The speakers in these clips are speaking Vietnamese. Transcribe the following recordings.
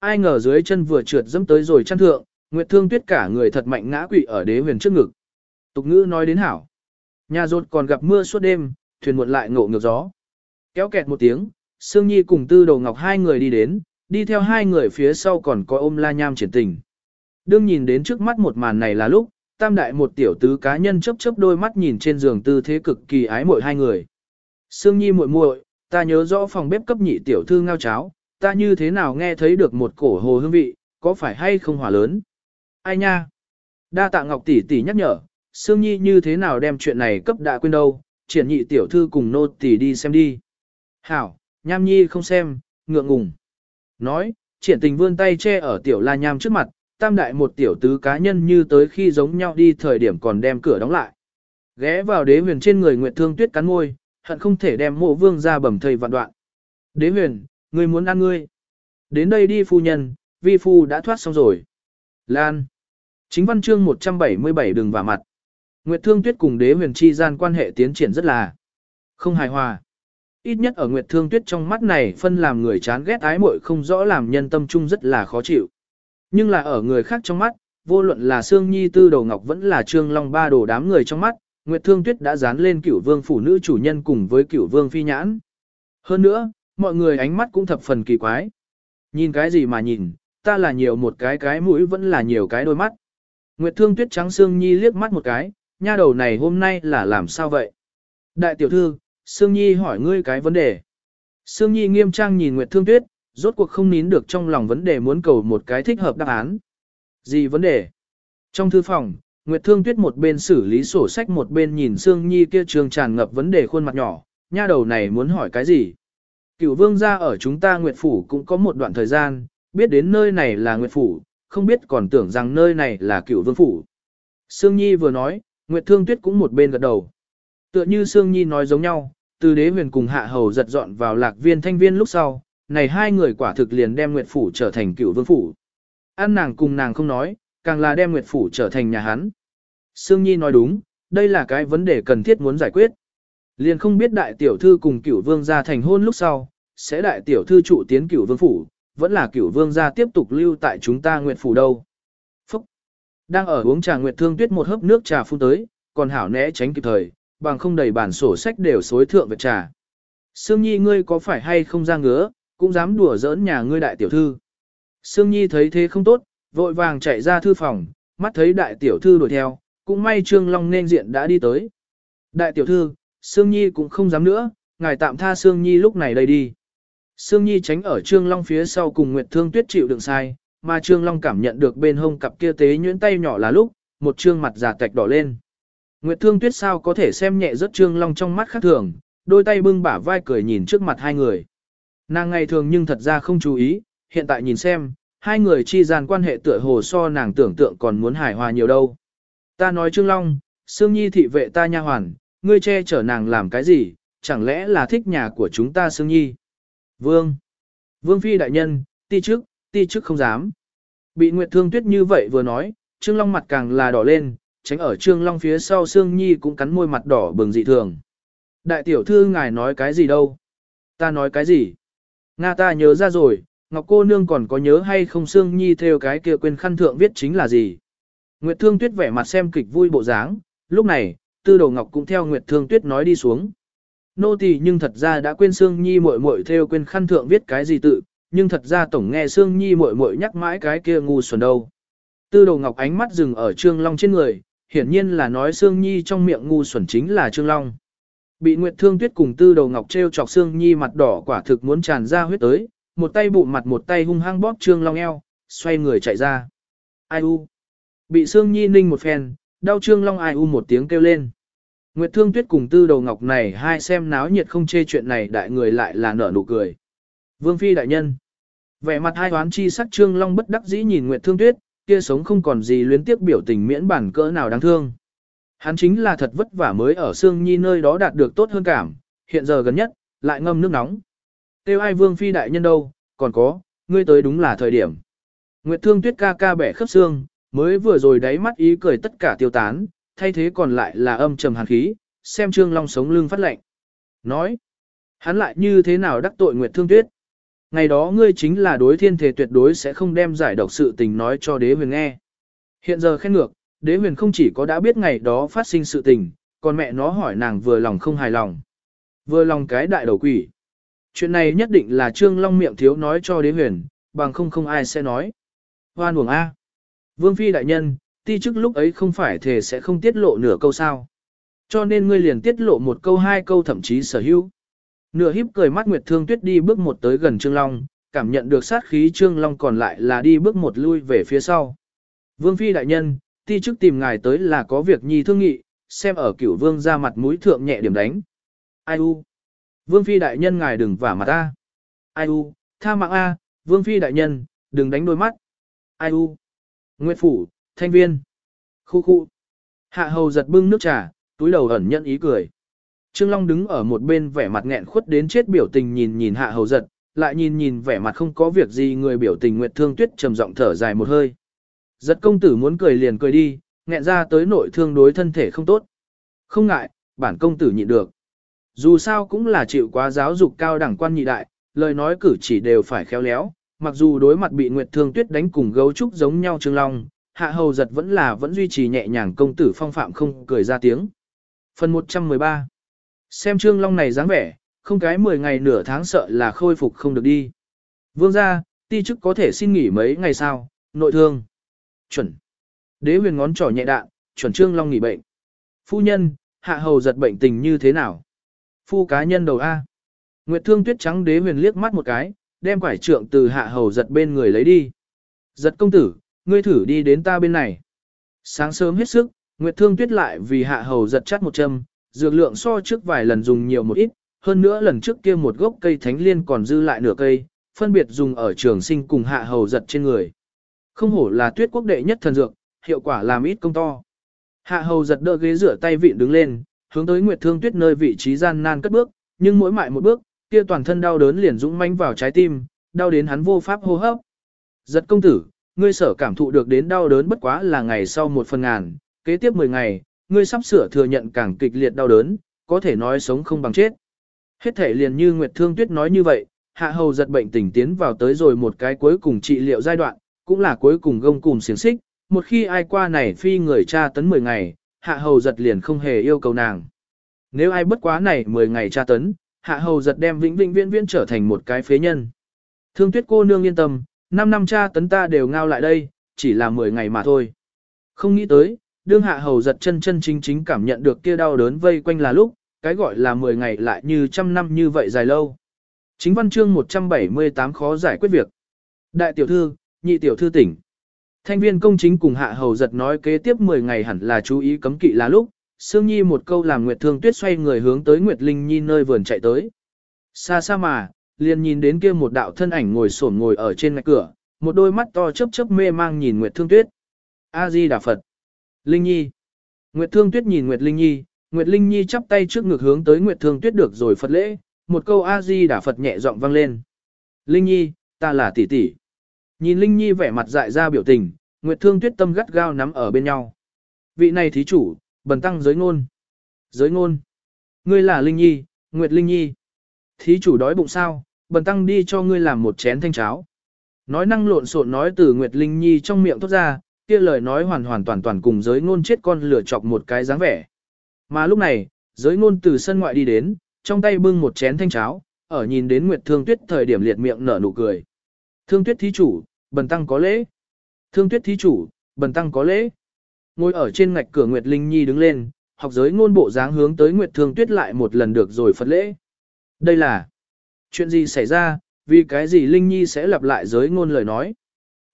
ai ngờ dưới chân vừa trượt dẫm tới rồi chăn thượng, Nguyệt Thương Tuyết cả người thật mạnh ngã quỵ ở đế huyền trước ngực. Tục ngữ nói đến hảo. Nhà rốt còn gặp mưa suốt đêm, thuyền muộn lại ngộ ngược gió. Kéo kẹt một tiếng, Sương Nhi cùng Tư Đầu Ngọc hai người đi đến, đi theo hai người phía sau còn có ôm La Nham triển tình. Đương nhìn đến trước mắt một màn này là lúc, tam đại một tiểu tứ cá nhân chớp chớp đôi mắt nhìn trên giường tư thế cực kỳ ái mội hai người. Sương Nhi muội muội, ta nhớ rõ phòng bếp cấp nhị tiểu thư ngao cháo, ta như thế nào nghe thấy được một cổ hồ hương vị, có phải hay không hỏa lớn? Ai nha? Đa tạ Ngọc tỷ tỷ nhắc nhở, Sương Nhi như thế nào đem chuyện này cấp đã quên đâu, triển nhị tiểu thư cùng nô tỷ đi xem đi. Hảo, Nham Nhi không xem, ngượng ngùng. Nói, triển tình vươn tay che ở tiểu la nham trước mặt, tam đại một tiểu tứ cá nhân như tới khi giống nhau đi thời điểm còn đem cửa đóng lại. Ghé vào đế huyền trên người Nguyệt Thương Tuyết cắn môi, hận không thể đem mộ vương ra bầm thầy vạn đoạn. Đế huyền, Ngươi muốn ăn ngươi. Đến đây đi phu nhân, vi phu đã thoát xong rồi. Lan. Chính văn chương 177 đừng vào mặt. Nguyệt Thương Tuyết cùng đế huyền chi gian quan hệ tiến triển rất là không hài hòa. Ít nhất ở Nguyệt Thương Tuyết trong mắt này phân làm người chán ghét ái muội không rõ làm nhân tâm trung rất là khó chịu. Nhưng là ở người khác trong mắt, vô luận là Sương Nhi Tư Đầu Ngọc vẫn là Trương Long ba đồ đám người trong mắt, Nguyệt Thương Tuyết đã dán lên cửu vương phụ nữ chủ nhân cùng với cửu vương phi nhãn. Hơn nữa, mọi người ánh mắt cũng thập phần kỳ quái. Nhìn cái gì mà nhìn, ta là nhiều một cái cái mũi vẫn là nhiều cái đôi mắt. Nguyệt Thương Tuyết trắng Sương Nhi liếc mắt một cái, nha đầu này hôm nay là làm sao vậy? Đại tiểu thư, Sương Nhi hỏi ngươi cái vấn đề. Sương Nhi nghiêm trang nhìn Nguyệt Thương Tuyết, rốt cuộc không nín được trong lòng vấn đề muốn cầu một cái thích hợp đáp án. Gì vấn đề? Trong thư phòng, Nguyệt Thương Tuyết một bên xử lý sổ sách một bên nhìn Sương Nhi kia trường tràn ngập vấn đề khuôn mặt nhỏ, nha đầu này muốn hỏi cái gì? Cửu vương gia ở chúng ta Nguyệt Phủ cũng có một đoạn thời gian, biết đến nơi này là Nguyệt Phủ, không biết còn tưởng rằng nơi này là cửu vương phủ. Sương Nhi vừa nói, Nguyệt Thương Tuyết cũng một bên gật đầu. Tựa như Sương Nhi nói giống nhau, từ đế huyền cùng hạ hầu giật dọn vào lạc viên thanh viên lúc sau, này hai người quả thực liền đem Nguyệt Phủ trở thành cựu vương phủ. An nàng cùng nàng không nói, càng là đem Nguyệt Phủ trở thành nhà hắn. Sương Nhi nói đúng, đây là cái vấn đề cần thiết muốn giải quyết. Liền không biết đại tiểu thư cùng cửu vương gia thành hôn lúc sau, sẽ đại tiểu thư trụ tiến cửu vương phủ, vẫn là cửu vương gia tiếp tục lưu tại chúng ta Nguyệt Phủ đâu. Phúc! Đang ở uống trà Nguyệt Thương Tuyết một hớp nước trà phun tới, còn hảo né tránh kịp thời, bằng không đầy bản sổ sách đều xối thượng về trà. Sương Nhi ngươi có phải hay không ra ngứa, cũng dám đùa giỡn nhà ngươi đại tiểu thư. Sương Nhi thấy thế không tốt, vội vàng chạy ra thư phòng, mắt thấy đại tiểu thư đuổi theo, cũng may Trương Long nên diện đã đi tới. Đại tiểu thư, Sương Nhi cũng không dám nữa, ngài tạm tha Sương Nhi lúc này đây đi. Sương Nhi tránh ở Trương Long phía sau cùng Nguyệt Thương Tuyết chịu đựng sai, mà Trương Long cảm nhận được bên hông cặp kia tế nhuyễn tay nhỏ là lúc, một trương mặt giả tạch đỏ lên. Nguyệt Thương Tuyết sao có thể xem nhẹ rất Trương Long trong mắt khác thường, đôi tay bưng bả vai cười nhìn trước mặt hai người. Nàng ngày thường nhưng thật ra không chú ý, hiện tại nhìn xem, hai người chi gian quan hệ tựa hồ so nàng tưởng tượng còn muốn hài hòa nhiều đâu. Ta nói Trương Long, Sương Nhi thị vệ ta nha hoàn, ngươi che chở nàng làm cái gì, chẳng lẽ là thích nhà của chúng ta Sương Nhi? Vương! Vương Phi đại nhân, ti chức, ti chức không dám. Bị Nguyệt Thương Tuyết như vậy vừa nói, Trương Long mặt càng là đỏ lên, tránh ở Trương Long phía sau Sương Nhi cũng cắn môi mặt đỏ bừng dị thường. Đại tiểu thư ngài nói cái gì đâu? Ta nói cái gì? Nga ta nhớ ra rồi, Ngọc cô nương còn có nhớ hay không Sương Nhi theo cái kia quên khăn thượng viết chính là gì? Nguyệt Thương Tuyết vẻ mặt xem kịch vui bộ dáng, lúc này, Tư Đồ Ngọc cũng theo Nguyệt Thương Tuyết nói đi xuống. Nô tỳ nhưng thật ra đã quên Sương Nhi muội muội theo quên khăn thượng viết cái gì tự, nhưng thật ra tổng nghe Sương Nhi muội muội nhắc mãi cái kia ngu xuẩn đâu. Tư Đồ Ngọc ánh mắt dừng ở Trương Long trên người, hiển nhiên là nói Sương Nhi trong miệng ngu xuẩn chính là Trương Long. Bị Nguyệt Thương Tuyết cùng Tư Đầu Ngọc treo chọc Sương Nhi mặt đỏ quả thực muốn tràn ra huyết tới, một tay bụng mặt một tay hung hăng bóp Trương Long eo, xoay người chạy ra. Ai u? Bị Sương Nhi ninh một phen, đau Trương Long ai u một tiếng kêu lên. Nguyệt Thương Tuyết cùng Tư Đầu Ngọc này hai xem náo nhiệt không chê chuyện này đại người lại là nở nụ cười. Vương Phi đại nhân. Vẻ mặt hai hoán chi sắc Trương Long bất đắc dĩ nhìn Nguyệt Thương Tuyết, kia sống không còn gì luyến tiếc biểu tình miễn bản cỡ nào đáng thương. Hắn chính là thật vất vả mới ở Sương Nhi nơi đó đạt được tốt hơn cảm, hiện giờ gần nhất, lại ngâm nước nóng. Tiêu ai vương phi đại nhân đâu, còn có, ngươi tới đúng là thời điểm. Nguyệt thương tuyết ca ca bẻ khớp xương, mới vừa rồi đáy mắt ý cười tất cả tiêu tán, thay thế còn lại là âm trầm hàn khí, xem trương long sống lưng phát lệnh. Nói, hắn lại như thế nào đắc tội Nguyệt thương tuyết. ngày đó ngươi chính là đối thiên thể tuyệt đối sẽ không đem giải độc sự tình nói cho đế huyền nghe. Hiện giờ khen ngược, đế huyền không chỉ có đã biết ngày đó phát sinh sự tình, còn mẹ nó hỏi nàng vừa lòng không hài lòng. Vừa lòng cái đại đầu quỷ. Chuyện này nhất định là Trương Long miệng thiếu nói cho đế huyền, bằng không không ai sẽ nói. Hoan uổng A. Vương Phi đại nhân, ti chức lúc ấy không phải thề sẽ không tiết lộ nửa câu sao. Cho nên ngươi liền tiết lộ một câu hai câu thậm chí sở hữu. Nửa híp cười mắt Nguyệt Thương Tuyết đi bước một tới gần Trương Long, cảm nhận được sát khí Trương Long còn lại là đi bước một lui về phía sau. Vương Phi đại nhân, ti chức tìm ngài tới là có việc nhi thương nghị, xem ở cửu vương ra mặt mũi thượng nhẹ điểm đánh. Ai u? Vương Phi đại nhân ngài đừng vả mặt ta. Ai u? Tha mạng A, Vương Phi đại nhân, đừng đánh đôi mắt. Ai u? Nguyệt Phủ, Thanh Viên. Khu khu. Hạ hầu giật bưng nước trà, túi đầu ẩn nhận ý cười. Trương Long đứng ở một bên vẻ mặt nghẹn khuất đến chết biểu tình nhìn nhìn hạ hầu giật, lại nhìn nhìn vẻ mặt không có việc gì người biểu tình Nguyệt Thương Tuyết trầm giọng thở dài một hơi. Giật công tử muốn cười liền cười đi, nghẹn ra tới nội thương đối thân thể không tốt. Không ngại, bản công tử nhịn được. Dù sao cũng là chịu quá giáo dục cao đẳng quan nhị đại, lời nói cử chỉ đều phải khéo léo, mặc dù đối mặt bị Nguyệt Thương Tuyết đánh cùng gấu trúc giống nhau Trương Long, hạ hầu giật vẫn là vẫn duy trì nhẹ nhàng công tử phong phạm không cười ra tiếng. Phần 113 Xem Trương Long này dáng vẻ, không cái 10 ngày nửa tháng sợ là khôi phục không được đi. Vương gia, ti chức có thể xin nghỉ mấy ngày sao, nội thương. Chuẩn. Đế huyền ngón trỏ nhẹ đạn, chuẩn Trương Long nghỉ bệnh. Phu nhân, hạ hầu giật bệnh tình như thế nào? Phu cá nhân đầu A. Nguyệt thương tuyết trắng đế huyền liếc mắt một cái, đem quải trượng từ hạ hầu giật bên người lấy đi. Giật công tử, ngươi thử đi đến ta bên này. Sáng sớm hết sức, Nguyệt thương tuyết lại vì hạ hầu giật chắt một châm, dược lượng so trước vài lần dùng nhiều một ít, hơn nữa lần trước kia một gốc cây thánh liên còn dư lại nửa cây, phân biệt dùng ở trường sinh cùng hạ hầu giật trên người. Không hổ là tuyết quốc đệ nhất thần dược, hiệu quả làm ít công to. Hạ hầu giật đỡ ghế rửa tay vịn đứng lên, hướng tới Nguyệt Thương Tuyết nơi vị trí gian nan cất bước, nhưng mỗi mại một bước, kia toàn thân đau đớn liền dũng manh vào trái tim, đau đến hắn vô pháp hô hấp. Giật công tử, ngươi sở cảm thụ được đến đau đớn bất quá là ngày sau một phần ngàn, kế tiếp 10 ngày, ngươi sắp sửa thừa nhận càng kịch liệt đau đớn, có thể nói sống không bằng chết. Hết thể liền như Nguyệt Thương Tuyết nói như vậy, hạ hầu giật bệnh tỉnh tiến vào tới rồi một cái cuối cùng trị liệu giai đoạn, cũng là cuối cùng gông cùng xiềng xích, một khi ai qua này phi người tra tấn 10 ngày, hạ hầu giật liền không hề yêu cầu nàng. Nếu ai bất quá này 10 ngày tra tấn, hạ hầu giật đem vĩnh vĩnh viễn viễn trở thành một cái phế nhân. Thương tuyết cô nương yên tâm, 5 năm cha tấn ta đều ngao lại đây, chỉ là 10 ngày mà thôi. Không nghĩ tới, đương hạ hầu giật chân chân chính chính cảm nhận được kia đau đớn vây quanh là lúc, cái gọi là 10 ngày lại như trăm năm như vậy dài lâu. Chính văn chương 178 khó giải quyết việc. Đại tiểu thư, nhị tiểu thư tỉnh. Thanh viên công chính cùng hạ hầu giật nói kế tiếp 10 ngày hẳn là chú ý cấm kỵ là lúc, Sương Nhi một câu làm Nguyệt Thương Tuyết xoay người hướng tới Nguyệt Linh Nhi nơi vườn chạy tới. Xa xa mà, liền nhìn đến kia một đạo thân ảnh ngồi xổm ngồi ở trên ngạch cửa, một đôi mắt to chớp chớp mê mang nhìn Nguyệt Thương Tuyết. A Di Đà Phật. Linh Nhi. Nguyệt Thương Tuyết nhìn Nguyệt Linh Nhi, Nguyệt Linh Nhi chắp tay trước ngực hướng tới Nguyệt Thương Tuyết được rồi Phật lễ, một câu A Di Đà Phật nhẹ giọng vang lên. Linh Nhi, ta là tỷ tỷ. Nhìn Linh Nhi vẻ mặt dại ra biểu tình, Nguyệt Thương Tuyết tâm gắt gao nắm ở bên nhau. Vị này thí chủ, bần tăng giới ngôn. Giới ngôn. Ngươi là Linh Nhi, Nguyệt Linh Nhi. Thí chủ đói bụng sao, bần tăng đi cho ngươi làm một chén thanh cháo. Nói năng lộn xộn nói từ Nguyệt Linh Nhi trong miệng thốt ra, kia lời nói hoàn hoàn toàn toàn cùng giới ngôn chết con lửa chọc một cái dáng vẻ. Mà lúc này, giới ngôn từ sân ngoại đi đến, trong tay bưng một chén thanh cháo, ở nhìn đến Nguyệt Thương Tuyết thời điểm liệt miệng nở nụ cười. Thương Tuyết thí chủ, bần tăng có lễ. Thương Tuyết thí chủ, bần tăng có lễ. Ngồi ở trên ngạch cửa Nguyệt Linh Nhi đứng lên, học giới ngôn bộ dáng hướng tới Nguyệt Thương Tuyết lại một lần được rồi phật lễ. Đây là chuyện gì xảy ra, vì cái gì Linh Nhi sẽ lặp lại giới ngôn lời nói.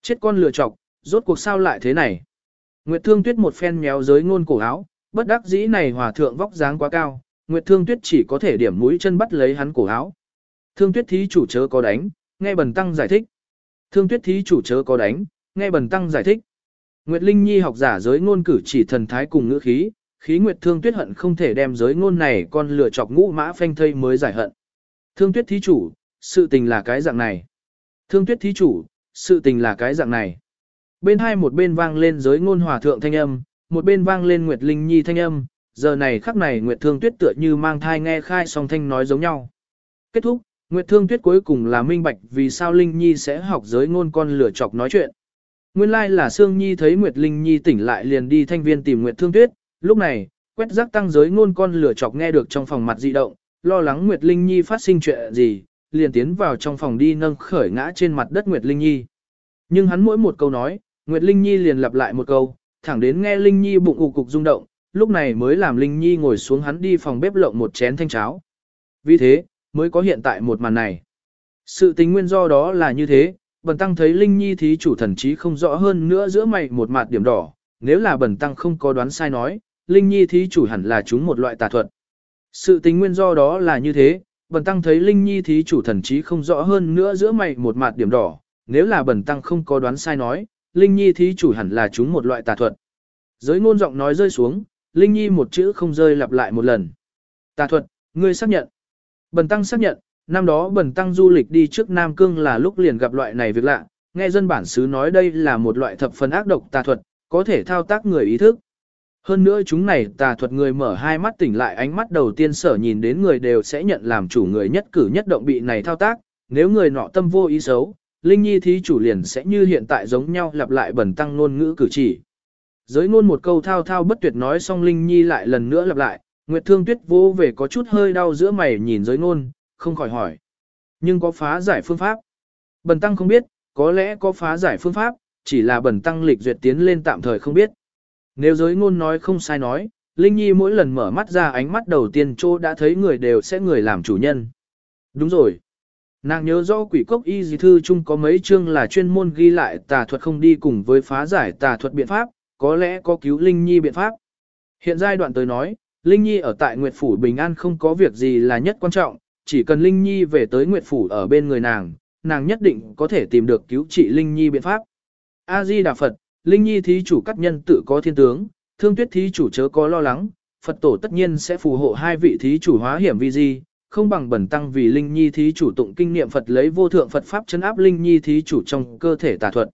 Chết con lừa chọc, rốt cuộc sao lại thế này. Nguyệt Thương Tuyết một phen méo giới ngôn cổ áo, bất đắc dĩ này hòa thượng vóc dáng quá cao, Nguyệt Thương Tuyết chỉ có thể điểm mũi chân bắt lấy hắn cổ áo. Thương Tuyết thí chủ chớ có đánh, nghe bần tăng giải thích. Thương Tuyết thí chủ chớ có đánh, nghe bần tăng giải thích. Nguyệt Linh Nhi học giả giới ngôn cử chỉ thần thái cùng ngữ khí, khí Nguyệt Thương Tuyết hận không thể đem giới ngôn này con lừa chọc ngũ mã phanh thây mới giải hận. Thương Tuyết thí chủ, sự tình là cái dạng này. Thương Tuyết thí chủ, sự tình là cái dạng này. Bên hai một bên vang lên giới ngôn hòa thượng thanh âm, một bên vang lên Nguyệt Linh Nhi thanh âm, giờ này khắc này Nguyệt Thương Tuyết tựa như mang thai nghe khai song thanh nói giống nhau. Kết thúc, Nguyệt Thương Tuyết cuối cùng là minh bạch vì sao Linh Nhi sẽ học giới ngôn con lửa chọc nói chuyện. Nguyên lai like là Sương Nhi thấy Nguyệt Linh Nhi tỉnh lại liền đi thanh viên tìm Nguyệt Thương Tuyết, lúc này, quét rác tăng giới ngôn con lửa chọc nghe được trong phòng mặt dị động, lo lắng Nguyệt Linh Nhi phát sinh chuyện gì, liền tiến vào trong phòng đi nâng khởi ngã trên mặt đất Nguyệt Linh Nhi. Nhưng hắn mỗi một câu nói, Nguyệt Linh Nhi liền lặp lại một câu, thẳng đến nghe Linh Nhi bụng ục cục rung động, lúc này mới làm Linh Nhi ngồi xuống hắn đi phòng bếp lộng một chén thanh cháo. Vì thế, mới có hiện tại một màn này. Sự tình nguyên do đó là như thế, bần tăng thấy Linh Nhi thí chủ thần trí không rõ hơn nữa giữa mày một mặt điểm đỏ, nếu là bần tăng không có đoán sai nói, Linh Nhi thí chủ hẳn là chúng một loại tà thuật. Sự tình nguyên do đó là như thế, bần tăng thấy Linh Nhi thí chủ thần trí không rõ hơn nữa giữa mày một mặt điểm đỏ, nếu là bần tăng không có đoán sai nói, Linh Nhi thí chủ hẳn là chúng một loại tà thuật. Giới ngôn giọng nói rơi xuống, Linh Nhi một chữ không rơi lặp lại một lần. Tà thuật, ngươi xác nhận. Bần tăng xác nhận, năm đó bần tăng du lịch đi trước Nam Cương là lúc liền gặp loại này việc lạ, nghe dân bản xứ nói đây là một loại thập phần ác độc tà thuật, có thể thao tác người ý thức. Hơn nữa chúng này tà thuật người mở hai mắt tỉnh lại ánh mắt đầu tiên sở nhìn đến người đều sẽ nhận làm chủ người nhất cử nhất động bị này thao tác, nếu người nọ tâm vô ý xấu, Linh Nhi thí chủ liền sẽ như hiện tại giống nhau lặp lại bẩn tăng ngôn ngữ cử chỉ. Giới ngôn một câu thao thao bất tuyệt nói xong Linh Nhi lại lần nữa lặp lại, Nguyệt Thương Tuyết vô về có chút hơi đau giữa mày nhìn giới ngôn, không khỏi hỏi. Nhưng có phá giải phương pháp? Bần tăng không biết, có lẽ có phá giải phương pháp, chỉ là bần tăng lịch duyệt tiến lên tạm thời không biết. Nếu giới ngôn nói không sai nói, Linh Nhi mỗi lần mở mắt ra ánh mắt đầu tiên chỗ đã thấy người đều sẽ người làm chủ nhân. Đúng rồi. Nàng nhớ rõ quỷ cốc y dì thư chung có mấy chương là chuyên môn ghi lại tà thuật không đi cùng với phá giải tà thuật biện pháp, có lẽ có cứu Linh Nhi biện pháp. Hiện giai đoạn tới nói, Linh Nhi ở tại Nguyệt Phủ Bình An không có việc gì là nhất quan trọng, chỉ cần Linh Nhi về tới Nguyệt Phủ ở bên người nàng, nàng nhất định có thể tìm được cứu trị Linh Nhi biện pháp. A-di Đà Phật, Linh Nhi thí chủ các nhân tự có thiên tướng, thương tuyết thí chủ chớ có lo lắng, Phật tổ tất nhiên sẽ phù hộ hai vị thí chủ hóa hiểm vi di, không bằng bẩn tăng vì Linh Nhi thí chủ tụng kinh niệm Phật lấy vô thượng Phật pháp chấn áp Linh Nhi thí chủ trong cơ thể tà thuật.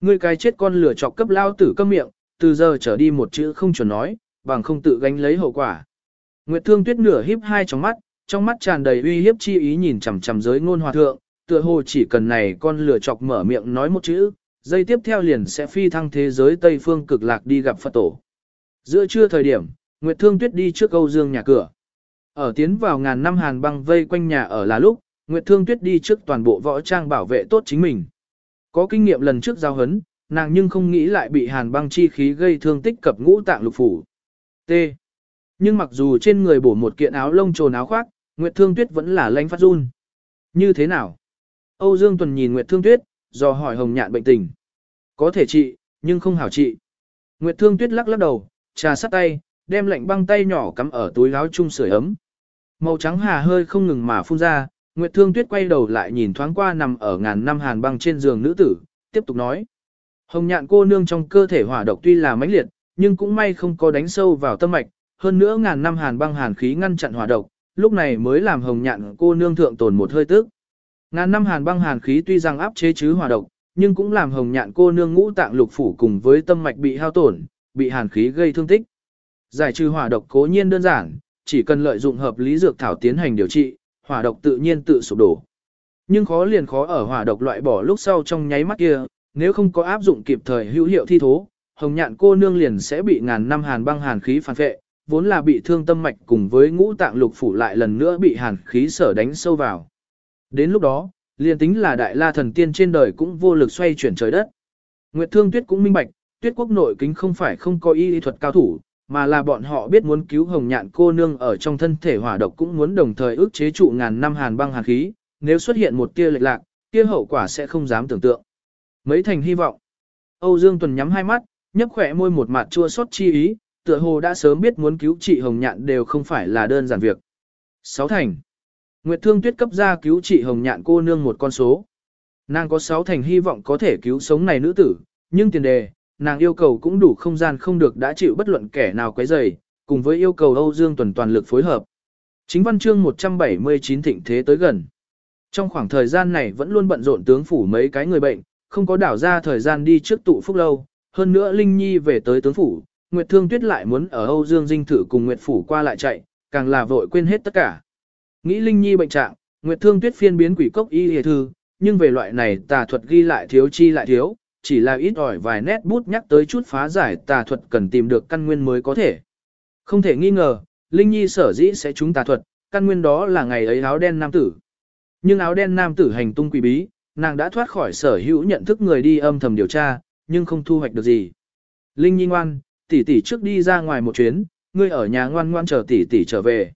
Ngươi cái chết con lửa chọc cấp lao tử câm miệng, từ giờ trở đi một chữ không chuẩn nói, bằng không tự gánh lấy hậu quả. Nguyệt Thương Tuyết nửa híp hai trong mắt, trong mắt tràn đầy uy hiếp chi ý nhìn chằm chằm giới ngôn hòa thượng, tựa hồ chỉ cần này con lửa chọc mở miệng nói một chữ, dây tiếp theo liền sẽ phi thăng thế giới Tây phương cực lạc đi gặp Phật tổ. Giữa trưa thời điểm, Nguyệt Thương Tuyết đi trước Âu Dương nhà cửa. Ở tiến vào ngàn năm hàn băng vây quanh nhà ở là lúc, Nguyệt Thương Tuyết đi trước toàn bộ võ trang bảo vệ tốt chính mình. Có kinh nghiệm lần trước giao hấn, nàng nhưng không nghĩ lại bị hàn băng chi khí gây thương tích cập ngũ tạng lục phủ. T. Nhưng mặc dù trên người bổ một kiện áo lông trồn áo khoác, Nguyệt Thương Tuyết vẫn là lanh phát run. Như thế nào? Âu Dương Tuần nhìn Nguyệt Thương Tuyết, do hỏi hồng nhạn bệnh tình. Có thể trị, nhưng không hảo trị. Nguyệt Thương Tuyết lắc lắc đầu, trà sắt tay, đem lạnh băng tay nhỏ cắm ở túi áo chung sưởi ấm. Màu trắng hà hơi không ngừng mà phun ra, Nguyệt Thương Tuyết quay đầu lại nhìn thoáng qua nằm ở ngàn năm hàn băng trên giường nữ tử, tiếp tục nói. Hồng nhạn cô nương trong cơ thể hỏa độc tuy là mãnh liệt, nhưng cũng may không có đánh sâu vào tâm mạch, hơn nữa ngàn năm hàn băng hàn khí ngăn chặn hỏa độc, lúc này mới làm hồng nhạn cô nương thượng tồn một hơi tức. Ngàn năm hàn băng hàn khí tuy rằng áp chế chứ hỏa độc, nhưng cũng làm hồng nhạn cô nương ngũ tạng lục phủ cùng với tâm mạch bị hao tổn, bị hàn khí gây thương tích. Giải trừ hỏa độc cố nhiên đơn giản, chỉ cần lợi dụng hợp lý dược thảo tiến hành điều trị, hỏa độc tự nhiên tự sụp đổ. Nhưng khó liền khó ở hỏa độc loại bỏ lúc sau trong nháy mắt kia, nếu không có áp dụng kịp thời hữu hiệu thi thố, hồng nhạn cô nương liền sẽ bị ngàn năm hàn băng hàn khí phản vệ, vốn là bị thương tâm mạch cùng với ngũ tạng lục phủ lại lần nữa bị hàn khí sở đánh sâu vào. Đến lúc đó, liền tính là đại la thần tiên trên đời cũng vô lực xoay chuyển trời đất. Nguyệt Thương Tuyết cũng minh bạch, Tuyết quốc nội kính không phải không có y thuật cao thủ, mà là bọn họ biết muốn cứu hồng nhạn cô nương ở trong thân thể hỏa độc cũng muốn đồng thời ức chế trụ ngàn năm hàn băng hàn khí, nếu xuất hiện một tia lệch lạc, kia hậu quả sẽ không dám tưởng tượng. Mấy thành hy vọng. Âu Dương Tuần nhắm hai mắt, nhấp khỏe môi một mặt chua xót chi ý, tựa hồ đã sớm biết muốn cứu trị hồng nhạn đều không phải là đơn giản việc. Sáu thành. Nguyệt Thương Tuyết cấp ra cứu trị hồng nhạn cô nương một con số. Nàng có sáu thành hy vọng có thể cứu sống này nữ tử, nhưng tiền đề, nàng yêu cầu cũng đủ không gian không được đã chịu bất luận kẻ nào quấy rầy, cùng với yêu cầu Âu Dương Tuần toàn lực phối hợp. Chính văn chương 179 thịnh thế tới gần. Trong khoảng thời gian này vẫn luôn bận rộn tướng phủ mấy cái người bệnh, không có đảo ra thời gian đi trước tụ phúc lâu, hơn nữa Linh Nhi về tới tướng phủ, Nguyệt Thương Tuyết lại muốn ở Âu Dương Dinh thử cùng Nguyệt phủ qua lại chạy, càng là vội quên hết tất cả. Nghĩ Linh Nhi bệnh trạng, Nguyệt Thương Tuyết phiên biến quỷ cốc y hề thư, nhưng về loại này tà thuật ghi lại thiếu chi lại thiếu, chỉ là ít ỏi vài nét bút nhắc tới chút phá giải tà thuật cần tìm được căn nguyên mới có thể. Không thể nghi ngờ, Linh Nhi sở dĩ sẽ trúng tà thuật, căn nguyên đó là ngày ấy áo đen nam tử. Nhưng áo đen nam tử hành tung quỷ bí, nàng đã thoát khỏi sở hữu nhận thức người đi âm thầm điều tra, nhưng không thu hoạch được gì. Linh Nhi ngoan, tỷ tỷ trước đi ra ngoài một chuyến, ngươi ở nhà ngoan ngoan chờ tỷ tỷ trở về.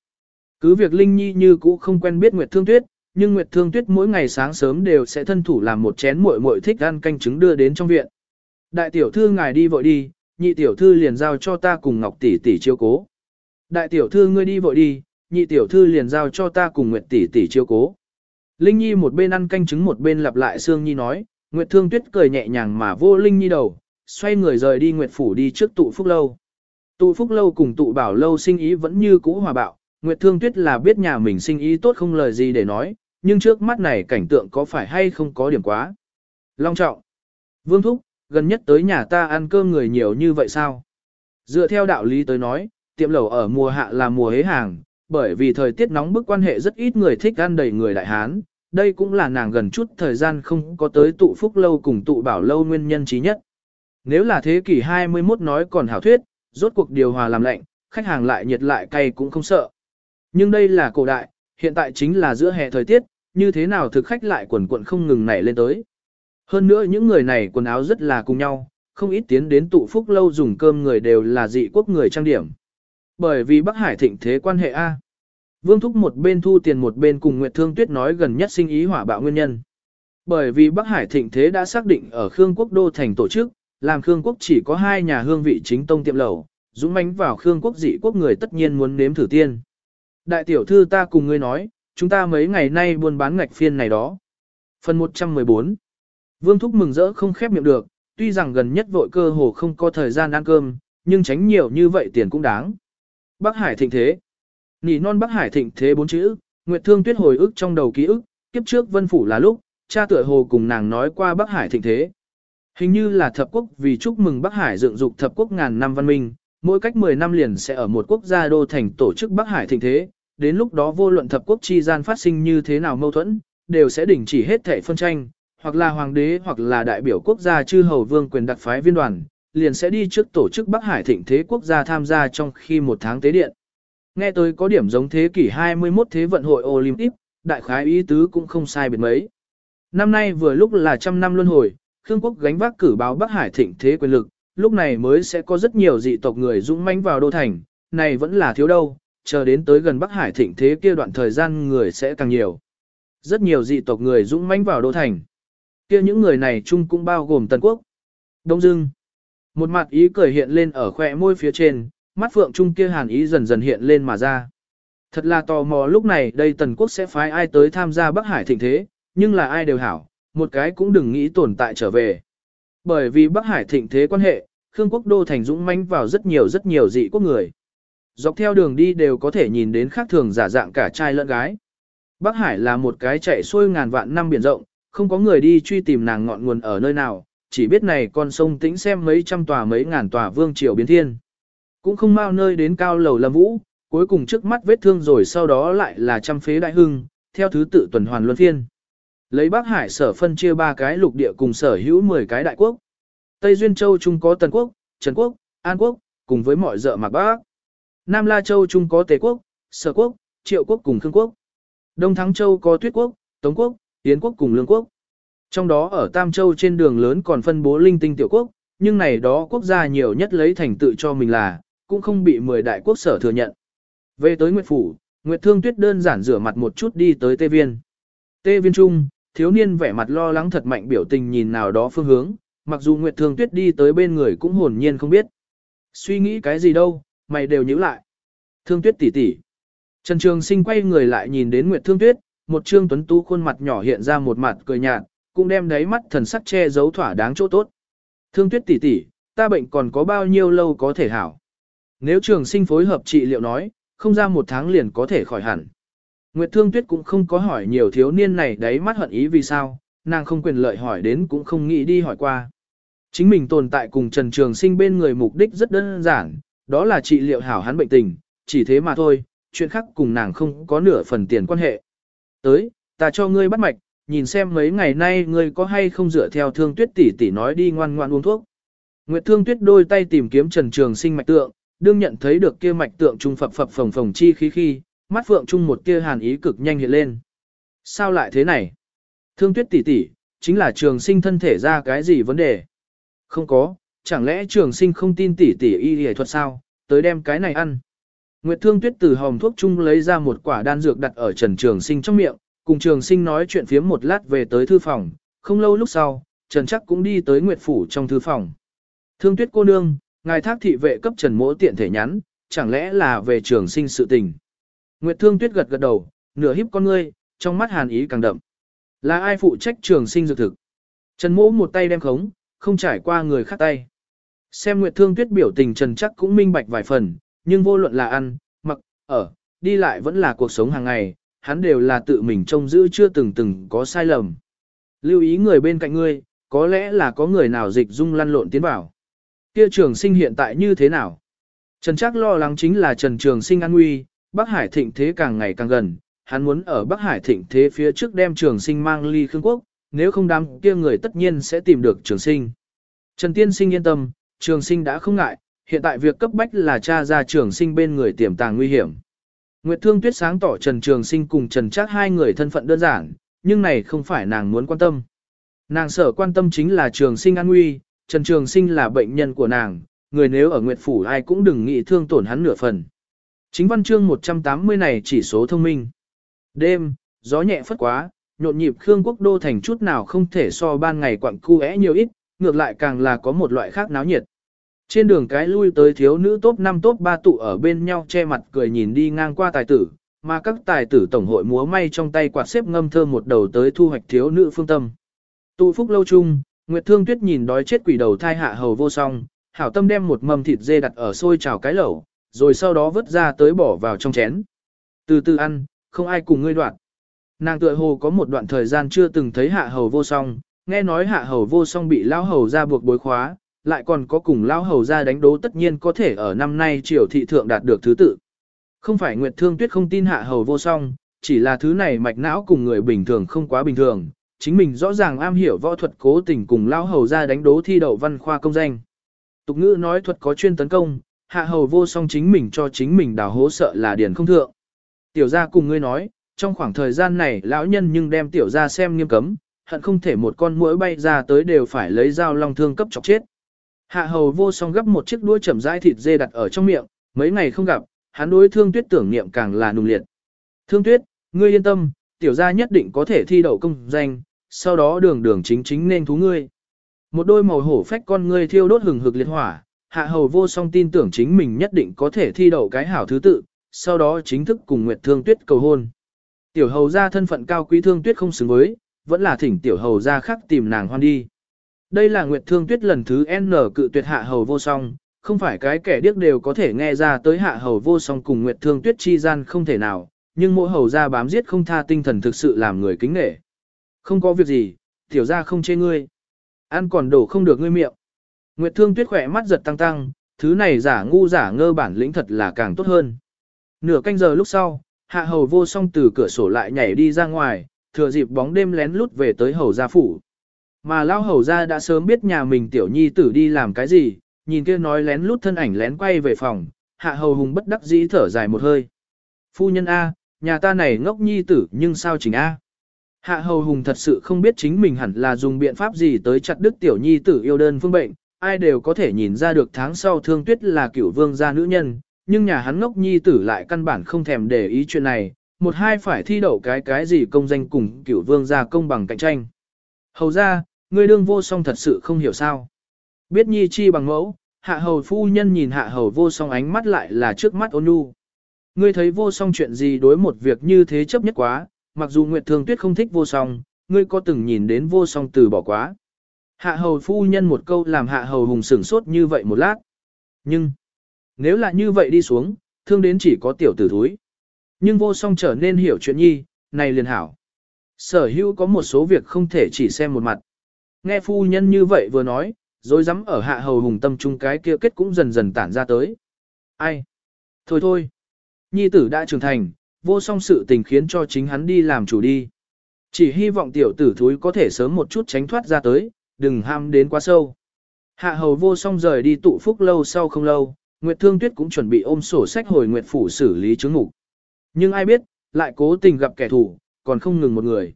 Cứ việc Linh Nhi như cũ không quen biết Nguyệt Thương Tuyết, nhưng Nguyệt Thương Tuyết mỗi ngày sáng sớm đều sẽ thân thủ làm một chén muội muội thích ăn canh trứng đưa đến trong viện. Đại tiểu thư ngài đi vội đi, nhị tiểu thư liền giao cho ta cùng Ngọc tỷ tỷ chiếu cố. Đại tiểu thư ngươi đi vội đi, nhị tiểu thư liền giao cho ta cùng Nguyệt tỷ tỷ chiếu cố. Linh Nhi một bên ăn canh trứng một bên lặp lại Sương Nhi nói, Nguyệt Thương Tuyết cười nhẹ nhàng mà vô Linh Nhi đầu, xoay người rời đi Nguyệt Phủ đi trước tụ phúc lâu. Tụ phúc lâu cùng tụ bảo lâu sinh ý vẫn như cũ hòa bạo, Nguyệt Thương Tuyết là biết nhà mình sinh ý tốt không lời gì để nói, nhưng trước mắt này cảnh tượng có phải hay không có điểm quá. Long trọng. Vương Thúc, gần nhất tới nhà ta ăn cơm người nhiều như vậy sao? Dựa theo đạo lý tới nói, tiệm lẩu ở mùa hạ là mùa hế hàng, bởi vì thời tiết nóng bức quan hệ rất ít người thích ăn đầy người đại hán, đây cũng là nàng gần chút thời gian không có tới tụ phúc lâu cùng tụ bảo lâu nguyên nhân trí nhất. Nếu là thế kỷ 21 nói còn hảo thuyết, rốt cuộc điều hòa làm lạnh, khách hàng lại nhiệt lại cay cũng không sợ. Nhưng đây là cổ đại, hiện tại chính là giữa hè thời tiết, như thế nào thực khách lại quần quận không ngừng nảy lên tới. Hơn nữa những người này quần áo rất là cùng nhau, không ít tiến đến tụ phúc lâu dùng cơm người đều là dị quốc người trang điểm. Bởi vì Bắc Hải thịnh thế quan hệ A. Vương Thúc một bên thu tiền một bên cùng Nguyệt Thương Tuyết nói gần nhất sinh ý hỏa bạo nguyên nhân. Bởi vì Bắc Hải thịnh thế đã xác định ở Khương Quốc Đô thành tổ chức, làm Khương Quốc chỉ có hai nhà hương vị chính tông tiệm lẩu, dũng mãnh vào Khương Quốc dị quốc người tất nhiên muốn nếm thử tiên. Đại tiểu thư ta cùng ngươi nói, chúng ta mấy ngày nay buôn bán ngạch phiên này đó. Phần 114 Vương Thúc mừng rỡ không khép miệng được, tuy rằng gần nhất vội cơ hồ không có thời gian ăn cơm, nhưng tránh nhiều như vậy tiền cũng đáng. Bắc Hải thịnh thế Nỉ non Bắc Hải thịnh thế bốn chữ, Nguyệt Thương Tuyết hồi ức trong đầu ký ức, kiếp trước Vân Phủ là lúc, cha tựa hồ cùng nàng nói qua Bắc Hải thịnh thế. Hình như là thập quốc vì chúc mừng Bắc Hải dựng dục thập quốc ngàn năm văn minh, mỗi cách 10 năm liền sẽ ở một quốc gia đô thành tổ chức Bắc Hải thịnh thế, đến lúc đó vô luận thập quốc chi gian phát sinh như thế nào mâu thuẫn, đều sẽ đình chỉ hết thể phân tranh, hoặc là hoàng đế hoặc là đại biểu quốc gia chư hầu vương quyền đặc phái viên đoàn, liền sẽ đi trước tổ chức Bắc Hải thịnh thế quốc gia tham gia trong khi một tháng tế điện. Nghe tôi có điểm giống thế kỷ 21 thế vận hội Olympic, đại khái ý tứ cũng không sai biệt mấy. Năm nay vừa lúc là trăm năm luân hồi, Khương quốc gánh vác cử báo Bắc Hải thịnh thế quyền lực, lúc này mới sẽ có rất nhiều dị tộc người dũng mãnh vào đô thành, này vẫn là thiếu đâu, chờ đến tới gần Bắc Hải thịnh thế kia đoạn thời gian người sẽ càng nhiều. Rất nhiều dị tộc người dũng mãnh vào đô thành. Kia những người này chung cũng bao gồm Tân Quốc. Đông Dương. Một mặt ý cười hiện lên ở khỏe môi phía trên, mắt phượng trung kia hàn ý dần dần hiện lên mà ra. Thật là tò mò lúc này đây Tần Quốc sẽ phái ai tới tham gia Bắc Hải thịnh thế, nhưng là ai đều hảo, một cái cũng đừng nghĩ tồn tại trở về. Bởi vì Bắc Hải thịnh thế quan hệ, Khương Quốc Đô thành dũng manh vào rất nhiều rất nhiều dị quốc người. Dọc theo đường đi đều có thể nhìn đến khác thường giả dạng cả trai lẫn gái. Bắc Hải là một cái chạy xuôi ngàn vạn năm biển rộng, không có người đi truy tìm nàng ngọn nguồn ở nơi nào, chỉ biết này con sông tĩnh xem mấy trăm tòa mấy ngàn tòa vương triều biến thiên. Cũng không mau nơi đến cao lầu lâm vũ, cuối cùng trước mắt vết thương rồi sau đó lại là trăm phế đại hưng, theo thứ tự tuần hoàn luân phiên. Lấy Bắc Hải sở phân chia ba cái lục địa cùng sở hữu 10 cái đại quốc. Tây Duyên Châu Trung có Tần Quốc, Trần Quốc, An Quốc, cùng với mọi dợ mạc Bắc. Nam La Châu Trung có Tề Quốc, Sở Quốc, Triệu Quốc cùng Khương Quốc. Đông Thắng Châu có Tuyết Quốc, Tống Quốc, Yến Quốc cùng Lương Quốc. Trong đó ở Tam Châu trên đường lớn còn phân bố linh tinh tiểu quốc, nhưng này đó quốc gia nhiều nhất lấy thành tự cho mình là, cũng không bị 10 đại quốc sở thừa nhận. Về tới Nguyệt Phủ, Nguyệt Thương Tuyết đơn giản rửa mặt một chút đi tới Tê Viên. Tê Viên Trung, thiếu niên vẻ mặt lo lắng thật mạnh biểu tình nhìn nào đó phương hướng, mặc dù Nguyệt Thương Tuyết đi tới bên người cũng hồn nhiên không biết. Suy nghĩ cái gì đâu, mày đều nhíu lại. Thương Tuyết tỷ tỷ. Trần Trường Sinh quay người lại nhìn đến Nguyệt Thương Tuyết, một trương tuấn tú khuôn mặt nhỏ hiện ra một mặt cười nhạt, cũng đem đáy mắt thần sắc che giấu thỏa đáng chỗ tốt. Thương Tuyết tỷ tỷ, ta bệnh còn có bao nhiêu lâu có thể hảo? Nếu Trường Sinh phối hợp trị liệu nói, không ra một tháng liền có thể khỏi hẳn. Nguyệt Thương Tuyết cũng không có hỏi nhiều thiếu niên này đấy mắt hận ý vì sao, nàng không quyền lợi hỏi đến cũng không nghĩ đi hỏi qua. Chính mình tồn tại cùng Trần Trường Sinh bên người mục đích rất đơn giản, đó là trị liệu hảo hắn bệnh tình, chỉ thế mà thôi, chuyện khác cùng nàng không có nửa phần tiền quan hệ. Tới, ta cho ngươi bắt mạch, nhìn xem mấy ngày nay ngươi có hay không dựa theo thương tuyết tỷ tỷ nói đi ngoan ngoan uống thuốc. Nguyệt thương tuyết đôi tay tìm kiếm trần trường sinh mạch tượng, đương nhận thấy được kia mạch tượng trung phập phập phồng phồng chi khí khi, mắt phượng trung một kia hàn ý cực nhanh hiện lên. Sao lại thế này? Thương tuyết tỷ tỷ, chính là trường sinh thân thể ra cái gì vấn đề? Không có, chẳng lẽ trường sinh không tin tỷ tỷ y y thuật sao, tới đem cái này ăn. Nguyệt Thương Tuyết từ hòm thuốc chung lấy ra một quả đan dược đặt ở Trần Trường Sinh trong miệng, cùng Trường Sinh nói chuyện phiếm một lát về tới thư phòng, không lâu lúc sau, Trần Chắc cũng đi tới Nguyệt Phủ trong thư phòng. Thương Tuyết cô nương, ngài thác thị vệ cấp Trần Mỗ tiện thể nhắn, chẳng lẽ là về Trường Sinh sự tình. Nguyệt Thương Tuyết gật gật đầu, nửa híp con ngươi, trong mắt hàn ý càng đậm. Là ai phụ trách Trường Sinh dược thực? Trần Mỗ một tay đem khống, không trải qua người khác tay. Xem Nguyệt Thương Tuyết biểu tình Trần Chắc cũng minh bạch vài phần, nhưng vô luận là ăn, mặc, ở, đi lại vẫn là cuộc sống hàng ngày, hắn đều là tự mình trông giữ chưa từng từng có sai lầm. Lưu ý người bên cạnh ngươi, có lẽ là có người nào dịch dung lăn lộn tiến vào. Kia trường sinh hiện tại như thế nào? Trần Chắc lo lắng chính là Trần Trường Sinh an nguy, Bắc Hải thịnh thế càng ngày càng gần, hắn muốn ở Bắc Hải thịnh thế phía trước đem Trường Sinh mang ly Khương Quốc, nếu không đám kia người tất nhiên sẽ tìm được Trường Sinh. Trần Tiên Sinh yên tâm, Trường Sinh đã không ngại, hiện tại việc cấp bách là tra ra Trường Sinh bên người tiềm tàng nguy hiểm. Nguyệt Thương Tuyết sáng tỏ Trần Trường Sinh cùng Trần Trác hai người thân phận đơn giản, nhưng này không phải nàng muốn quan tâm. Nàng sở quan tâm chính là Trường Sinh an nguy, Trần Trường Sinh là bệnh nhân của nàng, người nếu ở Nguyệt Phủ ai cũng đừng nghĩ thương tổn hắn nửa phần. Chính văn chương 180 này chỉ số thông minh. Đêm, gió nhẹ phất quá, nhộn nhịp Khương Quốc Đô thành chút nào không thể so ban ngày quặng cu nhiều ít, ngược lại càng là có một loại khác náo nhiệt. Trên đường cái lui tới thiếu nữ top 5 top 3 tụ ở bên nhau che mặt cười nhìn đi ngang qua tài tử, mà các tài tử tổng hội múa may trong tay quạt xếp ngâm thơ một đầu tới thu hoạch thiếu nữ phương tâm. Tụ phúc lâu chung, Nguyệt Thương Tuyết nhìn đói chết quỷ đầu thai hạ hầu vô song, hảo tâm đem một mâm thịt dê đặt ở xôi chảo cái lẩu, rồi sau đó vứt ra tới bỏ vào trong chén. Từ từ ăn, không ai cùng ngươi đoạn. Nàng tựa hồ có một đoạn thời gian chưa từng thấy hạ hầu vô song, nghe nói hạ hầu vô song bị lão hầu ra buộc bối khóa, lại còn có cùng lão hầu ra đánh đố tất nhiên có thể ở năm nay triều thị thượng đạt được thứ tự. Không phải Nguyệt Thương Tuyết không tin hạ hầu vô song, chỉ là thứ này mạch não cùng người bình thường không quá bình thường, chính mình rõ ràng am hiểu võ thuật cố tình cùng lão hầu ra đánh đố thi đậu văn khoa công danh. Tục ngữ nói thuật có chuyên tấn công, hạ hầu vô song chính mình cho chính mình đào hố sợ là điển không thượng. Tiểu gia cùng ngươi nói, trong khoảng thời gian này lão nhân nhưng đem tiểu gia xem nghiêm cấm, hận không thể một con muỗi bay ra tới đều phải lấy dao long thương cấp chọc chết. Hạ hầu vô song gấp một chiếc đuôi chậm rãi thịt dê đặt ở trong miệng, mấy ngày không gặp, hắn đối thương tuyết tưởng niệm càng là nùng liệt. Thương tuyết, ngươi yên tâm, tiểu gia nhất định có thể thi đậu công danh, sau đó đường đường chính chính nên thú ngươi. Một đôi màu hổ phách con ngươi thiêu đốt hừng hực liệt hỏa, hạ hầu vô song tin tưởng chính mình nhất định có thể thi đậu cái hảo thứ tự, sau đó chính thức cùng Nguyệt Thương Tuyết cầu hôn. Tiểu hầu ra thân phận cao quý Thương Tuyết không xứng với, vẫn là thỉnh tiểu hầu ra khác tìm nàng hoan đi. Đây là Nguyệt Thương Tuyết lần thứ N cự tuyệt hạ hầu vô song, không phải cái kẻ điếc đều có thể nghe ra tới hạ hầu vô song cùng Nguyệt Thương Tuyết chi gian không thể nào, nhưng mỗi hầu ra bám giết không tha tinh thần thực sự làm người kính nể. Không có việc gì, tiểu ra không chê ngươi. Ăn còn đổ không được ngươi miệng. Nguyệt Thương Tuyết khỏe mắt giật tăng tăng, thứ này giả ngu giả ngơ bản lĩnh thật là càng tốt hơn. Nửa canh giờ lúc sau, hạ hầu vô song từ cửa sổ lại nhảy đi ra ngoài, thừa dịp bóng đêm lén lút về tới hầu gia phủ. Mà lao hầu gia đã sớm biết nhà mình tiểu nhi tử đi làm cái gì, nhìn kia nói lén lút thân ảnh lén quay về phòng, hạ hầu hùng bất đắc dĩ thở dài một hơi. Phu nhân A, nhà ta này ngốc nhi tử nhưng sao chỉnh A. Hạ hầu hùng thật sự không biết chính mình hẳn là dùng biện pháp gì tới chặt đứt tiểu nhi tử yêu đơn phương bệnh, ai đều có thể nhìn ra được tháng sau thương tuyết là cửu vương gia nữ nhân, nhưng nhà hắn ngốc nhi tử lại căn bản không thèm để ý chuyện này, một hai phải thi đậu cái cái gì công danh cùng cửu vương gia công bằng cạnh tranh. Hầu ra, ngươi đương vô song thật sự không hiểu sao. Biết nhi chi bằng mẫu, hạ hầu phu nhân nhìn hạ hầu vô song ánh mắt lại là trước mắt ôn nhu. Ngươi thấy vô song chuyện gì đối một việc như thế chấp nhất quá, mặc dù Nguyệt Thường Tuyết không thích vô song, ngươi có từng nhìn đến vô song từ bỏ quá. Hạ hầu phu nhân một câu làm hạ hầu hùng sửng sốt như vậy một lát. Nhưng, nếu là như vậy đi xuống, thương đến chỉ có tiểu tử thúi. Nhưng vô song trở nên hiểu chuyện nhi, này liền hảo. Sở hữu có một số việc không thể chỉ xem một mặt. Nghe phu nhân như vậy vừa nói, rồi dám ở hạ hầu hùng tâm trung cái kia kết cũng dần dần tản ra tới. Ai? Thôi thôi. Nhi tử đã trưởng thành, vô song sự tình khiến cho chính hắn đi làm chủ đi. Chỉ hy vọng tiểu tử thúi có thể sớm một chút tránh thoát ra tới, đừng ham đến quá sâu. Hạ hầu vô song rời đi tụ phúc lâu sau không lâu, Nguyệt Thương Tuyết cũng chuẩn bị ôm sổ sách hồi Nguyệt Phủ xử lý chứng ngục. Nhưng ai biết, lại cố tình gặp kẻ thù, còn không ngừng một người.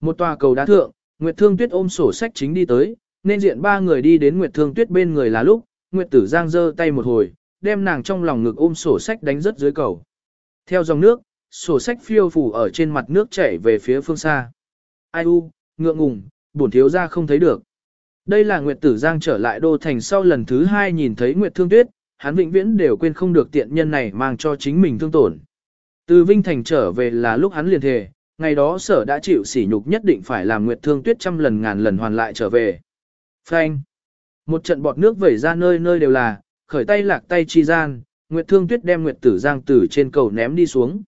Một tòa cầu đá thượng, Nguyệt Thương Tuyết ôm sổ sách chính đi tới, nên diện ba người đi đến Nguyệt Thương Tuyết bên người là lúc, Nguyệt Tử Giang giơ tay một hồi, đem nàng trong lòng ngực ôm sổ sách đánh rất dưới cầu. Theo dòng nước, sổ sách phiêu phủ ở trên mặt nước chảy về phía phương xa. Ai u, ngượng ngùng, bổn thiếu ra không thấy được. Đây là Nguyệt Tử Giang trở lại đô thành sau lần thứ hai nhìn thấy Nguyệt Thương Tuyết, hắn vĩnh viễn đều quên không được tiện nhân này mang cho chính mình thương tổn. Từ Vinh Thành trở về là lúc hắn liền thề, ngày đó sở đã chịu sỉ nhục nhất định phải làm Nguyệt Thương Tuyết trăm lần ngàn lần hoàn lại trở về. Phanh. Một trận bọt nước vẩy ra nơi nơi đều là, khởi tay lạc tay chi gian, Nguyệt Thương Tuyết đem Nguyệt Tử Giang từ trên cầu ném đi xuống.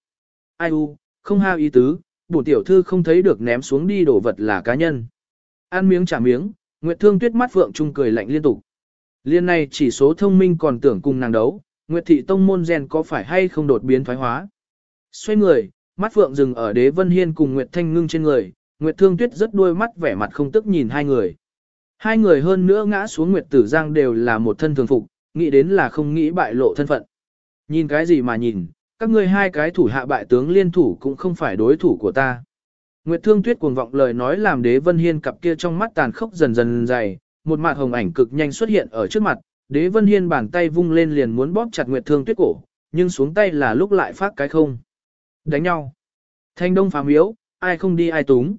Ai u, không hao ý tứ, bổ tiểu thư không thấy được ném xuống đi đổ vật là cá nhân. Ăn miếng trả miếng, Nguyệt Thương Tuyết mắt vượng trung cười lạnh liên tục. Liên này chỉ số thông minh còn tưởng cùng nàng đấu, Nguyệt thị tông môn gen có phải hay không đột biến thoái hóa. Xoay người, mắt phượng dừng ở đế vân hiên cùng Nguyệt Thanh ngưng trên người, Nguyệt Thương Tuyết rất đôi mắt vẻ mặt không tức nhìn hai người. Hai người hơn nữa ngã xuống Nguyệt Tử Giang đều là một thân thường phục, nghĩ đến là không nghĩ bại lộ thân phận. Nhìn cái gì mà nhìn, các ngươi hai cái thủ hạ bại tướng liên thủ cũng không phải đối thủ của ta. Nguyệt Thương Tuyết cuồng vọng lời nói làm Đế Vân Hiên cặp kia trong mắt tàn khốc dần dần dày, một mặt hồng ảnh cực nhanh xuất hiện ở trước mặt, Đế Vân Hiên bàn tay vung lên liền muốn bóp chặt Nguyệt Thương Tuyết cổ, nhưng xuống tay là lúc lại phát cái không. Đánh nhau. Thanh đông phá miếu, ai không đi ai túng.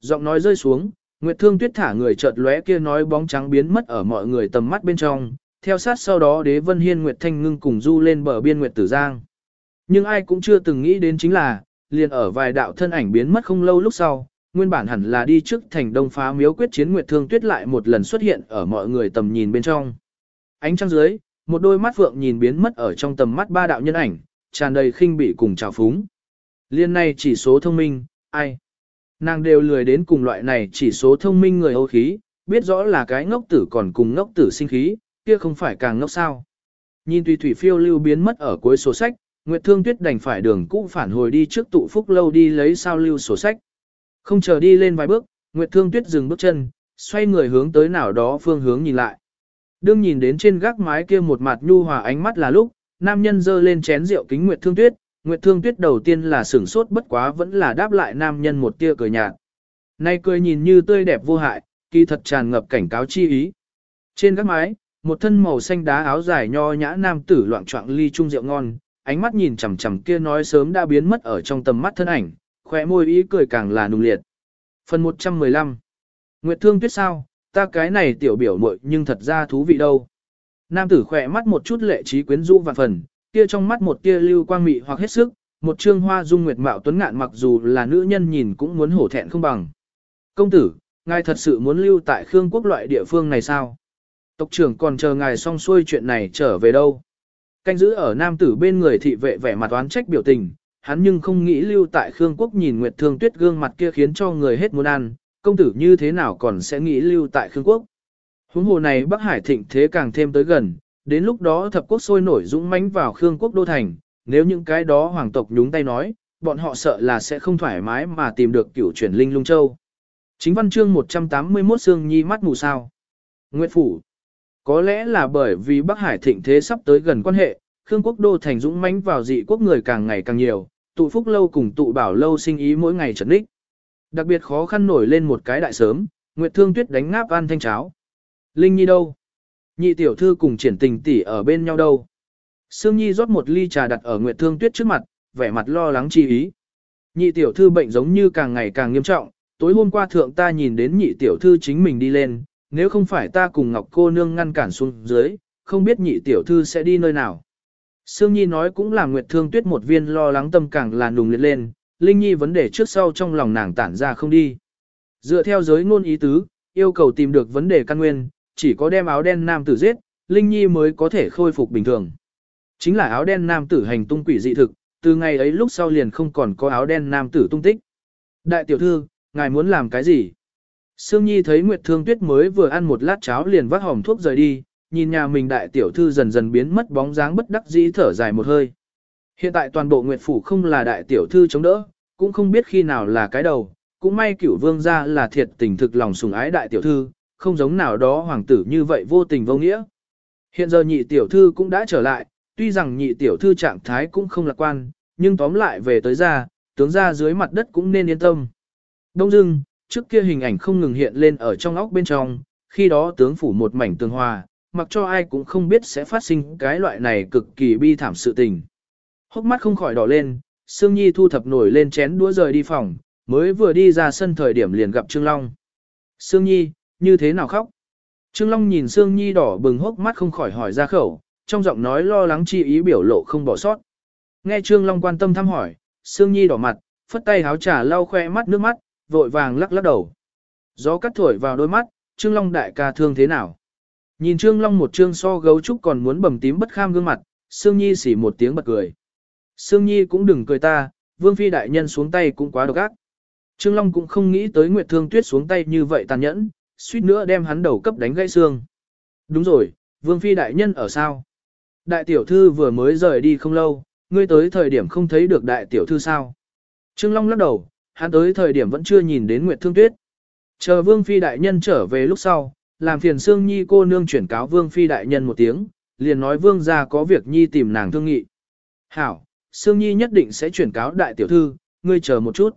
Giọng nói rơi xuống, Nguyệt Thương Tuyết thả người chợt lóe kia nói bóng trắng biến mất ở mọi người tầm mắt bên trong, theo sát sau đó Đế Vân Hiên Nguyệt Thanh ngưng cùng du lên bờ biên Nguyệt Tử Giang. Nhưng ai cũng chưa từng nghĩ đến chính là, liền ở vài đạo thân ảnh biến mất không lâu lúc sau, nguyên bản hẳn là đi trước thành đông phá miếu quyết chiến Nguyệt Thương Tuyết lại một lần xuất hiện ở mọi người tầm nhìn bên trong. Ánh trăng dưới, một đôi mắt phượng nhìn biến mất ở trong tầm mắt ba đạo nhân ảnh, tràn đầy khinh bỉ cùng trào phúng. Liên này chỉ số thông minh, ai? Nàng đều lười đến cùng loại này chỉ số thông minh người âu khí, biết rõ là cái ngốc tử còn cùng ngốc tử sinh khí, kia không phải càng ngốc sao. Nhìn tùy thủy phiêu lưu biến mất ở cuối sổ sách, Nguyệt Thương Tuyết đành phải đường cũ phản hồi đi trước tụ phúc lâu đi lấy sao lưu sổ sách. Không chờ đi lên vài bước, Nguyệt Thương Tuyết dừng bước chân, xoay người hướng tới nào đó phương hướng nhìn lại. Đương nhìn đến trên gác mái kia một mặt nhu hòa ánh mắt là lúc, nam nhân dơ lên chén rượu kính Nguyệt Thương Tuyết, Nguyệt Thương Tuyết đầu tiên là sửng sốt bất quá vẫn là đáp lại nam nhân một tia cười nhạt. Nay cười nhìn như tươi đẹp vô hại, kỳ thật tràn ngập cảnh cáo chi ý. Trên gác mái, một thân màu xanh đá áo dài nho nhã nam tử loạn trọng ly chung rượu ngon, ánh mắt nhìn chằm chằm kia nói sớm đã biến mất ở trong tầm mắt thân ảnh, khóe môi ý cười càng là nung liệt. Phần 115 Nguyệt Thương Tuyết sao, ta cái này tiểu biểu muội nhưng thật ra thú vị đâu. Nam tử khỏe mắt một chút lệ trí quyến rũ vạn phần, kia trong mắt một tia lưu quang mị hoặc hết sức, một trương hoa dung nguyệt mạo tuấn ngạn mặc dù là nữ nhân nhìn cũng muốn hổ thẹn không bằng. Công tử, ngài thật sự muốn lưu tại Khương quốc loại địa phương này sao? Tộc trưởng còn chờ ngài xong xuôi chuyện này trở về đâu? Canh giữ ở nam tử bên người thị vệ vẻ mặt oán trách biểu tình, hắn nhưng không nghĩ lưu tại Khương quốc nhìn Nguyệt Thương Tuyết gương mặt kia khiến cho người hết muốn ăn, công tử như thế nào còn sẽ nghĩ lưu tại Khương quốc. Huống hồ này Bắc Hải thịnh thế càng thêm tới gần, đến lúc đó thập quốc sôi nổi dũng mãnh vào Khương quốc đô thành, nếu những cái đó hoàng tộc nhúng tay nói, bọn họ sợ là sẽ không thoải mái mà tìm được cửu chuyển linh lung châu. Chính văn chương 181 Sương Nhi mắt mù sao. Nguyệt Phủ Có lẽ là bởi vì Bắc Hải thịnh thế sắp tới gần quan hệ, Khương quốc đô thành dũng mãnh vào dị quốc người càng ngày càng nhiều, tụ phúc lâu cùng tụ bảo lâu sinh ý mỗi ngày trấn đích. Đặc biệt khó khăn nổi lên một cái đại sớm, Nguyệt Thương Tuyết đánh ngáp an thanh cháo. Linh Nhi đâu? Nhị tiểu thư cùng triển tình tỷ ở bên nhau đâu? Sương Nhi rót một ly trà đặt ở Nguyệt Thương Tuyết trước mặt, vẻ mặt lo lắng chi ý. Nhị tiểu thư bệnh giống như càng ngày càng nghiêm trọng, tối hôm qua thượng ta nhìn đến nhị tiểu thư chính mình đi lên, nếu không phải ta cùng Ngọc cô nương ngăn cản xuống dưới, không biết nhị tiểu thư sẽ đi nơi nào. Sương Nhi nói cũng là Nguyệt Thương Tuyết một viên lo lắng tâm càng là nùng liệt lên, Linh Nhi vấn đề trước sau trong lòng nàng tản ra không đi. Dựa theo giới ngôn ý tứ, yêu cầu tìm được vấn đề căn nguyên, chỉ có đem áo đen nam tử giết, Linh Nhi mới có thể khôi phục bình thường. Chính là áo đen nam tử hành tung quỷ dị thực, từ ngày ấy lúc sau liền không còn có áo đen nam tử tung tích. Đại tiểu thư, ngài muốn làm cái gì? Sương Nhi thấy Nguyệt Thương Tuyết mới vừa ăn một lát cháo liền vác hòm thuốc rời đi, nhìn nhà mình đại tiểu thư dần dần biến mất bóng dáng bất đắc dĩ thở dài một hơi. Hiện tại toàn bộ Nguyệt Phủ không là đại tiểu thư chống đỡ, cũng không biết khi nào là cái đầu, cũng may cửu vương gia là thiệt tình thực lòng sùng ái đại tiểu thư, không giống nào đó hoàng tử như vậy vô tình vô nghĩa. Hiện giờ nhị tiểu thư cũng đã trở lại, tuy rằng nhị tiểu thư trạng thái cũng không lạc quan, nhưng tóm lại về tới ra, tướng ra dưới mặt đất cũng nên yên tâm. Đông dưng, trước kia hình ảnh không ngừng hiện lên ở trong óc bên trong, khi đó tướng phủ một mảnh tường hòa, mặc cho ai cũng không biết sẽ phát sinh cái loại này cực kỳ bi thảm sự tình. Hốc mắt không khỏi đỏ lên, Sương Nhi thu thập nổi lên chén đũa rời đi phòng, mới vừa đi ra sân thời điểm liền gặp Trương Long. Sương Nhi, như thế nào khóc? Trương Long nhìn Sương Nhi đỏ bừng hốc mắt không khỏi hỏi ra khẩu, trong giọng nói lo lắng chi ý biểu lộ không bỏ sót. Nghe Trương Long quan tâm thăm hỏi, Sương Nhi đỏ mặt, phất tay háo trà lau khoe mắt nước mắt, vội vàng lắc lắc đầu. Gió cắt thổi vào đôi mắt, Trương Long đại ca thương thế nào? Nhìn Trương Long một trương so gấu trúc còn muốn bầm tím bất kham gương mặt, Sương Nhi xỉ một tiếng bật cười. Sương Nhi cũng đừng cười ta, Vương Phi đại nhân xuống tay cũng quá độc ác. Trương Long cũng không nghĩ tới Nguyệt Thương Tuyết xuống tay như vậy tàn nhẫn, suýt nữa đem hắn đầu cấp đánh gãy xương. Đúng rồi, Vương Phi đại nhân ở sao? Đại tiểu thư vừa mới rời đi không lâu, ngươi tới thời điểm không thấy được đại tiểu thư sao? Trương Long lắc đầu, hắn tới thời điểm vẫn chưa nhìn đến Nguyệt Thương Tuyết. Chờ Vương Phi đại nhân trở về lúc sau, làm phiền Sương Nhi cô nương chuyển cáo Vương Phi đại nhân một tiếng, liền nói Vương gia có việc Nhi tìm nàng thương nghị. Hảo, Sương Nhi nhất định sẽ chuyển cáo đại tiểu thư, ngươi chờ một chút.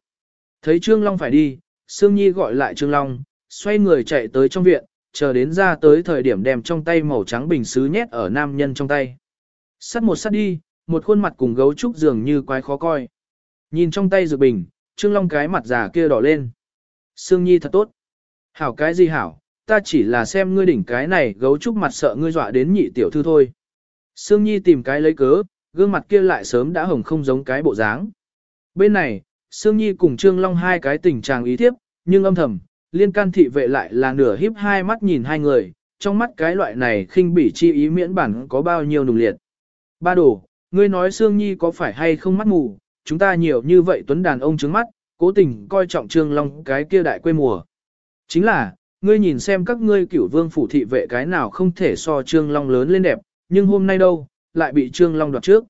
Thấy Trương Long phải đi, Sương Nhi gọi lại Trương Long, xoay người chạy tới trong viện, chờ đến ra tới thời điểm đem trong tay màu trắng bình xứ nhét ở nam nhân trong tay. Sắt một sắt đi, một khuôn mặt cùng gấu trúc dường như quái khó coi. Nhìn trong tay dược bình, Trương Long cái mặt già kia đỏ lên. Sương Nhi thật tốt. Hảo cái gì hảo, ta chỉ là xem ngươi đỉnh cái này gấu trúc mặt sợ ngươi dọa đến nhị tiểu thư thôi. Sương Nhi tìm cái lấy cớ, gương mặt kia lại sớm đã hồng không giống cái bộ dáng. Bên này, Sương Nhi cùng Trương Long hai cái tình trạng ý thiếp, nhưng âm thầm, liên can thị vệ lại là nửa híp hai mắt nhìn hai người, trong mắt cái loại này khinh bỉ chi ý miễn bản có bao nhiêu nùng liệt. Ba đồ, ngươi nói Sương Nhi có phải hay không mắt mù, chúng ta nhiều như vậy tuấn đàn ông trứng mắt, cố tình coi trọng Trương Long cái kia đại quê mùa. Chính là, ngươi nhìn xem các ngươi cửu vương phủ thị vệ cái nào không thể so Trương Long lớn lên đẹp, nhưng hôm nay đâu, lại bị Trương Long đoạt trước.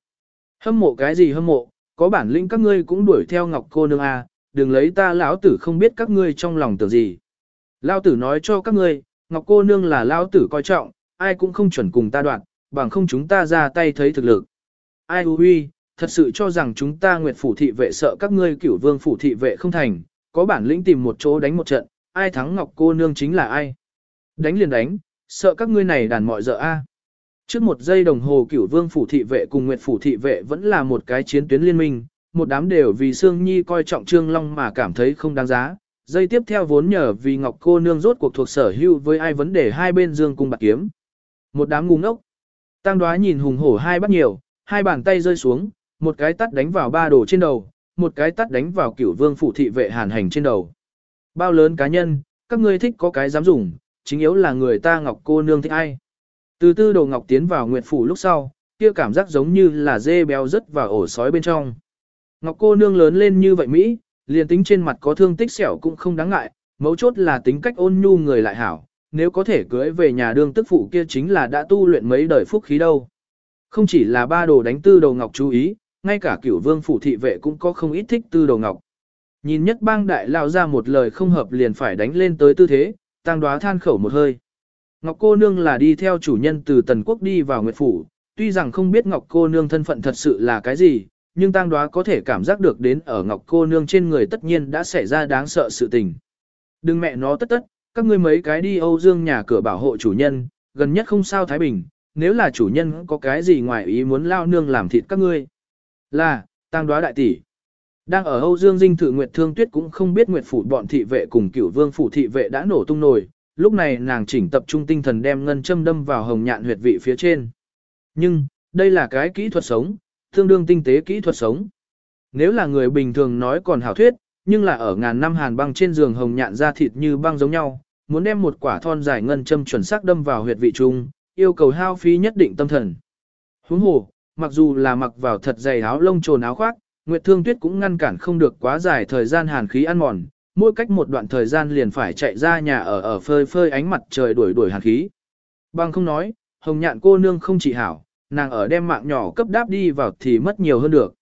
Hâm mộ cái gì hâm mộ, có bản lĩnh các ngươi cũng đuổi theo Ngọc cô nương a, đừng lấy ta lão tử không biết các ngươi trong lòng tưởng gì. Lão tử nói cho các ngươi, Ngọc cô nương là lão tử coi trọng, ai cũng không chuẩn cùng ta đoạn, bằng không chúng ta ra tay thấy thực lực. Ai huy, thật sự cho rằng chúng ta Nguyệt phủ thị vệ sợ các ngươi Cửu Vương phủ thị vệ không thành, có bản lĩnh tìm một chỗ đánh một trận, ai thắng Ngọc cô nương chính là ai. Đánh liền đánh, sợ các ngươi này đàn mọi dợ a. Trước một giây đồng hồ cửu vương phủ thị vệ cùng nguyệt phủ thị vệ vẫn là một cái chiến tuyến liên minh, một đám đều vì Sương Nhi coi trọng Trương Long mà cảm thấy không đáng giá. Dây tiếp theo vốn nhờ vì Ngọc cô nương rốt cuộc thuộc sở hữu với ai vấn đề hai bên dương cung bạc kiếm. Một đám ngu ngốc. Tăng đoá nhìn hùng hổ hai bắt nhiều, hai bàn tay rơi xuống, một cái tắt đánh vào ba đồ trên đầu, một cái tắt đánh vào cửu vương phủ thị vệ hàn hành trên đầu. Bao lớn cá nhân, các ngươi thích có cái dám dùng, chính yếu là người ta Ngọc cô nương thích ai. Từ tư đồ ngọc tiến vào nguyệt phủ lúc sau, kia cảm giác giống như là dê béo rớt vào ổ sói bên trong. Ngọc cô nương lớn lên như vậy Mỹ, liền tính trên mặt có thương tích sẹo cũng không đáng ngại, mấu chốt là tính cách ôn nhu người lại hảo, nếu có thể cưới về nhà đương tức phụ kia chính là đã tu luyện mấy đời phúc khí đâu. Không chỉ là ba đồ đánh tư đồ ngọc chú ý, ngay cả cửu vương phủ thị vệ cũng có không ít thích tư đồ ngọc. Nhìn nhất bang đại lao ra một lời không hợp liền phải đánh lên tới tư thế, tăng đoá than khẩu một hơi. Ngọc cô nương là đi theo chủ nhân từ Tần Quốc đi vào Nguyệt Phủ, tuy rằng không biết Ngọc cô nương thân phận thật sự là cái gì, nhưng tang đoá có thể cảm giác được đến ở Ngọc cô nương trên người tất nhiên đã xảy ra đáng sợ sự tình. Đừng mẹ nó tất tất, các ngươi mấy cái đi Âu Dương nhà cửa bảo hộ chủ nhân, gần nhất không sao Thái Bình, nếu là chủ nhân có cái gì ngoài ý muốn lao nương làm thịt các ngươi. Là, tang đoá đại tỷ. Đang ở Âu Dương Dinh thử Nguyệt Thương Tuyết cũng không biết Nguyệt Phủ bọn thị vệ cùng cửu vương phủ thị vệ đã nổ tung nổi, lúc này nàng chỉnh tập trung tinh thần đem ngân châm đâm vào hồng nhạn huyệt vị phía trên. Nhưng, đây là cái kỹ thuật sống, tương đương tinh tế kỹ thuật sống. Nếu là người bình thường nói còn hảo thuyết, nhưng là ở ngàn năm hàn băng trên giường hồng nhạn ra thịt như băng giống nhau, muốn đem một quả thon dài ngân châm chuẩn xác đâm vào huyệt vị trung, yêu cầu hao phí nhất định tâm thần. Huống hồ, mặc dù là mặc vào thật dày áo lông trồn áo khoác, Nguyệt Thương Tuyết cũng ngăn cản không được quá dài thời gian hàn khí ăn mòn, mỗi cách một đoạn thời gian liền phải chạy ra nhà ở ở phơi phơi ánh mặt trời đuổi đuổi hàn khí. Bằng không nói, hồng nhạn cô nương không chỉ hảo, nàng ở đem mạng nhỏ cấp đáp đi vào thì mất nhiều hơn được.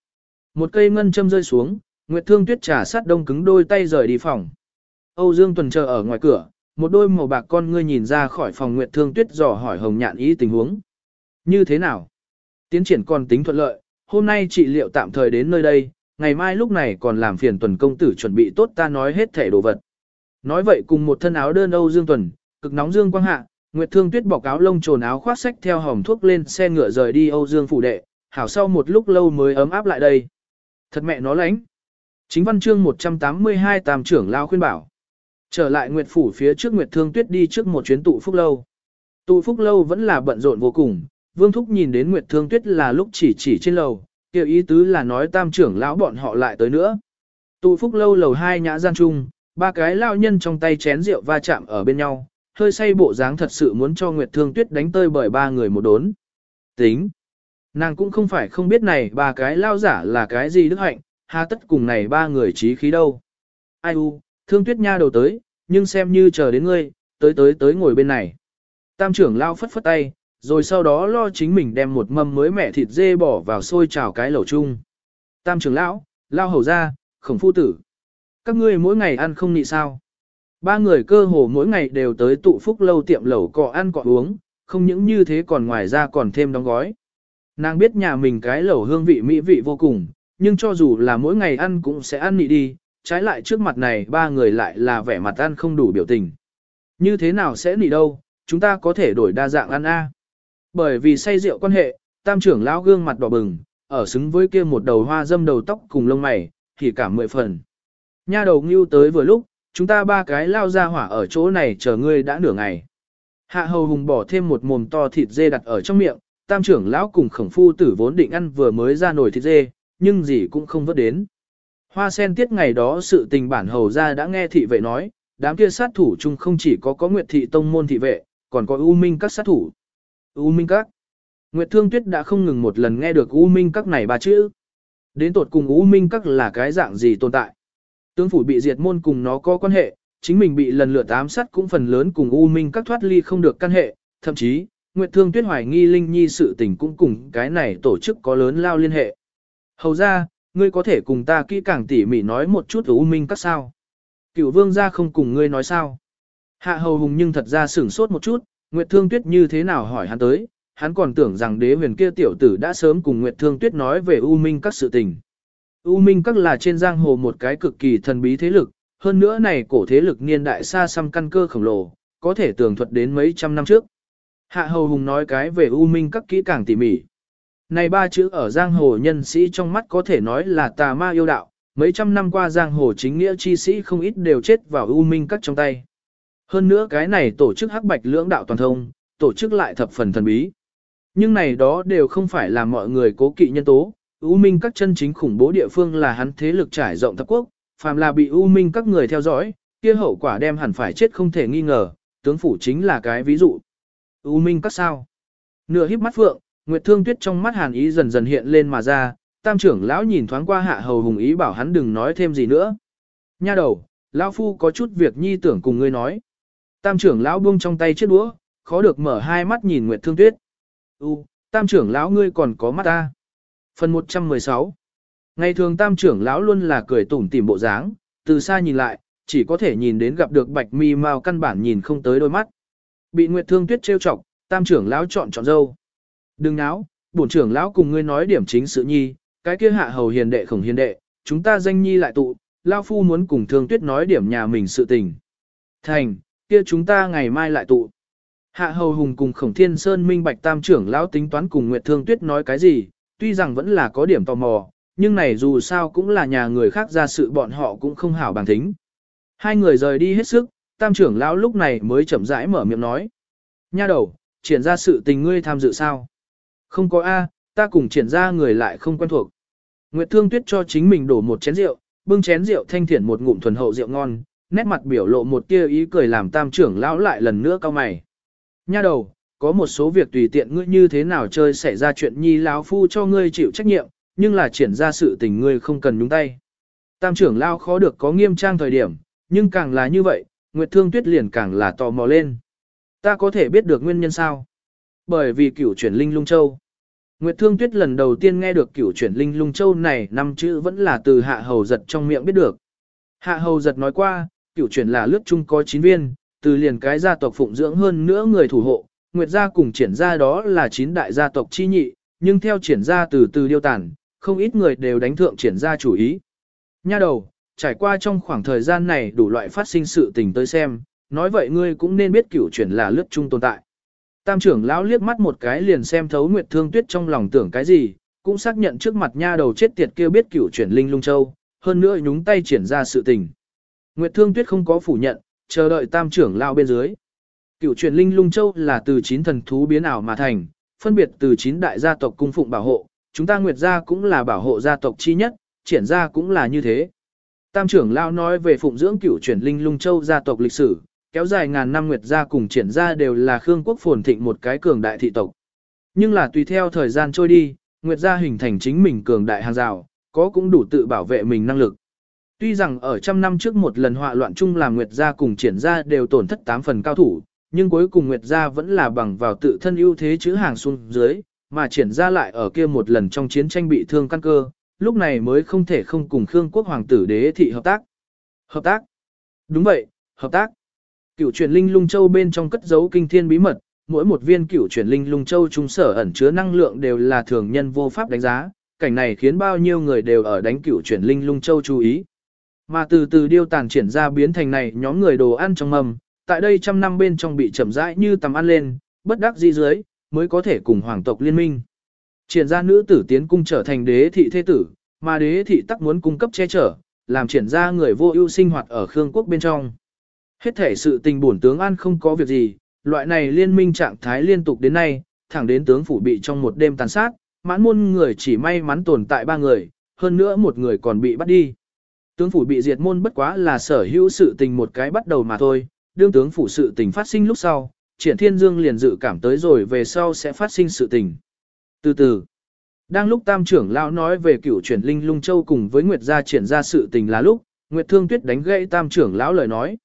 Một cây ngân châm rơi xuống, Nguyệt Thương Tuyết trà sát đông cứng đôi tay rời đi phòng. Âu Dương Tuần chờ ở ngoài cửa, một đôi màu bạc con ngươi nhìn ra khỏi phòng Nguyệt Thương Tuyết dò hỏi Hồng Nhạn ý tình huống. Như thế nào? Tiến triển còn tính thuận lợi, hôm nay trị liệu tạm thời đến nơi đây, ngày mai lúc này còn làm phiền tuần công tử chuẩn bị tốt ta nói hết thể đồ vật. Nói vậy cùng một thân áo đơn Âu Dương Tuần, cực nóng dương quang hạ, Nguyệt Thương Tuyết bọc áo lông trồn áo khoác sách theo hòm thuốc lên xe ngựa rời đi Âu Dương phủ đệ, hảo sau một lúc lâu mới ấm áp lại đây. Thật mẹ nó lánh. Chính văn chương 182 tam trưởng lao khuyên bảo. Trở lại Nguyệt phủ phía trước Nguyệt Thương Tuyết đi trước một chuyến tụ phúc lâu. Tụ phúc lâu vẫn là bận rộn vô cùng, Vương Thúc nhìn đến Nguyệt Thương Tuyết là lúc chỉ chỉ trên lầu, kêu ý tứ là nói tam trưởng lão bọn họ lại tới nữa. Tụ phúc lâu lầu hai nhã gian trung, ba cái lao nhân trong tay chén rượu va chạm ở bên nhau, hơi say bộ dáng thật sự muốn cho Nguyệt Thương Tuyết đánh tơi bởi ba người một đốn. Tính. Nàng cũng không phải không biết này ba cái lao giả là cái gì đức hạnh, hà tất cùng này ba người trí khí đâu. Ai u, Thương Tuyết nha đầu tới, nhưng xem như chờ đến ngươi, tới tới tới ngồi bên này. Tam trưởng lao phất phất tay, rồi sau đó lo chính mình đem một mâm mới mẹ thịt dê bỏ vào xôi chảo cái lẩu chung. Tam trưởng lão, lao hầu ra, khổng phu tử. Các ngươi mỗi ngày ăn không nị sao. Ba người cơ hồ mỗi ngày đều tới tụ phúc lâu tiệm lẩu cọ ăn cọ uống, không những như thế còn ngoài ra còn thêm đóng gói. Nàng biết nhà mình cái lẩu hương vị mỹ vị vô cùng, nhưng cho dù là mỗi ngày ăn cũng sẽ ăn nị đi, trái lại trước mặt này ba người lại là vẻ mặt ăn không đủ biểu tình. Như thế nào sẽ nị đâu, chúng ta có thể đổi đa dạng ăn a. Bởi vì say rượu quan hệ, tam trưởng lão gương mặt đỏ bừng, ở xứng với kia một đầu hoa dâm đầu tóc cùng lông mày, thì cả mười phần. Nha đầu ngưu tới vừa lúc, chúng ta ba cái lao ra hỏa ở chỗ này chờ ngươi đã nửa ngày. Hạ hầu hùng bỏ thêm một mồm to thịt dê đặt ở trong miệng, tam trưởng lão cùng khổng phu tử vốn định ăn vừa mới ra nồi thịt dê, nhưng gì cũng không vớt đến. Hoa sen tiết ngày đó sự tình bản hầu ra đã nghe thị vệ nói, đám kia sát thủ chung không chỉ có có nguyệt thị tông môn thị vệ, còn có ưu minh các sát thủ. U Minh Các. Nguyệt Thương Tuyết đã không ngừng một lần nghe được U Minh Các này ba chữ. Đến tột cùng U Minh Các là cái dạng gì tồn tại. Tướng phủ bị diệt môn cùng nó có quan hệ, chính mình bị lần lượt ám sát cũng phần lớn cùng U Minh Các thoát ly không được căn hệ, thậm chí, Nguyệt Thương Tuyết hoài nghi Linh Nhi sự tình cũng cùng cái này tổ chức có lớn lao liên hệ. Hầu ra, ngươi có thể cùng ta kỹ càng tỉ mỉ nói một chút U Minh Các sao? Cửu vương gia không cùng ngươi nói sao? Hạ hầu hùng nhưng thật ra sửng sốt một chút, Nguyệt Thương Tuyết như thế nào hỏi hắn tới, hắn còn tưởng rằng đế huyền kia tiểu tử đã sớm cùng Nguyệt Thương Tuyết nói về U Minh các sự tình. U Minh các là trên giang hồ một cái cực kỳ thần bí thế lực, hơn nữa này cổ thế lực niên đại xa xăm căn cơ khổng lồ, có thể tường thuật đến mấy trăm năm trước. Hạ Hầu Hùng nói cái về U Minh các kỹ càng tỉ mỉ. Này ba chữ ở giang hồ nhân sĩ trong mắt có thể nói là tà ma yêu đạo, mấy trăm năm qua giang hồ chính nghĩa chi sĩ không ít đều chết vào U Minh các trong tay. Hơn nữa cái này tổ chức hắc bạch lưỡng đạo toàn thông, tổ chức lại thập phần thần bí. Nhưng này đó đều không phải là mọi người cố kỵ nhân tố, U Minh các chân chính khủng bố địa phương là hắn thế lực trải rộng thập quốc, phàm là bị U Minh các người theo dõi, kia hậu quả đem hẳn phải chết không thể nghi ngờ, tướng phủ chính là cái ví dụ. U Minh các sao? Nửa híp mắt phượng, Nguyệt Thương Tuyết trong mắt hàn ý dần dần hiện lên mà ra, tam trưởng lão nhìn thoáng qua hạ hầu hùng ý bảo hắn đừng nói thêm gì nữa. Nha đầu, lão phu có chút việc nhi tưởng cùng ngươi nói. Tam trưởng lão buông trong tay chiếc đũa, khó được mở hai mắt nhìn Nguyệt Thương Tuyết. U, tam trưởng lão ngươi còn có mắt ta. Phần 116 Ngày thường tam trưởng lão luôn là cười tủm tỉm bộ dáng, từ xa nhìn lại, chỉ có thể nhìn đến gặp được bạch mi mao căn bản nhìn không tới đôi mắt. Bị Nguyệt Thương Tuyết trêu chọc, tam trưởng lão chọn chọn dâu. Đừng náo, bổn trưởng lão cùng ngươi nói điểm chính sự nhi, cái kia hạ hầu hiền đệ khổng hiền đệ, chúng ta danh nhi lại tụ, lão phu muốn cùng Thương Tuyết nói điểm nhà mình sự tình. Thành, kia chúng ta ngày mai lại tụ. Hạ Hầu Hùng cùng Khổng Thiên Sơn minh bạch tam trưởng lão tính toán cùng Nguyệt Thương Tuyết nói cái gì, tuy rằng vẫn là có điểm tò mò, nhưng này dù sao cũng là nhà người khác ra sự bọn họ cũng không hảo bằng thính. Hai người rời đi hết sức, tam trưởng lão lúc này mới chậm rãi mở miệng nói. Nha đầu, triển ra sự tình ngươi tham dự sao? Không có A, ta cùng triển ra người lại không quen thuộc. Nguyệt Thương Tuyết cho chính mình đổ một chén rượu, bưng chén rượu thanh thiện một ngụm thuần hậu rượu ngon, nét mặt biểu lộ một tia ý cười làm tam trưởng lão lại lần nữa cao mày. Nha đầu, có một số việc tùy tiện ngươi như thế nào chơi xảy ra chuyện nhi lão phu cho ngươi chịu trách nhiệm, nhưng là triển ra sự tình ngươi không cần nhúng tay. Tam trưởng lão khó được có nghiêm trang thời điểm, nhưng càng là như vậy, Nguyệt Thương Tuyết liền càng là tò mò lên. Ta có thể biết được nguyên nhân sao? Bởi vì cửu chuyển linh lung châu. Nguyệt Thương Tuyết lần đầu tiên nghe được cửu chuyển linh lung châu này năm chữ vẫn là từ hạ hầu giật trong miệng biết được. Hạ hầu giật nói qua, cửu chuyển là lướt chung có 9 viên, từ liền cái gia tộc phụng dưỡng hơn nữa người thủ hộ, Nguyệt gia cùng triển gia đó là chín đại gia tộc chi nhị, nhưng theo triển gia từ từ điêu tàn, không ít người đều đánh thượng triển gia chủ ý. Nha đầu, trải qua trong khoảng thời gian này đủ loại phát sinh sự tình tới xem, nói vậy ngươi cũng nên biết cửu chuyển là lướt chung tồn tại. Tam trưởng lão liếc mắt một cái liền xem thấu Nguyệt Thương Tuyết trong lòng tưởng cái gì, cũng xác nhận trước mặt nha đầu chết tiệt kia biết cửu chuyển linh lung châu, hơn nữa nhúng tay triển ra sự tình. Nguyệt Thương Tuyết không có phủ nhận, chờ đợi tam trưởng lão bên dưới. Cửu truyền linh lung châu là từ chín thần thú biến ảo mà thành, phân biệt từ chín đại gia tộc cung phụng bảo hộ, chúng ta Nguyệt gia cũng là bảo hộ gia tộc chi nhất, triển gia cũng là như thế. Tam trưởng lão nói về phụng dưỡng cửu truyền linh lung châu gia tộc lịch sử, kéo dài ngàn năm Nguyệt gia cùng triển gia đều là Khương quốc phồn thịnh một cái cường đại thị tộc. Nhưng là tùy theo thời gian trôi đi, Nguyệt gia hình thành chính mình cường đại hàng rào, có cũng đủ tự bảo vệ mình năng lực. Tuy rằng ở trăm năm trước một lần họa loạn chung làm Nguyệt gia cùng triển gia đều tổn thất 8 phần cao thủ, nhưng cuối cùng Nguyệt gia vẫn là bằng vào tự thân ưu thế chữ hàng xuống dưới, mà triển ra lại ở kia một lần trong chiến tranh bị thương căn cơ, lúc này mới không thể không cùng Khương quốc hoàng tử đế thị hợp tác. Hợp tác? Đúng vậy, hợp tác. Cửu truyền linh lung châu bên trong cất giấu kinh thiên bí mật, mỗi một viên cửu truyền linh lung châu trung sở ẩn chứa năng lượng đều là thường nhân vô pháp đánh giá, cảnh này khiến bao nhiêu người đều ở đánh cửu truyền linh lung châu chú ý. Mà từ từ điêu tàn triển ra biến thành này nhóm người đồ ăn trong mầm, tại đây trăm năm bên trong bị chậm rãi như tầm ăn lên, bất đắc dĩ dưới, mới có thể cùng hoàng tộc liên minh. Triển gia nữ tử tiến cung trở thành đế thị thế tử, mà đế thị tắc muốn cung cấp che chở, làm triển gia người vô ưu sinh hoạt ở Khương quốc bên trong. Hết thể sự tình bổn tướng an không có việc gì, loại này liên minh trạng thái liên tục đến nay, thẳng đến tướng phủ bị trong một đêm tàn sát, mãn môn người chỉ may mắn tồn tại ba người, hơn nữa một người còn bị bắt đi. Tướng phủ bị diệt môn bất quá là sở hữu sự tình một cái bắt đầu mà thôi, đương tướng phủ sự tình phát sinh lúc sau, triển thiên dương liền dự cảm tới rồi về sau sẽ phát sinh sự tình. Từ từ, đang lúc tam trưởng lão nói về cửu chuyển linh lung châu cùng với Nguyệt gia triển ra sự tình là lúc, Nguyệt Thương Tuyết đánh gãy tam trưởng lão lời nói.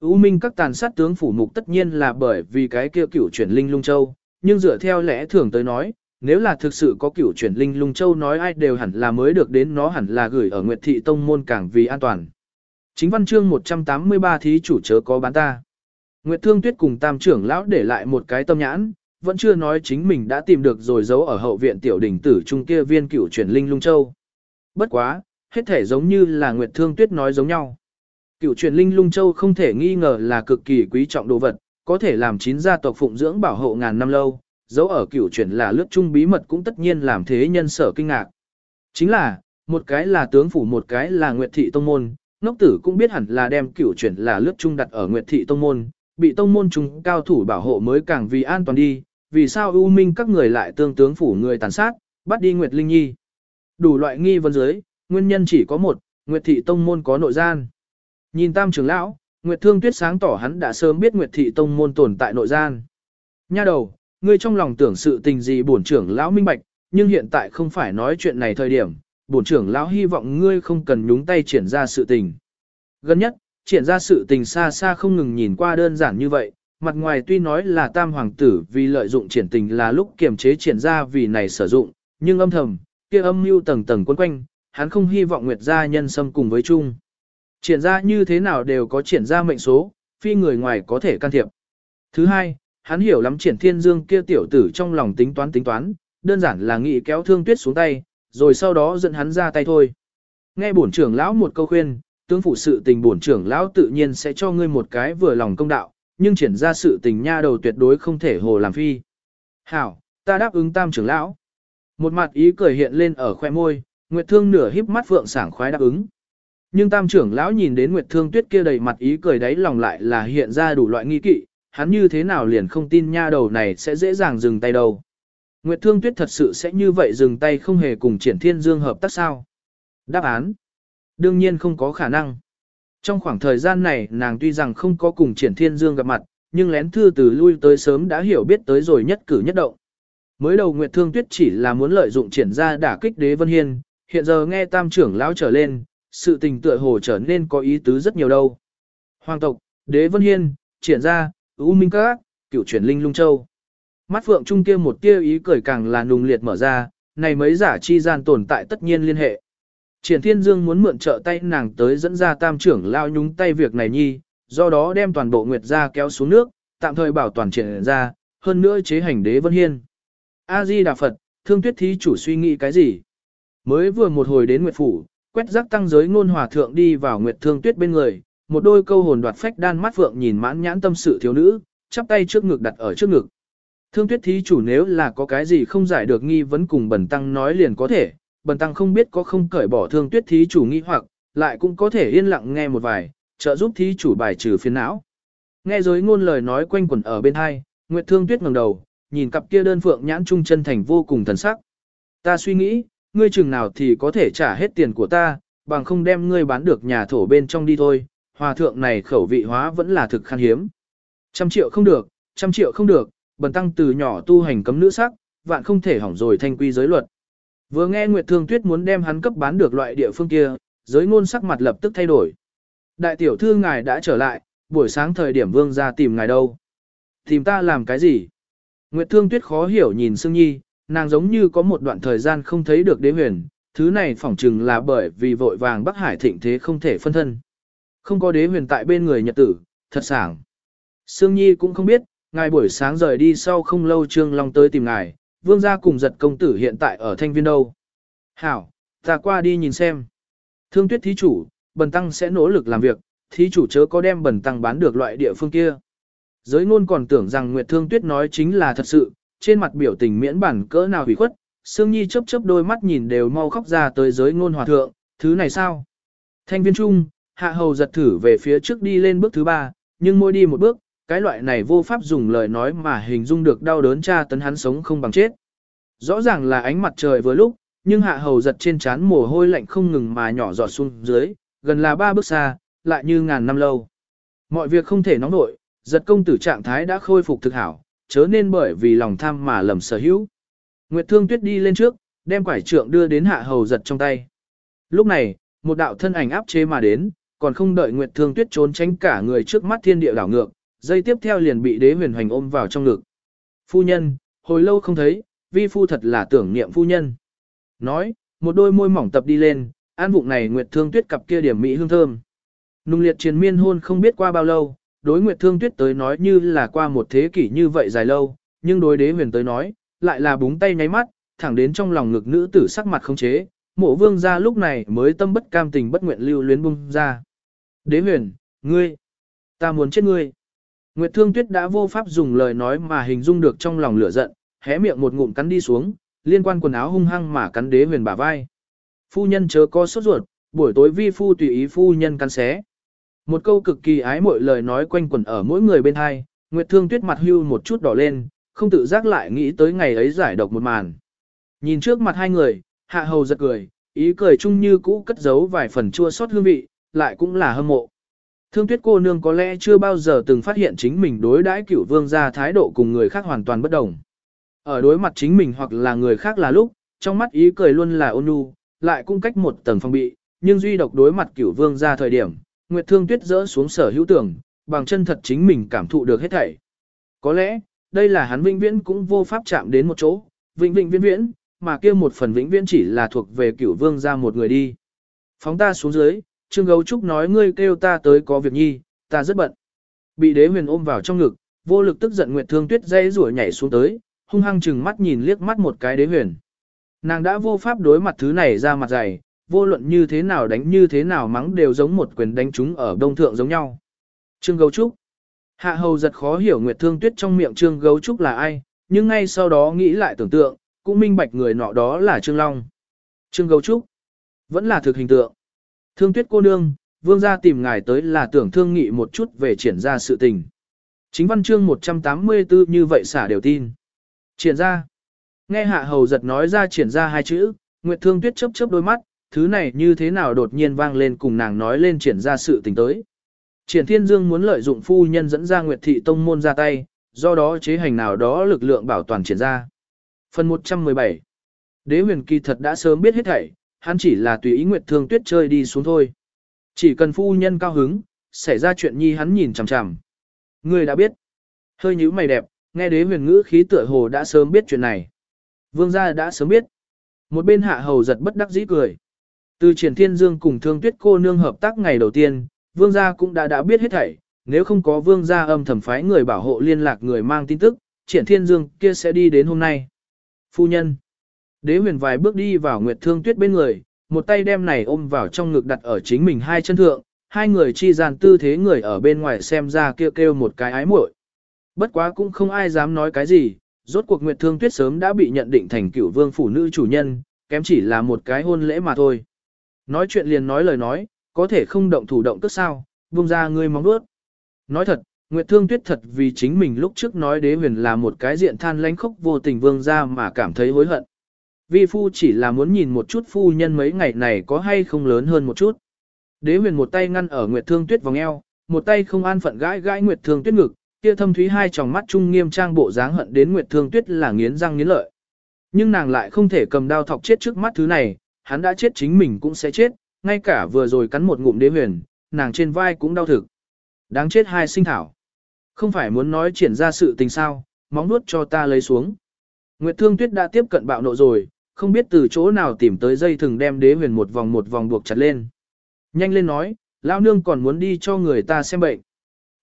U minh các tàn sát tướng phủ mục tất nhiên là bởi vì cái kia cửu chuyển linh lung châu, nhưng dựa theo lẽ thường tới nói, nếu là thực sự có cửu chuyển linh lung châu nói ai đều hẳn là mới được đến nó hẳn là gửi ở Nguyệt thị tông môn cảng vì an toàn. Chính văn chương 183 thí chủ chớ có bán ta. Nguyệt Thương Tuyết cùng tam trưởng lão để lại một cái tâm nhãn, vẫn chưa nói chính mình đã tìm được rồi giấu ở hậu viện tiểu đỉnh tử trung kia viên cửu chuyển linh lung châu. Bất quá, hết thể giống như là Nguyệt Thương Tuyết nói giống nhau. Cựu truyền linh lung châu không thể nghi ngờ là cực kỳ quý trọng đồ vật, có thể làm chín gia tộc phụng dưỡng bảo hộ ngàn năm lâu, dấu ở cựu truyền là lướt trung bí mật cũng tất nhiên làm thế nhân sở kinh ngạc. Chính là, một cái là tướng phủ một cái là nguyệt thị tông môn, ngốc tử cũng biết hẳn là đem cửu chuyển là lướt trung đặt ở nguyệt thị tông môn, bị tông môn chúng cao thủ bảo hộ mới càng vì an toàn đi, vì sao ưu minh các người lại tương tướng phủ người tàn sát, bắt đi nguyệt linh nhi. Đủ loại nghi vấn dưới, nguyên nhân chỉ có một, nguyệt thị tông môn có nội gian. Nhìn tam trưởng lão, Nguyệt Thương Tuyết sáng tỏ hắn đã sớm biết Nguyệt Thị Tông môn tồn tại nội gian. Nha đầu, ngươi trong lòng tưởng sự tình gì bổn trưởng lão minh bạch, nhưng hiện tại không phải nói chuyện này thời điểm, bổn trưởng lão hy vọng ngươi không cần nhúng tay triển ra sự tình. Gần nhất, triển ra sự tình xa xa không ngừng nhìn qua đơn giản như vậy, mặt ngoài tuy nói là tam hoàng tử vì lợi dụng triển tình là lúc kiềm chế triển ra vì này sử dụng, nhưng âm thầm, kia âm mưu tầng tầng quấn quanh, hắn không hy vọng Nguyệt gia nhân xâm cùng với chung. Triển ra như thế nào đều có triển ra mệnh số, phi người ngoài có thể can thiệp. Thứ hai, hắn hiểu lắm triển thiên dương kia tiểu tử trong lòng tính toán tính toán, đơn giản là nghĩ kéo thương tuyết xuống tay, rồi sau đó dẫn hắn ra tay thôi. Nghe bổn trưởng lão một câu khuyên, tướng phụ sự tình bổn trưởng lão tự nhiên sẽ cho ngươi một cái vừa lòng công đạo, nhưng triển ra sự tình nha đầu tuyệt đối không thể hồ làm phi. Hảo, ta đáp ứng tam trưởng lão. Một mặt ý cười hiện lên ở khoe môi, Nguyệt Thương nửa híp mắt vượng sảng khoái đáp ứng. Nhưng tam trưởng lão nhìn đến Nguyệt Thương Tuyết kia đầy mặt ý cười đáy lòng lại là hiện ra đủ loại nghi kỵ, hắn như thế nào liền không tin nha đầu này sẽ dễ dàng dừng tay đâu. Nguyệt Thương Tuyết thật sự sẽ như vậy dừng tay không hề cùng Triển Thiên Dương hợp tác sao? Đáp án? Đương nhiên không có khả năng. Trong khoảng thời gian này nàng tuy rằng không có cùng Triển Thiên Dương gặp mặt, nhưng lén thư từ lui tới sớm đã hiểu biết tới rồi nhất cử nhất động. Mới đầu Nguyệt Thương Tuyết chỉ là muốn lợi dụng triển ra đả kích đế vân hiên, hiện giờ nghe tam trưởng lão trở lên, sự tình tựa hồ trở nên có ý tứ rất nhiều đâu. Hoàng tộc, đế vân hiên, triển ra, ưu minh các, cựu chuyển linh lung châu mắt phượng trung kia một tia ý cười càng là nùng liệt mở ra, này mấy giả chi gian tồn tại tất nhiên liên hệ. Triển Thiên Dương muốn mượn trợ tay nàng tới dẫn ra tam trưởng lao nhúng tay việc này nhi, do đó đem toàn bộ Nguyệt gia kéo xuống nước, tạm thời bảo toàn triển ra, hơn nữa chế hành đế vân hiên. A-di Đà Phật, thương tuyết thí chủ suy nghĩ cái gì? Mới vừa một hồi đến Nguyệt Phủ, quét rác tăng giới ngôn hòa thượng đi vào Nguyệt Thương Tuyết bên người, một đôi câu hồn đoạt phách đan mắt phượng nhìn mãn nhãn tâm sự thiếu nữ, chắp tay trước ngực đặt ở trước ngực. Thương Tuyết thí chủ nếu là có cái gì không giải được nghi vấn cùng Bần tăng nói liền có thể, Bần tăng không biết có không cởi bỏ Thương Tuyết thí chủ nghi hoặc, lại cũng có thể yên lặng nghe một vài, trợ giúp thí chủ bài trừ phiền não. Nghe giới ngôn lời nói quanh quẩn ở bên hai, Nguyệt Thương Tuyết ngẩng đầu, nhìn cặp kia đơn phượng nhãn trung chân thành vô cùng thần sắc. Ta suy nghĩ, ngươi chừng nào thì có thể trả hết tiền của ta, bằng không đem ngươi bán được nhà thổ bên trong đi thôi, hòa thượng này khẩu vị hóa vẫn là thực khan hiếm. Trăm triệu không được, trăm triệu không được, bần tăng từ nhỏ tu hành cấm nữ sắc, vạn không thể hỏng rồi thanh quy giới luật. Vừa nghe Nguyệt Thương Tuyết muốn đem hắn cấp bán được loại địa phương kia, giới ngôn sắc mặt lập tức thay đổi. Đại tiểu thư ngài đã trở lại, buổi sáng thời điểm vương ra tìm ngài đâu. Tìm ta làm cái gì? Nguyệt Thương Tuyết khó hiểu nhìn Sương Nhi, nàng giống như có một đoạn thời gian không thấy được đế huyền, thứ này phỏng chừng là bởi vì vội vàng Bắc Hải thịnh thế không thể phân thân. Không có đế huyền tại bên người nhật tử, thật sảng. Sương Nhi cũng không biết, ngài buổi sáng rời đi sau không lâu Trương Long tới tìm ngài, vương gia cùng giật công tử hiện tại ở thanh viên đâu. Hảo, ta qua đi nhìn xem. Thương tuyết thí chủ, bần tăng sẽ nỗ lực làm việc, thí chủ chớ có đem bần tăng bán được loại địa phương kia. Giới ngôn còn tưởng rằng Nguyệt Thương Tuyết nói chính là thật sự, trên mặt biểu tình miễn bản cỡ nào hủy khuất, Sương Nhi chớp chớp đôi mắt nhìn đều mau khóc ra tới giới ngôn hòa thượng, thứ này sao? Thanh viên trung, hạ hầu giật thử về phía trước đi lên bước thứ ba, nhưng mỗi đi một bước, cái loại này vô pháp dùng lời nói mà hình dung được đau đớn tra tấn hắn sống không bằng chết. Rõ ràng là ánh mặt trời vừa lúc, nhưng hạ hầu giật trên trán mồ hôi lạnh không ngừng mà nhỏ giọt xuống dưới, gần là ba bước xa, lại như ngàn năm lâu. Mọi việc không thể nóng nổi, giật công tử trạng thái đã khôi phục thực hảo, chớ nên bởi vì lòng tham mà lầm sở hữu. Nguyệt Thương Tuyết đi lên trước, đem quải trượng đưa đến hạ hầu giật trong tay. Lúc này, một đạo thân ảnh áp chế mà đến, còn không đợi Nguyệt Thương Tuyết trốn tránh cả người trước mắt thiên địa đảo ngược, dây tiếp theo liền bị đế huyền hoành ôm vào trong ngực. Phu nhân, hồi lâu không thấy, vi phu thật là tưởng niệm phu nhân. Nói, một đôi môi mỏng tập đi lên, an vụng này Nguyệt Thương Tuyết cặp kia điểm mỹ hương thơm. Nung liệt chiến miên hôn không biết qua bao lâu, đối Nguyệt Thương Tuyết tới nói như là qua một thế kỷ như vậy dài lâu, nhưng đối đế huyền tới nói, lại là búng tay nháy mắt, thẳng đến trong lòng ngực nữ tử sắc mặt không chế, mộ vương ra lúc này mới tâm bất cam tình bất nguyện lưu luyến bung ra. Đế huyền, ngươi, ta muốn chết ngươi. Nguyệt Thương Tuyết đã vô pháp dùng lời nói mà hình dung được trong lòng lửa giận, hé miệng một ngụm cắn đi xuống, liên quan quần áo hung hăng mà cắn đế huyền bả vai. Phu nhân chớ có sốt ruột, buổi tối vi phu tùy ý phu nhân cắn xé. Một câu cực kỳ ái mội lời nói quanh quẩn ở mỗi người bên hai, Nguyệt Thương Tuyết mặt hưu một chút đỏ lên, không tự giác lại nghĩ tới ngày ấy giải độc một màn. Nhìn trước mặt hai người, hạ hầu giật cười, ý cười chung như cũ cất giấu vài phần chua xót hương vị, lại cũng là hâm mộ. Thương tuyết cô nương có lẽ chưa bao giờ từng phát hiện chính mình đối đãi cửu vương ra thái độ cùng người khác hoàn toàn bất đồng. Ở đối mặt chính mình hoặc là người khác là lúc, trong mắt ý cười luôn là ôn nhu, lại cung cách một tầng phong bị, nhưng duy độc đối mặt cửu vương ra thời điểm, Nguyệt Thương Tuyết rỡ xuống sở hữu tưởng, bằng chân thật chính mình cảm thụ được hết thảy. Có lẽ, đây là hắn vĩnh viễn cũng vô pháp chạm đến một chỗ, vĩnh vĩnh viễn viễn, mà kia một phần vĩnh viễn chỉ là thuộc về cửu vương ra một người đi. Phóng ta xuống dưới, Trương Gấu Trúc nói ngươi kêu ta tới có việc nhi, ta rất bận. Bị đế huyền ôm vào trong ngực, vô lực tức giận Nguyệt Thương Tuyết dây rủa nhảy xuống tới, hung hăng chừng mắt nhìn liếc mắt một cái đế huyền. Nàng đã vô pháp đối mặt thứ này ra mặt dày, vô luận như thế nào đánh như thế nào mắng đều giống một quyền đánh chúng ở đông thượng giống nhau. Trương Gấu Trúc Hạ hầu giật khó hiểu Nguyệt Thương Tuyết trong miệng Trương Gấu Trúc là ai, nhưng ngay sau đó nghĩ lại tưởng tượng, cũng minh bạch người nọ đó là Trương Long. Trương Gấu Trúc vẫn là thực hình tượng. Thương Tuyết cô nương, vương gia tìm ngài tới là tưởng thương nghị một chút về triển ra sự tình. Chính văn chương 184 như vậy xả đều tin. Triển ra. Nghe hạ hầu giật nói ra triển ra hai chữ, Nguyệt Thương Tuyết chớp chớp đôi mắt, thứ này như thế nào đột nhiên vang lên cùng nàng nói lên triển ra sự tình tới. Triển Thiên Dương muốn lợi dụng phu nhân dẫn ra Nguyệt Thị Tông môn ra tay, do đó chế hành nào đó lực lượng bảo toàn triển ra. Phần 117 Đế huyền kỳ thật đã sớm biết hết thảy, hắn chỉ là tùy ý Nguyệt Thương Tuyết chơi đi xuống thôi. Chỉ cần phu nhân cao hứng, xảy ra chuyện nhi hắn nhìn chằm chằm. Người đã biết. Hơi nhíu mày đẹp, Nghe đế huyền ngữ khí tựa hồ đã sớm biết chuyện này. Vương gia đã sớm biết. Một bên hạ hầu giật bất đắc dĩ cười. Từ triển thiên dương cùng thương tuyết cô nương hợp tác ngày đầu tiên, vương gia cũng đã đã biết hết thảy. Nếu không có vương gia âm thầm phái người bảo hộ liên lạc người mang tin tức, triển thiên dương kia sẽ đi đến hôm nay. Phu nhân. Đế huyền vài bước đi vào nguyệt thương tuyết bên người, một tay đem này ôm vào trong ngực đặt ở chính mình hai chân thượng, hai người chi gian tư thế người ở bên ngoài xem ra kêu kêu một cái ái muội. Bất quá cũng không ai dám nói cái gì, rốt cuộc Nguyệt Thương Tuyết sớm đã bị nhận định thành cửu vương phủ nữ chủ nhân, kém chỉ là một cái hôn lễ mà thôi. Nói chuyện liền nói lời nói, có thể không động thủ động tức sao, buông ra ngươi móng đuốt. Nói thật, Nguyệt Thương Tuyết thật vì chính mình lúc trước nói đế huyền là một cái diện than lánh khốc vô tình vương ra mà cảm thấy hối hận. Vi phu chỉ là muốn nhìn một chút phu nhân mấy ngày này có hay không lớn hơn một chút. Đế huyền một tay ngăn ở Nguyệt Thương Tuyết vòng eo, một tay không an phận gãi gãi Nguyệt Thương Tuyết ngực, kia thâm thúy hai tròng mắt trung nghiêm trang bộ dáng hận đến Nguyệt Thương Tuyết là nghiến răng nghiến lợi. Nhưng nàng lại không thể cầm đao thọc chết trước mắt thứ này, hắn đã chết chính mình cũng sẽ chết, ngay cả vừa rồi cắn một ngụm đế huyền, nàng trên vai cũng đau thực. Đáng chết hai sinh thảo. Không phải muốn nói triển ra sự tình sao, móng nuốt cho ta lấy xuống. Nguyệt Thương Tuyết đã tiếp cận bạo nộ rồi, không biết từ chỗ nào tìm tới dây thừng đem đế huyền một vòng một vòng buộc chặt lên. Nhanh lên nói, lão nương còn muốn đi cho người ta xem bệnh.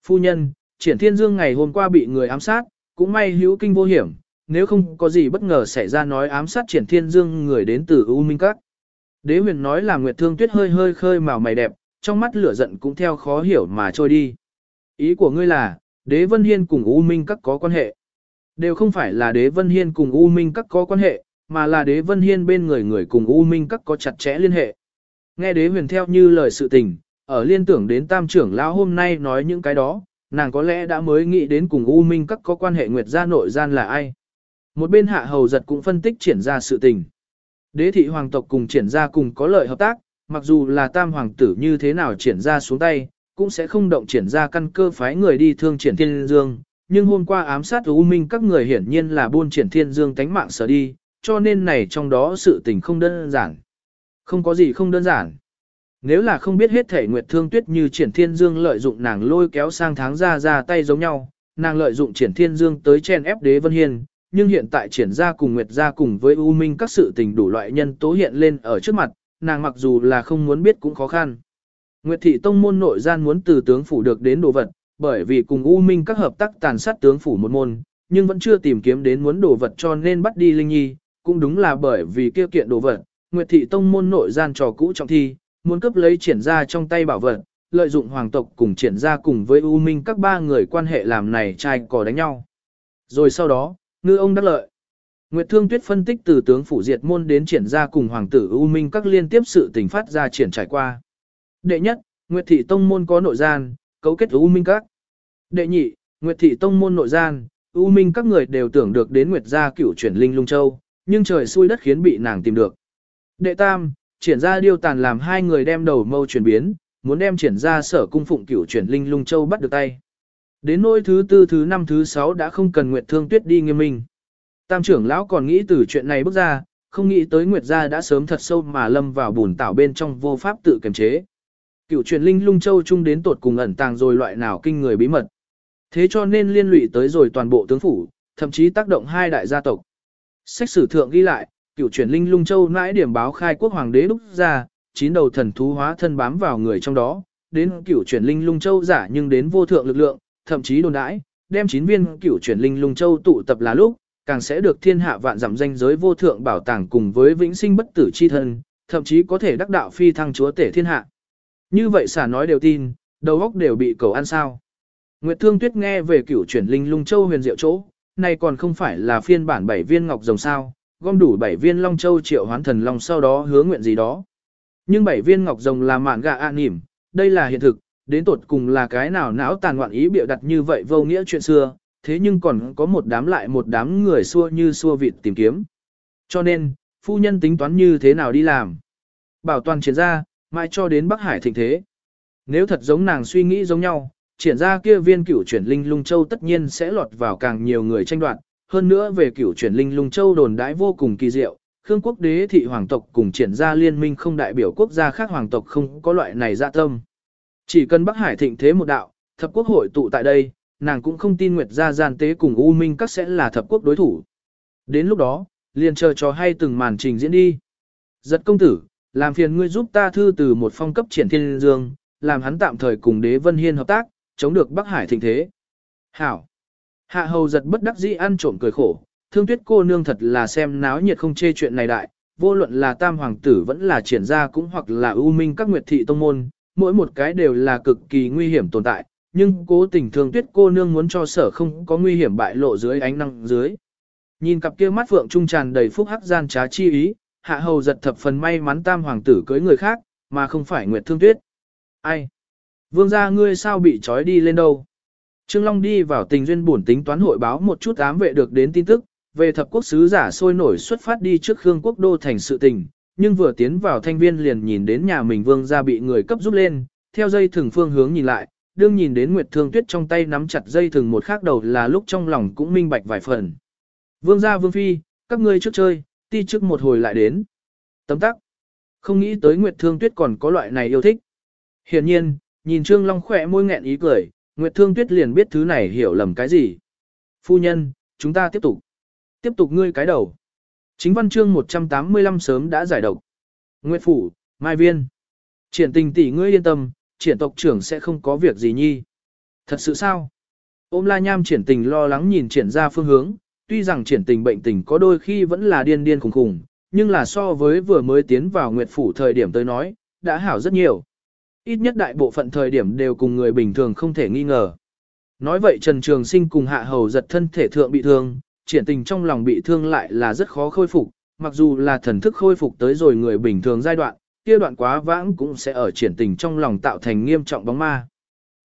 Phu nhân, triển thiên dương ngày hôm qua bị người ám sát, cũng may hữu kinh vô hiểm, nếu không có gì bất ngờ xảy ra nói ám sát triển thiên dương người đến từ U Minh Các. Đế huyền nói là Nguyệt Thương Tuyết hơi hơi khơi màu mày đẹp, trong mắt lửa giận cũng theo khó hiểu mà trôi đi. Ý của ngươi là, đế Vân Hiên cùng U Minh Các có quan hệ. Đều không phải là đế Vân Hiên cùng U Minh Các có quan hệ, mà là đế Vân Hiên bên người người cùng U Minh Các có chặt chẽ liên hệ. Nghe đế huyền theo như lời sự tình, ở liên tưởng đến tam trưởng lão hôm nay nói những cái đó, nàng có lẽ đã mới nghĩ đến cùng U Minh các có quan hệ nguyệt gia nội gian là ai. Một bên hạ hầu giật cũng phân tích triển ra sự tình. Đế thị hoàng tộc cùng triển ra cùng có lợi hợp tác, mặc dù là tam hoàng tử như thế nào triển ra xuống tay, cũng sẽ không động triển ra căn cơ phái người đi thương triển thiên dương. Nhưng hôm qua ám sát U Minh các người hiển nhiên là buôn triển thiên dương tánh mạng sở đi, cho nên này trong đó sự tình không đơn giản. Không có gì không đơn giản. Nếu là không biết hết thể Nguyệt Thương Tuyết như Triển Thiên Dương lợi dụng nàng lôi kéo sang tháng ra ra tay giống nhau, nàng lợi dụng Triển Thiên Dương tới chen ép Đế Vân Hiên, nhưng hiện tại Triển gia cùng Nguyệt gia cùng với U Minh các sự tình đủ loại nhân tố hiện lên ở trước mặt, nàng mặc dù là không muốn biết cũng khó khăn. Nguyệt thị tông môn nội gian muốn từ tướng phủ được đến đồ vật, bởi vì cùng U Minh các hợp tác tàn sát tướng phủ một môn, nhưng vẫn chưa tìm kiếm đến muốn đồ vật cho nên bắt đi Linh Nhi, cũng đúng là bởi vì kia kiện đồ vật, Nguyệt thị tông môn nội gian trò cũ trọng thi, muốn cướp lấy triển ra trong tay bảo vật, lợi dụng hoàng tộc cùng triển ra cùng với U Minh các ba người quan hệ làm này trai cò đánh nhau. Rồi sau đó, ngư ông đắc lợi. Nguyệt Thương Tuyết phân tích từ tướng phủ diệt môn đến triển ra cùng hoàng tử U Minh các liên tiếp sự tình phát ra triển trải qua. Đệ nhất, Nguyệt thị tông môn có nội gian, cấu kết U Minh các. Đệ nhị, Nguyệt thị tông môn nội gian, U Minh các người đều tưởng được đến Nguyệt gia cửu chuyển linh lung châu, nhưng trời xui đất khiến bị nàng tìm được. Đệ tam, triển ra điêu tàn làm hai người đem đầu mâu chuyển biến, muốn đem triển ra sở cung phụng cửu chuyển linh lung châu bắt được tay. Đến nỗi thứ tư thứ năm thứ sáu đã không cần Nguyệt Thương Tuyết đi nghiêm minh. Tam trưởng lão còn nghĩ từ chuyện này bước ra, không nghĩ tới Nguyệt gia đã sớm thật sâu mà lâm vào bùn tảo bên trong vô pháp tự kiềm chế. cựu truyền linh lung châu chung đến tột cùng ẩn tàng rồi loại nào kinh người bí mật. Thế cho nên liên lụy tới rồi toàn bộ tướng phủ, thậm chí tác động hai đại gia tộc. Sách sử thượng ghi lại, cựu chuyển linh lung châu nãi điểm báo khai quốc hoàng đế đúc ra, chín đầu thần thú hóa thân bám vào người trong đó, đến cựu chuyển linh lung châu giả nhưng đến vô thượng lực lượng, thậm chí đồn đãi, đem chín viên cựu chuyển linh lung châu tụ tập là lúc, càng sẽ được thiên hạ vạn giảm danh giới vô thượng bảo tàng cùng với vĩnh sinh bất tử chi thân, thậm chí có thể đắc đạo phi thăng chúa tể thiên hạ. Như vậy xả nói đều tin, đầu óc đều bị cầu ăn sao. Nguyệt Thương Tuyết nghe về cửu chuyển linh lung châu huyền diệu chỗ, này còn không phải là phiên bản bảy viên ngọc rồng sao, gom đủ 7 viên Long Châu triệu hoán thần Long sau đó hứa nguyện gì đó. Nhưng 7 viên ngọc rồng là mạn gạ an nỉm, đây là hiện thực, đến tột cùng là cái nào não tàn ngoạn ý biểu đặt như vậy vô nghĩa chuyện xưa, thế nhưng còn có một đám lại một đám người xua như xua vịt tìm kiếm. Cho nên, phu nhân tính toán như thế nào đi làm. Bảo toàn chiến ra, mãi cho đến Bắc Hải thịnh thế. Nếu thật giống nàng suy nghĩ giống nhau, triển ra kia viên cửu chuyển linh lung châu tất nhiên sẽ lọt vào càng nhiều người tranh đoạt, hơn nữa về cửu chuyển linh lung châu đồn đãi vô cùng kỳ diệu, Khương quốc đế thị hoàng tộc cùng triển ra liên minh không đại biểu quốc gia khác hoàng tộc không có loại này dạ tâm. Chỉ cần Bắc Hải thịnh thế một đạo, thập quốc hội tụ tại đây, nàng cũng không tin Nguyệt gia gian tế cùng U Minh các sẽ là thập quốc đối thủ. Đến lúc đó, liền chờ cho hay từng màn trình diễn đi. Giật công tử, làm phiền ngươi giúp ta thư từ một phong cấp triển thiên dương, làm hắn tạm thời cùng đế vân hiên hợp tác, chống được Bắc Hải thịnh thế. Hảo. Hạ hầu giật bất đắc dĩ ăn trộm cười khổ, thương tuyết cô nương thật là xem náo nhiệt không chê chuyện này đại, vô luận là tam hoàng tử vẫn là triển gia cũng hoặc là ưu minh các nguyệt thị tông môn, mỗi một cái đều là cực kỳ nguy hiểm tồn tại, nhưng cố tình thương tuyết cô nương muốn cho sở không có nguy hiểm bại lộ dưới ánh năng dưới. Nhìn cặp kia mắt phượng trung tràn đầy phúc hắc gian trá chi ý, hạ hầu giật thập phần may mắn tam hoàng tử cưới người khác, mà không phải nguyệt thương tuyết. Ai? Vương gia ngươi sao bị trói đi lên đâu? Trương Long đi vào tình duyên buồn tính toán hội báo một chút ám vệ được đến tin tức, về thập quốc sứ giả sôi nổi xuất phát đi trước Khương quốc đô thành sự tình, nhưng vừa tiến vào thanh viên liền nhìn đến nhà mình vương gia bị người cấp giúp lên, theo dây thừng phương hướng nhìn lại, đương nhìn đến Nguyệt Thương Tuyết trong tay nắm chặt dây thừng một khắc đầu là lúc trong lòng cũng minh bạch vài phần. Vương gia vương phi, các ngươi trước chơi, ti trước một hồi lại đến. Tấm tắc. Không nghĩ tới Nguyệt Thương Tuyết còn có loại này yêu thích. Hiển nhiên, nhìn Trương Long khỏe môi nghẹn ý cười, Nguyệt Thương Tuyết liền biết thứ này hiểu lầm cái gì. Phu nhân, chúng ta tiếp tục. Tiếp tục ngươi cái đầu. Chính văn chương 185 sớm đã giải độc. Nguyệt Phủ, Mai Viên. Triển tình tỷ ngươi yên tâm, triển tộc trưởng sẽ không có việc gì nhi. Thật sự sao? Ôm la nham triển tình lo lắng nhìn triển ra phương hướng, tuy rằng triển tình bệnh tình có đôi khi vẫn là điên điên khủng khủng, nhưng là so với vừa mới tiến vào Nguyệt Phủ thời điểm tới nói, đã hảo rất nhiều. Ít nhất đại bộ phận thời điểm đều cùng người bình thường không thể nghi ngờ. Nói vậy Trần Trường Sinh cùng Hạ Hầu giật thân thể thượng bị thương, triển tình trong lòng bị thương lại là rất khó khôi phục, mặc dù là thần thức khôi phục tới rồi người bình thường giai đoạn, kia đoạn quá vãng cũng sẽ ở triển tình trong lòng tạo thành nghiêm trọng bóng ma.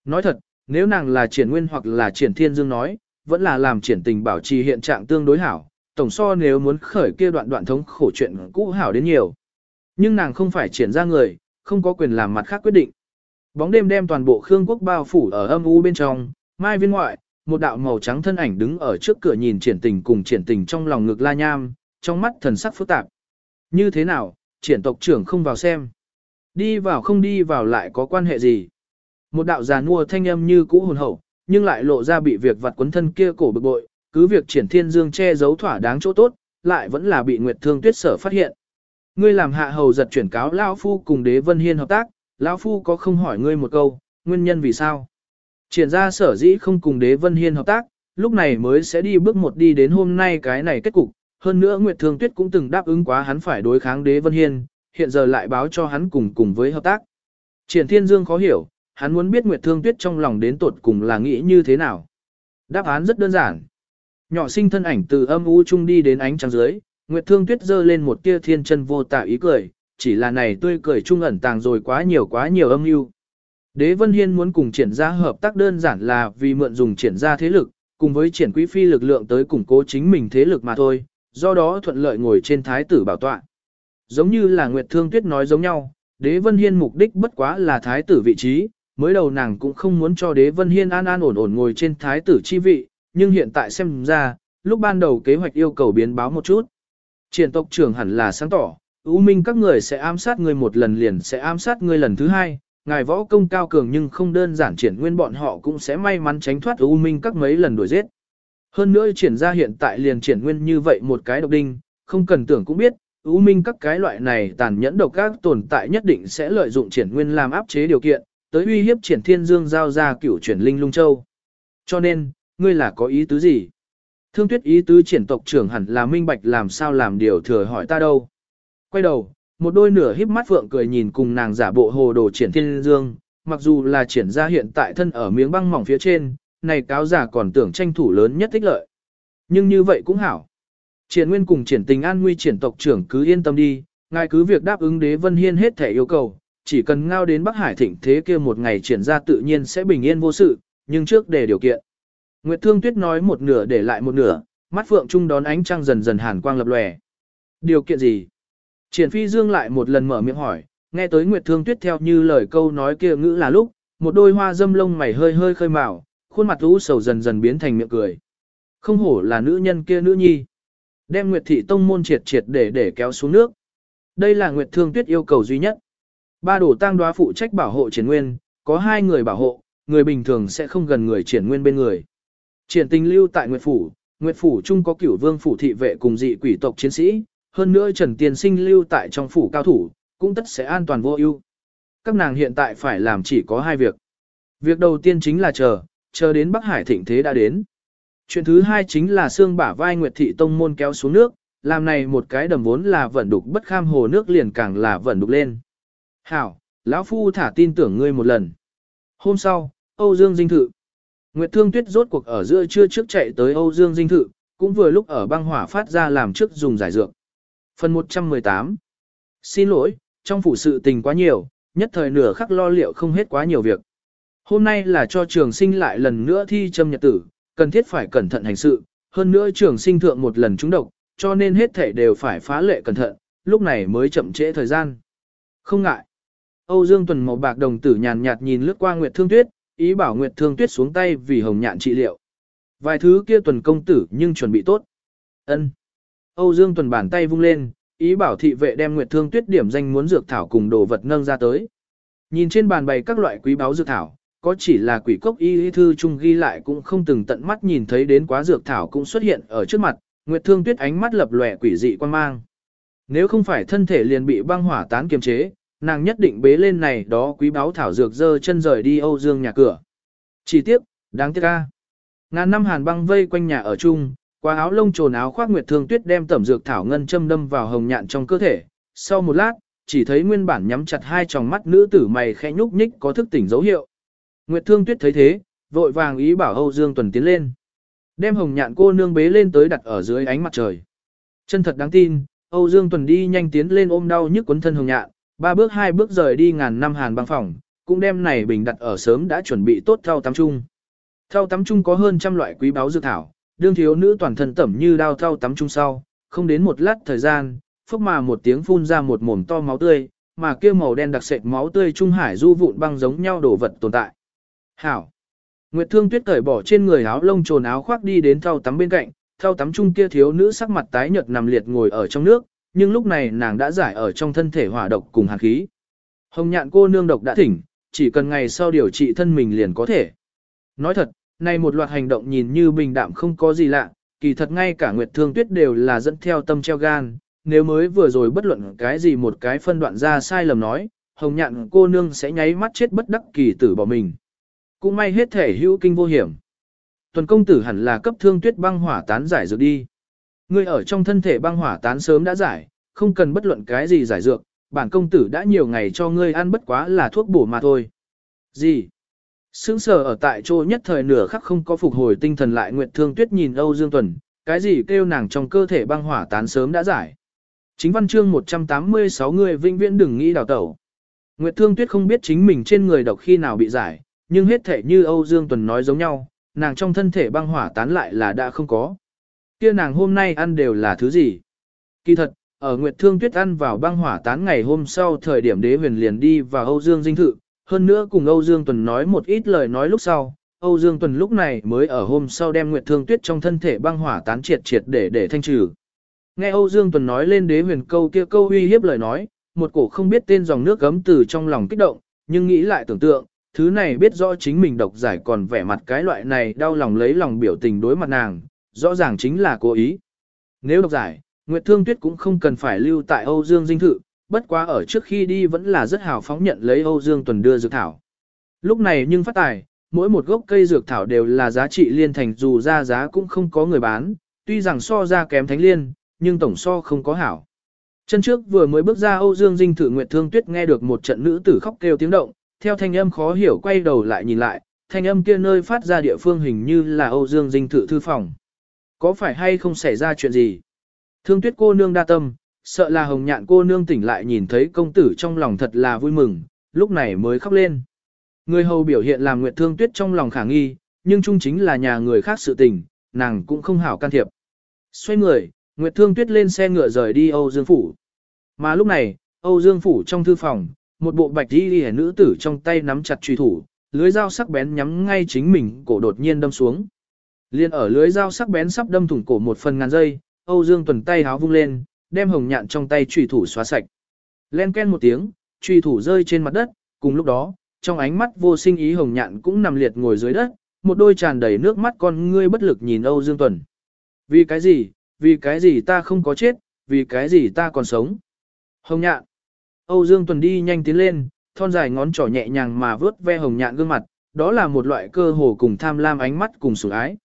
Nói thật, nếu nàng là triển nguyên hoặc là triển thiên dương nói, vẫn là làm triển tình bảo trì hiện trạng tương đối hảo, tổng so nếu muốn khởi kia đoạn đoạn thống khổ chuyện cũ hảo đến nhiều. Nhưng nàng không phải triển ra người, không có quyền làm mặt khác quyết định. Bóng đêm đem toàn bộ Khương quốc bao phủ ở âm u bên trong, mai viên ngoại, một đạo màu trắng thân ảnh đứng ở trước cửa nhìn triển tình cùng triển tình trong lòng ngực la nham, trong mắt thần sắc phức tạp. Như thế nào, triển tộc trưởng không vào xem. Đi vào không đi vào lại có quan hệ gì. Một đạo già nua thanh âm như cũ hồn hậu, nhưng lại lộ ra bị việc vặt quấn thân kia cổ bực bội, cứ việc triển thiên dương che giấu thỏa đáng chỗ tốt, lại vẫn là bị Nguyệt Thương Tuyết sở phát hiện. Ngươi làm hạ hầu giật chuyển cáo lão phu cùng đế vân hiên hợp tác, lão phu có không hỏi ngươi một câu, nguyên nhân vì sao? Triển ra sở dĩ không cùng đế vân hiên hợp tác, lúc này mới sẽ đi bước một đi đến hôm nay cái này kết cục. Hơn nữa Nguyệt Thương Tuyết cũng từng đáp ứng quá hắn phải đối kháng đế vân hiên, hiện giờ lại báo cho hắn cùng cùng với hợp tác. Triển Thiên Dương khó hiểu, hắn muốn biết Nguyệt Thương Tuyết trong lòng đến tột cùng là nghĩ như thế nào. Đáp án rất đơn giản. Nhỏ sinh thân ảnh từ âm u trung đi đến ánh trăng dưới, Nguyệt Thương Tuyết giơ lên một tia thiên chân vô tả ý cười, chỉ là này tươi cười trung ẩn tàng rồi quá nhiều quá nhiều âm mưu. Đế Vân Hiên muốn cùng triển ra hợp tác đơn giản là vì mượn dùng triển ra thế lực, cùng với triển quý phi lực lượng tới củng cố chính mình thế lực mà thôi, do đó thuận lợi ngồi trên thái tử bảo tọa. Giống như là Nguyệt Thương Tuyết nói giống nhau, Đế Vân Hiên mục đích bất quá là thái tử vị trí, mới đầu nàng cũng không muốn cho Đế Vân Hiên an an ổn ổn ngồi trên thái tử chi vị, nhưng hiện tại xem ra, lúc ban đầu kế hoạch yêu cầu biến báo một chút. Triển tộc trưởng hẳn là sáng tỏ, U Minh các người sẽ ám sát người một lần liền sẽ ám sát người lần thứ hai, ngài võ công cao cường nhưng không đơn giản triển nguyên bọn họ cũng sẽ may mắn tránh thoát U Minh các mấy lần đuổi giết. Hơn nữa triển ra hiện tại liền triển nguyên như vậy một cái độc đinh, không cần tưởng cũng biết, U Minh các cái loại này tàn nhẫn độc các tồn tại nhất định sẽ lợi dụng triển nguyên làm áp chế điều kiện, tới uy hiếp triển thiên dương giao ra cửu chuyển linh lung châu. Cho nên, ngươi là có ý tứ gì? Thương tuyết ý tứ triển tộc trưởng hẳn là minh bạch làm sao làm điều thừa hỏi ta đâu. Quay đầu, một đôi nửa híp mắt phượng cười nhìn cùng nàng giả bộ hồ đồ triển thiên dương, mặc dù là triển ra hiện tại thân ở miếng băng mỏng phía trên, này cáo giả còn tưởng tranh thủ lớn nhất thích lợi. Nhưng như vậy cũng hảo. Triển nguyên cùng triển tình an nguy triển tộc trưởng cứ yên tâm đi, ngài cứ việc đáp ứng đế vân hiên hết thể yêu cầu, chỉ cần ngao đến Bắc Hải thịnh thế kia một ngày triển ra tự nhiên sẽ bình yên vô sự, nhưng trước để điều kiện. Nguyệt Thương Tuyết nói một nửa để lại một nửa, mắt phượng trung đón ánh trăng dần dần hàn quang lập lòe. Điều kiện gì? Triển Phi Dương lại một lần mở miệng hỏi, nghe tới Nguyệt Thương Tuyết theo như lời câu nói kia ngữ là lúc, một đôi hoa dâm lông mày hơi hơi khơi mào, khuôn mặt u sầu dần dần biến thành miệng cười. Không hổ là nữ nhân kia nữ nhi. Đem Nguyệt Thị Tông môn triệt triệt để để kéo xuống nước. Đây là Nguyệt Thương Tuyết yêu cầu duy nhất. Ba đổ tang đoá phụ trách bảo hộ triển nguyên, có hai người bảo hộ, người bình thường sẽ không gần người triển nguyên bên người. Triển tình lưu tại Nguyệt Phủ, Nguyệt Phủ chung có cửu vương phủ thị vệ cùng dị quỷ tộc chiến sĩ, hơn nữa Trần Tiên Sinh lưu tại trong phủ cao thủ, cũng tất sẽ an toàn vô ưu. Các nàng hiện tại phải làm chỉ có hai việc. Việc đầu tiên chính là chờ, chờ đến Bắc Hải thịnh thế đã đến. Chuyện thứ hai chính là xương bả vai Nguyệt Thị Tông môn kéo xuống nước, làm này một cái đầm vốn là vẩn đục bất kham hồ nước liền càng là vẩn đục lên. Hảo, lão Phu thả tin tưởng ngươi một lần. Hôm sau, Âu Dương Dinh Thự. Nguyệt Thương Tuyết rốt cuộc ở giữa trưa trước chạy tới Âu Dương Dinh Thự, cũng vừa lúc ở băng hỏa phát ra làm trước dùng giải dược. Phần 118 Xin lỗi, trong phủ sự tình quá nhiều, nhất thời nửa khắc lo liệu không hết quá nhiều việc. Hôm nay là cho trường sinh lại lần nữa thi châm nhật tử, cần thiết phải cẩn thận hành sự, hơn nữa trường sinh thượng một lần trúng độc, cho nên hết thể đều phải phá lệ cẩn thận, lúc này mới chậm trễ thời gian. Không ngại. Âu Dương Tuần màu bạc đồng tử nhàn nhạt nhìn lướt qua Nguyệt Thương Tuyết, ý bảo Nguyệt Thương Tuyết xuống tay vì hồng nhạn trị liệu. Vài thứ kia tuần công tử nhưng chuẩn bị tốt. Ân. Âu Dương Tuần bàn tay vung lên, ý bảo thị vệ đem Nguyệt Thương Tuyết điểm danh muốn dược thảo cùng đồ vật nâng ra tới. Nhìn trên bàn bày các loại quý báu dược thảo, có chỉ là quỷ cốc y y thư chung ghi lại cũng không từng tận mắt nhìn thấy đến quá dược thảo cũng xuất hiện ở trước mặt, Nguyệt Thương Tuyết ánh mắt lập lòe quỷ dị quan mang. Nếu không phải thân thể liền bị băng hỏa tán kiềm chế, nàng nhất định bế lên này đó quý báu thảo dược dơ chân rời đi Âu Dương nhà cửa. Chỉ tiếc, đáng tiếc ca. Ngàn năm hàn băng vây quanh nhà ở chung, qua áo lông trồn áo khoác Nguyệt Thương Tuyết đem tẩm dược thảo ngân châm đâm vào hồng nhạn trong cơ thể. Sau một lát, chỉ thấy nguyên bản nhắm chặt hai tròng mắt nữ tử mày khẽ nhúc nhích có thức tỉnh dấu hiệu. Nguyệt Thương Tuyết thấy thế, vội vàng ý bảo Âu Dương Tuần tiến lên. Đem hồng nhạn cô nương bế lên tới đặt ở dưới ánh mặt trời. Chân thật đáng tin, Âu Dương Tuần đi nhanh tiến lên ôm đau nhức quấn thân hồng nhạn, ba bước hai bước rời đi ngàn năm hàn băng phòng, cũng đem này bình đặt ở sớm đã chuẩn bị tốt thao tắm chung. Thao tắm chung có hơn trăm loại quý báu dược thảo, đương thiếu nữ toàn thân tẩm như đao thao tắm chung sau, không đến một lát thời gian, phốc mà một tiếng phun ra một mồm to máu tươi, mà kia màu đen đặc sệt máu tươi trung hải du vụn băng giống nhau đổ vật tồn tại. Hảo. Nguyệt Thương Tuyết cởi bỏ trên người áo lông trồn áo khoác đi đến thau tắm bên cạnh, thau tắm chung kia thiếu nữ sắc mặt tái nhợt nằm liệt ngồi ở trong nước, nhưng lúc này nàng đã giải ở trong thân thể hỏa độc cùng hàn khí. Hồng nhạn cô nương độc đã thỉnh, chỉ cần ngày sau điều trị thân mình liền có thể. Nói thật, này một loạt hành động nhìn như bình đạm không có gì lạ, kỳ thật ngay cả Nguyệt Thương Tuyết đều là dẫn theo tâm treo gan, nếu mới vừa rồi bất luận cái gì một cái phân đoạn ra sai lầm nói, hồng nhạn cô nương sẽ nháy mắt chết bất đắc kỳ tử bỏ mình. Cũng may hết thể hữu kinh vô hiểm. Tuần công tử hẳn là cấp thương tuyết băng hỏa tán giải dược đi. Ngươi ở trong thân thể băng hỏa tán sớm đã giải, không cần bất luận cái gì giải dược, bản công tử đã nhiều ngày cho ngươi ăn bất quá là thuốc bổ mà thôi. Gì? Sướng sở ở tại chỗ nhất thời nửa khắc không có phục hồi tinh thần lại Nguyệt Thương Tuyết nhìn Âu Dương Tuần, cái gì kêu nàng trong cơ thể băng hỏa tán sớm đã giải. Chính văn chương 186 người vinh viễn đừng nghĩ đào tẩu. Nguyệt Thương Tuyết không biết chính mình trên người độc khi nào bị giải, nhưng hết thể như Âu Dương Tuần nói giống nhau, nàng trong thân thể băng hỏa tán lại là đã không có. Kia nàng hôm nay ăn đều là thứ gì? Kỳ thật, ở Nguyệt Thương Tuyết ăn vào băng hỏa tán ngày hôm sau thời điểm đế huyền liền đi vào Âu Dương dinh thự, hơn nữa cùng Âu Dương Tuần nói một ít lời nói lúc sau, Âu Dương Tuần lúc này mới ở hôm sau đem Nguyệt Thương Tuyết trong thân thể băng hỏa tán triệt triệt để để thanh trừ. Nghe Âu Dương Tuần nói lên đế huyền câu kia câu uy hiếp lời nói, một cổ không biết tên dòng nước gấm từ trong lòng kích động, nhưng nghĩ lại tưởng tượng, thứ này biết rõ chính mình độc giải còn vẻ mặt cái loại này đau lòng lấy lòng biểu tình đối mặt nàng, rõ ràng chính là cố ý. Nếu độc giải, Nguyệt Thương Tuyết cũng không cần phải lưu tại Âu Dương dinh thự, bất quá ở trước khi đi vẫn là rất hào phóng nhận lấy Âu Dương Tuần đưa dược thảo. Lúc này nhưng phát tài, mỗi một gốc cây dược thảo đều là giá trị liên thành dù ra giá cũng không có người bán, tuy rằng so ra kém thánh liên, nhưng tổng so không có hảo. Chân trước vừa mới bước ra Âu Dương Dinh thử Nguyệt Thương Tuyết nghe được một trận nữ tử khóc kêu tiếng động, theo thanh âm khó hiểu quay đầu lại nhìn lại, thanh âm kia nơi phát ra địa phương hình như là Âu Dương Dinh thự thư phòng. Có phải hay không xảy ra chuyện gì? Thương Tuyết cô nương đa tâm, sợ là hồng nhạn cô nương tỉnh lại nhìn thấy công tử trong lòng thật là vui mừng, lúc này mới khóc lên. Người hầu biểu hiện làm Nguyệt Thương Tuyết trong lòng khả nghi, nhưng chung chính là nhà người khác sự tình, nàng cũng không hảo can thiệp. Xoay người, Nguyệt Thương Tuyết lên xe ngựa rời đi Âu Dương Phủ. Mà lúc này, Âu Dương Phủ trong thư phòng, một bộ bạch đi đi nữ tử trong tay nắm chặt truy thủ, lưới dao sắc bén nhắm ngay chính mình, cổ đột nhiên đâm xuống. Liên ở lưới dao sắc bén sắp đâm thủng cổ một phần ngàn giây, Âu Dương Tuần tay háo vung lên, đem hồng nhạn trong tay truy thủ xóa sạch. Len ken một tiếng, truy thủ rơi trên mặt đất, cùng lúc đó, trong ánh mắt vô sinh ý hồng nhạn cũng nằm liệt ngồi dưới đất, một đôi tràn đầy nước mắt con ngươi bất lực nhìn Âu Dương Tuần. Vì cái gì, vì cái gì ta không có chết, vì cái gì ta còn sống. Hồng nhạn. Âu Dương Tuần đi nhanh tiến lên, thon dài ngón trỏ nhẹ nhàng mà vớt ve hồng nhạn gương mặt, đó là một loại cơ hồ cùng tham lam ánh mắt cùng sủng ái.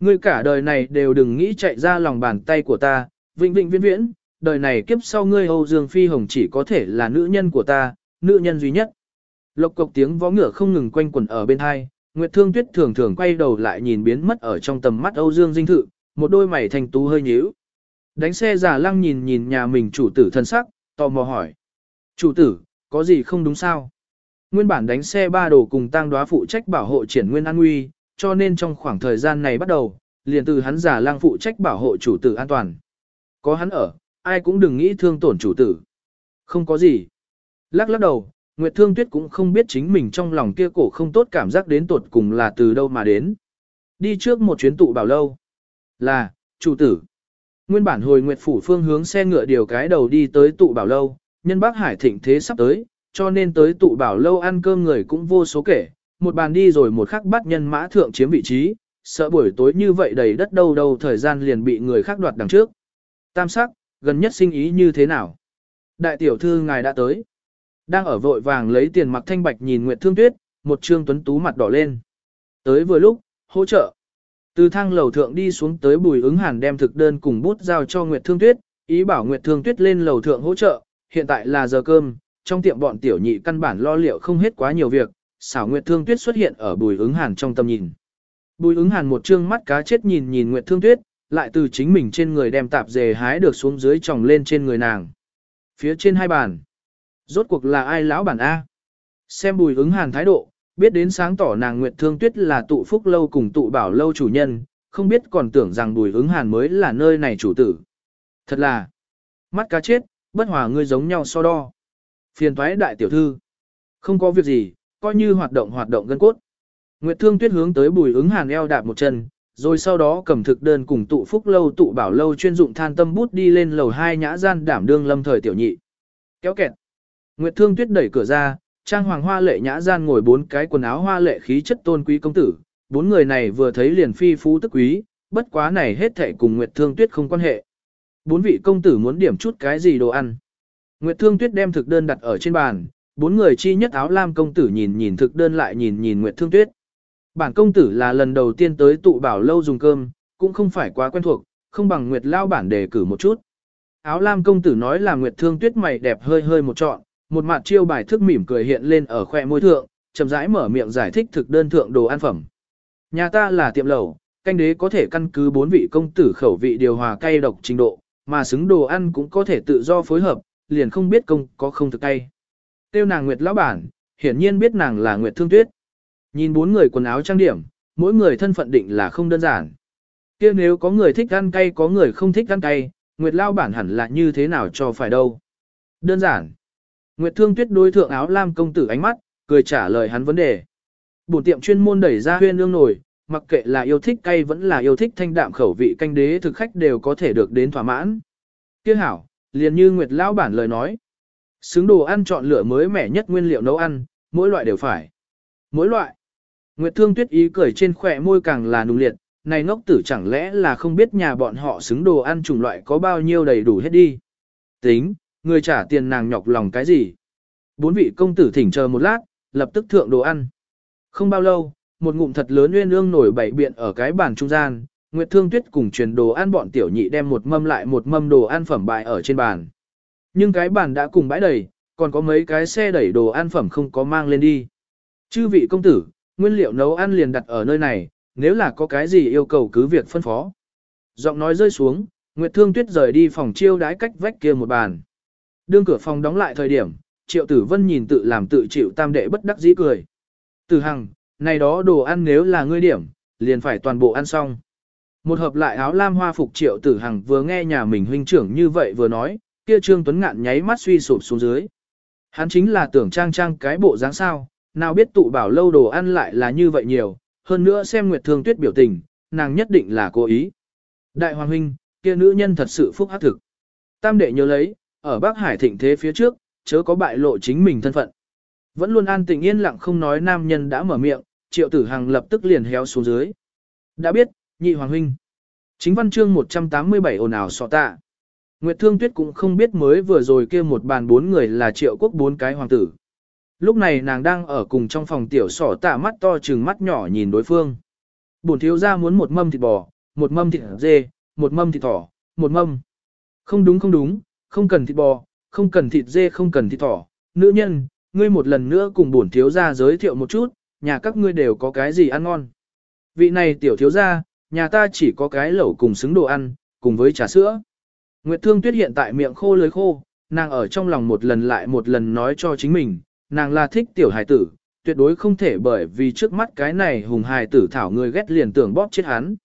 Ngươi cả đời này đều đừng nghĩ chạy ra lòng bàn tay của ta, vĩnh vĩnh viễn viễn, đời này kiếp sau ngươi Âu Dương Phi Hồng chỉ có thể là nữ nhân của ta, nữ nhân duy nhất. Lộc cộc tiếng vó ngựa không ngừng quanh quẩn ở bên hai, Nguyệt Thương Tuyết thường thường quay đầu lại nhìn biến mất ở trong tầm mắt Âu Dương Dinh Thự, một đôi mày thành tú hơi nhíu. Đánh xe giả lăng nhìn nhìn nhà mình chủ tử thân sắc, tò mò hỏi. Chủ tử, có gì không đúng sao? Nguyên bản đánh xe ba đồ cùng tang đoá phụ trách bảo hộ triển nguyên an nguy, cho nên trong khoảng thời gian này bắt đầu, liền từ hắn giả lang phụ trách bảo hộ chủ tử an toàn. Có hắn ở, ai cũng đừng nghĩ thương tổn chủ tử. Không có gì. Lắc lắc đầu, Nguyệt Thương Tuyết cũng không biết chính mình trong lòng kia cổ không tốt cảm giác đến tột cùng là từ đâu mà đến. Đi trước một chuyến tụ bảo lâu. Là, chủ tử. Nguyên bản hồi Nguyệt Phủ phương hướng xe ngựa điều cái đầu đi tới tụ bảo lâu, nhân bác hải thịnh thế sắp tới, cho nên tới tụ bảo lâu ăn cơm người cũng vô số kể, một bàn đi rồi một khắc bắt nhân mã thượng chiếm vị trí, sợ buổi tối như vậy đầy đất đâu đâu thời gian liền bị người khác đoạt đằng trước. Tam sắc, gần nhất sinh ý như thế nào? Đại tiểu thư ngài đã tới. Đang ở vội vàng lấy tiền mặc thanh bạch nhìn Nguyệt Thương Tuyết, một trương tuấn tú mặt đỏ lên. Tới vừa lúc, hỗ trợ. Từ thang lầu thượng đi xuống tới bùi ứng hàn đem thực đơn cùng bút giao cho Nguyệt Thương Tuyết, ý bảo Nguyệt Thương Tuyết lên lầu thượng hỗ trợ, hiện tại là giờ cơm, trong tiệm bọn tiểu nhị căn bản lo liệu không hết quá nhiều việc, xảo Nguyệt Thương Tuyết xuất hiện ở bùi ứng hàn trong tầm nhìn. Bùi ứng hàn một trương mắt cá chết nhìn nhìn Nguyệt Thương Tuyết, lại từ chính mình trên người đem tạp dề hái được xuống dưới tròng lên trên người nàng. Phía trên hai bàn. Rốt cuộc là ai lão bản A? Xem bùi ứng hàn thái độ, biết đến sáng tỏ nàng Nguyệt Thương Tuyết là tụ phúc lâu cùng tụ bảo lâu chủ nhân, không biết còn tưởng rằng bùi ứng hàn mới là nơi này chủ tử. Thật là, mắt cá chết, bất hòa ngươi giống nhau so đo. Phiền thoái đại tiểu thư. Không có việc gì, coi như hoạt động hoạt động gân cốt. Nguyệt Thương Tuyết hướng tới bùi ứng hàn eo đạp một chân, rồi sau đó cầm thực đơn cùng tụ phúc lâu tụ bảo lâu chuyên dụng than tâm bút đi lên lầu hai nhã gian đảm đương lâm thời tiểu nhị. Kéo kẹt. Nguyệt Thương Tuyết đẩy cửa ra, trang hoàng hoa lệ nhã gian ngồi bốn cái quần áo hoa lệ khí chất tôn quý công tử, bốn người này vừa thấy liền phi phú tức quý, bất quá này hết thảy cùng Nguyệt Thương Tuyết không quan hệ. Bốn vị công tử muốn điểm chút cái gì đồ ăn. Nguyệt Thương Tuyết đem thực đơn đặt ở trên bàn, bốn người chi nhất áo lam công tử nhìn nhìn thực đơn lại nhìn nhìn Nguyệt Thương Tuyết. Bản công tử là lần đầu tiên tới tụ bảo lâu dùng cơm, cũng không phải quá quen thuộc, không bằng Nguyệt lao bản đề cử một chút. Áo lam công tử nói là Nguyệt Thương Tuyết mày đẹp hơi hơi một trọn, một mặt chiêu bài thức mỉm cười hiện lên ở khoe môi thượng, chậm rãi mở miệng giải thích thực đơn thượng đồ ăn phẩm. Nhà ta là tiệm lẩu, canh đế có thể căn cứ bốn vị công tử khẩu vị điều hòa cay độc trình độ, mà xứng đồ ăn cũng có thể tự do phối hợp, liền không biết công có không thực cay. Tiêu nàng Nguyệt lão bản, hiển nhiên biết nàng là Nguyệt Thương Tuyết. Nhìn bốn người quần áo trang điểm, mỗi người thân phận định là không đơn giản. kia nếu có người thích ăn cay có người không thích ăn cay, Nguyệt lão bản hẳn là như thế nào cho phải đâu. Đơn giản. Nguyệt Thương Tuyết đối thượng áo lam công tử ánh mắt, cười trả lời hắn vấn đề. Bổn tiệm chuyên môn đẩy ra huyên ương nổi, mặc kệ là yêu thích cay vẫn là yêu thích thanh đạm khẩu vị canh đế thực khách đều có thể được đến thỏa mãn. Kia hảo, liền như Nguyệt lão bản lời nói. Xứng đồ ăn chọn lựa mới mẻ nhất nguyên liệu nấu ăn, mỗi loại đều phải. Mỗi loại. Nguyệt Thương Tuyết ý cười trên khỏe môi càng là nung liệt, này ngốc tử chẳng lẽ là không biết nhà bọn họ xứng đồ ăn chủng loại có bao nhiêu đầy đủ hết đi. Tính, người trả tiền nàng nhọc lòng cái gì. Bốn vị công tử thỉnh chờ một lát, lập tức thượng đồ ăn. Không bao lâu, một ngụm thật lớn nguyên ương nổi bảy biện ở cái bàn trung gian, Nguyệt Thương Tuyết cùng truyền đồ ăn bọn tiểu nhị đem một mâm lại một mâm đồ ăn phẩm bài ở trên bàn. Nhưng cái bàn đã cùng bãi đầy, còn có mấy cái xe đẩy đồ ăn phẩm không có mang lên đi. Chư vị công tử, nguyên liệu nấu ăn liền đặt ở nơi này, nếu là có cái gì yêu cầu cứ việc phân phó. Giọng nói rơi xuống, Nguyệt Thương Tuyết rời đi phòng chiêu đái cách vách kia một bàn. Đương cửa phòng đóng lại thời điểm, Triệu Tử Vân nhìn tự làm tự chịu tam đệ bất đắc dĩ cười. Tử Hằng, này đó đồ ăn nếu là ngươi điểm, liền phải toàn bộ ăn xong. Một hợp lại áo lam hoa phục Triệu Tử Hằng vừa nghe nhà mình huynh trưởng như vậy vừa nói, kia Trương Tuấn Ngạn nháy mắt suy sụp xuống dưới. Hắn chính là tưởng trang trang cái bộ dáng sao, nào biết tụ bảo lâu đồ ăn lại là như vậy nhiều, hơn nữa xem Nguyệt Thương Tuyết biểu tình, nàng nhất định là cố ý. Đại Hoàng Huynh, kia nữ nhân thật sự phúc hắc thực. Tam đệ nhớ lấy, ở Bắc Hải thịnh thế phía trước, chớ có bại lộ chính mình thân phận. Vẫn luôn an tĩnh yên lặng không nói nam nhân đã mở miệng, triệu tử hằng lập tức liền héo xuống dưới. Đã biết, nhị hoàng huynh. Chính văn chương 187 ồn ào sọ tạ. Nguyệt Thương Tuyết cũng không biết mới vừa rồi kia một bàn bốn người là triệu quốc bốn cái hoàng tử. Lúc này nàng đang ở cùng trong phòng tiểu sỏ tạ mắt to trừng mắt nhỏ nhìn đối phương. Bổn thiếu gia muốn một mâm thịt bò, một mâm thịt dê, một mâm thịt thỏ, một mâm. Không đúng không đúng, không cần thịt bò, không cần thịt dê không cần thịt thỏ. Nữ nhân, ngươi một lần nữa cùng bổn thiếu gia giới thiệu một chút, nhà các ngươi đều có cái gì ăn ngon. Vị này tiểu thiếu gia, nhà ta chỉ có cái lẩu cùng xứng đồ ăn, cùng với trà sữa. Nguyệt Thương Tuyết hiện tại miệng khô lưới khô, nàng ở trong lòng một lần lại một lần nói cho chính mình, nàng là thích tiểu hài tử, tuyệt đối không thể bởi vì trước mắt cái này hùng hài tử thảo người ghét liền tưởng bóp chết hắn.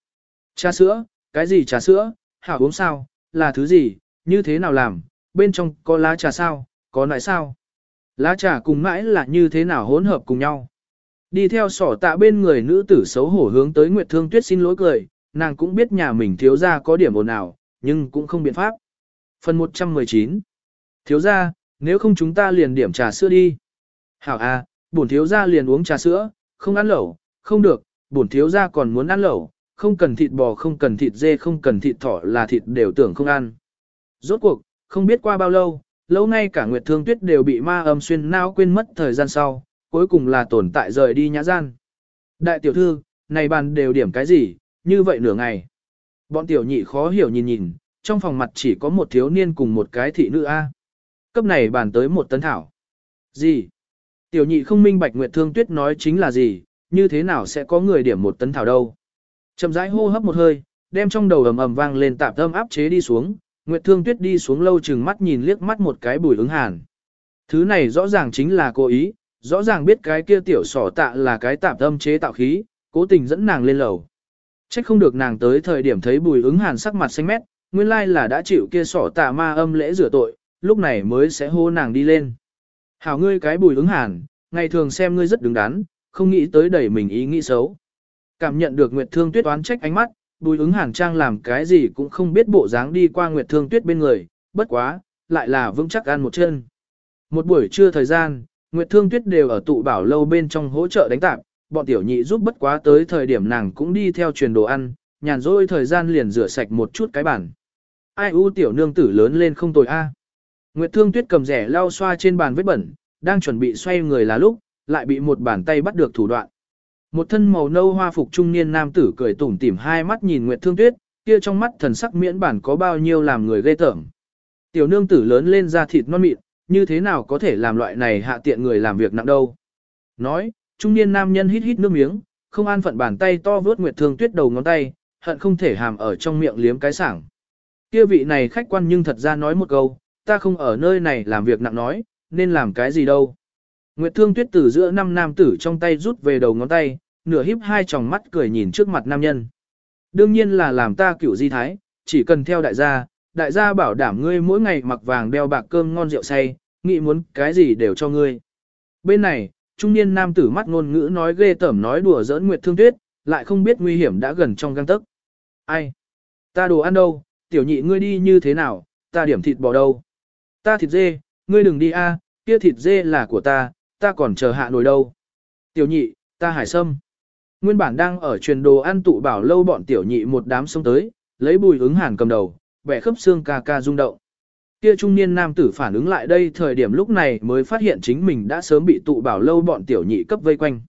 Trà sữa, cái gì trà sữa, hảo uống sao, là thứ gì, như thế nào làm, bên trong có lá trà sao, có nại sao. Lá trà cùng mãi là như thế nào hỗn hợp cùng nhau. Đi theo sỏ tạ bên người nữ tử xấu hổ hướng tới Nguyệt Thương Tuyết xin lỗi cười, nàng cũng biết nhà mình thiếu ra có điểm ồn ào, nhưng cũng không biện pháp. Phần 119 Thiếu ra, nếu không chúng ta liền điểm trà sữa đi. Hảo à, bổn thiếu ra liền uống trà sữa, không ăn lẩu, không được, bổn thiếu ra còn muốn ăn lẩu, không cần thịt bò không cần thịt dê không cần thịt thỏ là thịt đều tưởng không ăn. Rốt cuộc, không biết qua bao lâu, lâu nay cả Nguyệt Thương Tuyết đều bị ma âm xuyên não quên mất thời gian sau, cuối cùng là tồn tại rời đi nhã gian. Đại tiểu thư, này bàn đều điểm cái gì, như vậy nửa ngày. Bọn tiểu nhị khó hiểu nhìn nhìn, trong phòng mặt chỉ có một thiếu niên cùng một cái thị nữ A. Cấp này bàn tới một tấn thảo. Gì? Tiểu nhị không minh bạch Nguyệt Thương Tuyết nói chính là gì, như thế nào sẽ có người điểm một tấn thảo đâu. Chậm rãi hô hấp một hơi, đem trong đầu ầm ầm vang lên tạp âm áp chế đi xuống, Nguyệt Thương Tuyết đi xuống lâu chừng mắt nhìn liếc mắt một cái bùi ứng hàn. Thứ này rõ ràng chính là cố ý, rõ ràng biết cái kia tiểu sỏ tạ là cái tạp âm chế tạo khí, cố tình dẫn nàng lên lầu. Trách không được nàng tới thời điểm thấy bùi ứng hàn sắc mặt xanh mét, nguyên lai là đã chịu kia sỏ tạ ma âm lễ rửa tội, lúc này mới sẽ hô nàng đi lên. Hảo ngươi cái bùi ứng hàn, ngày thường xem ngươi rất đứng đắn, không nghĩ tới đẩy mình ý nghĩ xấu. Cảm nhận được Nguyệt Thương Tuyết oán trách ánh mắt, bùi ứng hàn trang làm cái gì cũng không biết bộ dáng đi qua Nguyệt Thương Tuyết bên người, bất quá, lại là vững chắc ăn một chân. Một buổi trưa thời gian, Nguyệt Thương Tuyết đều ở tụ bảo lâu bên trong hỗ trợ đánh tạp, bọn tiểu nhị giúp bất quá tới thời điểm nàng cũng đi theo truyền đồ ăn, nhàn rỗi thời gian liền rửa sạch một chút cái bàn. Ai u tiểu nương tử lớn lên không tồi a. Nguyệt Thương Tuyết cầm rẻ lau xoa trên bàn vết bẩn, đang chuẩn bị xoay người là lúc, lại bị một bàn tay bắt được thủ đoạn. Một thân màu nâu hoa phục trung niên nam tử cười tủm tỉm hai mắt nhìn Nguyệt Thương Tuyết, kia trong mắt thần sắc miễn bản có bao nhiêu làm người ghê tởm. Tiểu nương tử lớn lên da thịt non mịn, như thế nào có thể làm loại này hạ tiện người làm việc nặng đâu. Nói, trung niên nam nhân hít hít nước miếng, không an phận bàn tay to vớt Nguyệt Thương Tuyết đầu ngón tay, hận không thể hàm ở trong miệng liếm cái sảng. Kia vị này khách quan nhưng thật ra nói một câu, ta không ở nơi này làm việc nặng nói, nên làm cái gì đâu. Nguyệt Thương Tuyết từ giữa năm nam tử trong tay rút về đầu ngón tay, nửa híp hai tròng mắt cười nhìn trước mặt nam nhân. Đương nhiên là làm ta cựu di thái, chỉ cần theo đại gia, đại gia bảo đảm ngươi mỗi ngày mặc vàng đeo bạc cơm ngon rượu say, nghĩ muốn cái gì đều cho ngươi. Bên này, trung niên nam tử mắt ngôn ngữ nói ghê tởm nói đùa giỡn Nguyệt Thương Tuyết, lại không biết nguy hiểm đã gần trong gang tấc. Ai? Ta đồ ăn đâu, tiểu nhị ngươi đi như thế nào, ta điểm thịt bò đâu. Ta thịt dê, ngươi đừng đi a, kia thịt dê là của ta, ta còn chờ hạ nồi đâu. Tiểu nhị, ta hải sâm. Nguyên bản đang ở truyền đồ ăn tụ bảo lâu bọn tiểu nhị một đám xông tới, lấy bùi ứng hàn cầm đầu, vẻ khớp xương ca ca rung động. Kia trung niên nam tử phản ứng lại đây thời điểm lúc này mới phát hiện chính mình đã sớm bị tụ bảo lâu bọn tiểu nhị cấp vây quanh.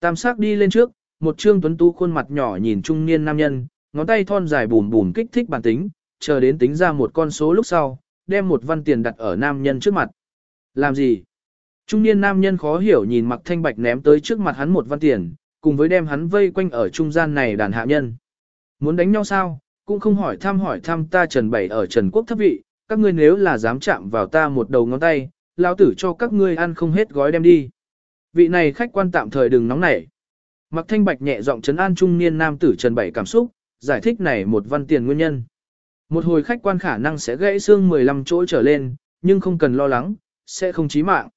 Tam sắc đi lên trước, một trương tuấn tú khuôn mặt nhỏ nhìn trung niên nam nhân, ngón tay thon dài bùm bùm kích thích bản tính, chờ đến tính ra một con số lúc sau, đem một văn tiền đặt ở nam nhân trước mặt. Làm gì? Trung niên nam nhân khó hiểu nhìn mặc thanh bạch ném tới trước mặt hắn một văn tiền, cùng với đem hắn vây quanh ở trung gian này đàn hạ nhân. Muốn đánh nhau sao? Cũng không hỏi thăm hỏi thăm ta Trần Bảy ở Trần Quốc thấp vị, các ngươi nếu là dám chạm vào ta một đầu ngón tay, lão tử cho các ngươi ăn không hết gói đem đi. Vị này khách quan tạm thời đừng nóng nảy. Mặc thanh bạch nhẹ giọng trấn an trung niên nam tử Trần Bảy cảm xúc, giải thích này một văn tiền nguyên nhân. Một hồi khách quan khả năng sẽ gãy xương 15 chỗ trở lên, nhưng không cần lo lắng, sẽ không chí mạng.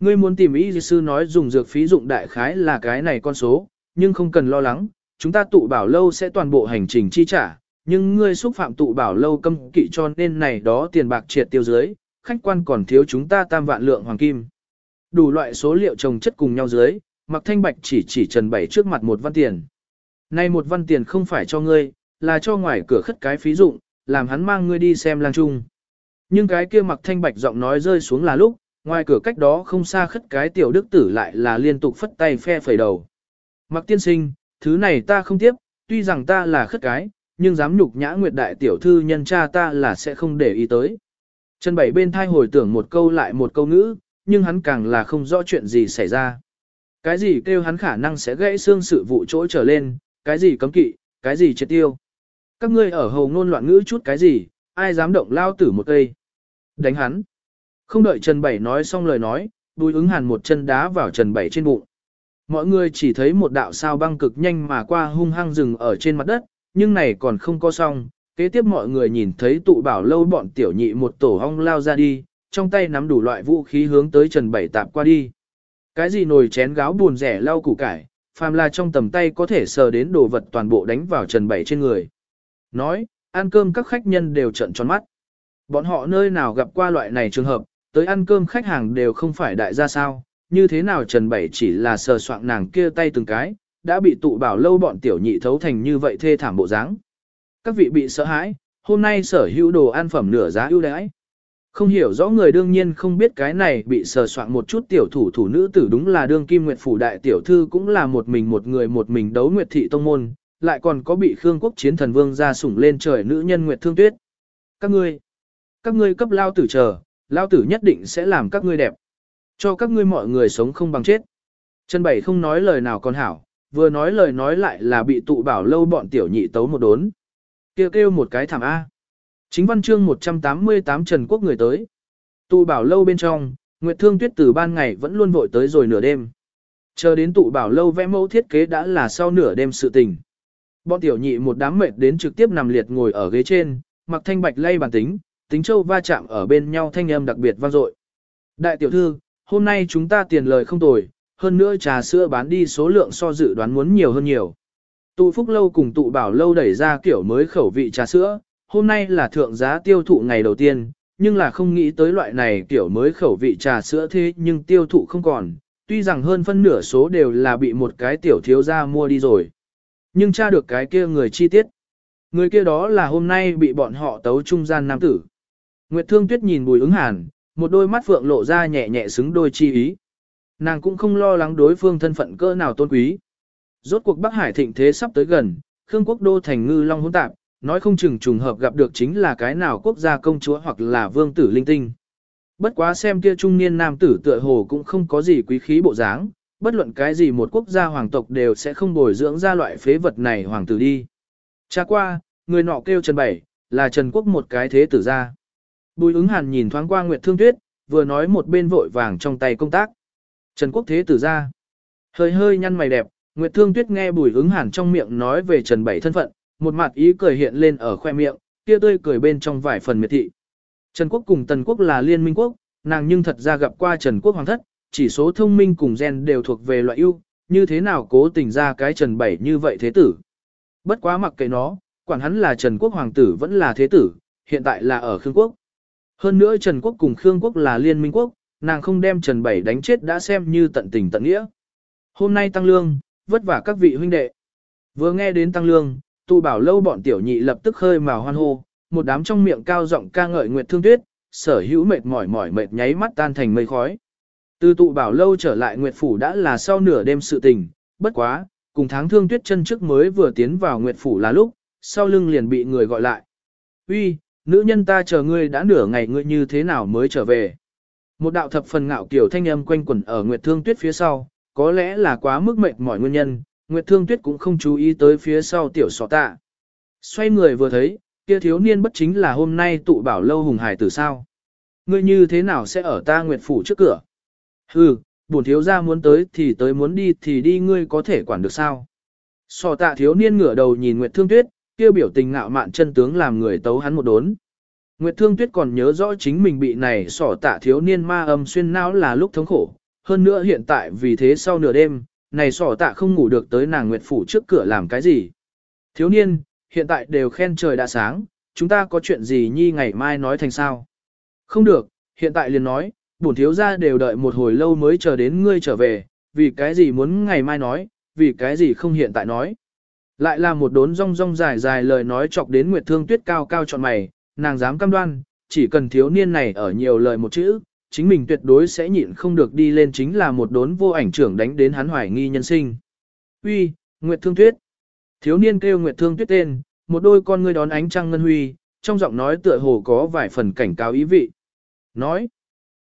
Ngươi muốn tìm ý sư nói dùng dược phí dụng đại khái là cái này con số, nhưng không cần lo lắng, chúng ta tụ bảo lâu sẽ toàn bộ hành trình chi trả, nhưng ngươi xúc phạm tụ bảo lâu cấm kỵ cho nên này đó tiền bạc triệt tiêu dưới, khách quan còn thiếu chúng ta tam vạn lượng hoàng kim. Đủ loại số liệu trồng chất cùng nhau dưới, mặc Thanh Bạch chỉ chỉ Trần Bảy trước mặt một văn tiền. Này một văn tiền không phải cho ngươi, là cho ngoài cửa khất cái phí dụng, làm hắn mang ngươi đi xem lang trung. Nhưng cái kia mặc Thanh Bạch giọng nói rơi xuống là lúc, ngoài cửa cách đó không xa khất cái tiểu đức tử lại là liên tục phất tay phe phẩy đầu. mặc tiên sinh, thứ này ta không tiếp, tuy rằng ta là khất cái, nhưng dám nhục nhã nguyệt đại tiểu thư nhân cha ta là sẽ không để ý tới. Trần Bảy bên thai hồi tưởng một câu lại một câu ngữ, nhưng hắn càng là không rõ chuyện gì xảy ra. Cái gì kêu hắn khả năng sẽ gãy xương sự vụ chỗ trở lên, cái gì cấm kỵ, cái gì triệt tiêu. Các ngươi ở hầu ngôn loạn ngữ chút cái gì, ai dám động lao tử một cây. Đánh hắn. Không đợi Trần Bảy nói xong lời nói, đuôi ứng hàn một chân đá vào Trần Bảy trên bụng. Mọi người chỉ thấy một đạo sao băng cực nhanh mà qua hung hăng rừng ở trên mặt đất, nhưng này còn không có xong. Kế tiếp mọi người nhìn thấy tụ bảo lâu bọn tiểu nhị một tổ hong lao ra đi, trong tay nắm đủ loại vũ khí hướng tới Trần Bảy tạp qua đi. Cái gì nồi chén gáo buồn rẻ lau củ cải, phàm là trong tầm tay có thể sờ đến đồ vật toàn bộ đánh vào Trần Bảy trên người. Nói, ăn cơm các khách nhân đều trận tròn mắt. Bọn họ nơi nào gặp qua loại này trường hợp, tới ăn cơm khách hàng đều không phải đại gia sao, như thế nào Trần Bảy chỉ là sờ soạn nàng kia tay từng cái, đã bị tụ bảo lâu bọn tiểu nhị thấu thành như vậy thê thảm bộ dáng. Các vị bị sợ hãi, hôm nay sở hữu đồ ăn phẩm nửa giá ưu đãi. Không hiểu rõ người đương nhiên không biết cái này bị sờ soạn một chút tiểu thủ thủ nữ tử đúng là đương kim nguyệt phủ đại tiểu thư cũng là một mình một người một mình đấu nguyệt thị tông môn, lại còn có bị Khương quốc chiến thần vương ra sủng lên trời nữ nhân nguyệt thương tuyết. Các ngươi, các ngươi cấp lao tử chờ, lao tử nhất định sẽ làm các ngươi đẹp. Cho các ngươi mọi người sống không bằng chết. Trần Bảy không nói lời nào còn hảo, vừa nói lời nói lại là bị tụ bảo lâu bọn tiểu nhị tấu một đốn. Kêu kêu một cái thảm A. Chính văn chương 188 Trần Quốc người tới. Tụ bảo lâu bên trong, Nguyệt Thương Tuyết từ ban ngày vẫn luôn vội tới rồi nửa đêm. Chờ đến tụ bảo lâu vẽ mẫu thiết kế đã là sau nửa đêm sự tình. Bọn tiểu nhị một đám mệt đến trực tiếp nằm liệt ngồi ở ghế trên, mặc thanh bạch lay bàn tính, tính châu va chạm ở bên nhau thanh âm đặc biệt vang dội. Đại tiểu thư, hôm nay chúng ta tiền lời không tồi, hơn nữa trà sữa bán đi số lượng so dự đoán muốn nhiều hơn nhiều. Tụ phúc lâu cùng tụ bảo lâu đẩy ra kiểu mới khẩu vị trà sữa, hôm nay là thượng giá tiêu thụ ngày đầu tiên, nhưng là không nghĩ tới loại này kiểu mới khẩu vị trà sữa thế nhưng tiêu thụ không còn, tuy rằng hơn phân nửa số đều là bị một cái tiểu thiếu gia mua đi rồi. Nhưng tra được cái kia người chi tiết. Người kia đó là hôm nay bị bọn họ tấu trung gian nam tử. Nguyệt Thương Tuyết nhìn Bùi ứng hàn, một đôi mắt phượng lộ ra nhẹ nhẹ xứng đôi chi ý. Nàng cũng không lo lắng đối phương thân phận cỡ nào tôn quý. Rốt cuộc Bắc Hải thịnh thế sắp tới gần, Khương quốc đô thành ngư long hỗn tạp, nói không chừng trùng hợp gặp được chính là cái nào quốc gia công chúa hoặc là vương tử linh tinh. Bất quá xem kia trung niên nam tử tựa hồ cũng không có gì quý khí bộ dáng, bất luận cái gì một quốc gia hoàng tộc đều sẽ không bồi dưỡng ra loại phế vật này hoàng tử đi. Cha qua, người nọ kêu Trần Bảy, là Trần Quốc một cái thế tử gia. Bùi ứng hàn nhìn thoáng qua Nguyệt Thương Tuyết, vừa nói một bên vội vàng trong tay công tác. Trần Quốc thế tử ra, Hơi hơi nhăn mày đẹp, Nguyệt Thương Tuyết nghe bùi ứng hàn trong miệng nói về Trần Bảy thân phận, một mặt ý cười hiện lên ở khoe miệng, kia tươi cười bên trong vài phần miệt thị. Trần Quốc cùng Tần Quốc là liên minh quốc, nàng nhưng thật ra gặp qua Trần Quốc hoàng thất, chỉ số thông minh cùng gen đều thuộc về loại ưu, như thế nào cố tình ra cái Trần Bảy như vậy thế tử. Bất quá mặc kệ nó, quản hắn là Trần Quốc hoàng tử vẫn là thế tử, hiện tại là ở Khương Quốc. Hơn nữa Trần Quốc cùng Khương Quốc là liên minh quốc, nàng không đem Trần Bảy đánh chết đã xem như tận tình tận nghĩa. Hôm nay tăng lương, vất vả các vị huynh đệ. Vừa nghe đến tăng lương, tụ bảo lâu bọn tiểu nhị lập tức khơi mào hoan hô, một đám trong miệng cao giọng ca ngợi Nguyệt Thương Tuyết, sở hữu mệt mỏi mỏi mệt nháy mắt tan thành mây khói. Từ tụ bảo lâu trở lại Nguyệt Phủ đã là sau nửa đêm sự tình, bất quá, cùng tháng thương tuyết chân trước mới vừa tiến vào Nguyệt Phủ là lúc, sau lưng liền bị người gọi lại. Uy, nữ nhân ta chờ ngươi đã nửa ngày ngươi như thế nào mới trở về. Một đạo thập phần ngạo kiểu thanh âm quanh quẩn ở Nguyệt Thương Tuyết phía sau, có lẽ là quá mức mệt mỏi nguyên nhân, Nguyệt Thương Tuyết cũng không chú ý tới phía sau tiểu sọ tạ. Xoay người vừa thấy, kia thiếu niên bất chính là hôm nay tụ bảo lâu hùng hải tử sao. Ngươi như thế nào sẽ ở ta Nguyệt Phủ trước cửa? Hừ, bổn thiếu gia muốn tới thì tới muốn đi thì đi ngươi có thể quản được sao? Sọ tạ thiếu niên ngửa đầu nhìn Nguyệt Thương Tuyết, kia biểu tình ngạo mạn chân tướng làm người tấu hắn một đốn. Nguyệt Thương Tuyết còn nhớ rõ chính mình bị này sỏ tạ thiếu niên ma âm xuyên não là lúc thống khổ, hơn nữa hiện tại vì thế sau nửa đêm, này sỏ tạ không ngủ được tới nàng Nguyệt Phủ trước cửa làm cái gì. Thiếu niên, hiện tại đều khen trời đã sáng, chúng ta có chuyện gì nhi ngày mai nói thành sao. Không được, hiện tại liền nói, bổn thiếu gia đều đợi một hồi lâu mới chờ đến ngươi trở về, vì cái gì muốn ngày mai nói, vì cái gì không hiện tại nói. Lại là một đốn rong rong dài dài lời nói chọc đến Nguyệt Thương Tuyết cao cao trọn mày, nàng dám cam đoan, chỉ cần thiếu niên này ở nhiều lời một chữ, chính mình tuyệt đối sẽ nhịn không được đi lên chính là một đốn vô ảnh trưởng đánh đến hắn hoài nghi nhân sinh. Uy, Nguyệt Thương Tuyết. Thiếu niên kêu Nguyệt Thương Tuyết tên, một đôi con ngươi đón ánh trăng ngân huy, trong giọng nói tựa hồ có vài phần cảnh cáo ý vị. Nói,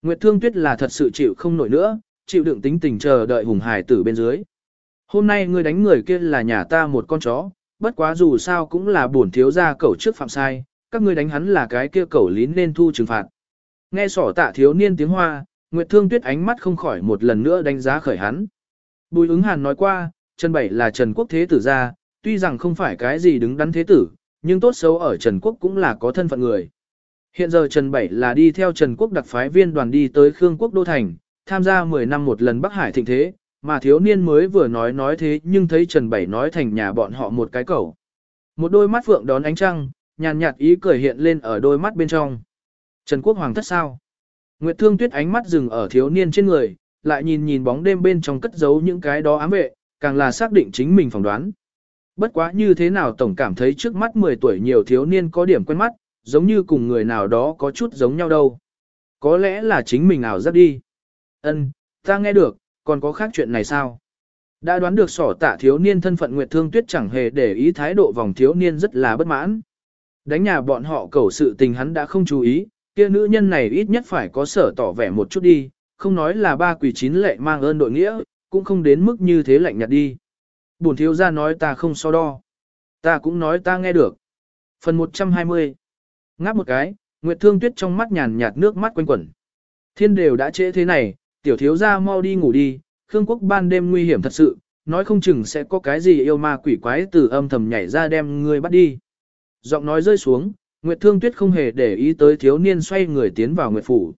Nguyệt Thương Tuyết là thật sự chịu không nổi nữa, chịu đựng tính tình chờ đợi hùng hải tử bên dưới. Hôm nay ngươi đánh người kia là nhà ta một con chó, bất quá dù sao cũng là buồn thiếu gia cẩu trước phạm sai, các ngươi đánh hắn là cái kia cẩu lín nên thu trừng phạt. Nghe sỏ tạ thiếu niên tiếng hoa, Nguyệt Thương Tuyết ánh mắt không khỏi một lần nữa đánh giá khởi hắn. Bùi ứng hàn nói qua, Trần Bảy là Trần Quốc Thế Tử gia, tuy rằng không phải cái gì đứng đắn thế tử, nhưng tốt xấu ở Trần Quốc cũng là có thân phận người. Hiện giờ Trần Bảy là đi theo Trần Quốc đặc phái viên đoàn đi tới Khương Quốc Đô Thành, tham gia 10 năm một lần Bắc Hải thịnh thế, mà thiếu niên mới vừa nói nói thế nhưng thấy Trần Bảy nói thành nhà bọn họ một cái cầu. Một đôi mắt phượng đón ánh trăng, nhàn nhạt ý cười hiện lên ở đôi mắt bên trong. Trần Quốc Hoàng thất sao? Nguyệt Thương Tuyết ánh mắt dừng ở thiếu niên trên người, lại nhìn nhìn bóng đêm bên trong cất giấu những cái đó ám vệ, càng là xác định chính mình phỏng đoán. Bất quá như thế nào tổng cảm thấy trước mắt 10 tuổi nhiều thiếu niên có điểm quen mắt, giống như cùng người nào đó có chút giống nhau đâu. Có lẽ là chính mình nào rất đi. Ân, ta nghe được, còn có khác chuyện này sao? Đã đoán được sỏ tạ thiếu niên thân phận Nguyệt Thương Tuyết chẳng hề để ý thái độ vòng thiếu niên rất là bất mãn. Đánh nhà bọn họ cầu sự tình hắn đã không chú ý, kia nữ nhân này ít nhất phải có sở tỏ vẻ một chút đi, không nói là ba quỷ chín lệ mang ơn đội nghĩa, cũng không đến mức như thế lạnh nhạt đi. Bổn thiếu gia nói ta không so đo. Ta cũng nói ta nghe được. Phần 120 Ngáp một cái, Nguyệt Thương Tuyết trong mắt nhàn nhạt nước mắt quanh quẩn. Thiên đều đã trễ thế này, tiểu thiếu gia mau đi ngủ đi, Khương quốc ban đêm nguy hiểm thật sự, nói không chừng sẽ có cái gì yêu ma quỷ quái từ âm thầm nhảy ra đem ngươi bắt đi. Giọng nói rơi xuống, Nguyệt Thương Tuyết không hề để ý tới thiếu niên xoay người tiến vào Nguyệt Phủ.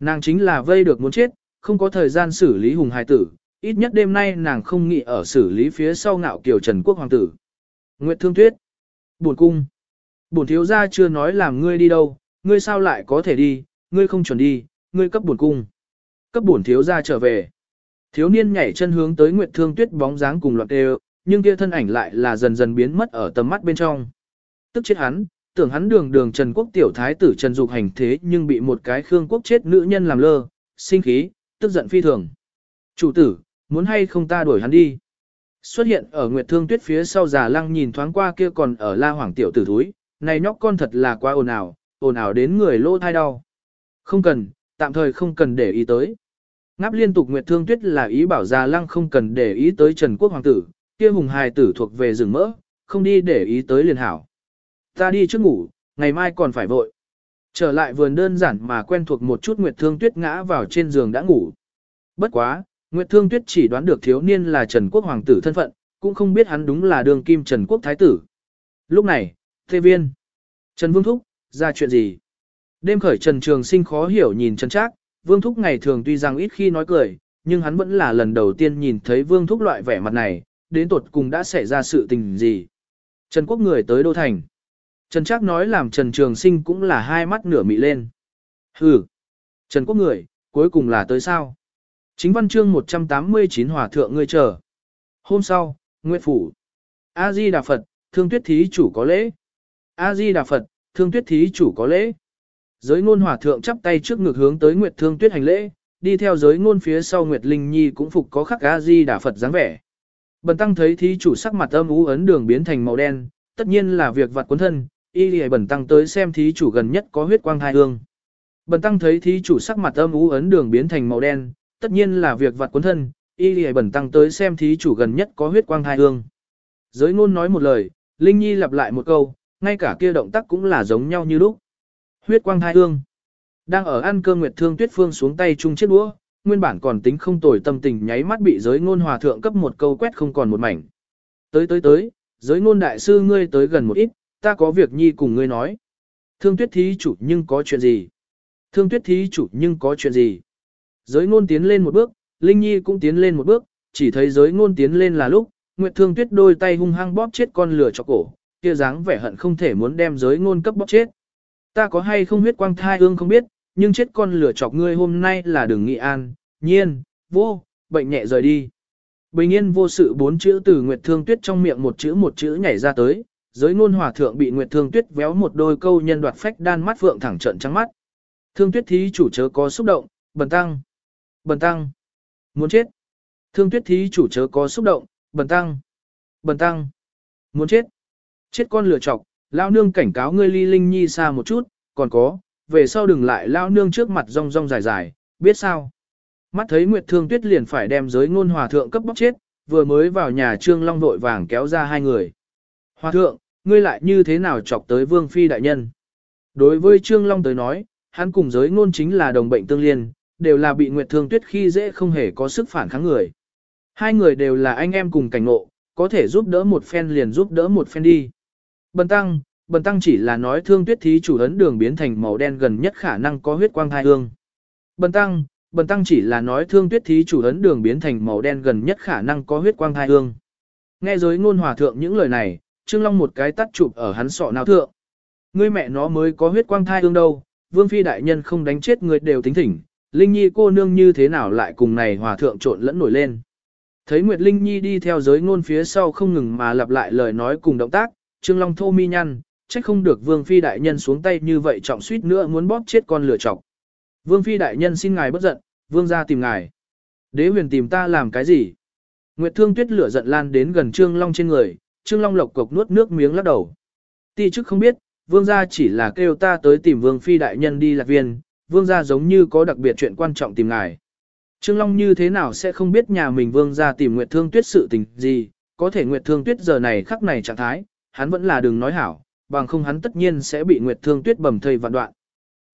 Nàng chính là vây được muốn chết, không có thời gian xử lý hùng hài tử, ít nhất đêm nay nàng không nghĩ ở xử lý phía sau ngạo kiều Trần Quốc Hoàng tử. Nguyệt Thương Tuyết. Buồn cung. Bổn thiếu gia chưa nói làm ngươi đi đâu, ngươi sao lại có thể đi, ngươi không chuẩn đi, ngươi cấp buồn cung. Cấp bổn thiếu gia trở về. Thiếu niên nhảy chân hướng tới Nguyệt Thương Tuyết bóng dáng cùng loạt đều, nhưng kia thân ảnh lại là dần dần biến mất ở tầm mắt bên trong. Tức chết hắn, tưởng hắn đường đường Trần Quốc tiểu thái tử Trần Dục hành thế nhưng bị một cái Khương Quốc chết nữ nhân làm lơ, sinh khí, tức giận phi thường. Chủ tử, muốn hay không ta đuổi hắn đi. Xuất hiện ở Nguyệt Thương Tuyết phía sau già lăng nhìn thoáng qua kia còn ở La Hoàng tiểu tử thúi, này nhóc con thật là quá ồn ào, ồn ào đến người lỗ thai đau. Không cần, tạm thời không cần để ý tới. Ngáp liên tục Nguyệt Thương Tuyết là ý bảo già lăng không cần để ý tới Trần Quốc Hoàng tử, kia hùng hài tử thuộc về rừng mỡ, không đi để ý tới liền hảo. Ta đi trước ngủ, ngày mai còn phải vội. Trở lại vườn đơn giản mà quen thuộc một chút Nguyệt Thương Tuyết ngã vào trên giường đã ngủ. Bất quá, Nguyệt Thương Tuyết chỉ đoán được thiếu niên là Trần Quốc Hoàng tử thân phận, cũng không biết hắn đúng là đường kim Trần Quốc Thái tử. Lúc này, Thê Viên, Trần Vương Thúc, ra chuyện gì? Đêm khởi Trần Trường Sinh khó hiểu nhìn Trần Trác, Vương Thúc ngày thường tuy rằng ít khi nói cười, nhưng hắn vẫn là lần đầu tiên nhìn thấy Vương Thúc loại vẻ mặt này, đến tột cùng đã xảy ra sự tình gì. Trần Quốc người tới Đô Thành. Trần Trác nói làm Trần Trường Sinh cũng là hai mắt nửa mị lên. Hừ, Trần Quốc người, cuối cùng là tới sao? Chính văn chương 189 hòa thượng ngươi chờ. Hôm sau, Nguyệt Phủ. A-di Đà Phật, thương tuyết thí chủ có lễ. A-di Đà Phật, thương tuyết thí chủ có lễ. Giới ngôn hòa thượng chắp tay trước ngực hướng tới Nguyệt Thương Tuyết hành lễ, đi theo giới ngôn phía sau Nguyệt Linh Nhi cũng phục có khắc A-di Đà Phật dáng vẻ. Bần tăng thấy thí chủ sắc mặt âm u ấn đường biến thành màu đen, tất nhiên là việc vặt cuốn thân, y lìa bần tăng tới xem thí chủ gần nhất có huyết quang hai hương. Bần tăng thấy thí chủ sắc mặt âm u ấn đường biến thành màu đen, tất nhiên là việc vặt cuốn thân, y lìa bần tăng tới xem thí chủ gần nhất có huyết quang hai hương. Giới ngôn nói một lời, Linh Nhi lặp lại một câu, ngay cả kia động tác cũng là giống nhau như lúc. Huyết quang hai hương. Đang ở ăn cơ Nguyệt Thương Tuyết Phương xuống tay chung chiếc đũa, nguyên bản còn tính không tồi tâm tình nháy mắt bị giới ngôn hòa thượng cấp một câu quét không còn một mảnh. Tới tới tới, giới ngôn đại sư ngươi tới gần một ít, ta có việc nhi cùng ngươi nói. Thương tuyết thí chủ nhưng có chuyện gì? Thương tuyết thí chủ nhưng có chuyện gì? Giới ngôn tiến lên một bước, Linh Nhi cũng tiến lên một bước, chỉ thấy giới ngôn tiến lên là lúc, Nguyệt Thương Tuyết đôi tay hung hăng bóp chết con lửa cho cổ, kia dáng vẻ hận không thể muốn đem giới ngôn cấp bóp chết. Ta có hay không huyết quang thai ương không biết, nhưng chết con lửa chọc ngươi hôm nay là đừng nghị an, nhiên, vô, bệnh nhẹ rời đi. Bình yên vô sự bốn chữ từ Nguyệt Thương Tuyết trong miệng một chữ một chữ nhảy ra tới, giới ngôn hòa thượng bị Nguyệt Thương Tuyết véo một đôi câu nhân đoạt phách đan mắt vượng thẳng trận trắng mắt. Thương Tuyết thí chủ chớ có xúc động, bần tăng, bần tăng, muốn chết. Thương Tuyết thí chủ chớ có xúc động, bần tăng, bần tăng, muốn chết. Chết con lửa chọc, lao nương cảnh cáo ngươi ly linh nhi xa một chút, còn có, về sau đừng lại lao nương trước mặt rong rong dài dài, biết sao. Mắt thấy Nguyệt Thương Tuyết liền phải đem giới ngôn hòa thượng cấp bóc chết, vừa mới vào nhà Trương Long vội vàng kéo ra hai người. Hòa thượng, ngươi lại như thế nào chọc tới Vương Phi đại nhân? Đối với Trương Long tới nói, hắn cùng giới ngôn chính là đồng bệnh tương liên, đều là bị Nguyệt Thương Tuyết khi dễ không hề có sức phản kháng người. Hai người đều là anh em cùng cảnh ngộ, có thể giúp đỡ một phen liền giúp đỡ một phen đi. Bần tăng, bần tăng chỉ là nói thương tuyết thí chủ ấn đường biến thành màu đen gần nhất khả năng có huyết quang thai hương. Bần tăng, bần tăng chỉ là nói thương tuyết thí chủ ấn đường biến thành màu đen gần nhất khả năng có huyết quang thai hương. Nghe giới ngôn hòa thượng những lời này, Trương Long một cái tắt chụp ở hắn sọ nào. thượng. Ngươi mẹ nó mới có huyết quang thai ương đâu, vương phi đại nhân không đánh chết người đều tính thỉnh, Linh Nhi cô nương như thế nào lại cùng này hòa thượng trộn lẫn nổi lên. Thấy Nguyệt Linh Nhi đi theo giới ngôn phía sau không ngừng mà lặp lại lời nói cùng động tác, Trương Long thô mi nhăn, trách không được Vương Phi Đại Nhân xuống tay như vậy trọng suýt nữa muốn bóp chết con lửa trọc. Vương Phi Đại Nhân xin ngài bất giận, Vương ra tìm ngài. Đế huyền tìm ta làm cái gì? Nguyệt Thương Tuyết lửa giận lan đến gần Trương Long trên người, Trương Long lộc cục nuốt nước miếng lắc đầu. Ti chức không biết, Vương gia chỉ là kêu ta tới tìm Vương Phi Đại Nhân đi lạc viên, Vương gia giống như có đặc biệt chuyện quan trọng tìm ngài. Trương Long như thế nào sẽ không biết nhà mình Vương gia tìm Nguyệt Thương Tuyết sự tình gì, có thể Nguyệt Thương Tuyết giờ này khắc này trạng thái, hắn vẫn là đừng nói hảo, bằng không hắn tất nhiên sẽ bị Nguyệt Thương Tuyết bầm thây vạn đoạn.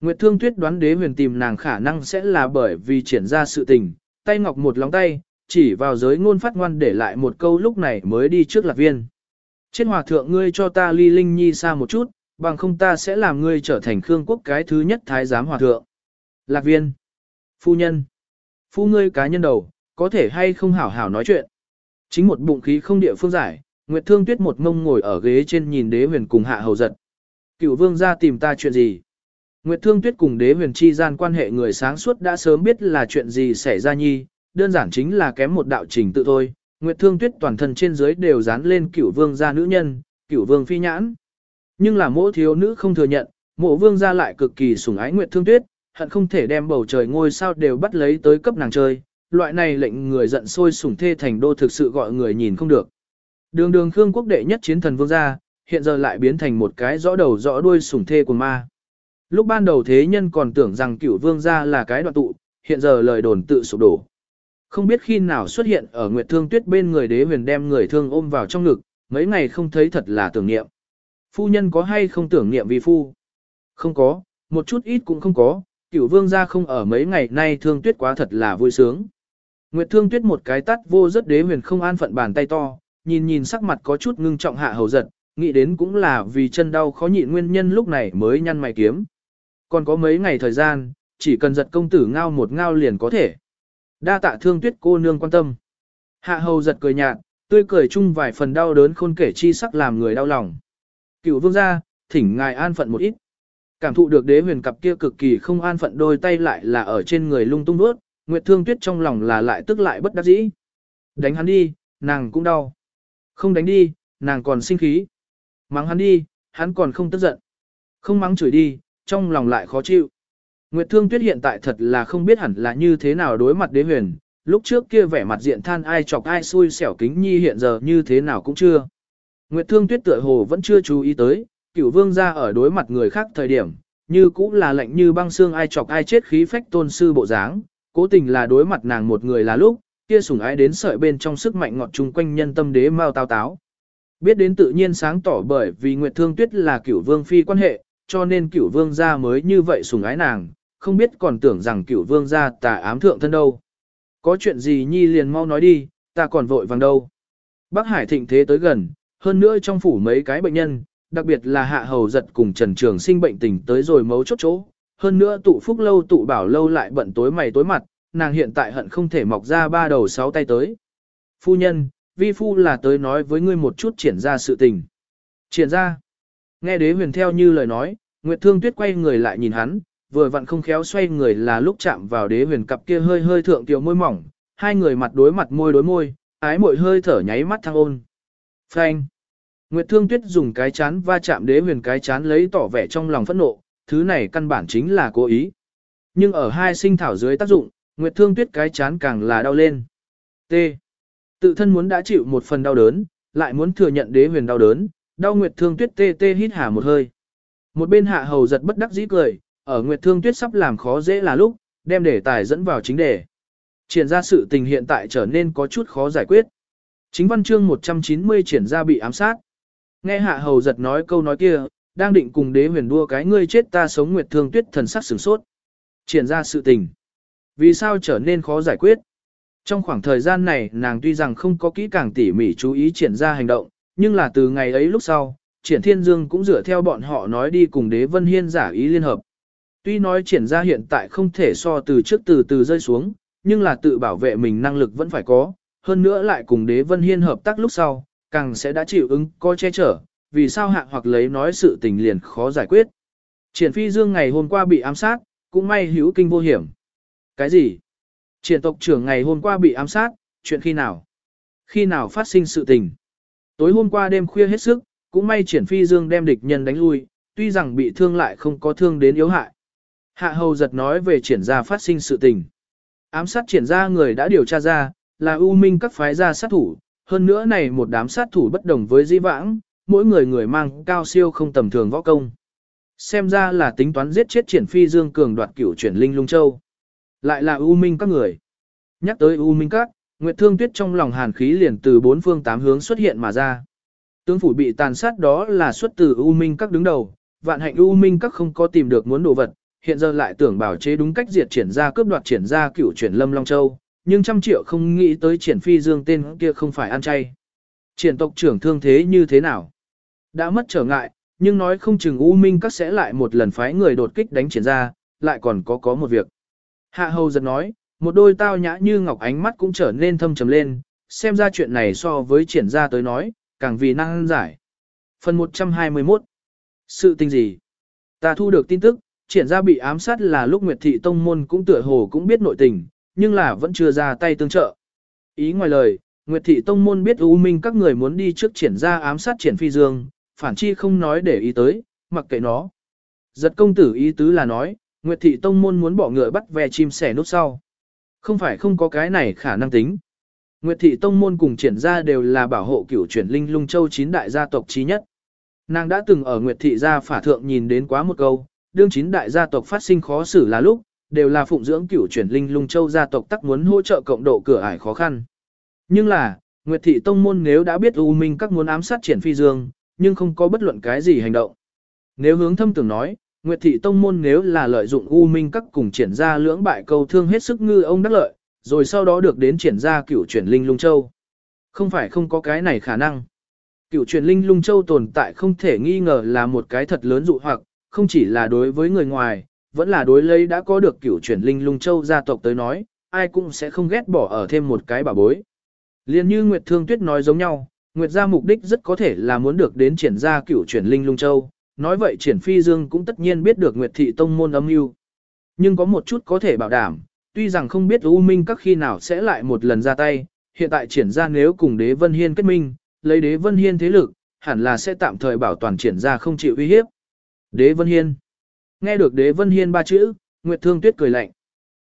Nguyệt Thương Tuyết đoán đế huyền tìm nàng khả năng sẽ là bởi vì triển ra sự tình, tay ngọc một lóng tay, chỉ vào giới ngôn phát ngoan để lại một câu lúc này mới đi trước lạc viên. Trên hòa thượng ngươi cho ta ly linh nhi xa một chút, bằng không ta sẽ làm ngươi trở thành khương quốc cái thứ nhất thái giám hòa thượng. Lạc viên. Phu nhân. Phu ngươi cá nhân đầu, có thể hay không hảo hảo nói chuyện. Chính một bụng khí không địa phương giải, Nguyệt Thương Tuyết một mông ngồi ở ghế trên nhìn đế huyền cùng hạ hầu giật. Cựu vương ra tìm ta chuyện gì? Nguyệt Thương Tuyết cùng đế huyền chi gian quan hệ người sáng suốt đã sớm biết là chuyện gì xảy ra nhi, đơn giản chính là kém một đạo trình tự thôi. Nguyệt Thương Tuyết toàn thân trên dưới đều dán lên cửu vương gia nữ nhân, cửu vương phi nhãn. Nhưng là mỗi thiếu nữ không thừa nhận, mộ vương gia lại cực kỳ sủng ái Nguyệt Thương Tuyết, hận không thể đem bầu trời ngôi sao đều bắt lấy tới cấp nàng chơi. Loại này lệnh người giận sôi sủng thê thành đô thực sự gọi người nhìn không được. Đường đường Khương quốc đệ nhất chiến thần vương gia, hiện giờ lại biến thành một cái rõ đầu rõ đuôi sủng thê của ma. Lúc ban đầu thế nhân còn tưởng rằng cửu vương gia là cái đoạn tụ, hiện giờ lời đồn tự sụp đổ. Không biết khi nào xuất hiện ở Nguyệt Thương Tuyết bên người đế huyền đem người thương ôm vào trong ngực, mấy ngày không thấy thật là tưởng niệm. Phu nhân có hay không tưởng niệm vì phu? Không có, một chút ít cũng không có, cửu vương gia không ở mấy ngày nay thương tuyết quá thật là vui sướng. Nguyệt Thương Tuyết một cái tắt vô rất đế huyền không an phận bàn tay to, nhìn nhìn sắc mặt có chút ngưng trọng hạ hầu giật, nghĩ đến cũng là vì chân đau khó nhịn nguyên nhân lúc này mới nhăn mày kiếm. Còn có mấy ngày thời gian, chỉ cần giật công tử ngao một ngao liền có thể. Đa tạ thương tuyết cô nương quan tâm. Hạ hầu giật cười nhạt, tươi cười chung vài phần đau đớn khôn kể chi sắc làm người đau lòng. Cựu vương gia, thỉnh ngài an phận một ít. Cảm thụ được đế huyền cặp kia cực kỳ không an phận đôi tay lại là ở trên người lung tung bước, Nguyệt Thương Tuyết trong lòng là lại tức lại bất đắc dĩ. Đánh hắn đi, nàng cũng đau. Không đánh đi, nàng còn sinh khí. Mắng hắn đi, hắn còn không tức giận. Không mắng chửi đi, trong lòng lại khó chịu. Nguyệt Thương Tuyết hiện tại thật là không biết hẳn là như thế nào đối mặt đế huyền, lúc trước kia vẻ mặt diện than ai chọc ai xui xẻo kính nhi hiện giờ như thế nào cũng chưa. Nguyệt Thương Tuyết tựa hồ vẫn chưa chú ý tới, cửu vương ra ở đối mặt người khác thời điểm, như cũng là lạnh như băng xương ai chọc ai chết khí phách tôn sư bộ dáng, cố tình là đối mặt nàng một người là lúc, kia sủng ái đến sợi bên trong sức mạnh ngọt chung quanh nhân tâm đế mau tao táo. Biết đến tự nhiên sáng tỏ bởi vì Nguyệt Thương Tuyết là cửu vương phi quan hệ, cho nên cửu vương gia mới như vậy sủng ái nàng, không biết còn tưởng rằng cửu vương gia tà ám thượng thân đâu. Có chuyện gì nhi liền mau nói đi, ta còn vội vàng đâu. Bắc Hải thịnh thế tới gần, hơn nữa trong phủ mấy cái bệnh nhân, đặc biệt là hạ hầu giật cùng trần trường sinh bệnh tình tới rồi mấu chốt chỗ. Hơn nữa tụ phúc lâu tụ bảo lâu lại bận tối mày tối mặt, nàng hiện tại hận không thể mọc ra ba đầu sáu tay tới. Phu nhân, vi phu là tới nói với ngươi một chút triển ra sự tình. Triển ra. Nghe đế huyền theo như lời nói, Nguyệt Thương Tuyết quay người lại nhìn hắn, vừa vặn không khéo xoay người là lúc chạm vào đế huyền cặp kia hơi hơi thượng tiểu môi mỏng, hai người mặt đối mặt môi đối môi, ái mội hơi thở nháy mắt thăng ôn. Phanh. Nguyệt Thương Tuyết dùng cái chán va chạm đế huyền cái chán lấy tỏ vẻ trong lòng phẫn nộ, thứ này căn bản chính là cố ý. Nhưng ở hai sinh thảo dưới tác dụng, Nguyệt Thương Tuyết cái chán càng là đau lên. T. Tự thân muốn đã chịu một phần đau đớn, lại muốn thừa nhận đế huyền đau đớn, đau Nguyệt Thương Tuyết tê tê hít hà một hơi. Một bên hạ hầu giật bất đắc dĩ cười, ở Nguyệt Thương Tuyết sắp làm khó dễ là lúc, đem đề tài dẫn vào chính đề. Triển ra sự tình hiện tại trở nên có chút khó giải quyết. Chính văn chương 190 triển ra bị ám sát. Nghe hạ hầu giật nói câu nói kia, đang định cùng đế huyền đua cái ngươi chết ta sống Nguyệt Thương Tuyết thần sắc sửng sốt. Triển ra sự tình. Vì sao trở nên khó giải quyết? Trong khoảng thời gian này nàng tuy rằng không có kỹ càng tỉ mỉ chú ý triển ra hành động, nhưng là từ ngày ấy lúc sau, triển thiên dương cũng dựa theo bọn họ nói đi cùng đế vân hiên giả ý liên hợp. Tuy nói triển ra hiện tại không thể so từ trước từ từ rơi xuống, nhưng là tự bảo vệ mình năng lực vẫn phải có, hơn nữa lại cùng đế vân hiên hợp tác lúc sau, càng sẽ đã chịu ứng có che chở, vì sao hạ hoặc lấy nói sự tình liền khó giải quyết. Triển phi dương ngày hôm qua bị ám sát, cũng may hữu kinh vô hiểm. Cái gì? Triển tộc trưởng ngày hôm qua bị ám sát, chuyện khi nào? Khi nào phát sinh sự tình? Tối hôm qua đêm khuya hết sức, cũng may triển phi dương đem địch nhân đánh lui, tuy rằng bị thương lại không có thương đến yếu hại. Hạ hầu giật nói về triển gia phát sinh sự tình. Ám sát triển gia người đã điều tra ra, là ưu minh các phái gia sát thủ, hơn nữa này một đám sát thủ bất đồng với di vãng, mỗi người người mang cao siêu không tầm thường võ công. Xem ra là tính toán giết chết triển phi dương cường đoạt cửu chuyển linh lung châu. Lại là ưu minh các người. Nhắc tới ưu minh các, Nguyệt Thương Tuyết trong lòng hàn khí liền từ bốn phương tám hướng xuất hiện mà ra. Tướng phủ bị tàn sát đó là xuất từ ưu minh các đứng đầu, vạn hạnh ưu minh các không có tìm được muốn đồ vật, hiện giờ lại tưởng bảo chế đúng cách diệt triển ra cướp đoạt triển ra cửu chuyển lâm long châu, nhưng trăm triệu không nghĩ tới triển phi dương tên kia không phải ăn chay. Triển tộc trưởng thương thế như thế nào? Đã mất trở ngại, nhưng nói không chừng U Minh các sẽ lại một lần phái người đột kích đánh triển ra, lại còn có có một việc. Hạ hầu giật nói, một đôi tao nhã như ngọc ánh mắt cũng trở nên thâm trầm lên, xem ra chuyện này so với triển ra tới nói, càng vì năng giải. Phần 121 Sự tình gì? Ta thu được tin tức, triển ra bị ám sát là lúc Nguyệt Thị Tông Môn cũng tựa hồ cũng biết nội tình, nhưng là vẫn chưa ra tay tương trợ. Ý ngoài lời, Nguyệt Thị Tông Môn biết U Minh các người muốn đi trước triển ra ám sát triển phi dương, phản chi không nói để ý tới, mặc kệ nó. Giật công tử ý tứ là nói, Nguyệt Thị Tông Môn muốn bỏ ngựa bắt về chim sẻ nút sau. Không phải không có cái này khả năng tính. Nguyệt Thị Tông Môn cùng triển ra đều là bảo hộ cửu chuyển linh lung châu chín đại gia tộc trí nhất. Nàng đã từng ở Nguyệt Thị gia phả thượng nhìn đến quá một câu, đương chín đại gia tộc phát sinh khó xử là lúc, đều là phụng dưỡng cửu chuyển linh lung châu gia tộc tắc muốn hỗ trợ cộng độ cửa ải khó khăn. Nhưng là, Nguyệt Thị Tông Môn nếu đã biết U Minh các muốn ám sát triển phi dương, nhưng không có bất luận cái gì hành động. Nếu hướng thâm tưởng nói, Nguyệt Thị Tông Môn nếu là lợi dụng U Minh các cùng triển ra lưỡng bại câu thương hết sức ngư ông đắc lợi, rồi sau đó được đến triển ra cửu chuyển linh lung châu. Không phải không có cái này khả năng. Cửu chuyển linh lung châu tồn tại không thể nghi ngờ là một cái thật lớn dụ hoặc, không chỉ là đối với người ngoài, vẫn là đối lấy đã có được cửu chuyển linh lung châu gia tộc tới nói, ai cũng sẽ không ghét bỏ ở thêm một cái bà bối. Liên như Nguyệt Thương Tuyết nói giống nhau, Nguyệt gia mục đích rất có thể là muốn được đến triển gia cửu chuyển linh lung châu, nói vậy triển phi dương cũng tất nhiên biết được Nguyệt thị tông môn âm mưu. Nhưng có một chút có thể bảo đảm, tuy rằng không biết U Minh các khi nào sẽ lại một lần ra tay, hiện tại triển gia nếu cùng đế vân hiên kết minh, lấy đế vân hiên thế lực, hẳn là sẽ tạm thời bảo toàn triển gia không chịu uy hiếp. Đế vân hiên. Nghe được đế vân hiên ba chữ, Nguyệt Thương Tuyết cười lạnh.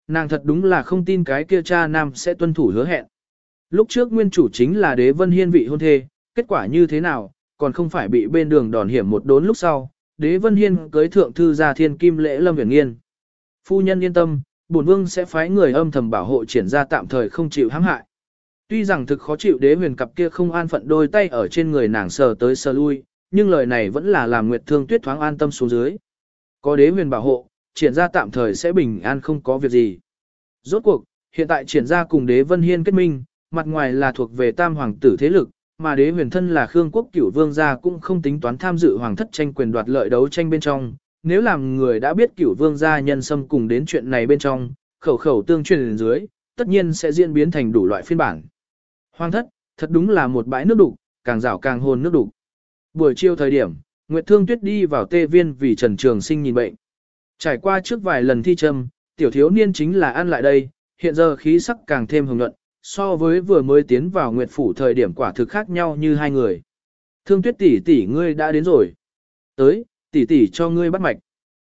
Nàng thật đúng là không tin cái kia cha nam sẽ tuân thủ hứa hẹn. Lúc trước nguyên chủ chính là đế vân hiên vị hôn thê, kết quả như thế nào, còn không phải bị bên đường đòn hiểm một đốn lúc sau, đế vân hiên cưới thượng thư gia thiên kim lễ lâm Viễn nghiên. Phu nhân yên tâm, bổn vương sẽ phái người âm thầm bảo hộ triển ra tạm thời không chịu hãm hại. Tuy rằng thực khó chịu đế huyền cặp kia không an phận đôi tay ở trên người nàng sờ tới sờ lui, nhưng lời này vẫn là làm Nguyệt Thương Tuyết thoáng an tâm xuống dưới. Có đế huyền bảo hộ, triển ra tạm thời sẽ bình an không có việc gì. Rốt cuộc, hiện tại triển ra cùng đế vân hiên kết minh, mặt ngoài là thuộc về tam hoàng tử thế lực, mà đế huyền thân là Khương quốc cửu vương gia cũng không tính toán tham dự hoàng thất tranh quyền đoạt lợi đấu tranh bên trong. Nếu làm người đã biết cửu vương gia nhân xâm cùng đến chuyện này bên trong, khẩu khẩu tương truyền dưới, tất nhiên sẽ diễn biến thành đủ loại phiên bản. Hoàng thất, thật đúng là một bãi nước đục, càng rào càng hồn nước đục. Buổi chiều thời điểm, Nguyệt Thương Tuyết đi vào tê viên vì Trần Trường Sinh nhìn bệnh. Trải qua trước vài lần thi châm, tiểu thiếu niên chính là ăn lại đây, hiện giờ khí sắc càng thêm hồng nhuận, so với vừa mới tiến vào Nguyệt Phủ thời điểm quả thực khác nhau như hai người. Thương tuyết tỷ tỷ ngươi đã đến rồi. Tới, tỷ tỷ cho ngươi bắt mạch.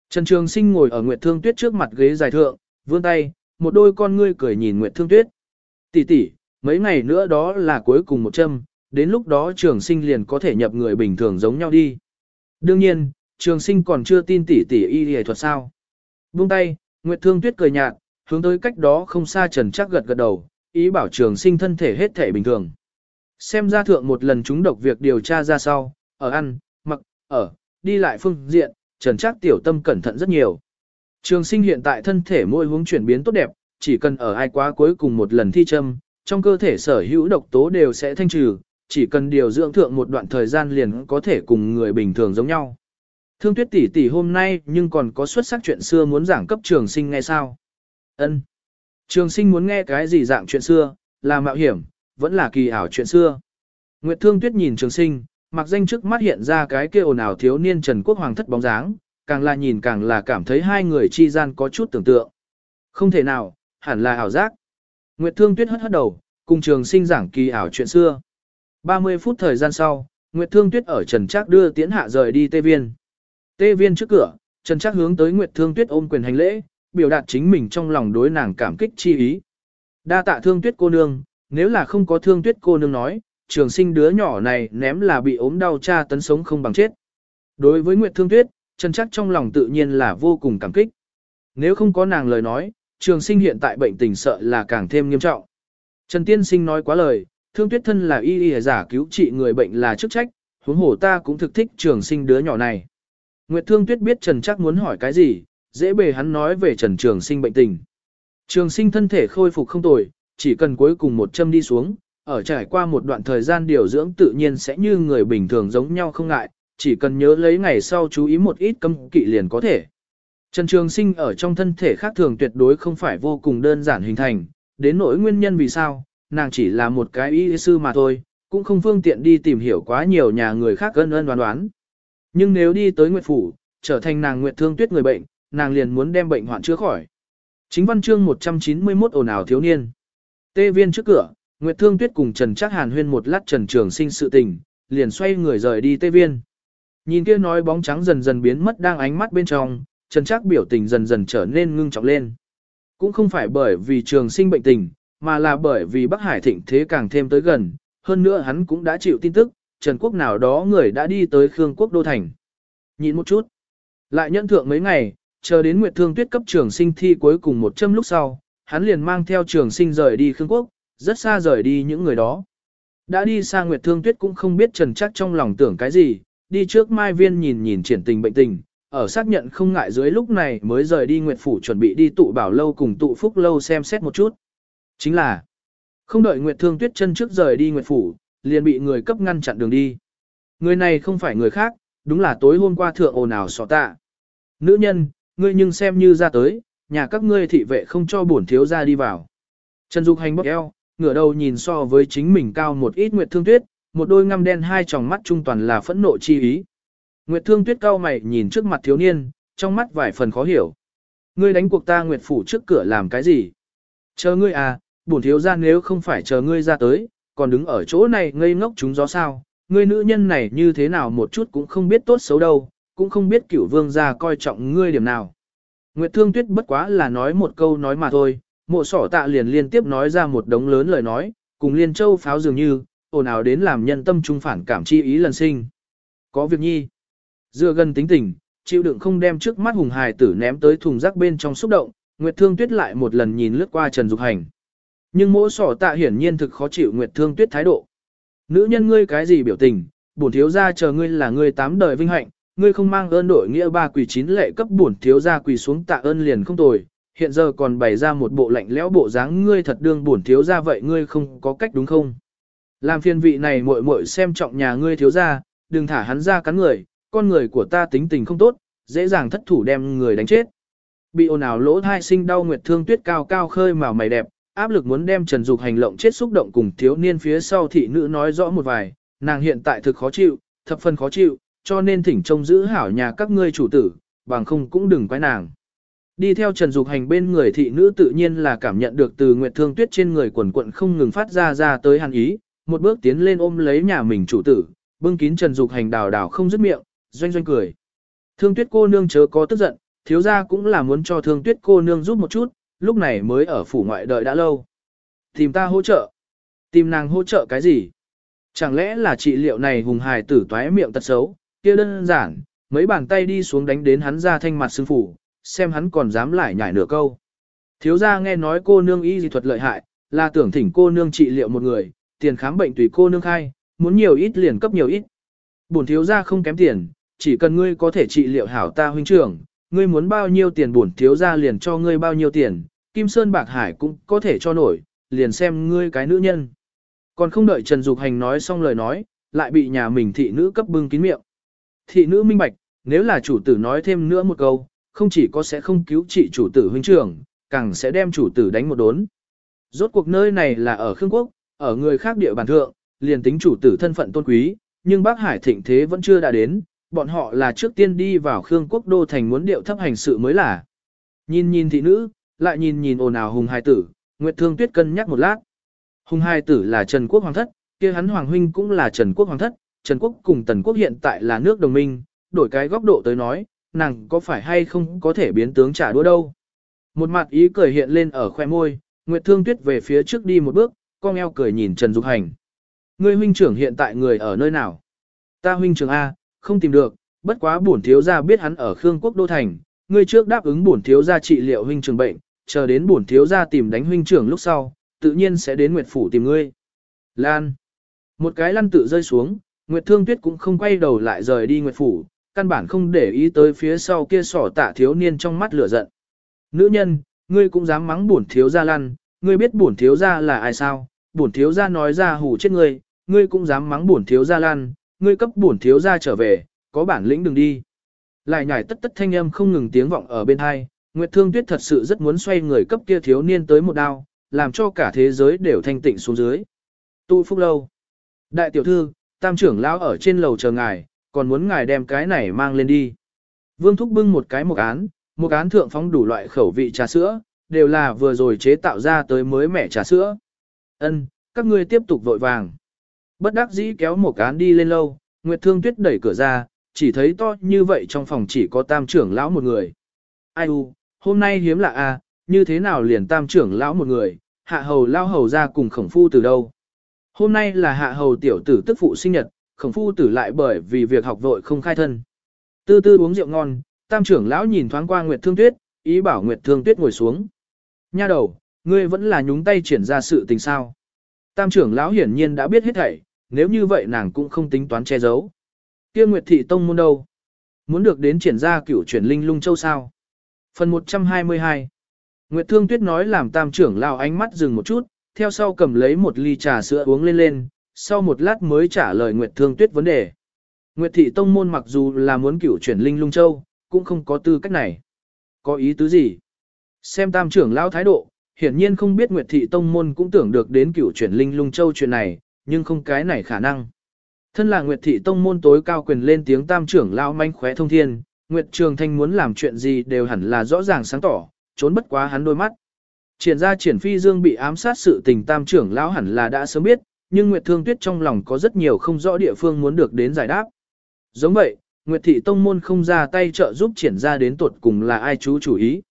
Trần Trường Sinh ngồi ở Nguyệt Thương Tuyết trước mặt ghế dài thượng, vươn tay, một đôi con ngươi cười nhìn Nguyệt Thương Tuyết. Tỷ tỷ, mấy ngày nữa đó là cuối cùng một châm, đến lúc đó Trường Sinh liền có thể nhập người bình thường giống nhau đi. Đương nhiên, Trường Sinh còn chưa tin tỷ tỷ y y thuật sao. Buông tay, Nguyệt Thương Tuyết cười nhạt, hướng tới cách đó không xa Trần Trác gật gật đầu, ý bảo Trường Sinh thân thể hết thể bình thường. Xem ra thượng một lần chúng độc việc điều tra ra sau, ở ăn, mặc, ở, đi lại phương diện, Trần Trác tiểu tâm cẩn thận rất nhiều. Trường sinh hiện tại thân thể mỗi hướng chuyển biến tốt đẹp, chỉ cần ở ai quá cuối cùng một lần thi châm, trong cơ thể sở hữu độc tố đều sẽ thanh trừ, chỉ cần điều dưỡng thượng một đoạn thời gian liền có thể cùng người bình thường giống nhau. Thương tuyết tỷ tỷ hôm nay nhưng còn có xuất sắc chuyện xưa muốn giảng cấp trường sinh nghe sao? Ân. Trường sinh muốn nghe cái gì dạng chuyện xưa, là mạo hiểm, vẫn là kỳ ảo chuyện xưa. Nguyệt Thương Tuyết nhìn trường sinh, mặc danh trước mắt hiện ra cái kia ồn ào thiếu niên Trần Quốc Hoàng thất bóng dáng, càng là nhìn càng là cảm thấy hai người chi gian có chút tưởng tượng. Không thể nào, hẳn là ảo giác. Nguyệt Thương Tuyết hất hất đầu, cùng trường sinh giảng kỳ ảo chuyện xưa. 30 phút thời gian sau, Nguyệt Thương Tuyết ở Trần Trác đưa tiến hạ rời đi Tê Viên. Tê Viên trước cửa, Trần Trác hướng tới Nguyệt Thương Tuyết ôm quyền hành lễ, biểu đạt chính mình trong lòng đối nàng cảm kích chi ý. Đa tạ Thương Tuyết cô nương, nếu là không có Thương Tuyết cô nương nói, trường sinh đứa nhỏ này ném là bị ốm đau cha tấn sống không bằng chết. Đối với Nguyệt Thương Tuyết, Trần Trác trong lòng tự nhiên là vô cùng cảm kích. Nếu không có nàng lời nói, trường sinh hiện tại bệnh tình sợ là càng thêm nghiêm trọng. Trần Tiên Sinh nói quá lời, Thương Tuyết thân là y y giả cứu trị người bệnh là chức trách, huống hồ ta cũng thực thích trường sinh đứa nhỏ này. Nguyệt Thương Tuyết biết Trần chắc muốn hỏi cái gì, dễ bề hắn nói về Trần Trường Sinh bệnh tình. Trường Sinh thân thể khôi phục không tồi, chỉ cần cuối cùng một châm đi xuống, ở trải qua một đoạn thời gian điều dưỡng tự nhiên sẽ như người bình thường giống nhau không ngại, chỉ cần nhớ lấy ngày sau chú ý một ít cấm kỵ liền có thể. Trần Trường Sinh ở trong thân thể khác thường tuyệt đối không phải vô cùng đơn giản hình thành, đến nỗi nguyên nhân vì sao, nàng chỉ là một cái y sư mà thôi, cũng không phương tiện đi tìm hiểu quá nhiều nhà người khác ân ân đoán đoán. Nhưng nếu đi tới Nguyệt Phủ, trở thành nàng Nguyệt Thương Tuyết người bệnh, nàng liền muốn đem bệnh hoạn chữa khỏi. Chính văn chương 191 ồn ào thiếu niên. Tê viên trước cửa, Nguyệt Thương Tuyết cùng Trần Trác Hàn huyên một lát Trần Trường Sinh sự tình, liền xoay người rời đi Tê Viên. Nhìn kia nói bóng trắng dần dần biến mất đang ánh mắt bên trong, Trần Trác biểu tình dần dần trở nên ngưng trọng lên. Cũng không phải bởi vì Trường Sinh bệnh tình, mà là bởi vì Bắc Hải thịnh thế càng thêm tới gần, hơn nữa hắn cũng đã chịu tin tức, Trần Quốc nào đó người đã đi tới Khương Quốc Đô Thành. Nhìn một chút. Lại nhận thượng mấy ngày, chờ đến Nguyệt Thương Tuyết cấp Trường Sinh thi cuối cùng một châm lúc sau, hắn liền mang theo Trường Sinh rời đi Khương Quốc, rất xa rời đi những người đó. Đã đi xa Nguyệt Thương Tuyết cũng không biết Trần Chắc trong lòng tưởng cái gì, đi trước Mai Viên nhìn nhìn triển tình bệnh tình, ở xác nhận không ngại dưới lúc này mới rời đi Nguyệt Phủ chuẩn bị đi tụ bảo lâu cùng tụ phúc lâu xem xét một chút. Chính là, không đợi Nguyệt Thương Tuyết chân trước rời đi Nguyệt Phủ, liền bị người cấp ngăn chặn đường đi. Người này không phải người khác, đúng là tối hôm qua thượng ồn ào sọ tạ. Nữ nhân, ngươi nhưng xem như ra tới, nhà các ngươi thị vệ không cho bổn thiếu ra đi vào. Trần Dục Hành bóc eo, ngửa đầu nhìn so với chính mình cao một ít Nguyệt Thương Tuyết, một đôi ngăm đen hai tròng mắt trung toàn là phẫn nộ chi ý. Nguyệt Thương Tuyết cao mày nhìn trước mặt thiếu niên, trong mắt vài phần khó hiểu. Ngươi đánh cuộc ta Nguyệt phủ trước cửa làm cái gì? Chờ ngươi à, bổn thiếu gia nếu không phải chờ ngươi ra tới, còn đứng ở chỗ này ngây ngốc chúng gió sao? Ngươi nữ nhân này như thế nào một chút cũng không biết tốt xấu đâu, cũng không biết cửu vương gia coi trọng ngươi điểm nào. Nguyệt Thương Tuyết bất quá là nói một câu nói mà thôi, Mộ sỏ tạ liền liên tiếp nói ra một đống lớn lời nói, cùng liên châu pháo dường như, ồn ào đến làm nhân tâm trung phản cảm chi ý lần sinh. Có việc nhi. Dựa gần tính tình, chịu đựng không đem trước mắt hùng hài tử ném tới thùng rác bên trong xúc động, Nguyệt Thương Tuyết lại một lần nhìn lướt qua Trần Dục Hành. Nhưng mỗi sỏ tạ hiển nhiên thực khó chịu Nguyệt Thương Tuyết thái độ. Nữ nhân ngươi cái gì biểu tình, bổn thiếu gia chờ ngươi là ngươi tám đời vinh hạnh, ngươi không mang ơn đội nghĩa ba quỳ chín lệ cấp bổn thiếu gia quỳ xuống tạ ơn liền không tồi, hiện giờ còn bày ra một bộ lạnh lẽo bộ dáng ngươi thật đương bổn thiếu gia vậy ngươi không có cách đúng không? Làm phiền vị này muội muội xem trọng nhà ngươi thiếu gia đừng thả hắn ra cắn người, con người của ta tính tình không tốt, dễ dàng thất thủ đem người đánh chết. Bị ồn ào lỗ thai sinh đau nguyệt thương tuyết cao cao khơi màu mày đẹp, áp lực muốn đem Trần Dục hành lộng chết xúc động cùng thiếu niên phía sau thị nữ nói rõ một vài, nàng hiện tại thực khó chịu, thập phần khó chịu, cho nên thỉnh trông giữ hảo nhà các ngươi chủ tử, bằng không cũng đừng quái nàng. Đi theo Trần Dục Hành bên người thị nữ tự nhiên là cảm nhận được từ Nguyệt Thương Tuyết trên người quần quận không ngừng phát ra ra tới hàn ý, một bước tiến lên ôm lấy nhà mình chủ tử, bưng kín Trần Dục Hành đào đào không dứt miệng, doanh doanh cười. Thương Tuyết cô nương chớ có tức giận, thiếu gia cũng là muốn cho Thương Tuyết cô nương giúp một chút, lúc này mới ở phủ ngoại đợi đã lâu. Tìm ta hỗ trợ. Tìm nàng hỗ trợ cái gì? Chẳng lẽ là trị liệu này hùng hài tử toái miệng tật xấu, kia đơn giản, mấy bàn tay đi xuống đánh đến hắn ra thanh mặt xương phủ, xem hắn còn dám lại nhảy nửa câu. Thiếu gia nghe nói cô nương y dị thuật lợi hại, là tưởng thỉnh cô nương trị liệu một người, tiền khám bệnh tùy cô nương khai, muốn nhiều ít liền cấp nhiều ít. Bổn thiếu gia không kém tiền, chỉ cần ngươi có thể trị liệu hảo ta huynh trưởng, ngươi muốn bao nhiêu tiền bổn thiếu gia liền cho ngươi bao nhiêu tiền, Kim Sơn Bạc Hải cũng có thể cho nổi, liền xem ngươi cái nữ nhân. Còn không đợi Trần Dục Hành nói xong lời nói, lại bị nhà mình thị nữ cấp bưng kín miệng. Thị nữ minh bạch, nếu là chủ tử nói thêm nữa một câu, không chỉ có sẽ không cứu trị chủ tử huynh trưởng, càng sẽ đem chủ tử đánh một đốn. Rốt cuộc nơi này là ở Khương Quốc, ở người khác địa bàn thượng, liền tính chủ tử thân phận tôn quý, nhưng Bắc Hải thịnh thế vẫn chưa đã đến, bọn họ là trước tiên đi vào Khương Quốc đô thành muốn điệu thấp hành sự mới là. Nhìn nhìn thị nữ, lại nhìn nhìn ồn ào hùng hài tử, Nguyệt Thương Tuyết cân nhắc một lát. Hùng hài tử là Trần Quốc Hoàng thất, kia hắn Hoàng huynh cũng là Trần Quốc Hoàng thất, Trần Quốc cùng Tần Quốc hiện tại là nước đồng minh, đổi cái góc độ tới nói, nàng có phải hay không có thể biến tướng trả đũa đâu. Một mặt ý cười hiện lên ở khoe môi, Nguyệt Thương Tuyết về phía trước đi một bước, con eo cười nhìn Trần Dục Hành. Ngươi huynh trưởng hiện tại người ở nơi nào? Ta huynh trưởng A, không tìm được, bất quá bổn thiếu gia biết hắn ở Khương Quốc Đô Thành, ngươi trước đáp ứng bổn thiếu gia trị liệu huynh trưởng bệnh, chờ đến bổn thiếu gia tìm đánh huynh trưởng lúc sau, tự nhiên sẽ đến Nguyệt Phủ tìm ngươi. Lan. Một cái lăn tự rơi xuống, Nguyệt Thương Tuyết cũng không quay đầu lại rời đi Nguyệt Phủ, căn bản không để ý tới phía sau kia sỏ tạ thiếu niên trong mắt lửa giận. Nữ nhân, ngươi cũng dám mắng bổn thiếu gia lăn, ngươi biết bổn thiếu gia là ai sao? Bổn thiếu gia nói ra hù chết ngươi, ngươi cũng dám mắng bổn thiếu gia lăn, ngươi cấp bổn thiếu gia trở về, có bản lĩnh đừng đi. Lại nhảy tất tất thanh âm không ngừng tiếng vọng ở bên hai, Nguyệt Thương Tuyết thật sự rất muốn xoay người cấp kia thiếu niên tới một đao, làm cho cả thế giới đều thanh tịnh xuống dưới. Tu Phúc Lâu. Đại tiểu thư, tam trưởng lão ở trên lầu chờ ngài, còn muốn ngài đem cái này mang lên đi. Vương Thúc bưng một cái một án, một án thượng phóng đủ loại khẩu vị trà sữa, đều là vừa rồi chế tạo ra tới mới mẻ trà sữa. Ân, các ngươi tiếp tục vội vàng. Bất đắc dĩ kéo một án đi lên lâu, Nguyệt Thương Tuyết đẩy cửa ra, chỉ thấy to như vậy trong phòng chỉ có tam trưởng lão một người. Ai u, hôm nay hiếm lạ a, à, như thế nào liền tam trưởng lão một người, hạ hầu lao hầu ra cùng khổng phu từ đâu. Hôm nay là hạ hầu tiểu tử tức phụ sinh nhật, khổng phu tử lại bởi vì việc học vội không khai thân. Tư tư uống rượu ngon, tam trưởng lão nhìn thoáng qua Nguyệt Thương Tuyết, ý bảo Nguyệt Thương Tuyết ngồi xuống. Nha đầu, ngươi vẫn là nhúng tay triển ra sự tình sao. Tam trưởng lão hiển nhiên đã biết hết thảy, nếu như vậy nàng cũng không tính toán che giấu. Kia Nguyệt Thị Tông môn đâu? Muốn được đến triển ra cửu chuyển linh lung châu sao? Phần 122 Nguyệt Thương Tuyết nói làm tam trưởng lão ánh mắt dừng một chút, theo sau cầm lấy một ly trà sữa uống lên lên, sau một lát mới trả lời Nguyệt Thương Tuyết vấn đề. Nguyệt Thị Tông môn mặc dù là muốn cửu chuyển linh lung châu, cũng không có tư cách này. Có ý tứ gì? Xem tam trưởng lão thái độ, hiển nhiên không biết Nguyệt Thị Tông môn cũng tưởng được đến cửu chuyển linh lung châu chuyện này, nhưng không cái này khả năng. Thân là Nguyệt Thị Tông môn tối cao quyền lên tiếng tam trưởng lão manh khóe thông thiên, Nguyệt Trường Thanh muốn làm chuyện gì đều hẳn là rõ ràng sáng tỏ, trốn bất quá hắn đôi mắt. Triển ra triển phi dương bị ám sát sự tình tam trưởng lão hẳn là đã sớm biết, nhưng Nguyệt Thương Tuyết trong lòng có rất nhiều không rõ địa phương muốn được đến giải đáp. Giống vậy, Nguyệt Thị Tông Môn không ra tay trợ giúp triển ra đến tuột cùng là ai chú chủ ý.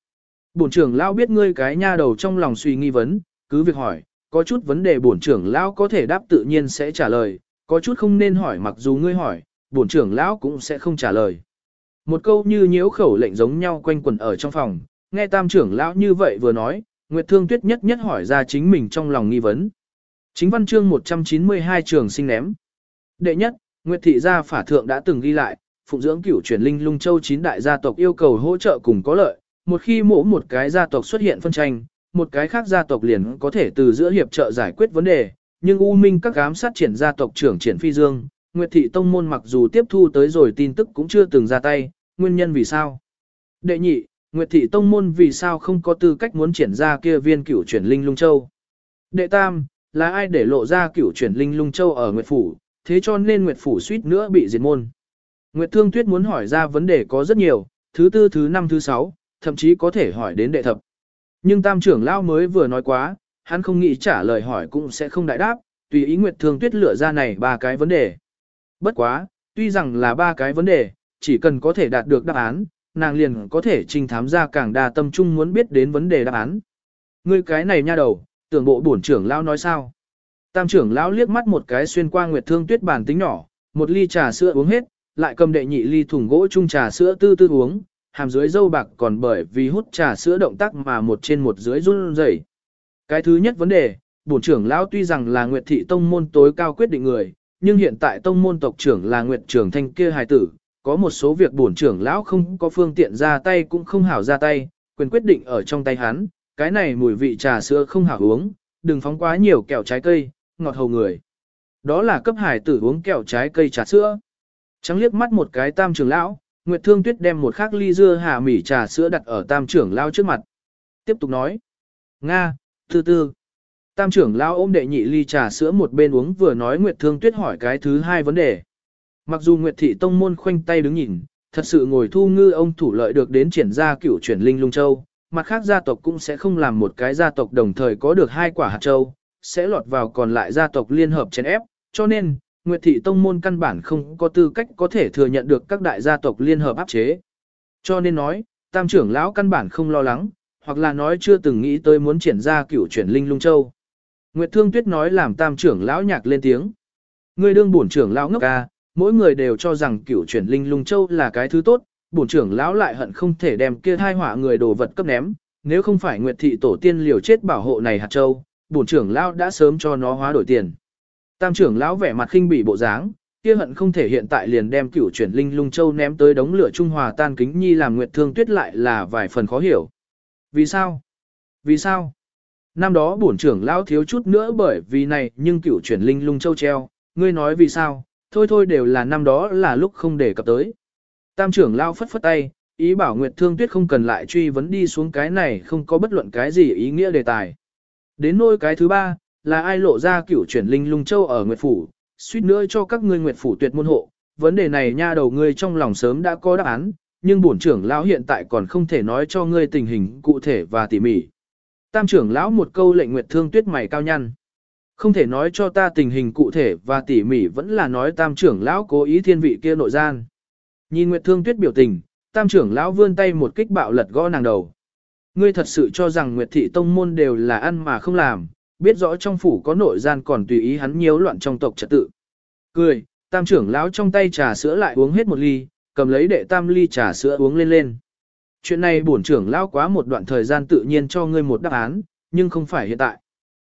Bổn trưởng lão biết ngươi cái nha đầu trong lòng suy nghi vấn, cứ việc hỏi, có chút vấn đề bổn trưởng lão có thể đáp tự nhiên sẽ trả lời, có chút không nên hỏi mặc dù ngươi hỏi, bổn trưởng lão cũng sẽ không trả lời. Một câu như nhiễu khẩu lệnh giống nhau quanh quẩn ở trong phòng, nghe tam trưởng lão như vậy vừa nói, Nguyệt Thương Tuyết nhất nhất hỏi ra chính mình trong lòng nghi vấn. Chính văn chương 192 trường sinh ném. Đệ nhất, Nguyệt Thị gia phả thượng đã từng ghi lại, phụng dưỡng cửu truyền linh lung châu chín đại gia tộc yêu cầu hỗ trợ cùng có lợi, một khi mỗi một cái gia tộc xuất hiện phân tranh, một cái khác gia tộc liền có thể từ giữa hiệp trợ giải quyết vấn đề, nhưng U Minh các giám sát triển gia tộc trưởng triển phi dương, Nguyệt Thị Tông Môn mặc dù tiếp thu tới rồi tin tức cũng chưa từng ra tay, nguyên nhân vì sao? Đệ nhị, Nguyệt Thị Tông Môn vì sao không có tư cách muốn triển ra kia viên cửu chuyển linh lung châu? Đệ tam, là ai để lộ ra cửu chuyển linh lung châu ở Nguyệt Phủ, thế cho nên Nguyệt Phủ suýt nữa bị diệt môn. Nguyệt Thương Tuyết muốn hỏi ra vấn đề có rất nhiều, thứ tư thứ năm thứ sáu, thậm chí có thể hỏi đến đệ thập. Nhưng tam trưởng lão mới vừa nói quá, hắn không nghĩ trả lời hỏi cũng sẽ không đại đáp, tùy ý Nguyệt Thương Tuyết lựa ra này ba cái vấn đề. Bất quá, tuy rằng là ba cái vấn đề, chỉ cần có thể đạt được đáp án, nàng liền có thể trình thám ra càng đa tâm trung muốn biết đến vấn đề đáp án. Ngươi cái này nha đầu, tưởng bộ bổn trưởng lão nói sao? Tam trưởng lão liếc mắt một cái xuyên qua Nguyệt Thương Tuyết bản tính nhỏ, một ly trà sữa uống hết, lại cầm đệ nhị ly thùng gỗ chung trà sữa tư tư uống, hàm dưới dâu bạc còn bởi vì hút trà sữa động tác mà một trên một dưới run rẩy. Cái thứ nhất vấn đề, bổn trưởng lão tuy rằng là Nguyệt thị tông môn tối cao quyết định người, nhưng hiện tại tông môn tộc trưởng là Nguyệt trưởng thanh kia hài tử, có một số việc bổn trưởng lão không có phương tiện ra tay cũng không hảo ra tay, quyền quyết định ở trong tay hắn, cái này mùi vị trà sữa không hảo uống, đừng phóng quá nhiều kẹo trái cây, ngọt hầu người. Đó là cấp hải tử uống kẹo trái cây trà sữa. Trắng liếc mắt một cái tam trưởng lão, Nguyệt Thương Tuyết đem một khắc ly dưa hà mỉ trà sữa đặt ở tam trưởng lão trước mặt. Tiếp tục nói. Nga, từ tư. Tam trưởng lão ôm đệ nhị ly trà sữa một bên uống vừa nói Nguyệt Thương Tuyết hỏi cái thứ hai vấn đề. Mặc dù Nguyệt Thị Tông môn khoanh tay đứng nhìn, thật sự ngồi thu ngư ông thủ lợi được đến triển ra cửu chuyển linh lung châu, mặt khác gia tộc cũng sẽ không làm một cái gia tộc đồng thời có được hai quả hạt châu, sẽ lọt vào còn lại gia tộc liên hợp chèn ép, cho nên, Nguyệt Thị Tông môn căn bản không có tư cách có thể thừa nhận được các đại gia tộc liên hợp áp chế. Cho nên nói, tam trưởng lão căn bản không lo lắng, hoặc là nói chưa từng nghĩ tới muốn triển ra cửu chuyển linh lung châu. Nguyệt Thương Tuyết nói làm tam trưởng lão nhạc lên tiếng. Ngươi đương bổn trưởng lão ngốc ca, mỗi người đều cho rằng cửu chuyển linh lung châu là cái thứ tốt, bổn trưởng lão lại hận không thể đem kia hai hỏa người đồ vật cấp ném, nếu không phải Nguyệt thị tổ tiên liều chết bảo hộ này hạt châu, bổn trưởng lão đã sớm cho nó hóa đổi tiền. Tam trưởng lão vẻ mặt khinh bỉ bộ dáng, kia hận không thể hiện tại liền đem cửu chuyển linh lung châu ném tới đống lửa trung hòa tan kính nhi làm Nguyệt Thương Tuyết lại là vài phần khó hiểu. Vì sao? Vì sao? Năm đó bổn trưởng lão thiếu chút nữa bởi vì này nhưng cửu chuyển linh lung châu treo, ngươi nói vì sao? Thôi thôi đều là năm đó là lúc không để cập tới. Tam trưởng lão phất phất tay, ý bảo Nguyệt Thương Tuyết không cần lại truy vấn đi xuống cái này không có bất luận cái gì ý nghĩa đề tài. Đến nôi cái thứ ba, là ai lộ ra cửu chuyển linh lung châu ở Nguyệt Phủ, suýt nữa cho các ngươi Nguyệt Phủ tuyệt môn hộ. Vấn đề này nha đầu ngươi trong lòng sớm đã có đáp án, nhưng bổn trưởng lão hiện tại còn không thể nói cho ngươi tình hình cụ thể và tỉ mỉ. Tam trưởng lão một câu lệnh Nguyệt Thương Tuyết mày cao nhăn. Không thể nói cho ta tình hình cụ thể và tỉ mỉ vẫn là nói tam trưởng lão cố ý thiên vị kia nội gian. Nhìn Nguyệt Thương Tuyết biểu tình, tam trưởng lão vươn tay một kích bạo lật gõ nàng đầu. Ngươi thật sự cho rằng Nguyệt Thị Tông Môn đều là ăn mà không làm, biết rõ trong phủ có nội gian còn tùy ý hắn nhiễu loạn trong tộc trật tự. Cười, tam trưởng lão trong tay trà sữa lại uống hết một ly, cầm lấy đệ tam ly trà sữa uống lên lên. Chuyện này bổn trưởng lão quá một đoạn thời gian tự nhiên cho ngươi một đáp án, nhưng không phải hiện tại.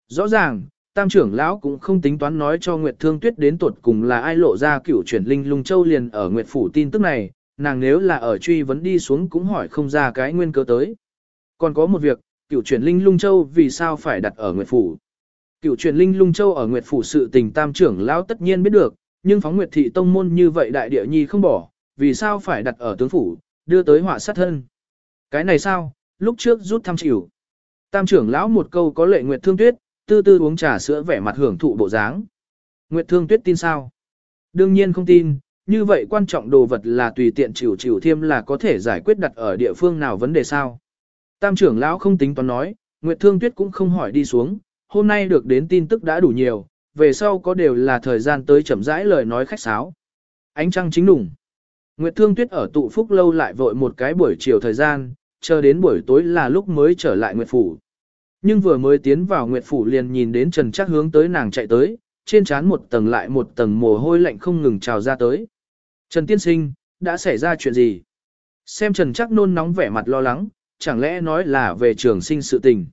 Rõ ràng, tam trưởng lão cũng không tính toán nói cho Nguyệt Thương Tuyết đến tuột cùng là ai lộ ra cửu chuyển linh lung châu liền ở Nguyệt phủ tin tức này, nàng nếu là ở truy vấn đi xuống cũng hỏi không ra cái nguyên cớ tới. Còn có một việc, cựu truyền linh lung châu vì sao phải đặt ở Nguyệt Phủ. Cựu truyền linh lung châu ở Nguyệt Phủ sự tình tam trưởng lão tất nhiên biết được, nhưng phóng Nguyệt thị tông môn như vậy đại địa nhi không bỏ, vì sao phải đặt ở tướng phủ, đưa tới họa sát thân. Cái này sao, lúc trước rút thăm chịu. Tam trưởng lão một câu có lệ Nguyệt Thương Tuyết, tư tư uống trà sữa vẻ mặt hưởng thụ bộ dáng. Nguyệt Thương Tuyết tin sao? Đương nhiên không tin, như vậy quan trọng đồ vật là tùy tiện chịu chịu thêm là có thể giải quyết đặt ở địa phương nào vấn đề sao. Tam trưởng lão không tính toán nói, Nguyệt Thương Tuyết cũng không hỏi đi xuống, hôm nay được đến tin tức đã đủ nhiều, về sau có đều là thời gian tới chậm rãi lời nói khách sáo. Ánh trăng chính đủng. Nguyệt Thương Tuyết ở tụ phúc lâu lại vội một cái buổi chiều thời gian, chờ đến buổi tối là lúc mới trở lại Nguyệt Phủ. Nhưng vừa mới tiến vào Nguyệt Phủ liền nhìn đến Trần trác hướng tới nàng chạy tới, trên trán một tầng lại một tầng mồ hôi lạnh không ngừng trào ra tới. Trần Tiên Sinh, đã xảy ra chuyện gì? Xem Trần trác nôn nóng vẻ mặt lo lắng, chẳng lẽ nói là về trường sinh sự tình.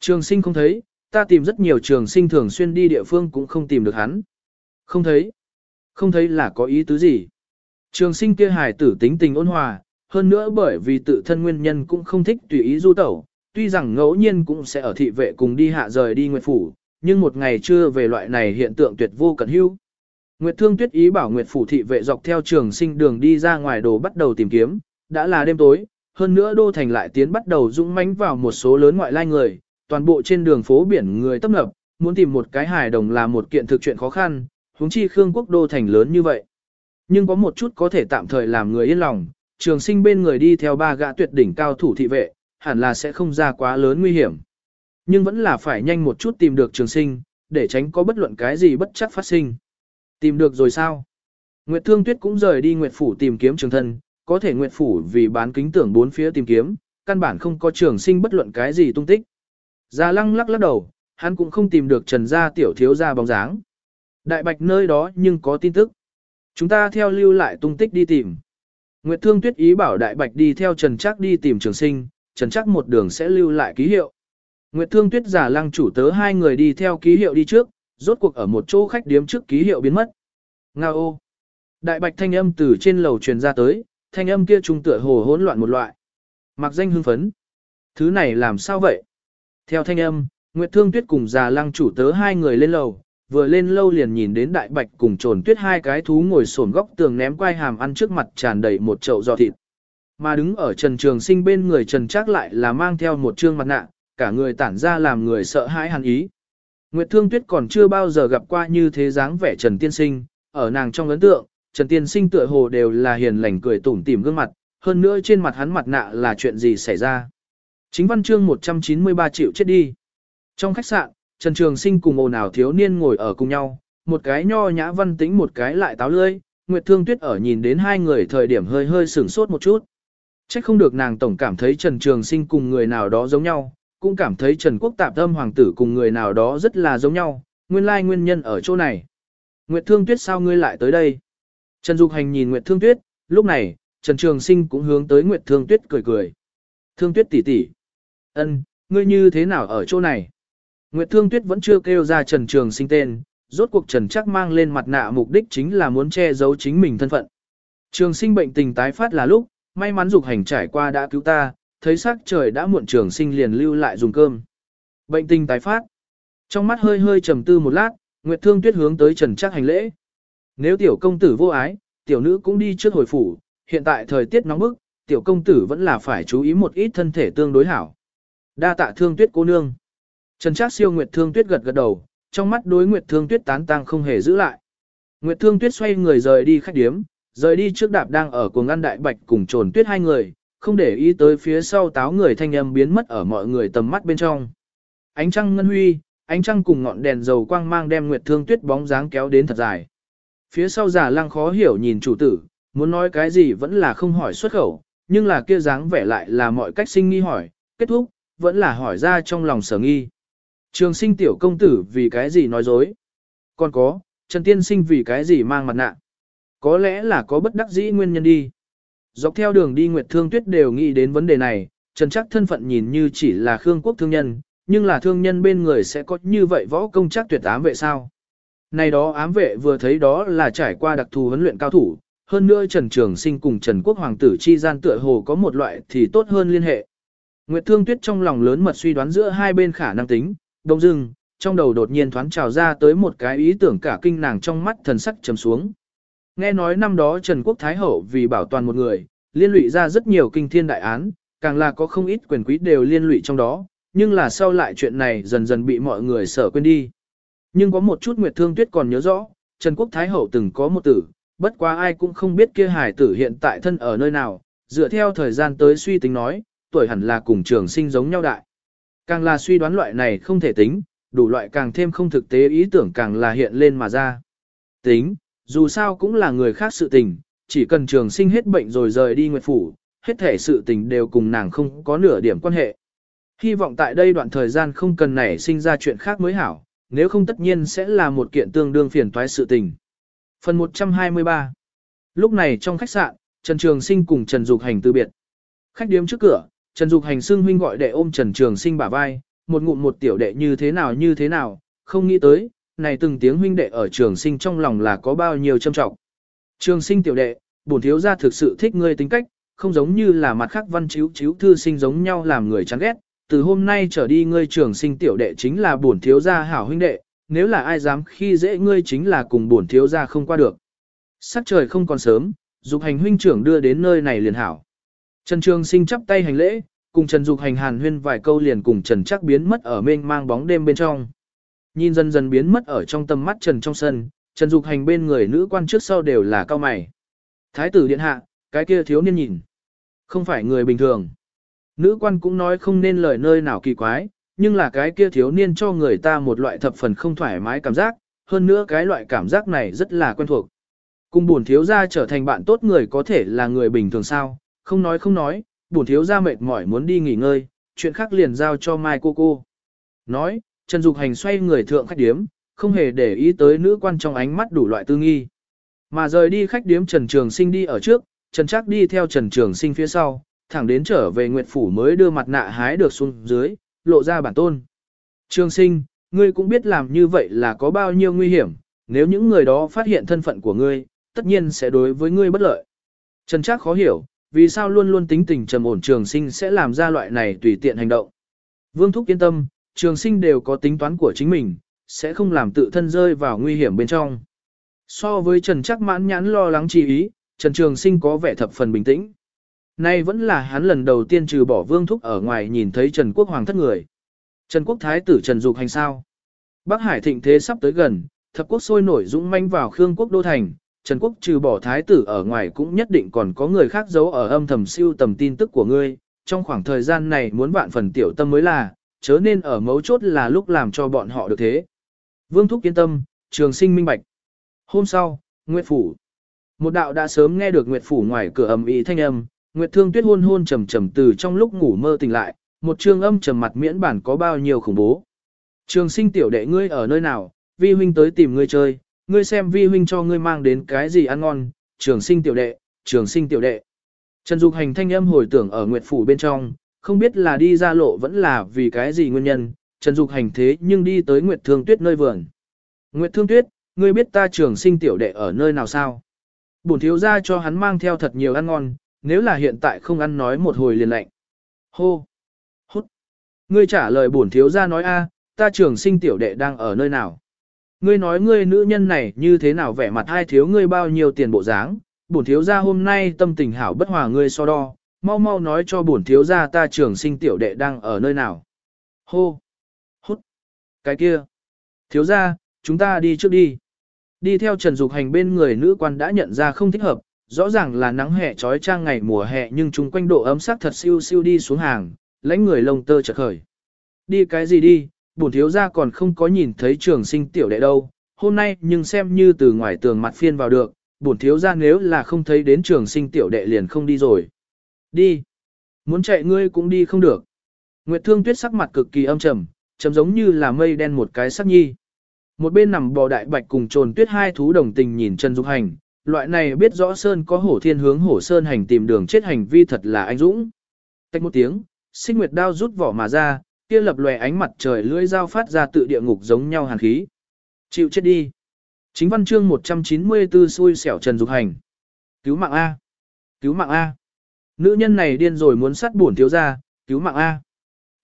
Trường sinh không thấy, ta tìm rất nhiều trường sinh thường xuyên đi địa phương cũng không tìm được hắn. Không thấy. Không thấy là có ý tứ gì. Trường sinh kia hài tử tính tình ôn hòa, hơn nữa bởi vì tự thân nguyên nhân cũng không thích tùy ý du tẩu, tuy rằng ngẫu nhiên cũng sẽ ở thị vệ cùng đi hạ rời đi nguyệt phủ, nhưng một ngày chưa về loại này hiện tượng tuyệt vô cẩn hữu. Nguyệt Thương Tuyết ý bảo Nguyệt phủ thị vệ dọc theo trường sinh đường đi ra ngoài đồ bắt đầu tìm kiếm, đã là đêm tối, hơn nữa đô thành lại tiến bắt đầu dũng mãnh vào một số lớn ngoại lai người, toàn bộ trên đường phố biển người tấp nập, muốn tìm một cái hài đồng là một kiện thực chuyện khó khăn, huống chi Khương quốc đô thành lớn như vậy. Nhưng có một chút có thể tạm thời làm người yên lòng, trường sinh bên người đi theo ba gã tuyệt đỉnh cao thủ thị vệ, hẳn là sẽ không ra quá lớn nguy hiểm. Nhưng vẫn là phải nhanh một chút tìm được trường sinh, để tránh có bất luận cái gì bất chắc phát sinh. Tìm được rồi sao? Nguyệt Thương Tuyết cũng rời đi Nguyệt Phủ tìm kiếm trường thân, có thể Nguyệt Phủ vì bán kính tưởng bốn phía tìm kiếm, căn bản không có trường sinh bất luận cái gì tung tích. Gia lăng lắc lắc đầu, hắn cũng không tìm được trần gia tiểu thiếu gia bóng dáng. Đại bạch nơi đó nhưng có tin tức. Chúng ta theo lưu lại tung tích đi tìm. Nguyệt Thương Tuyết ý bảo Đại Bạch đi theo Trần Trác đi tìm trường sinh, Trần chắc một đường sẽ lưu lại ký hiệu. Nguyệt Thương Tuyết giả lăng chủ tớ hai người đi theo ký hiệu đi trước, rốt cuộc ở một chỗ khách điếm trước ký hiệu biến mất. Ngao ô. Đại Bạch thanh âm từ trên lầu truyền ra tới, thanh âm kia trung tựa hồ hỗn loạn một loại. Mặc danh hưng phấn. Thứ này làm sao vậy? Theo thanh âm, Nguyệt Thương Tuyết cùng già lăng chủ tớ hai người lên lầu, vừa lên lâu liền nhìn đến đại bạch cùng trồn tuyết hai cái thú ngồi sồn góc tường ném quai hàm ăn trước mặt tràn đầy một chậu giò thịt. Mà đứng ở Trần Trường Sinh bên người Trần Trác lại là mang theo một trương mặt nạ, cả người tản ra làm người sợ hãi hàn ý. Nguyệt Thương Tuyết còn chưa bao giờ gặp qua như thế dáng vẻ Trần Tiên Sinh, ở nàng trong ấn tượng, Trần Tiên Sinh tựa hồ đều là hiền lành cười tủm tỉm gương mặt, hơn nữa trên mặt hắn mặt nạ là chuyện gì xảy ra. Chính văn chương 193 triệu chết đi. Trong khách sạn, Trần Trường Sinh cùng ồn ào thiếu niên ngồi ở cùng nhau, một cái nho nhã văn tĩnh một cái lại táo lưỡi. Nguyệt Thương Tuyết ở nhìn đến hai người thời điểm hơi hơi sửng sốt một chút. Chắc không được nàng tổng cảm thấy Trần Trường Sinh cùng người nào đó giống nhau, cũng cảm thấy Trần Quốc Tạp Âm Hoàng tử cùng người nào đó rất là giống nhau, nguyên lai nguyên nhân ở chỗ này. Nguyệt Thương Tuyết sao ngươi lại tới đây? Trần Dục Hành nhìn Nguyệt Thương Tuyết, lúc này, Trần Trường Sinh cũng hướng tới Nguyệt Thương Tuyết cười cười. Thương Tuyết tỷ tỷ, ân, ngươi như thế nào ở chỗ này? Nguyệt Thương Tuyết vẫn chưa kêu ra Trần Trường Sinh tên, rốt cuộc Trần chắc mang lên mặt nạ mục đích chính là muốn che giấu chính mình thân phận. Trường sinh bệnh tình tái phát là lúc, may mắn dục hành trải qua đã cứu ta, thấy sắc trời đã muộn trường sinh liền lưu lại dùng cơm. Bệnh tình tái phát. Trong mắt hơi hơi trầm tư một lát, Nguyệt Thương Tuyết hướng tới Trần Trác hành lễ. Nếu tiểu công tử vô ái, tiểu nữ cũng đi trước hồi phủ, hiện tại thời tiết nóng bức, tiểu công tử vẫn là phải chú ý một ít thân thể tương đối hảo. Đa tạ Thương Tuyết cô nương. Trần Trác siêu Nguyệt Thương Tuyết gật gật đầu, trong mắt đối Nguyệt Thương Tuyết tán tăng không hề giữ lại. Nguyệt Thương Tuyết xoay người rời đi khách điếm, rời đi trước đạp đang ở cuồng ngăn đại bạch cùng trồn tuyết hai người, không để ý tới phía sau táo người thanh âm biến mất ở mọi người tầm mắt bên trong. Ánh trăng ngân huy, ánh trăng cùng ngọn đèn dầu quang mang đem Nguyệt Thương Tuyết bóng dáng kéo đến thật dài. Phía sau giả lăng khó hiểu nhìn chủ tử, muốn nói cái gì vẫn là không hỏi xuất khẩu, nhưng là kia dáng vẻ lại là mọi cách sinh nghi hỏi, kết thúc, vẫn là hỏi ra trong lòng sở nghi. Trường sinh tiểu công tử vì cái gì nói dối? Còn có, Trần Tiên sinh vì cái gì mang mặt nạ? Có lẽ là có bất đắc dĩ nguyên nhân đi. Dọc theo đường đi Nguyệt Thương Tuyết đều nghĩ đến vấn đề này, Trần chắc thân phận nhìn như chỉ là Khương quốc thương nhân, nhưng là thương nhân bên người sẽ có như vậy võ công chắc tuyệt ám vệ sao? Này đó ám vệ vừa thấy đó là trải qua đặc thù huấn luyện cao thủ, hơn nữa Trần Trường Sinh cùng Trần Quốc Hoàng tử chi gian tựa hồ có một loại thì tốt hơn liên hệ. Nguyệt Thương Tuyết trong lòng lớn mật suy đoán giữa hai bên khả năng tính, đông dưng, trong đầu đột nhiên thoáng trào ra tới một cái ý tưởng cả kinh nàng trong mắt thần sắc trầm xuống. Nghe nói năm đó Trần Quốc Thái Hậu vì bảo toàn một người, liên lụy ra rất nhiều kinh thiên đại án, càng là có không ít quyền quý đều liên lụy trong đó, nhưng là sau lại chuyện này dần dần bị mọi người sở quên đi. Nhưng có một chút Nguyệt Thương Tuyết còn nhớ rõ, Trần Quốc Thái Hậu từng có một tử, bất quá ai cũng không biết kia hải tử hiện tại thân ở nơi nào, dựa theo thời gian tới suy tính nói, tuổi hẳn là cùng trường sinh giống nhau đại. Càng là suy đoán loại này không thể tính, đủ loại càng thêm không thực tế ý tưởng càng là hiện lên mà ra. Tính, dù sao cũng là người khác sự tình, chỉ cần trường sinh hết bệnh rồi rời đi nguyệt phủ, hết thể sự tình đều cùng nàng không có nửa điểm quan hệ. Hy vọng tại đây đoạn thời gian không cần nảy sinh ra chuyện khác mới hảo, nếu không tất nhiên sẽ là một kiện tương đương phiền toái sự tình. Phần 123 Lúc này trong khách sạn, Trần Trường Sinh cùng Trần Dục Hành từ biệt. Khách điếm trước cửa, Trần Dục Hành xưng huynh gọi đệ ôm Trần Trường Sinh bả vai, một ngụm một tiểu đệ như thế nào như thế nào, không nghĩ tới, này từng tiếng huynh đệ ở Trường Sinh trong lòng là có bao nhiêu châm trọng. Trường Sinh tiểu đệ, bổn thiếu gia thực sự thích ngươi tính cách, không giống như là mặt khác văn chiếu chiếu thư sinh giống nhau làm người chán ghét. Từ hôm nay trở đi ngươi trường sinh tiểu đệ chính là bổn thiếu gia hảo huynh đệ, nếu là ai dám khi dễ ngươi chính là cùng bổn thiếu gia không qua được. Sắc trời không còn sớm, dục hành huynh trưởng đưa đến nơi này liền hảo. Trần Trường Sinh chắp tay hành lễ, cùng Trần Dục hành hàn huyên vài câu liền cùng Trần chắc biến mất ở mênh mang bóng đêm bên trong. Nhìn dần dần biến mất ở trong tầm mắt Trần trong sân, Trần Dục hành bên người nữ quan trước sau đều là cao mày. Thái tử điện hạ, cái kia thiếu niên nhìn. Không phải người bình thường. Nữ quan cũng nói không nên lời nơi nào kỳ quái, nhưng là cái kia thiếu niên cho người ta một loại thập phần không thoải mái cảm giác, hơn nữa cái loại cảm giác này rất là quen thuộc. Cùng buồn thiếu gia trở thành bạn tốt người có thể là người bình thường sao, không nói không nói, buồn thiếu gia mệt mỏi muốn đi nghỉ ngơi, chuyện khác liền giao cho Mai cô cô. Nói, Trần Dục Hành xoay người thượng khách điếm, không hề để ý tới nữ quan trong ánh mắt đủ loại tư nghi. Mà rời đi khách điếm Trần Trường Sinh đi ở trước, Trần Trác đi theo Trần Trường Sinh phía sau, thẳng đến trở về Nguyệt Phủ mới đưa mặt nạ hái được xuống dưới, lộ ra bản tôn. Trường Sinh, ngươi cũng biết làm như vậy là có bao nhiêu nguy hiểm, nếu những người đó phát hiện thân phận của ngươi, tất nhiên sẽ đối với ngươi bất lợi. Trần Trác khó hiểu, vì sao luôn luôn tính tình trầm ổn Trường Sinh sẽ làm ra loại này tùy tiện hành động. Vương Thúc yên tâm, Trường Sinh đều có tính toán của chính mình, sẽ không làm tự thân rơi vào nguy hiểm bên trong. So với Trần Trác mãn nhãn lo lắng chi ý, Trần Trường Sinh có vẻ thập phần bình tĩnh. Nay vẫn là hắn lần đầu tiên trừ bỏ Vương Thúc ở ngoài nhìn thấy Trần Quốc Hoàng thất người. Trần Quốc Thái tử Trần Dục hành sao. Bắc Hải thịnh thế sắp tới gần, thập quốc sôi nổi dũng manh vào Khương quốc đô thành. Trần Quốc trừ bỏ Thái tử ở ngoài cũng nhất định còn có người khác giấu ở âm thầm siêu tầm tin tức của ngươi. Trong khoảng thời gian này muốn vạn phần tiểu tâm mới là, chớ nên ở mấu chốt là lúc làm cho bọn họ được thế. Vương Thúc yên tâm, trường sinh minh bạch. Hôm sau, Nguyệt Phủ. Một đạo đã sớm nghe được Nguyệt Phủ ngoài cửa ầm ĩ thanh âm, Nguyệt Thương Tuyết hôn hôn trầm trầm từ trong lúc ngủ mơ tỉnh lại, một trương âm trầm mặt miễn bản có bao nhiêu khủng bố. Trường sinh tiểu đệ ngươi ở nơi nào, vi huynh tới tìm ngươi chơi, ngươi xem vi huynh cho ngươi mang đến cái gì ăn ngon, trường sinh tiểu đệ, trường sinh tiểu đệ. Trần Dục hành thanh âm hồi tưởng ở Nguyệt Phủ bên trong, không biết là đi ra lộ vẫn là vì cái gì nguyên nhân, Trần Dục hành thế nhưng đi tới Nguyệt Thương Tuyết nơi vườn. Nguyệt Thương Tuyết, ngươi biết ta trường sinh tiểu đệ ở nơi nào sao? Bổn thiếu gia cho hắn mang theo thật nhiều ăn ngon, nếu là hiện tại không ăn nói một hồi liền lạnh. Hô! Hút! Ngươi trả lời bổn thiếu gia nói a, ta trường sinh tiểu đệ đang ở nơi nào? Ngươi nói ngươi nữ nhân này như thế nào vẻ mặt hai thiếu ngươi bao nhiêu tiền bộ dáng? Bổn thiếu gia hôm nay tâm tình hảo bất hòa ngươi so đo, mau mau nói cho bổn thiếu gia ta trường sinh tiểu đệ đang ở nơi nào? Hô! Hút! Cái kia! Thiếu gia, chúng ta đi trước đi. Đi theo Trần Dục Hành bên người nữ quan đã nhận ra không thích hợp, rõ ràng là nắng hè trói trang ngày mùa hè nhưng chung quanh độ ấm sắc thật siêu siêu đi xuống hàng, lãnh người lông tơ chợt khởi. Đi cái gì đi, bổn thiếu gia còn không có nhìn thấy trường sinh tiểu đệ đâu, hôm nay nhưng xem như từ ngoài tường mặt phiên vào được, bổn thiếu gia nếu là không thấy đến trường sinh tiểu đệ liền không đi rồi. Đi. Muốn chạy ngươi cũng đi không được. Nguyệt Thương Tuyết sắc mặt cực kỳ âm trầm, trầm giống như là mây đen một cái sắc nhi. Một bên nằm bò đại bạch cùng trồn tuyết hai thú đồng tình nhìn Trần Dục Hành, loại này biết rõ Sơn có hổ thiên hướng hổ Sơn hành tìm đường chết hành vi thật là anh dũng. Tách một tiếng, Sinh nguyệt đao rút vỏ mà ra, kia lập lòe ánh mặt trời lưỡi dao phát ra tự địa ngục giống nhau hàn khí. Chịu chết đi. Chính văn chương 194 xui xẻo Trần Dục Hành. Cứu mạng A. Cứu mạng A. Nữ nhân này điên rồi muốn sát bổn thiếu gia, cứu mạng A.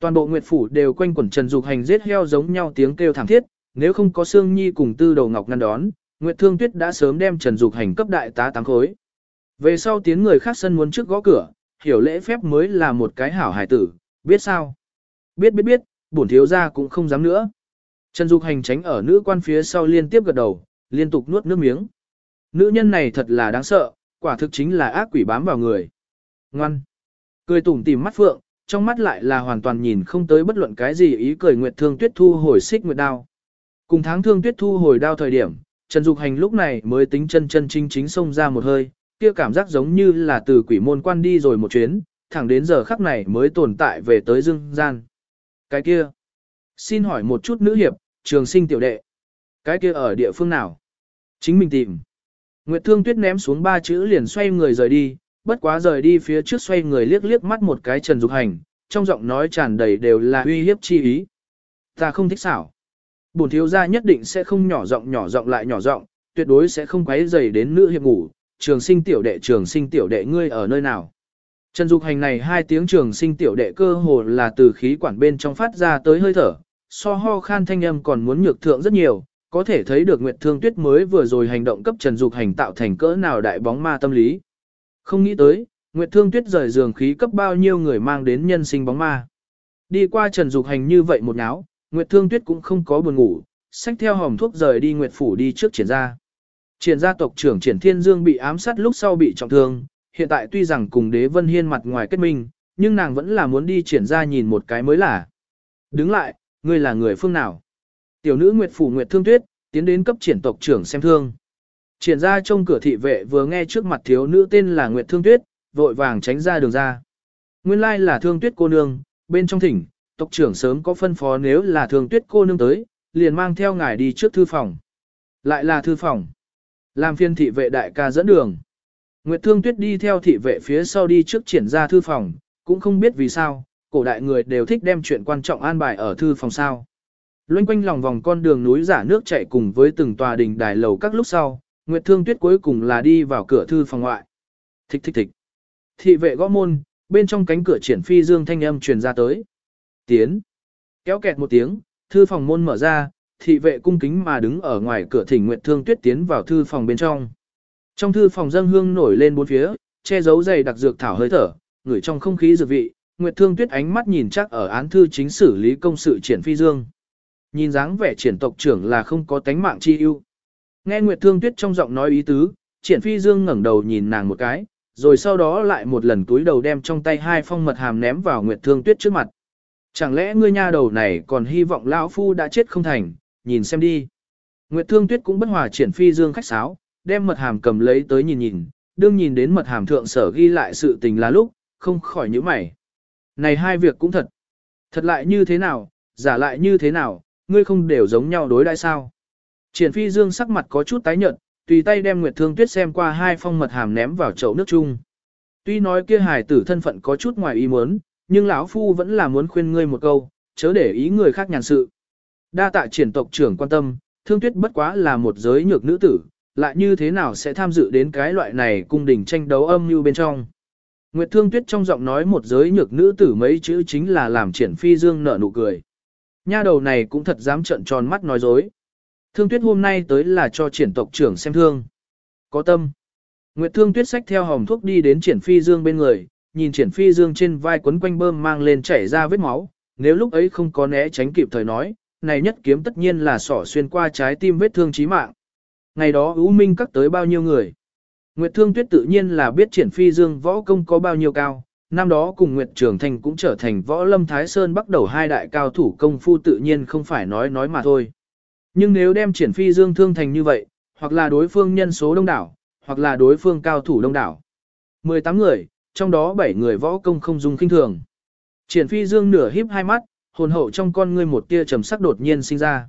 Toàn bộ Nguyệt Phủ đều quanh quẩn Trần Dục Hành giết heo giống nhau tiếng kêu thảm thiết, nếu không có Sương Nhi cùng Tư Đầu Ngọc ngăn đón, Nguyệt Thương Tuyết đã sớm đem Trần Dục Hành cấp đại tá tám khối. Về sau tiến người khác sân muốn trước gõ cửa, hiểu lễ phép mới là một cái hảo hài tử, biết sao? Biết biết biết, bổn thiếu gia cũng không dám nữa. Trần Dục Hành tránh ở nữ quan phía sau liên tiếp gật đầu, liên tục nuốt nước miếng. Nữ nhân này thật là đáng sợ, quả thực chính là ác quỷ bám vào người. Ngoan. Cười tủm tìm mắt phượng, trong mắt lại là hoàn toàn nhìn không tới bất luận cái gì ý cười Nguyệt Thương Tuyết thu hồi xích nguyệt đao. Cùng tháng thương tuyết thu hồi đao thời điểm, Trần Dục Hành lúc này mới tính chân chân chính chính xông ra một hơi, kia cảm giác giống như là từ quỷ môn quan đi rồi một chuyến, thẳng đến giờ khắc này mới tồn tại về tới dương gian. Cái kia, xin hỏi một chút nữ hiệp, trường sinh tiểu đệ, cái kia ở địa phương nào? Chính mình tìm. Nguyệt Thương Tuyết ném xuống ba chữ liền xoay người rời đi, bất quá rời đi phía trước xoay người liếc liếc mắt một cái Trần Dục Hành, trong giọng nói tràn đầy đều là uy hiếp chi ý. Ta không thích xảo bổn thiếu gia nhất định sẽ không nhỏ giọng nhỏ giọng lại nhỏ giọng, tuyệt đối sẽ không quấy rầy đến nữ hiệp ngủ, trường sinh tiểu đệ trường sinh tiểu đệ ngươi ở nơi nào. Trần Dục Hành này hai tiếng trường sinh tiểu đệ cơ hồ là từ khí quản bên trong phát ra tới hơi thở, so ho khan thanh âm còn muốn nhược thượng rất nhiều, có thể thấy được Nguyệt Thương Tuyết mới vừa rồi hành động cấp Trần Dục Hành tạo thành cỡ nào đại bóng ma tâm lý. Không nghĩ tới, Nguyệt Thương Tuyết rời giường khí cấp bao nhiêu người mang đến nhân sinh bóng ma. Đi qua Trần Dục Hành như vậy một náo, Nguyệt Thương Tuyết cũng không có buồn ngủ, xách theo hòm thuốc rời đi Nguyệt Phủ đi trước triển gia. Triển gia tộc trưởng Triển Thiên Dương bị ám sát lúc sau bị trọng thương, hiện tại tuy rằng cùng đế vân hiên mặt ngoài kết minh, nhưng nàng vẫn là muốn đi triển gia nhìn một cái mới là. Đứng lại, ngươi là người phương nào? Tiểu nữ Nguyệt Phủ Nguyệt Thương Tuyết, tiến đến cấp triển tộc trưởng xem thương. Triển ra trong cửa thị vệ vừa nghe trước mặt thiếu nữ tên là Nguyệt Thương Tuyết, vội vàng tránh ra đường ra. Nguyên lai là Thương Tuyết cô nương, bên trong thỉnh, tộc trưởng sớm có phân phó nếu là Thương Tuyết cô nương tới, liền mang theo ngài đi trước thư phòng. Lại là thư phòng. Làm phiên thị vệ đại ca dẫn đường. Nguyệt Thương Tuyết đi theo thị vệ phía sau đi trước triển ra thư phòng, cũng không biết vì sao, cổ đại người đều thích đem chuyện quan trọng an bài ở thư phòng sao. Loanh quanh lòng vòng con đường núi giả nước chạy cùng với từng tòa đình đài lầu các lúc sau, Nguyệt Thương Tuyết cuối cùng là đi vào cửa thư phòng ngoại. Thích thích thích. Thị vệ gõ môn, bên trong cánh cửa triển phi dương thanh âm truyền ra tới. Tiến. Kéo kẹt một tiếng, thư phòng môn mở ra, thị vệ cung kính mà đứng ở ngoài cửa thỉnh Nguyệt Thương Tuyết tiến vào thư phòng bên trong. Trong thư phòng dâng hương nổi lên bốn phía, che giấu dày đặc dược thảo hơi thở, ngửi trong không khí dược vị, Nguyệt Thương Tuyết ánh mắt nhìn chắc ở án thư chính xử lý công sự triển phi dương. Nhìn dáng vẻ triển tộc trưởng là không có tánh mạng chi ưu. Nghe Nguyệt Thương Tuyết trong giọng nói ý tứ, triển phi dương ngẩng đầu nhìn nàng một cái, rồi sau đó lại một lần túi đầu đem trong tay hai phong mật hàm ném vào Nguyệt Thương Tuyết trước mặt. Chẳng lẽ ngươi nha đầu này còn hy vọng lão phu đã chết không thành, nhìn xem đi. Nguyệt Thương Tuyết cũng bất hòa triển phi dương khách sáo, đem mật hàm cầm lấy tới nhìn nhìn, đương nhìn đến mật hàm thượng sở ghi lại sự tình là lúc, không khỏi nhíu mày. Này hai việc cũng thật. Thật lại như thế nào, giả lại như thế nào, ngươi không đều giống nhau đối đãi sao. Triển phi dương sắc mặt có chút tái nhợt, tùy tay đem Nguyệt Thương Tuyết xem qua hai phong mật hàm ném vào chậu nước chung. Tuy nói kia hài tử thân phận có chút ngoài ý muốn, nhưng lão phu vẫn là muốn khuyên ngươi một câu, chớ để ý người khác nhàn sự. Đa tạ triển tộc trưởng quan tâm, Thương Tuyết bất quá là một giới nhược nữ tử, lại như thế nào sẽ tham dự đến cái loại này cung đình tranh đấu âm như bên trong. Nguyệt Thương Tuyết trong giọng nói một giới nhược nữ tử mấy chữ chính là làm triển phi dương nở nụ cười. Nha đầu này cũng thật dám trợn tròn mắt nói dối. Thương Tuyết hôm nay tới là cho triển tộc trưởng xem thương. Có tâm. Nguyệt Thương Tuyết sách theo hòm thuốc đi đến triển phi dương bên người, nhìn triển phi dương trên vai quấn quanh bơm mang lên chảy ra vết máu. Nếu lúc ấy không có né tránh kịp thời nói, này nhất kiếm tất nhiên là sỏ xuyên qua trái tim vết thương chí mạng. Ngày đó ưu minh cắt tới bao nhiêu người. Nguyệt Thương Tuyết tự nhiên là biết triển phi dương võ công có bao nhiêu cao, năm đó cùng Nguyệt Trường Thành cũng trở thành võ lâm Thái Sơn bắt đầu hai đại cao thủ công phu tự nhiên không phải nói nói mà thôi. Nhưng nếu đem triển phi dương thương thành như vậy, hoặc là đối phương nhân số đông đảo, hoặc là đối phương cao thủ đông đảo. 18 người, trong đó 7 người võ công không dùng kinh thường. Triển phi dương nửa híp hai mắt, hồn hậu trong con ngươi một tia trầm sắc đột nhiên sinh ra.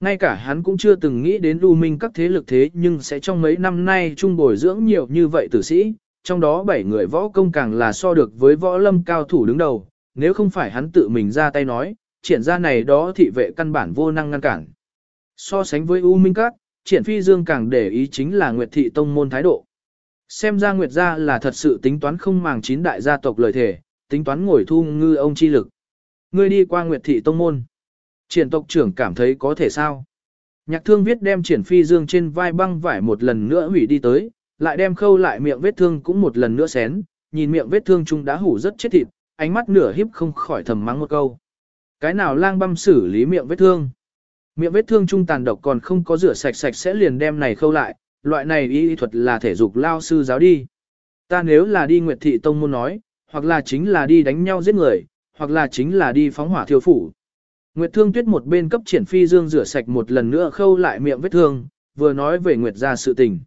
Ngay cả hắn cũng chưa từng nghĩ đến lưu minh các thế lực thế nhưng sẽ trong mấy năm nay trung bồi dưỡng nhiều như vậy tử sĩ, trong đó 7 người võ công càng là so được với võ lâm cao thủ đứng đầu, nếu không phải hắn tự mình ra tay nói, triển ra này đó thị vệ căn bản vô năng ngăn cản. So sánh với U Minh Các, triển phi dương càng để ý chính là Nguyệt Thị Tông môn thái độ. Xem ra Nguyệt gia là thật sự tính toán không màng chín đại gia tộc lời thể, tính toán ngồi thu ngư ông chi lực. Ngươi đi qua Nguyệt Thị Tông môn. Triển tộc trưởng cảm thấy có thể sao? Nhạc thương viết đem triển phi dương trên vai băng vải một lần nữa hủy đi tới, lại đem khâu lại miệng vết thương cũng một lần nữa xén, nhìn miệng vết thương chung đã hủ rất chết thịt, ánh mắt nửa hiếp không khỏi thầm mắng một câu. Cái nào lang băm xử lý miệng vết thương? Miệng vết thương trung tàn độc còn không có rửa sạch sạch sẽ liền đem này khâu lại, loại này y thuật là thể dục lao sư giáo đi. Ta nếu là đi Nguyệt Thị Tông môn nói, hoặc là chính là đi đánh nhau giết người, hoặc là chính là đi phóng hỏa thiêu phủ. Nguyệt Thương Tuyết một bên cấp triển phi dương rửa sạch một lần nữa khâu lại miệng vết thương, vừa nói về Nguyệt gia sự tình.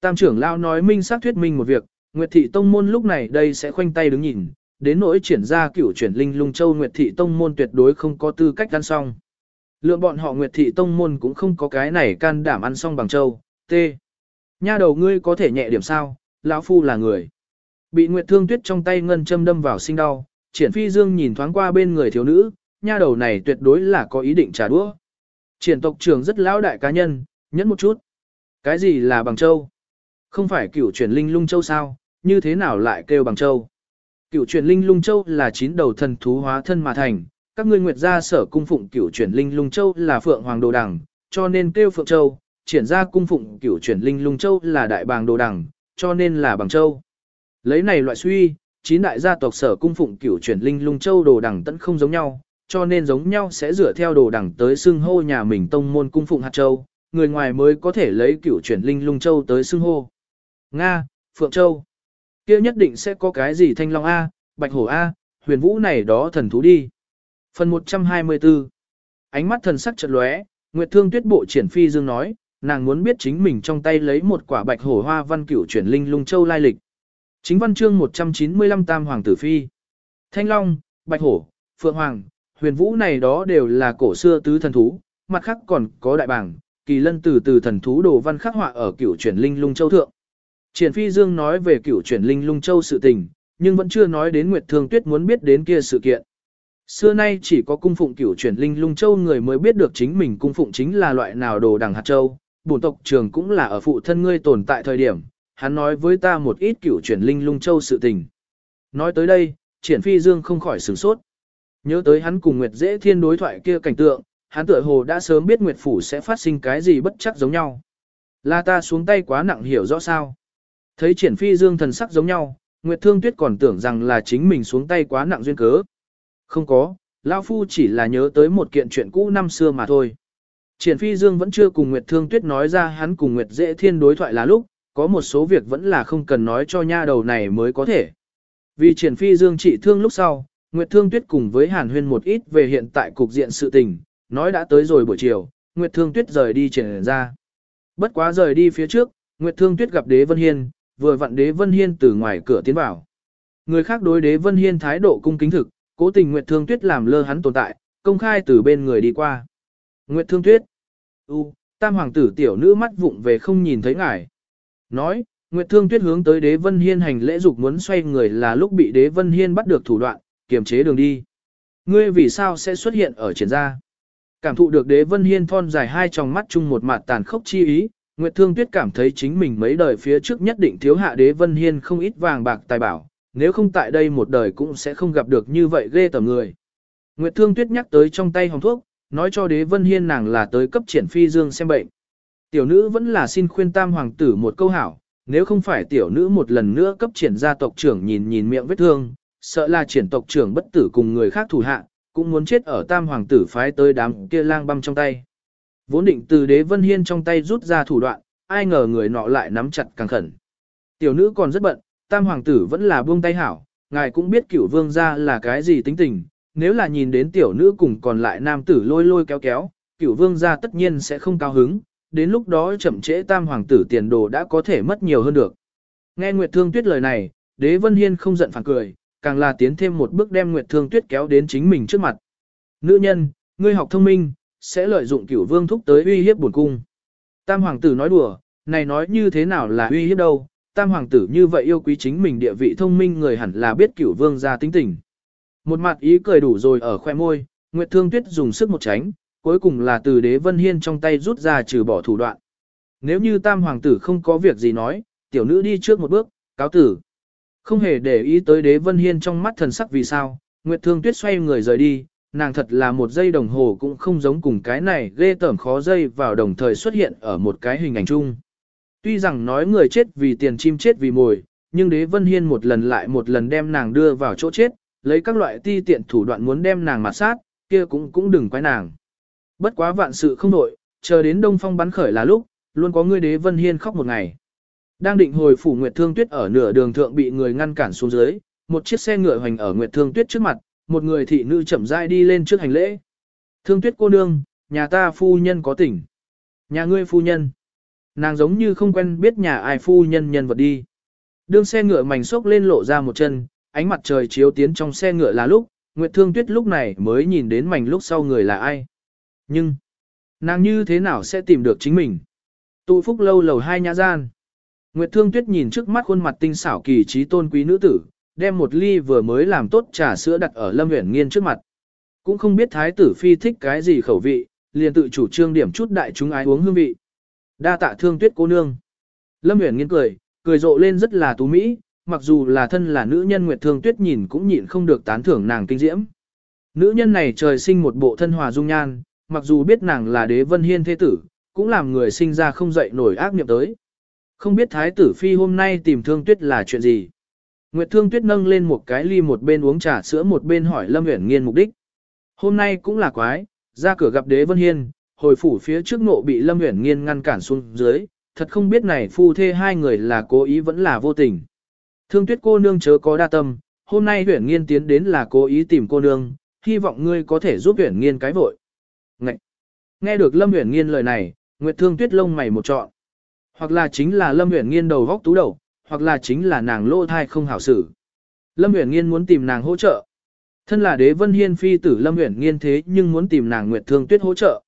Tam trưởng lao nói minh xác thuyết minh một việc, Nguyệt Thị Tông môn lúc này đây sẽ khoanh tay đứng nhìn, đến nỗi triển ra cửu chuyển linh lung châu Nguyệt Thị Tông môn tuyệt đối không có tư cách ăn xong. Lượng bọn họ Nguyệt Thị Tông môn cũng không có cái này can đảm ăn xong bằng châu, t. Nha đầu ngươi có thể nhẹ điểm sao, lão phu là người. Bị Nguyệt Thương Tuyết trong tay ngân châm đâm vào sinh đau, triển phi dương nhìn thoáng qua bên người thiếu nữ, nha đầu này tuyệt đối là có ý định trả đũa. Triển tộc trưởng rất lão đại cá nhân, nhẫn một chút. Cái gì là bằng châu? Không phải cửu chuyển linh lung châu sao, như thế nào lại kêu bằng châu? Cửu chuyển linh lung châu là chín đầu thần thú hóa thân mà thành, các ngươi nguyệt gia sở cung phụng cửu chuyển linh lung châu là phượng hoàng đồ đằng, cho nên kêu phượng châu, triển ra cung phụng cửu chuyển linh lung châu là đại bàng đồ đằng, cho nên là bằng châu. Lấy này loại suy, chín đại gia tộc sở cung phụng cửu chuyển linh lung châu đồ đằng tận không giống nhau, cho nên giống nhau sẽ dựa theo đồ đằng tới xưng hô nhà mình tông môn cung phụng hạt châu, người ngoài mới có thể lấy cửu chuyển linh lung châu tới xưng hô. Nga, Phượng Châu. kia nhất định sẽ có cái gì thanh long A, bạch hổ A, huyền vũ này đó thần thú đi. Phần 124 Ánh mắt thần sắc chợt lóe, Nguyệt Thương Tuyết Bộ triển phi dương nói, nàng muốn biết chính mình trong tay lấy một quả bạch hổ hoa văn cửu chuyển linh lung châu lai lịch. Chính văn chương 195 Tam Hoàng Tử Phi Thanh Long, Bạch Hổ, Phượng Hoàng, huyền vũ này đó đều là cổ xưa tứ thần thú, mặt khác còn có đại bảng, kỳ lân từ từ thần thú đồ văn khắc họa ở cửu chuyển linh lung châu thượng. Triển Phi Dương nói về cửu chuyển linh lung châu sự tình, nhưng vẫn chưa nói đến Nguyệt Thương Tuyết muốn biết đến kia sự kiện. Xưa nay chỉ có cung phụng cửu chuyển linh lung châu người mới biết được chính mình cung phụng chính là loại nào đồ đằng hạt châu, bổn tộc trường cũng là ở phụ thân ngươi tồn tại thời điểm, hắn nói với ta một ít cửu chuyển linh lung châu sự tình. Nói tới đây, triển phi dương không khỏi sửng sốt. Nhớ tới hắn cùng Nguyệt dễ thiên đối thoại kia cảnh tượng, hắn tựa hồ đã sớm biết Nguyệt phủ sẽ phát sinh cái gì bất chắc giống nhau. Là ta xuống tay quá nặng hiểu rõ sao. Thấy triển phi dương thần sắc giống nhau, Nguyệt thương tuyết còn tưởng rằng là chính mình xuống tay quá nặng duyên cớ. Không có, Lao Phu chỉ là nhớ tới một kiện chuyện cũ năm xưa mà thôi. Triển Phi Dương vẫn chưa cùng Nguyệt Thương Tuyết nói ra hắn cùng Nguyệt Dễ Thiên đối thoại là lúc, có một số việc vẫn là không cần nói cho nha đầu này mới có thể. Vì Triển Phi Dương trị thương lúc sau, Nguyệt Thương Tuyết cùng với Hàn Huyên một ít về hiện tại cục diện sự tình, nói đã tới rồi buổi chiều, Nguyệt Thương Tuyết rời đi triển ra. Bất quá rời đi phía trước, Nguyệt Thương Tuyết gặp Đế Vân Hiên, vừa vặn Đế Vân Hiên từ ngoài cửa tiến vào. Người khác đối Đế Vân Hiên thái độ cung kính thực, cố tình Nguyệt Thương Tuyết làm lơ hắn tồn tại, công khai từ bên người đi qua. Nguyệt Thương Tuyết. U, tam hoàng tử tiểu nữ mắt vụng về không nhìn thấy ngài. Nói, Nguyệt Thương Tuyết hướng tới Đế Vân Hiên hành lễ dục muốn xoay người là lúc bị Đế Vân Hiên bắt được thủ đoạn, kiềm chế đường đi. Ngươi vì sao sẽ xuất hiện ở triển gia? Cảm thụ được Đế Vân Hiên thon dài hai tròng mắt chung một mặt tàn khốc chi ý, Nguyệt Thương Tuyết cảm thấy chính mình mấy đời phía trước nhất định thiếu hạ Đế Vân Hiên không ít vàng bạc tài bảo, nếu không tại đây một đời cũng sẽ không gặp được như vậy ghê tởm người. Nguyệt Thương Tuyết nhắc tới trong tay hồng thuốc, nói cho đế vân hiên nàng là tới cấp triển phi dương xem bệnh. Tiểu nữ vẫn là xin khuyên tam hoàng tử một câu hảo, nếu không phải tiểu nữ một lần nữa cấp triển gia tộc trưởng nhìn nhìn miệng vết thương, sợ là triển tộc trưởng bất tử cùng người khác thủ hạ, cũng muốn chết ở tam hoàng tử phái tới đám kia lang băm trong tay. Vốn định từ đế vân hiên trong tay rút ra thủ đoạn, ai ngờ người nọ lại nắm chặt càng khẩn. Tiểu nữ còn rất bận, tam hoàng tử vẫn là buông tay hảo, ngài cũng biết cửu vương gia là cái gì tính tình, nếu là nhìn đến tiểu nữ cùng còn lại nam tử lôi lôi kéo kéo, cửu vương gia tất nhiên sẽ không cao hứng, đến lúc đó chậm trễ tam hoàng tử tiền đồ đã có thể mất nhiều hơn được. Nghe Nguyệt Thương Tuyết lời này, đế vân hiên không giận phản cười, càng là tiến thêm một bước đem Nguyệt Thương Tuyết kéo đến chính mình trước mặt. Nữ nhân, ngươi học thông minh, sẽ lợi dụng cửu vương thúc tới uy hiếp buồn cung. Tam hoàng tử nói đùa, này nói như thế nào là uy hiếp đâu, tam hoàng tử như vậy yêu quý chính mình địa vị thông minh người hẳn là biết cửu vương ra tính tình. Một mặt ý cười đủ rồi ở khoe môi, Nguyệt Thương Tuyết dùng sức một tránh, cuối cùng là từ đế vân hiên trong tay rút ra trừ bỏ thủ đoạn. Nếu như tam hoàng tử không có việc gì nói, tiểu nữ đi trước một bước, cáo tử. Không hề để ý tới đế vân hiên trong mắt thần sắc vì sao, Nguyệt Thương Tuyết xoay người rời đi, nàng thật là một giây đồng hồ cũng không giống cùng cái này ghê tởm khó dây vào đồng thời xuất hiện ở một cái hình ảnh chung. Tuy rằng nói người chết vì tiền chim chết vì mồi, nhưng đế vân hiên một lần lại một lần đem nàng đưa vào chỗ chết, lấy các loại ti tiện thủ đoạn muốn đem nàng mặt sát, kia cũng cũng đừng quái nàng. Bất quá vạn sự không nội, chờ đến đông phong bắn khởi là lúc, luôn có người đế vân hiên khóc một ngày. Đang định hồi phủ Nguyệt Thương Tuyết ở nửa đường thượng bị người ngăn cản xuống dưới, một chiếc xe ngựa hoành ở Nguyệt Thương Tuyết trước mặt, một người thị nữ chậm rãi đi lên trước hành lễ. Thương Tuyết cô nương, nhà ta phu nhân có tỉnh. Nhà ngươi phu nhân. Nàng giống như không quen biết nhà ai phu nhân nhân vật đi. Đương xe ngựa mảnh xốc lên lộ ra một chân, ánh mặt trời chiếu tiến trong xe ngựa là lúc, Nguyệt Thương Tuyết lúc này mới nhìn đến mảnh lúc sau người là ai. Nhưng, nàng như thế nào sẽ tìm được chính mình? Tụ phúc lâu lầu hai nhã gian. Nguyệt Thương Tuyết nhìn trước mắt khuôn mặt tinh xảo kỳ trí tôn quý nữ tử, đem một ly vừa mới làm tốt trà sữa đặt ở Lâm Uyển Nghiên trước mặt. Cũng không biết thái tử phi thích cái gì khẩu vị, liền tự chủ trương điểm chút đại chúng ái uống hương vị. Đa tạ Thương Tuyết cô nương. Lâm Uyển Nghiên cười, cười rộ lên rất là tú mỹ, mặc dù là thân là nữ nhân Nguyệt Thương Tuyết nhìn cũng nhịn không được tán thưởng nàng kinh diễm. Nữ nhân này trời sinh một bộ thân hòa dung nhan, mặc dù biết nàng là đế vân hiên thế tử, cũng làm người sinh ra không dậy nổi ác niệm tới. Không biết thái tử phi hôm nay tìm Thương Tuyết là chuyện gì. Nguyệt Thương Tuyết nâng lên một cái ly một bên uống trà sữa một bên hỏi Lâm Uyển Nghiên mục đích. Hôm nay cũng là quái, ra cửa gặp đế vân hiên, hồi phủ phía trước nộ bị Lâm Uyển Nghiên ngăn cản xuống dưới, thật không biết này phu thê hai người là cố ý vẫn là vô tình. Thương tuyết cô nương chớ có đa tâm, hôm nay Uyển nghiên tiến đến là cố ý tìm cô nương, hy vọng ngươi có thể giúp Uyển nghiên cái vội. Ngậy! Nghe được Lâm Uyển nghiên lời này, Nguyệt Thương tuyết lông mày một trọn. Hoặc là chính là Lâm Uyển nghiên đầu góc tú đầu, hoặc là chính là nàng lô thai không hảo xử. Lâm Uyển nghiên muốn tìm nàng hỗ trợ. Thân là đế vân hiên phi tử Lâm Uyển nghiên thế nhưng muốn tìm nàng Nguyệt Thương tuyết hỗ trợ.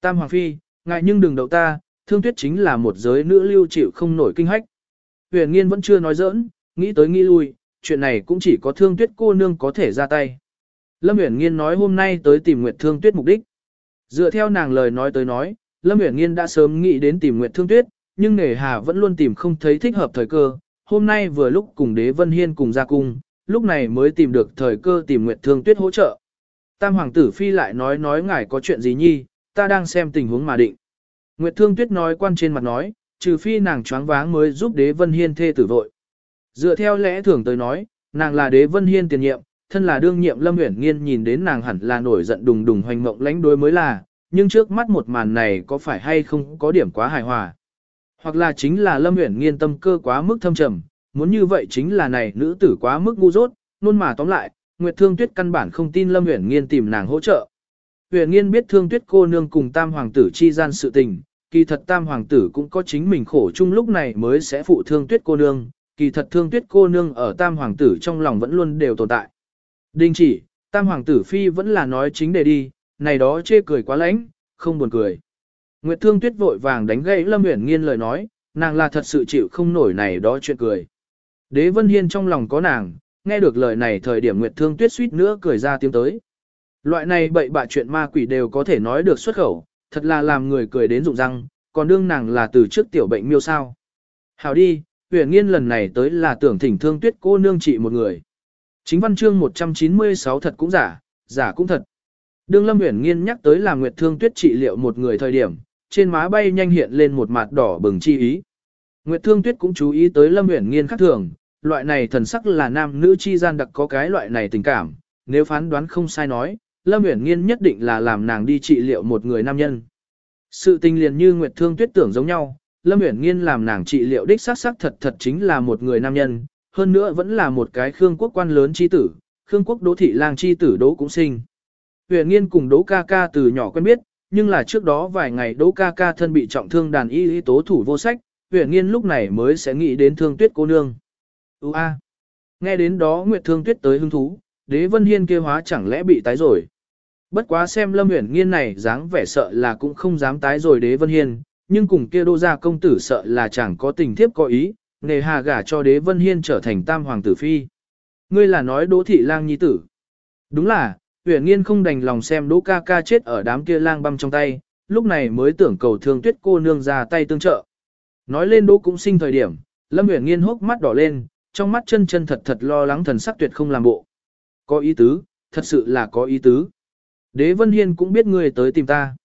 Tam Hoàng Phi, ngại nhưng đừng đậu ta, Thương tuyết chính là một giới nữ lưu chịu không nổi kinh hách. Huyền nghiên vẫn chưa nói giỡn, nghĩ tới nghĩ lui, chuyện này cũng chỉ có thương tuyết cô nương có thể ra tay. Lâm Huyền Nghiên nói hôm nay tới tìm Nguyệt Thương Tuyết mục đích. Dựa theo nàng lời nói tới nói, Lâm Uyển Nghiên đã sớm nghĩ đến tìm Nguyệt Thương Tuyết, nhưng Nề Hà vẫn luôn tìm không thấy thích hợp thời cơ. Hôm nay vừa lúc cùng Đế Vân Hiên cùng ra cung, lúc này mới tìm được thời cơ tìm Nguyệt Thương Tuyết hỗ trợ. Tam hoàng tử phi lại nói nói ngài có chuyện gì nhi, ta đang xem tình huống mà định. Nguyệt Thương Tuyết nói quan trên mặt nói, trừ phi nàng choáng váng mới giúp Đế Vân Hiên thê tử vội. Dựa theo lẽ thường tới nói, nàng là Đế Vân Hiên tiền nhiệm, thân là đương nhiệm Lâm Uyển Nghiên nhìn đến nàng hẳn là nổi giận đùng đùng hoành mộng lãnh đối mới là, nhưng trước mắt một màn này có phải hay không có điểm quá hài hòa. Hoặc là chính là Lâm Uyển Nghiên tâm cơ quá mức thâm trầm, muốn như vậy chính là này nữ tử quá mức ngu dốt, luôn mà tóm lại, Nguyệt Thương Tuyết căn bản không tin Lâm Uyển Nghiên tìm nàng hỗ trợ. Uyển Nghiên biết Thương Tuyết cô nương cùng Tam hoàng tử chi gian sự tình, kỳ thật Tam hoàng tử cũng có chính mình khổ chung lúc này mới sẽ phụ Thương Tuyết cô nương, kỳ thật Thương Tuyết cô nương ở Tam hoàng tử trong lòng vẫn luôn đều tồn tại. Đình chỉ, tam hoàng tử phi vẫn là nói chính để đi, này đó chê cười quá lãnh, không buồn cười. Nguyệt Thương Tuyết vội vàng đánh gãy Lâm Uyển Nghiên lời nói, nàng là thật sự chịu không nổi này đó chuyện cười. Đế Vân Hiên trong lòng có nàng, nghe được lời này thời điểm Nguyệt Thương Tuyết suýt nữa cười ra tiếng tới. Loại này bậy bạ chuyện ma quỷ đều có thể nói được xuất khẩu, thật là làm người cười đến rụng răng, còn đương nàng là từ trước tiểu bệnh miêu sao. Hảo đi, Uyển Nghiên lần này tới là tưởng thỉnh Thương Tuyết cô nương trị một người. Chính văn chương 196 thật cũng giả, giả cũng thật. Đương Lâm Uyển Nghiên nhắc tới là Nguyệt Thương Tuyết trị liệu một người thời điểm, trên má bay nhanh hiện lên một mặt đỏ bừng chi ý. Nguyệt Thương Tuyết cũng chú ý tới Lâm Uyển Nghiên khác thường, loại này thần sắc là nam nữ chi gian đặc có cái loại này tình cảm, nếu phán đoán không sai nói, Lâm Uyển Nghiên nhất định là làm nàng đi trị liệu một người nam nhân. Sự tình liền như Nguyệt Thương Tuyết tưởng giống nhau, Lâm Uyển Nghiên làm nàng trị liệu đích xác xác thật thật chính là một người nam nhân, hơn nữa vẫn là một cái Khương quốc quan lớn chi tử, Khương quốc đỗ thị lang chi tử đỗ cũng sinh. Uyển nghiên cùng đỗ ca ca từ nhỏ quen biết, nhưng là trước đó vài ngày đỗ ca ca thân bị trọng thương đàn y y tố thủ vô sách, Uyển nghiên lúc này mới sẽ nghĩ đến thương tuyết cô nương. Ua. Nghe đến đó Nguyệt Thương Tuyết tới hứng thú, đế vân hiên kia hóa chẳng lẽ bị tái rồi. Bất quá xem lâm huyền nghiên này dáng vẻ sợ là cũng không dám tái rồi đế vân hiên, nhưng cùng kia đô gia công tử sợ là chẳng có tình thiếp có ý, nề hà gả cho đế vân hiên trở thành tam hoàng tử phi. Ngươi là nói đỗ thị lang nhi tử. Đúng là, huyền nghiên không đành lòng xem đỗ ca ca chết ở đám kia lang băm trong tay, lúc này mới tưởng cầu thương tuyết cô nương ra tay tương trợ. Nói lên đỗ cũng sinh thời điểm, lâm huyền nghiên hốc mắt đỏ lên, trong mắt chân chân thật thật lo lắng thần sắc tuyệt không làm bộ. Có ý tứ, thật sự là có ý tứ. Đế Vân Hiên cũng biết ngươi tới tìm ta.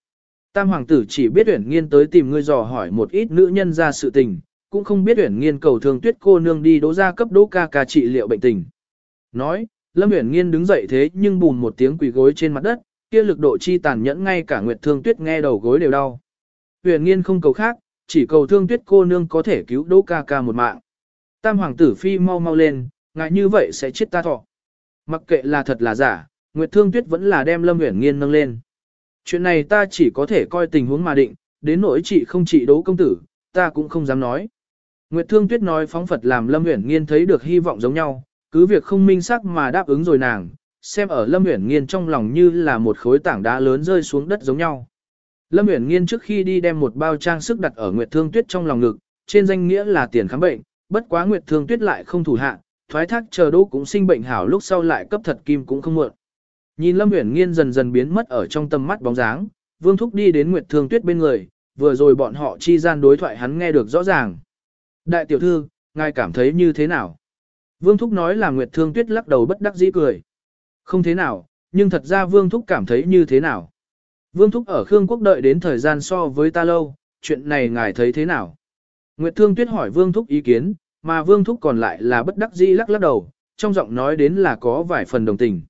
Tam hoàng tử chỉ biết Uyển Nghiên tới tìm ngươi dò hỏi một ít nữ nhân ra sự tình, cũng không biết Uyển Nghiên cầu thương tuyết cô nương đi đỗ ra cấp đỗ ca ca trị liệu bệnh tình. Nói, Lâm Uyển Nghiên đứng dậy thế nhưng bùn một tiếng quỳ gối trên mặt đất, kia lực độ chi tàn nhẫn ngay cả Nguyệt Thương Tuyết nghe đầu gối đều đau. Uyển Nghiên không cầu khác, chỉ cầu thương tuyết cô nương có thể cứu đỗ ca ca một mạng. Tam hoàng tử phi mau mau lên, ngại như vậy sẽ chết ta thọ. Mặc kệ là thật là giả, Nguyệt Thương Tuyết vẫn là đem Lâm Uyển Nghiên nâng lên. Chuyện này ta chỉ có thể coi tình huống mà định, đến nỗi chị không trị đấu công tử, ta cũng không dám nói. Nguyệt Thương Tuyết nói phóng Phật làm Lâm Uyển Nghiên thấy được hy vọng giống nhau, cứ việc không minh xác mà đáp ứng rồi nàng, xem ở Lâm Uyển Nghiên trong lòng như là một khối tảng đá lớn rơi xuống đất giống nhau. Lâm Uyển Nghiên trước khi đi đem một bao trang sức đặt ở Nguyệt Thương Tuyết trong lòng ngực, trên danh nghĩa là tiền khám bệnh, bất quá Nguyệt Thương Tuyết lại không thủ hạ, thoái thác chờ đỗ cũng sinh bệnh hảo lúc sau lại cấp thật kim cũng không muộn. Nhìn Lâm Uyển Nghiên dần dần biến mất ở trong tầm mắt bóng dáng, Vương Thúc đi đến Nguyệt Thương Tuyết bên người, vừa rồi bọn họ chi gian đối thoại hắn nghe được rõ ràng. Đại tiểu thư, ngài cảm thấy như thế nào? Vương Thúc nói là Nguyệt Thương Tuyết lắc đầu bất đắc dĩ cười. Không thế nào, nhưng thật ra Vương Thúc cảm thấy như thế nào? Vương Thúc ở Khương Quốc đợi đến thời gian so với ta lâu, chuyện này ngài thấy thế nào? Nguyệt Thương Tuyết hỏi Vương Thúc ý kiến, mà Vương Thúc còn lại là bất đắc dĩ lắc lắc đầu, trong giọng nói đến là có vài phần đồng tình.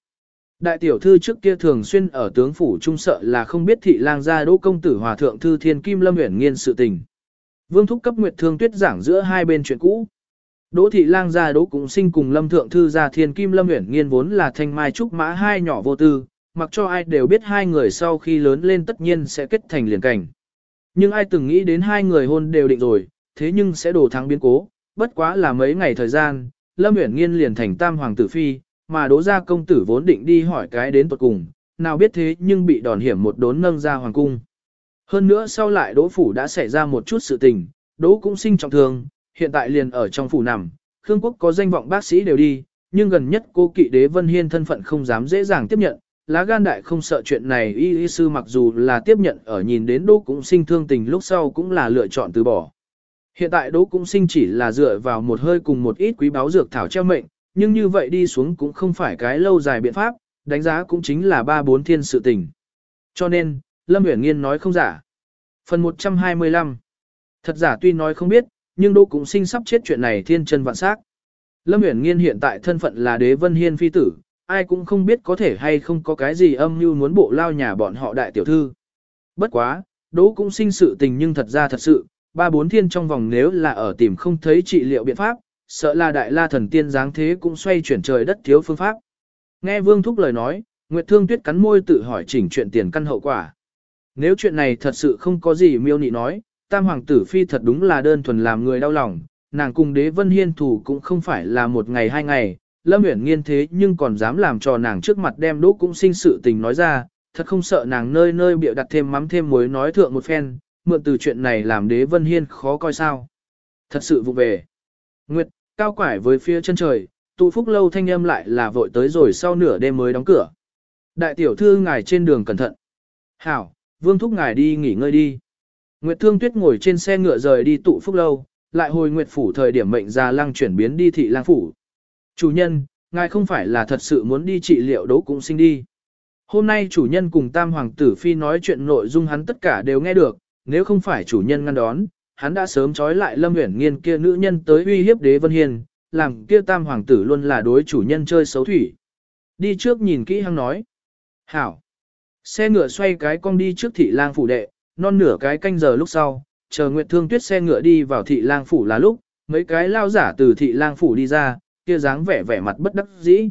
Đại tiểu thư trước kia thường xuyên ở tướng phủ trung sợ là không biết thị lang gia đỗ công tử hòa thượng thư thiên kim lâm uyển nghiên sự tình. Vương thúc cấp Nguyệt Thương Tuyết giảng giữa hai bên chuyện cũ. Đỗ thị lang gia đỗ cũng sinh cùng lâm thượng thư gia thiên kim lâm uyển nghiên vốn là thanh mai trúc mã hai nhỏ vô tư, mặc cho ai đều biết hai người sau khi lớn lên tất nhiên sẽ kết thành liền cảnh. Nhưng ai từng nghĩ đến hai người hôn đều định rồi, thế nhưng sẽ đổ thắng biến cố, bất quá là mấy ngày thời gian, lâm uyển nghiên liền thành tam hoàng tử phi, mà đỗ gia công tử vốn định đi hỏi cái đến tuột cùng, nào biết thế nhưng bị đòn hiểm một đốn nâng ra hoàng cung. Hơn nữa sau lại đỗ phủ đã xảy ra một chút sự tình, đỗ cũng sinh trọng thương, hiện tại liền ở trong phủ nằm, Khương quốc có danh vọng bác sĩ đều đi, nhưng gần nhất cô kỵ đế Vân Hiên thân phận không dám dễ dàng tiếp nhận, lá gan đại không sợ chuyện này y y sư mặc dù là tiếp nhận ở nhìn đến đỗ cũng sinh thương tình lúc sau cũng là lựa chọn từ bỏ. Hiện tại đỗ cũng sinh chỉ là dựa vào một hơi cùng một ít quý báo dược thảo treo mệnh, nhưng như vậy đi xuống cũng không phải cái lâu dài biện pháp, đánh giá cũng chính là ba bốn thiên sự tình. Cho nên, Lâm Uyển Nghiên nói không giả. Phần 125 Thật giả tuy nói không biết, nhưng Đỗ cũng sinh sắp chết chuyện này thiên chân vạn sắc. Lâm Uyển Nghiên hiện tại thân phận là đế vân hiên phi tử, ai cũng không biết có thể hay không có cái gì âm mưu muốn bộ lao nhà bọn họ đại tiểu thư. Bất quá, Đỗ cũng sinh sự tình nhưng thật ra thật sự, ba bốn thiên trong vòng nếu là ở tìm không thấy trị liệu biện pháp, sợ là đại la thần tiên dáng thế cũng xoay chuyển trời đất thiếu phương pháp. Nghe Vương Thúc lời nói, Nguyệt Thương Tuyết cắn môi tự hỏi chỉnh chuyện tiền căn hậu quả. Nếu chuyện này thật sự không có gì miêu nị nói, tam hoàng tử phi thật đúng là đơn thuần làm người đau lòng, nàng cùng đế vân hiên thủ cũng không phải là một ngày hai ngày, lâm uyển nghiên thế nhưng còn dám làm cho nàng trước mặt đem đỗ cũng sinh sự tình nói ra, thật không sợ nàng nơi nơi bịa đặt thêm mắm thêm muối nói thượng một phen, mượn từ chuyện này làm đế vân hiên khó coi sao. Thật sự vụ về. Nguyệt, cao quải với phía chân trời, tụ phúc lâu thanh âm lại là vội tới rồi sau nửa đêm mới đóng cửa. Đại tiểu thư ngài trên đường cẩn thận. Hảo, vương thúc ngài đi nghỉ ngơi đi. Nguyệt Thương Tuyết ngồi trên xe ngựa rời đi tụ phúc lâu, lại hồi Nguyệt phủ thời điểm mệnh ra lăng chuyển biến đi thị lang phủ. Chủ nhân, ngài không phải là thật sự muốn đi trị liệu đấu cũng sinh đi. Hôm nay chủ nhân cùng tam hoàng tử phi nói chuyện nội dung hắn tất cả đều nghe được, nếu không phải chủ nhân ngăn đón, hắn đã sớm trói lại Lâm Uyển Nghiên kia nữ nhân tới uy hiếp Đế Vân Hiên, làm kia tam hoàng tử luôn là đối chủ nhân chơi xấu thủy. Đi trước nhìn kỹ hăng nói. Hảo. Xe ngựa xoay cái cong đi trước thị lang phủ đệ, non nửa cái canh giờ lúc sau, chờ Nguyệt Thương Tuyết xe ngựa đi vào thị lang phủ là lúc, mấy cái lao giả từ thị lang phủ đi ra, kia dáng vẻ vẻ mặt bất đắc dĩ.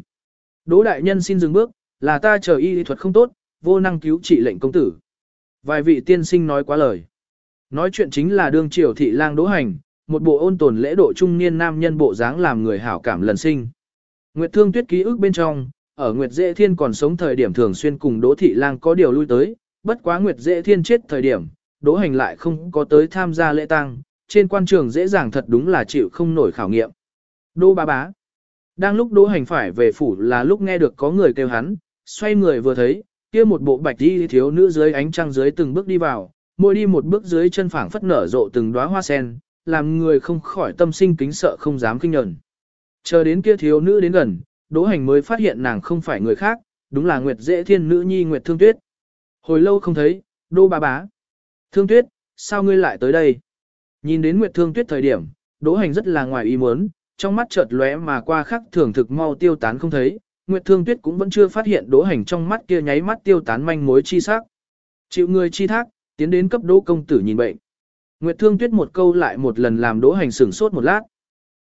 Đỗ đại nhân xin dừng bước, là ta chờ y thuật không tốt, vô năng cứu trị lệnh công tử. Vài vị tiên sinh nói quá lời. Nói chuyện chính là đương triều thị lang đỗ hành, một bộ ôn tồn lễ độ trung niên nam nhân bộ dáng làm người hảo cảm lần sinh. Nguyệt Thương Tuyết ký ức bên trong, ở Nguyệt Dễ Thiên còn sống thời điểm thường xuyên cùng Đỗ Thị Lang có điều lui tới, bất quá Nguyệt Dễ Thiên chết thời điểm, Đỗ Hành lại không có tới tham gia lễ tang, trên quan trường dễ dàng thật đúng là chịu không nổi khảo nghiệm. Đỗ bá bá. Đang lúc Đỗ Hành phải về phủ là lúc nghe được có người kêu hắn, xoay người vừa thấy, kia một bộ bạch y thiếu nữ dưới ánh trăng dưới từng bước đi vào, môi đi một bước dưới chân phảng phất nở rộ từng đóa hoa sen, làm người không khỏi tâm sinh kính sợ không dám kinh nhẫn. Chờ đến kia thiếu nữ đến gần, Đỗ Hành mới phát hiện nàng không phải người khác, đúng là Nguyệt Dễ Thiên nữ nhi Nguyệt Thương Tuyết. Hồi lâu không thấy, Đỗ bà bá. Thương Tuyết, sao ngươi lại tới đây? Nhìn đến Nguyệt Thương Tuyết thời điểm, Đỗ Hành rất là ngoài ý muốn, trong mắt chợt lóe mà qua khắc thường thực mau tiêu tán không thấy, Nguyệt Thương Tuyết cũng vẫn chưa phát hiện Đỗ Hành trong mắt kia nháy mắt tiêu tán manh mối chi sắc. Chịu người chi thác, tiến đến cấp Đỗ công tử nhìn bệnh. Nguyệt Thương Tuyết một câu lại một lần làm Đỗ Hành sửng sốt một lát.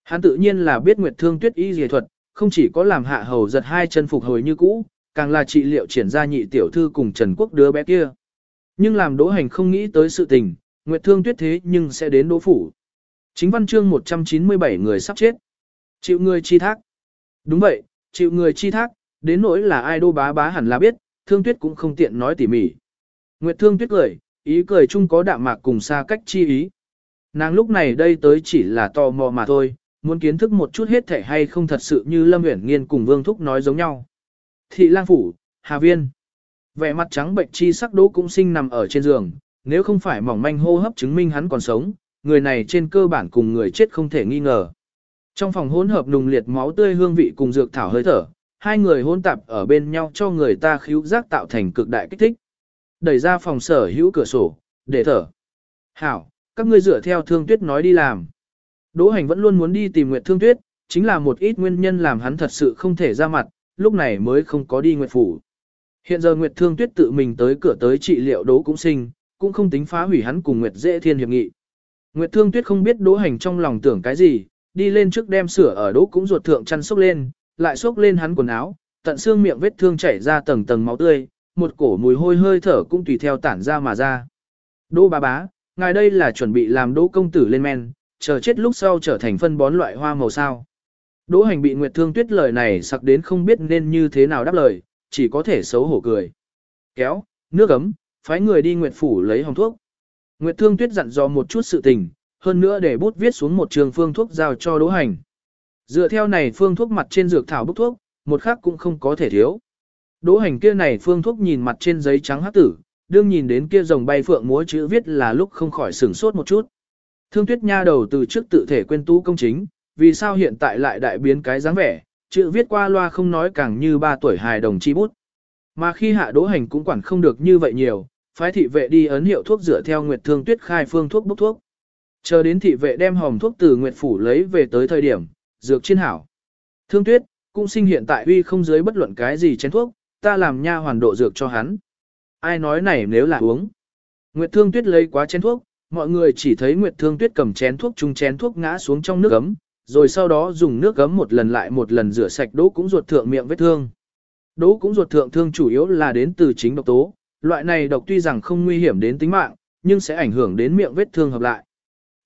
Hắn tự nhiên là biết Nguyệt Thương Tuyết y y thuật, không chỉ có làm hạ hầu giật hai chân phục hồi như cũ, càng là trị liệu triển ra nhị tiểu thư cùng Trần Quốc đứa bé kia. Nhưng làm Đỗ Hành không nghĩ tới sự tình, Nguyệt Thương Tuyết thế nhưng sẽ đến Đỗ phủ. Chính văn chương 197 người sắp chết. Chịu người chi thác. Đúng vậy, chịu người chi thác, đến nỗi là ai đô bá bá hẳn là biết, Thương Tuyết cũng không tiện nói tỉ mỉ. Nguyệt Thương Tuyết cười, ý cười chung có đạm mạc cùng xa cách chi ý. Nàng lúc này đây tới chỉ là tò mò mà thôi, muốn kiến thức một chút hết thể hay không thật sự như Lâm Uyển Nghiên cùng Vương Thúc nói giống nhau. Thị lang phủ, Hà Viên. Vẻ mặt trắng bệnh chi sắc đỗ cũng sinh nằm ở trên giường, nếu không phải mỏng manh hô hấp chứng minh hắn còn sống, người này trên cơ bản cùng người chết không thể nghi ngờ. Trong phòng hỗn hợp nùng liệt máu tươi hương vị cùng dược thảo hơi thở, hai người hỗn tạp ở bên nhau cho người ta khíu giác tạo thành cực đại kích thích. Đẩy ra phòng sở hữu cửa sổ, để thở. Hảo, các ngươi dựa theo thương tuyết nói đi làm. Đỗ hành vẫn luôn muốn đi tìm Nguyệt Thương Tuyết, chính là một ít nguyên nhân làm hắn thật sự không thể ra mặt, lúc này mới không có đi Nguyệt Phủ. Hiện giờ Nguyệt Thương Tuyết tự mình tới cửa tới trị liệu Đỗ cũng sinh, cũng không tính phá hủy hắn cùng Nguyệt Dễ Thiên hiệp nghị. Nguyệt Thương Tuyết không biết Đỗ hành trong lòng tưởng cái gì, đi lên trước đem sửa ở đỗ cũng ruột thượng chăn xốc lên, lại xốc lên hắn quần áo, tận xương miệng vết thương chảy ra tầng tầng máu tươi, một cổ mùi hôi hơi thở cũng tùy theo tản ra mà ra. Đỗ bá bá, ngài đây là chuẩn bị làm đỗ công tử lên men, chờ chết lúc sau trở thành phân bón loại hoa màu sao. Đỗ hành bị Nguyệt Thương Tuyết lời này sặc đến không biết nên như thế nào đáp lời, chỉ có thể xấu hổ cười. Kéo, nước ấm, phái người đi Nguyệt Phủ lấy hồng thuốc. Nguyệt Thương Tuyết dặn dò một chút sự tình, hơn nữa để bút viết xuống một trường phương thuốc giao cho Đỗ hành. Dựa theo này phương thuốc mặt trên dược thảo bút thuốc, một khác cũng không có thể thiếu. Đỗ hành kia này phương thuốc nhìn mặt trên giấy trắng hắc tử, đương nhìn đến kia rồng bay phượng múa chữ viết là lúc không khỏi sửng sốt một chút. Thương tuyết nha đầu từ trước tự thể quên tú công chính, vì sao hiện tại lại đại biến cái dáng vẻ, chữ viết qua loa không nói càng như ba tuổi hài đồng chi bút. Mà khi hạ đỗ hành cũng quản không được như vậy nhiều, phái thị vệ đi ấn hiệu thuốc dựa theo Nguyệt Thương Tuyết khai phương thuốc bốc thuốc. Chờ đến thị vệ đem hòm thuốc từ Nguyệt phủ lấy về tới thời điểm, dược chiên hảo. Thương Tuyết, cũng sinh hiện tại uy không dưới bất luận cái gì chén thuốc, ta làm nha hoàn độ dược cho hắn. Ai nói này nếu là uống. Nguyệt Thương Tuyết lấy quá chén thuốc, mọi người chỉ thấy Nguyệt Thương Tuyết cầm chén thuốc chung chén thuốc ngã xuống trong nước ấm, rồi sau đó dùng nước ấm một lần lại một lần rửa sạch đỗ cũng ruột thượng miệng vết thương. Đỗ cũng ruột thượng thương chủ yếu là đến từ chính độc tố, loại này độc tuy rằng không nguy hiểm đến tính mạng, nhưng sẽ ảnh hưởng đến miệng vết thương hợp lại.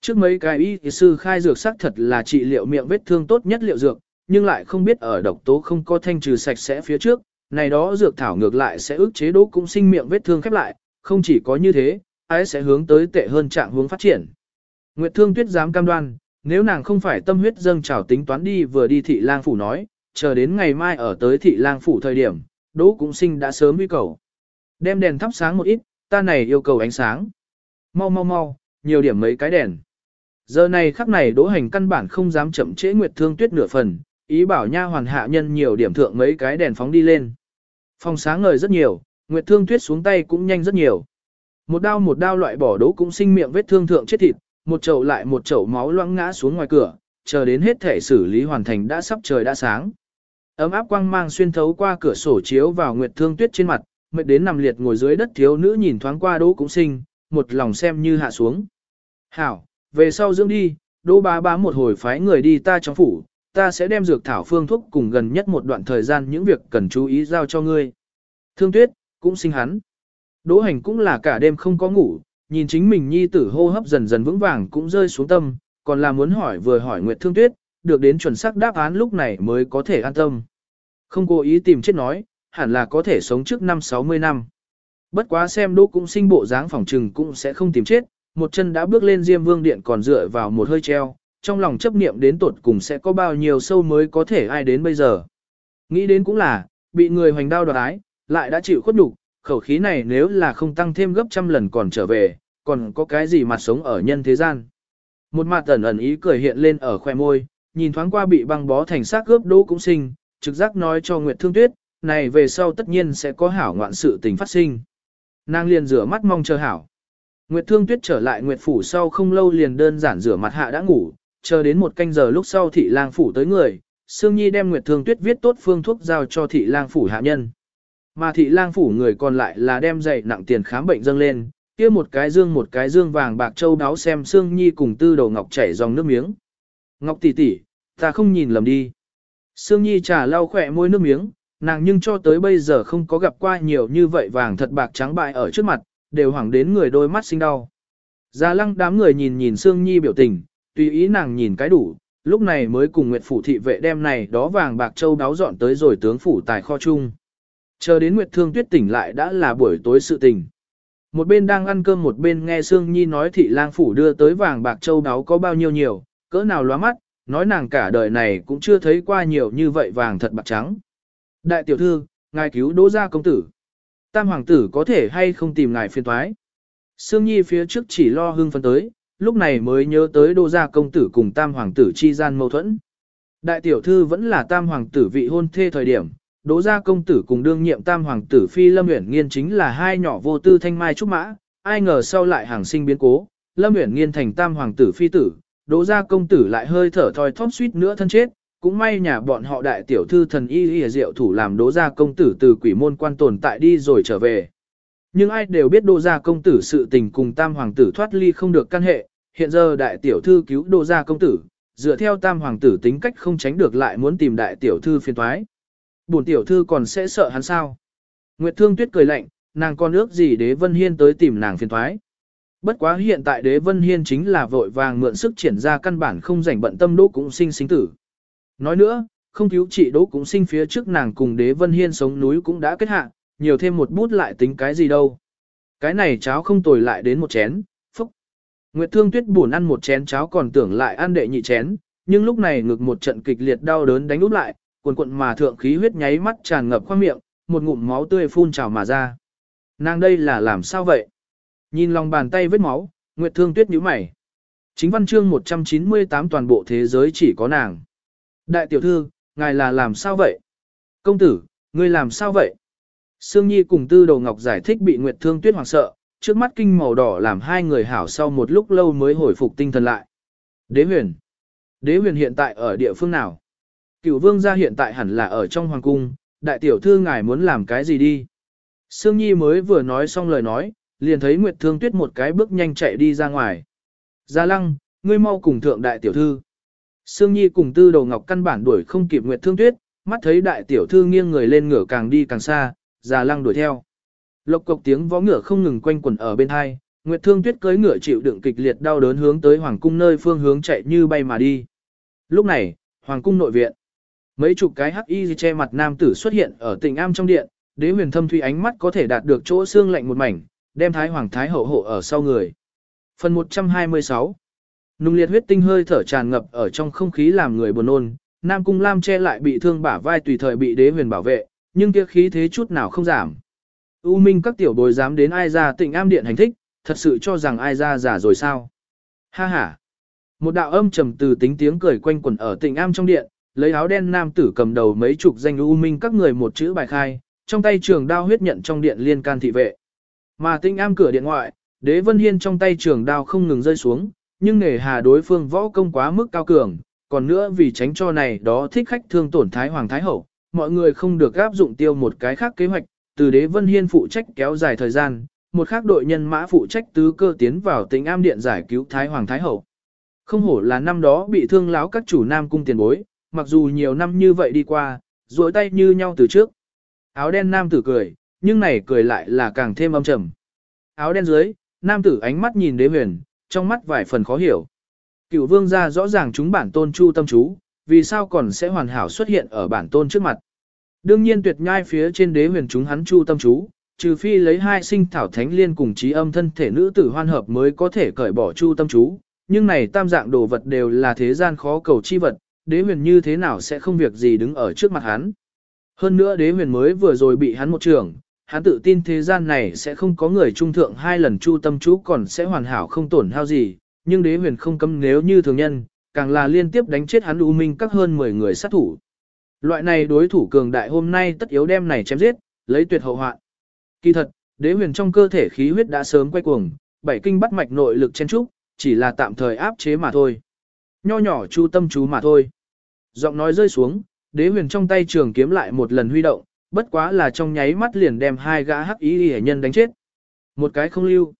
Trước mấy cái y sư khai dược sắc thật là trị liệu miệng vết thương tốt nhất liệu dược, nhưng lại không biết ở độc tố không có thanh trừ sạch sẽ phía trước, này đó dược thảo ngược lại sẽ ức chế đỗ cũng sinh miệng vết thương khép lại, không chỉ có như thế, ái sẽ hướng tới tệ hơn trạng hướng phát triển. Nguyệt Thương Tuyết dám cam đoan, nếu nàng không phải tâm huyết dâng trào tính toán đi vừa đi thị lang phủ nói, chờ đến ngày mai ở tới thị lang phủ thời điểm, Đỗ cũng sinh đã sớm huy cầu. Đem đèn thắp sáng một ít, ta này yêu cầu ánh sáng. Mau mau mau, nhiều điểm mấy cái đèn. Giờ này khắc này Đỗ Hành căn bản không dám chậm trễ Nguyệt Thương Tuyết nửa phần, ý bảo nha hoàn hạ nhân nhiều điểm thượng mấy cái đèn phóng đi lên. Phòng sáng ngời rất nhiều, Nguyệt Thương Tuyết xuống tay cũng nhanh rất nhiều. Một đao một đao loại bỏ đố cũng sinh miệng vết thương thượng chết thịt, một chậu lại một chậu máu loãng ngã xuống ngoài cửa, chờ đến hết thể xử lý hoàn thành đã sắp trời đã sáng. Ấm áp quang mang xuyên thấu qua cửa sổ chiếu vào Nguyệt Thương Tuyết trên mặt, mệt đến nằm liệt ngồi dưới đất thiếu nữ nhìn thoáng qua Đỗ cũng sinh, một lòng xem như hạ xuống. Hảo, về sau dưỡng đi, Đỗ bá bá một hồi phái người đi ta trong phủ, ta sẽ đem dược thảo phương thuốc cùng gần nhất một đoạn thời gian những việc cần chú ý giao cho ngươi. Thương Tuyết, cũng sinh hắn. Đỗ hành cũng là cả đêm không có ngủ, nhìn chính mình nhi tử hô hấp dần dần vững vàng cũng rơi xuống tâm, còn là muốn hỏi vừa hỏi Nguyệt Thương Tuyết, được đến chuẩn xác đáp án lúc này mới có thể an tâm. Không cố ý tìm chết nói, hẳn là có thể sống trước năm 60 năm. Bất quá xem đỗ cũng sinh bộ dáng phòng trừng cũng sẽ không tìm chết, một chân đã bước lên Diêm Vương Điện còn dựa vào một hơi treo, trong lòng chấp niệm đến tột cùng sẽ có bao nhiêu sâu mới có thể ai đến bây giờ. Nghĩ đến cũng là, bị người hoành đao đoạt ái, lại đã chịu khuất nhục, khẩu khí này nếu là không tăng thêm gấp trăm lần còn trở về, còn có cái gì mặt sống ở nhân thế gian. Một mặt ẩn ẩn ý cười hiện lên ở khoe môi, nhìn thoáng qua bị băng bó thành xác gớp đỗ cũng sinh, trực giác nói cho Nguyệt Thương Tuyết, này về sau tất nhiên sẽ có hảo ngoạn sự tình phát sinh. Nàng liền rửa mắt mong chờ hảo. Nguyệt Thương Tuyết trở lại Nguyệt Phủ sau không lâu liền đơn giản rửa mặt hạ đã ngủ, chờ đến một canh giờ lúc sau thị lang phủ tới người, Sương Nhi đem Nguyệt Thương Tuyết viết tốt phương thuốc giao cho thị lang phủ hạ nhân. Mà thị lang phủ người còn lại là đem dạy nặng tiền khám bệnh dâng lên, kia một cái dương một cái dương vàng bạc châu đáo xem Sương Nhi cùng tư đầu ngọc chảy dòng nước miếng. Ngọc tỷ tỷ, ta không nhìn lầm đi. Sương Nhi trà lau khỏe môi nước miếng, nàng nhưng cho tới bây giờ không có gặp qua nhiều như vậy vàng thật bạc trắng bại ở trước mặt, đều hoảng đến người đôi mắt sinh đau. Gia lăng đám người nhìn nhìn Sương Nhi biểu tình, tùy ý nàng nhìn cái đủ, lúc này mới cùng Nguyệt Phủ thị vệ đem này đó vàng bạc châu đáo dọn tới rồi tướng phủ tài kho chung. Chờ đến Nguyệt Thương Tuyết tỉnh lại đã là buổi tối sự tình. Một bên đang ăn cơm một bên nghe Sương Nhi nói thị lang phủ đưa tới vàng bạc châu đáo có bao nhiêu nhiều, cỡ nào lóa mắt, nói nàng cả đời này cũng chưa thấy qua nhiều như vậy vàng thật bạc trắng. Đại tiểu thư, ngài cứu đỗ gia công tử. Tam hoàng tử có thể hay không tìm ngài phiên thoái. Sương Nhi phía trước chỉ lo hưng phấn tới, lúc này mới nhớ tới đỗ gia công tử cùng tam hoàng tử chi gian mâu thuẫn. Đại tiểu thư vẫn là tam hoàng tử vị hôn thê thời điểm, đỗ gia công tử cùng đương nhiệm tam hoàng tử phi lâm uyển nghiên chính là hai nhỏ vô tư thanh mai trúc mã, ai ngờ sau lại hàng sinh biến cố, lâm uyển nghiên thành tam hoàng tử phi tử, đỗ gia công tử lại hơi thở thoi thóp suýt nữa thân chết, cũng may nhà bọn họ đại tiểu thư thần y y diệu thủ làm đỗ gia công tử từ quỷ môn quan tồn tại đi rồi trở về. Nhưng ai đều biết đỗ gia công tử sự tình cùng tam hoàng tử thoát ly không được căn hệ, hiện giờ đại tiểu thư cứu đỗ gia công tử, dựa theo tam hoàng tử tính cách không tránh được lại muốn tìm đại tiểu thư phiền toái. Bổn tiểu thư còn sẽ sợ hắn sao? Nguyệt Thương Tuyết cười lạnh, nàng còn ước gì đế vân hiên tới tìm nàng phiền toái. Bất quá hiện tại đế vân hiên chính là vội vàng mượn sức triển ra căn bản không rảnh bận tâm đỗ cũng sinh sinh tử. Nói nữa, không cứu trị đỗ cũng sinh phía trước nàng cùng đế vân hiên sống núi cũng đã kết hạ, nhiều thêm một bút lại tính cái gì đâu. Cái này cháo không tồi lại đến một chén. Nguyệt Thương Tuyết buồn ăn một chén cháo còn tưởng lại ăn đệ nhị chén, nhưng lúc này ngực một trận kịch liệt đau đớn đánh úp lại, cuồn cuộn mà thượng khí huyết nháy mắt tràn ngập khoang miệng, một ngụm máu tươi phun trào mà ra. Nàng đây là làm sao vậy? Nhìn lòng bàn tay vết máu, Nguyệt Thương Tuyết nhíu mày. Chính văn chương 198 toàn bộ thế giới chỉ có nàng. Đại tiểu thư, ngài là làm sao vậy? Công tử, ngươi làm sao vậy? Sương Nhi cùng Tư Đầu Ngọc giải thích bị Nguyệt Thương Tuyết hoảng sợ, trước mắt kinh màu đỏ làm hai người hảo sau một lúc lâu mới hồi phục tinh thần lại. Đế huyền. Đế huyền hiện tại ở địa phương nào? cựu vương gia hiện tại hẳn là ở trong hoàng cung, đại tiểu thư ngài muốn làm cái gì đi? Sương Nhi mới vừa nói xong lời nói, liền thấy Nguyệt Thương Tuyết một cái bước nhanh chạy đi ra ngoài. Gia lăng, ngươi mau cùng thượng đại tiểu thư. Sương Nhi cùng tư đầu ngọc căn bản đuổi không kịp Nguyệt Thương Tuyết, mắt thấy đại tiểu thư nghiêng người lên ngửa càng đi càng xa, Gia lăng đuổi theo. Lộc cộc tiếng vó ngựa không ngừng quanh quẩn ở bên hai, Nguyệt Thương Tuyết cưỡi ngựa chịu đựng kịch liệt đau đớn hướng tới hoàng cung nơi phương hướng chạy như bay mà đi. Lúc này, hoàng cung nội viện, mấy chục cái hắc y che mặt nam tử xuất hiện ở tỉnh am trong điện, đế huyền thâm thủy ánh mắt có thể đạt được chỗ xương lạnh một mảnh, đem thái hoàng thái hậu hộ ở sau người. Phần 126 Nung liệt huyết tinh hơi thở tràn ngập ở trong không khí làm người buồn nôn, Nam Cung Lam che lại bị thương bả vai tùy thời bị đế huyền bảo vệ, nhưng kia khí thế chút nào không giảm. U minh các tiểu bối dám đến ai ra tịnh am điện hành thích, thật sự cho rằng ai ra giả rồi sao. Ha ha. Một đạo âm trầm từ tính tiếng cười quanh quẩn ở tịnh am trong điện, lấy áo đen nam tử cầm đầu mấy chục danh U minh các người một chữ bài khai, trong tay trường đao huyết nhận trong điện liên can thị vệ. Mà tịnh am cửa điện ngoại, đế vân hiên trong tay trường đao không ngừng rơi xuống, nhưng nể hà đối phương võ công quá mức cao cường, còn nữa vì tránh cho này đó thích khách thương tổn thái hoàng thái hậu, mọi người không được áp dụng tiêu một cái khác kế hoạch, từ đế vân hiên phụ trách kéo dài thời gian, một khác đội nhân mã phụ trách tứ cơ tiến vào tỉnh am điện giải cứu Thái Hoàng Thái Hậu. Không hổ là năm đó bị thương láo các chủ nam cung tiền bối, mặc dù nhiều năm như vậy đi qua, duỗi tay như nhau từ trước. Áo đen nam tử cười, nhưng này cười lại là càng thêm âm trầm. Áo đen dưới, nam tử ánh mắt nhìn đế huyền, trong mắt vài phần khó hiểu. Cựu vương gia rõ ràng chúng bản tôn chu tâm chú, vì sao còn sẽ hoàn hảo xuất hiện ở bản tôn trước mặt. Đương nhiên tuyệt nhai phía trên đế huyền chúng hắn chu tâm chú, trừ phi lấy hai sinh thảo thánh liên cùng trí âm thân thể nữ tử hoan hợp mới có thể cởi bỏ chu tâm chú, nhưng này tam dạng đồ vật đều là thế gian khó cầu chi vật, đế huyền như thế nào sẽ không việc gì đứng ở trước mặt hắn. Hơn nữa đế huyền mới vừa rồi bị hắn một trường, hắn tự tin thế gian này sẽ không có người trung thượng hai lần chu tâm chú còn sẽ hoàn hảo không tổn hao gì, nhưng đế huyền không cấm nếu như thường nhân, càng là liên tiếp đánh chết hắn u minh các hơn 10 người sát thủ. Loại này đối thủ cường đại hôm nay tất yếu đem này chém giết, lấy tuyệt hậu hoạn. Kỳ thật, đế huyền trong cơ thể khí huyết đã sớm quay cuồng, bảy kinh bắt mạch nội lực chen trúc, chỉ là tạm thời áp chế mà thôi. Nho nhỏ chu tâm chú mà thôi. Giọng nói rơi xuống, đế huyền trong tay trường kiếm lại một lần huy động, bất quá là trong nháy mắt liền đem hai gã hắc ý hệ nhân đánh chết. Một cái không lưu.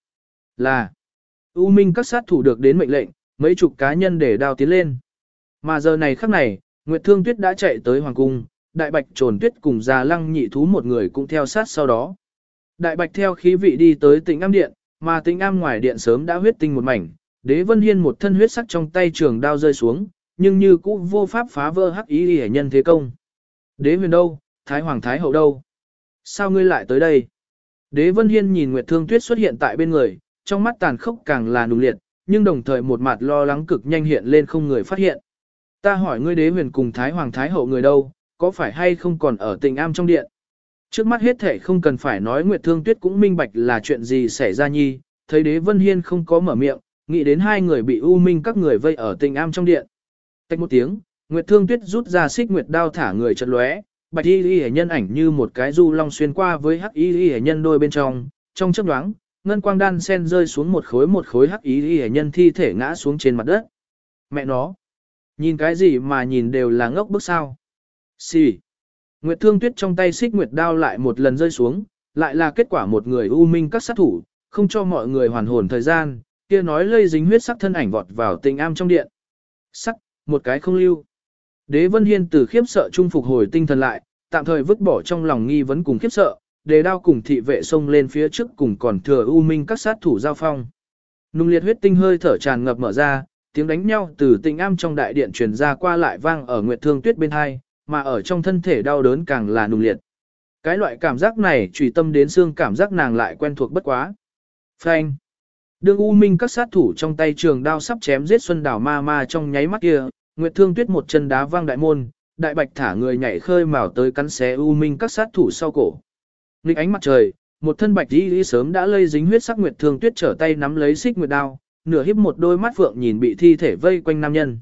Là. U minh các sát thủ được đến mệnh lệnh, mấy chục cá nhân để đao tiến lên. Mà giờ này khắc này, Nguyệt Thương Tuyết đã chạy tới Hoàng Cung, Đại Bạch trồn tuyết cùng già lăng nhị thú một người cũng theo sát sau đó. Đại Bạch theo khí vị đi tới tỉnh am điện, mà tỉnh am ngoài điện sớm đã huyết tinh một mảnh, đế vân hiên một thân huyết sắc trong tay trường đao rơi xuống, nhưng như cũ vô pháp phá vỡ hắc ý hệ nhân thế công. Đế huyền đâu, Thái Hoàng Thái Hậu đâu? Sao ngươi lại tới đây? Đế vân hiên nhìn Nguyệt Thương Tuyết xuất hiện tại bên người, trong mắt tàn khốc càng là nùng liệt, nhưng đồng thời một mặt lo lắng cực nhanh hiện lên không người phát hiện. Ta hỏi ngươi đế huyền cùng Thái Hoàng Thái Hậu người đâu, có phải hay không còn ở tình am trong điện? Trước mắt hết thể không cần phải nói Nguyệt Thương Tuyết cũng minh bạch là chuyện gì xảy ra nhi, thấy đế Vân Hiên không có mở miệng, nghĩ đến hai người bị u minh các người vây ở tình am trong điện. Tách một tiếng, Nguyệt Thương Tuyết rút ra xích Nguyệt đao thả người chật lóe, bạch y y nhân ảnh như một cái du long xuyên qua với hắc y y nhân đôi bên trong, trong chấp đoáng, ngân quang đan sen rơi xuống một khối một khối hắc y y nhân thi thể ngã xuống trên mặt đất. Mẹ nó, Nhìn cái gì mà nhìn đều là ngốc bức sao. Xì. Nguyệt thương tuyết trong tay xích nguyệt đao lại một lần rơi xuống, lại là kết quả một người u minh các sát thủ, không cho mọi người hoàn hồn thời gian, kia nói lây dính huyết sắc thân ảnh vọt vào tình am trong điện. Sắc, một cái không lưu. Đế Vân Hiên từ khiếp sợ trung phục hồi tinh thần lại, tạm thời vứt bỏ trong lòng nghi vấn cùng khiếp sợ, đề đao cùng thị vệ xông lên phía trước cùng còn thừa u minh các sát thủ giao phong. Nung liệt huyết tinh hơi thở tràn ngập mở ra, tiếng đánh nhau từ tình am trong đại điện truyền ra qua lại vang ở Nguyệt Thương Tuyết bên hai, mà ở trong thân thể đau đớn càng là nung liệt. Cái loại cảm giác này trùy tâm đến xương cảm giác nàng lại quen thuộc bất quá. Phanh. đường U Minh các sát thủ trong tay trường đao sắp chém giết Xuân Đảo Ma Ma trong nháy mắt kia, Nguyệt Thương Tuyết một chân đá vang đại môn, đại bạch thả người nhảy khơi mào tới cắn xé U Minh các sát thủ sau cổ. Nghịch ánh mặt trời, một thân bạch y sớm đã lây dính huyết sắc Nguyệt Thương Tuyết trở tay nắm lấy xích nguyệt đao, nửa híp một đôi mắt phượng nhìn bị thi thể vây quanh nam nhân.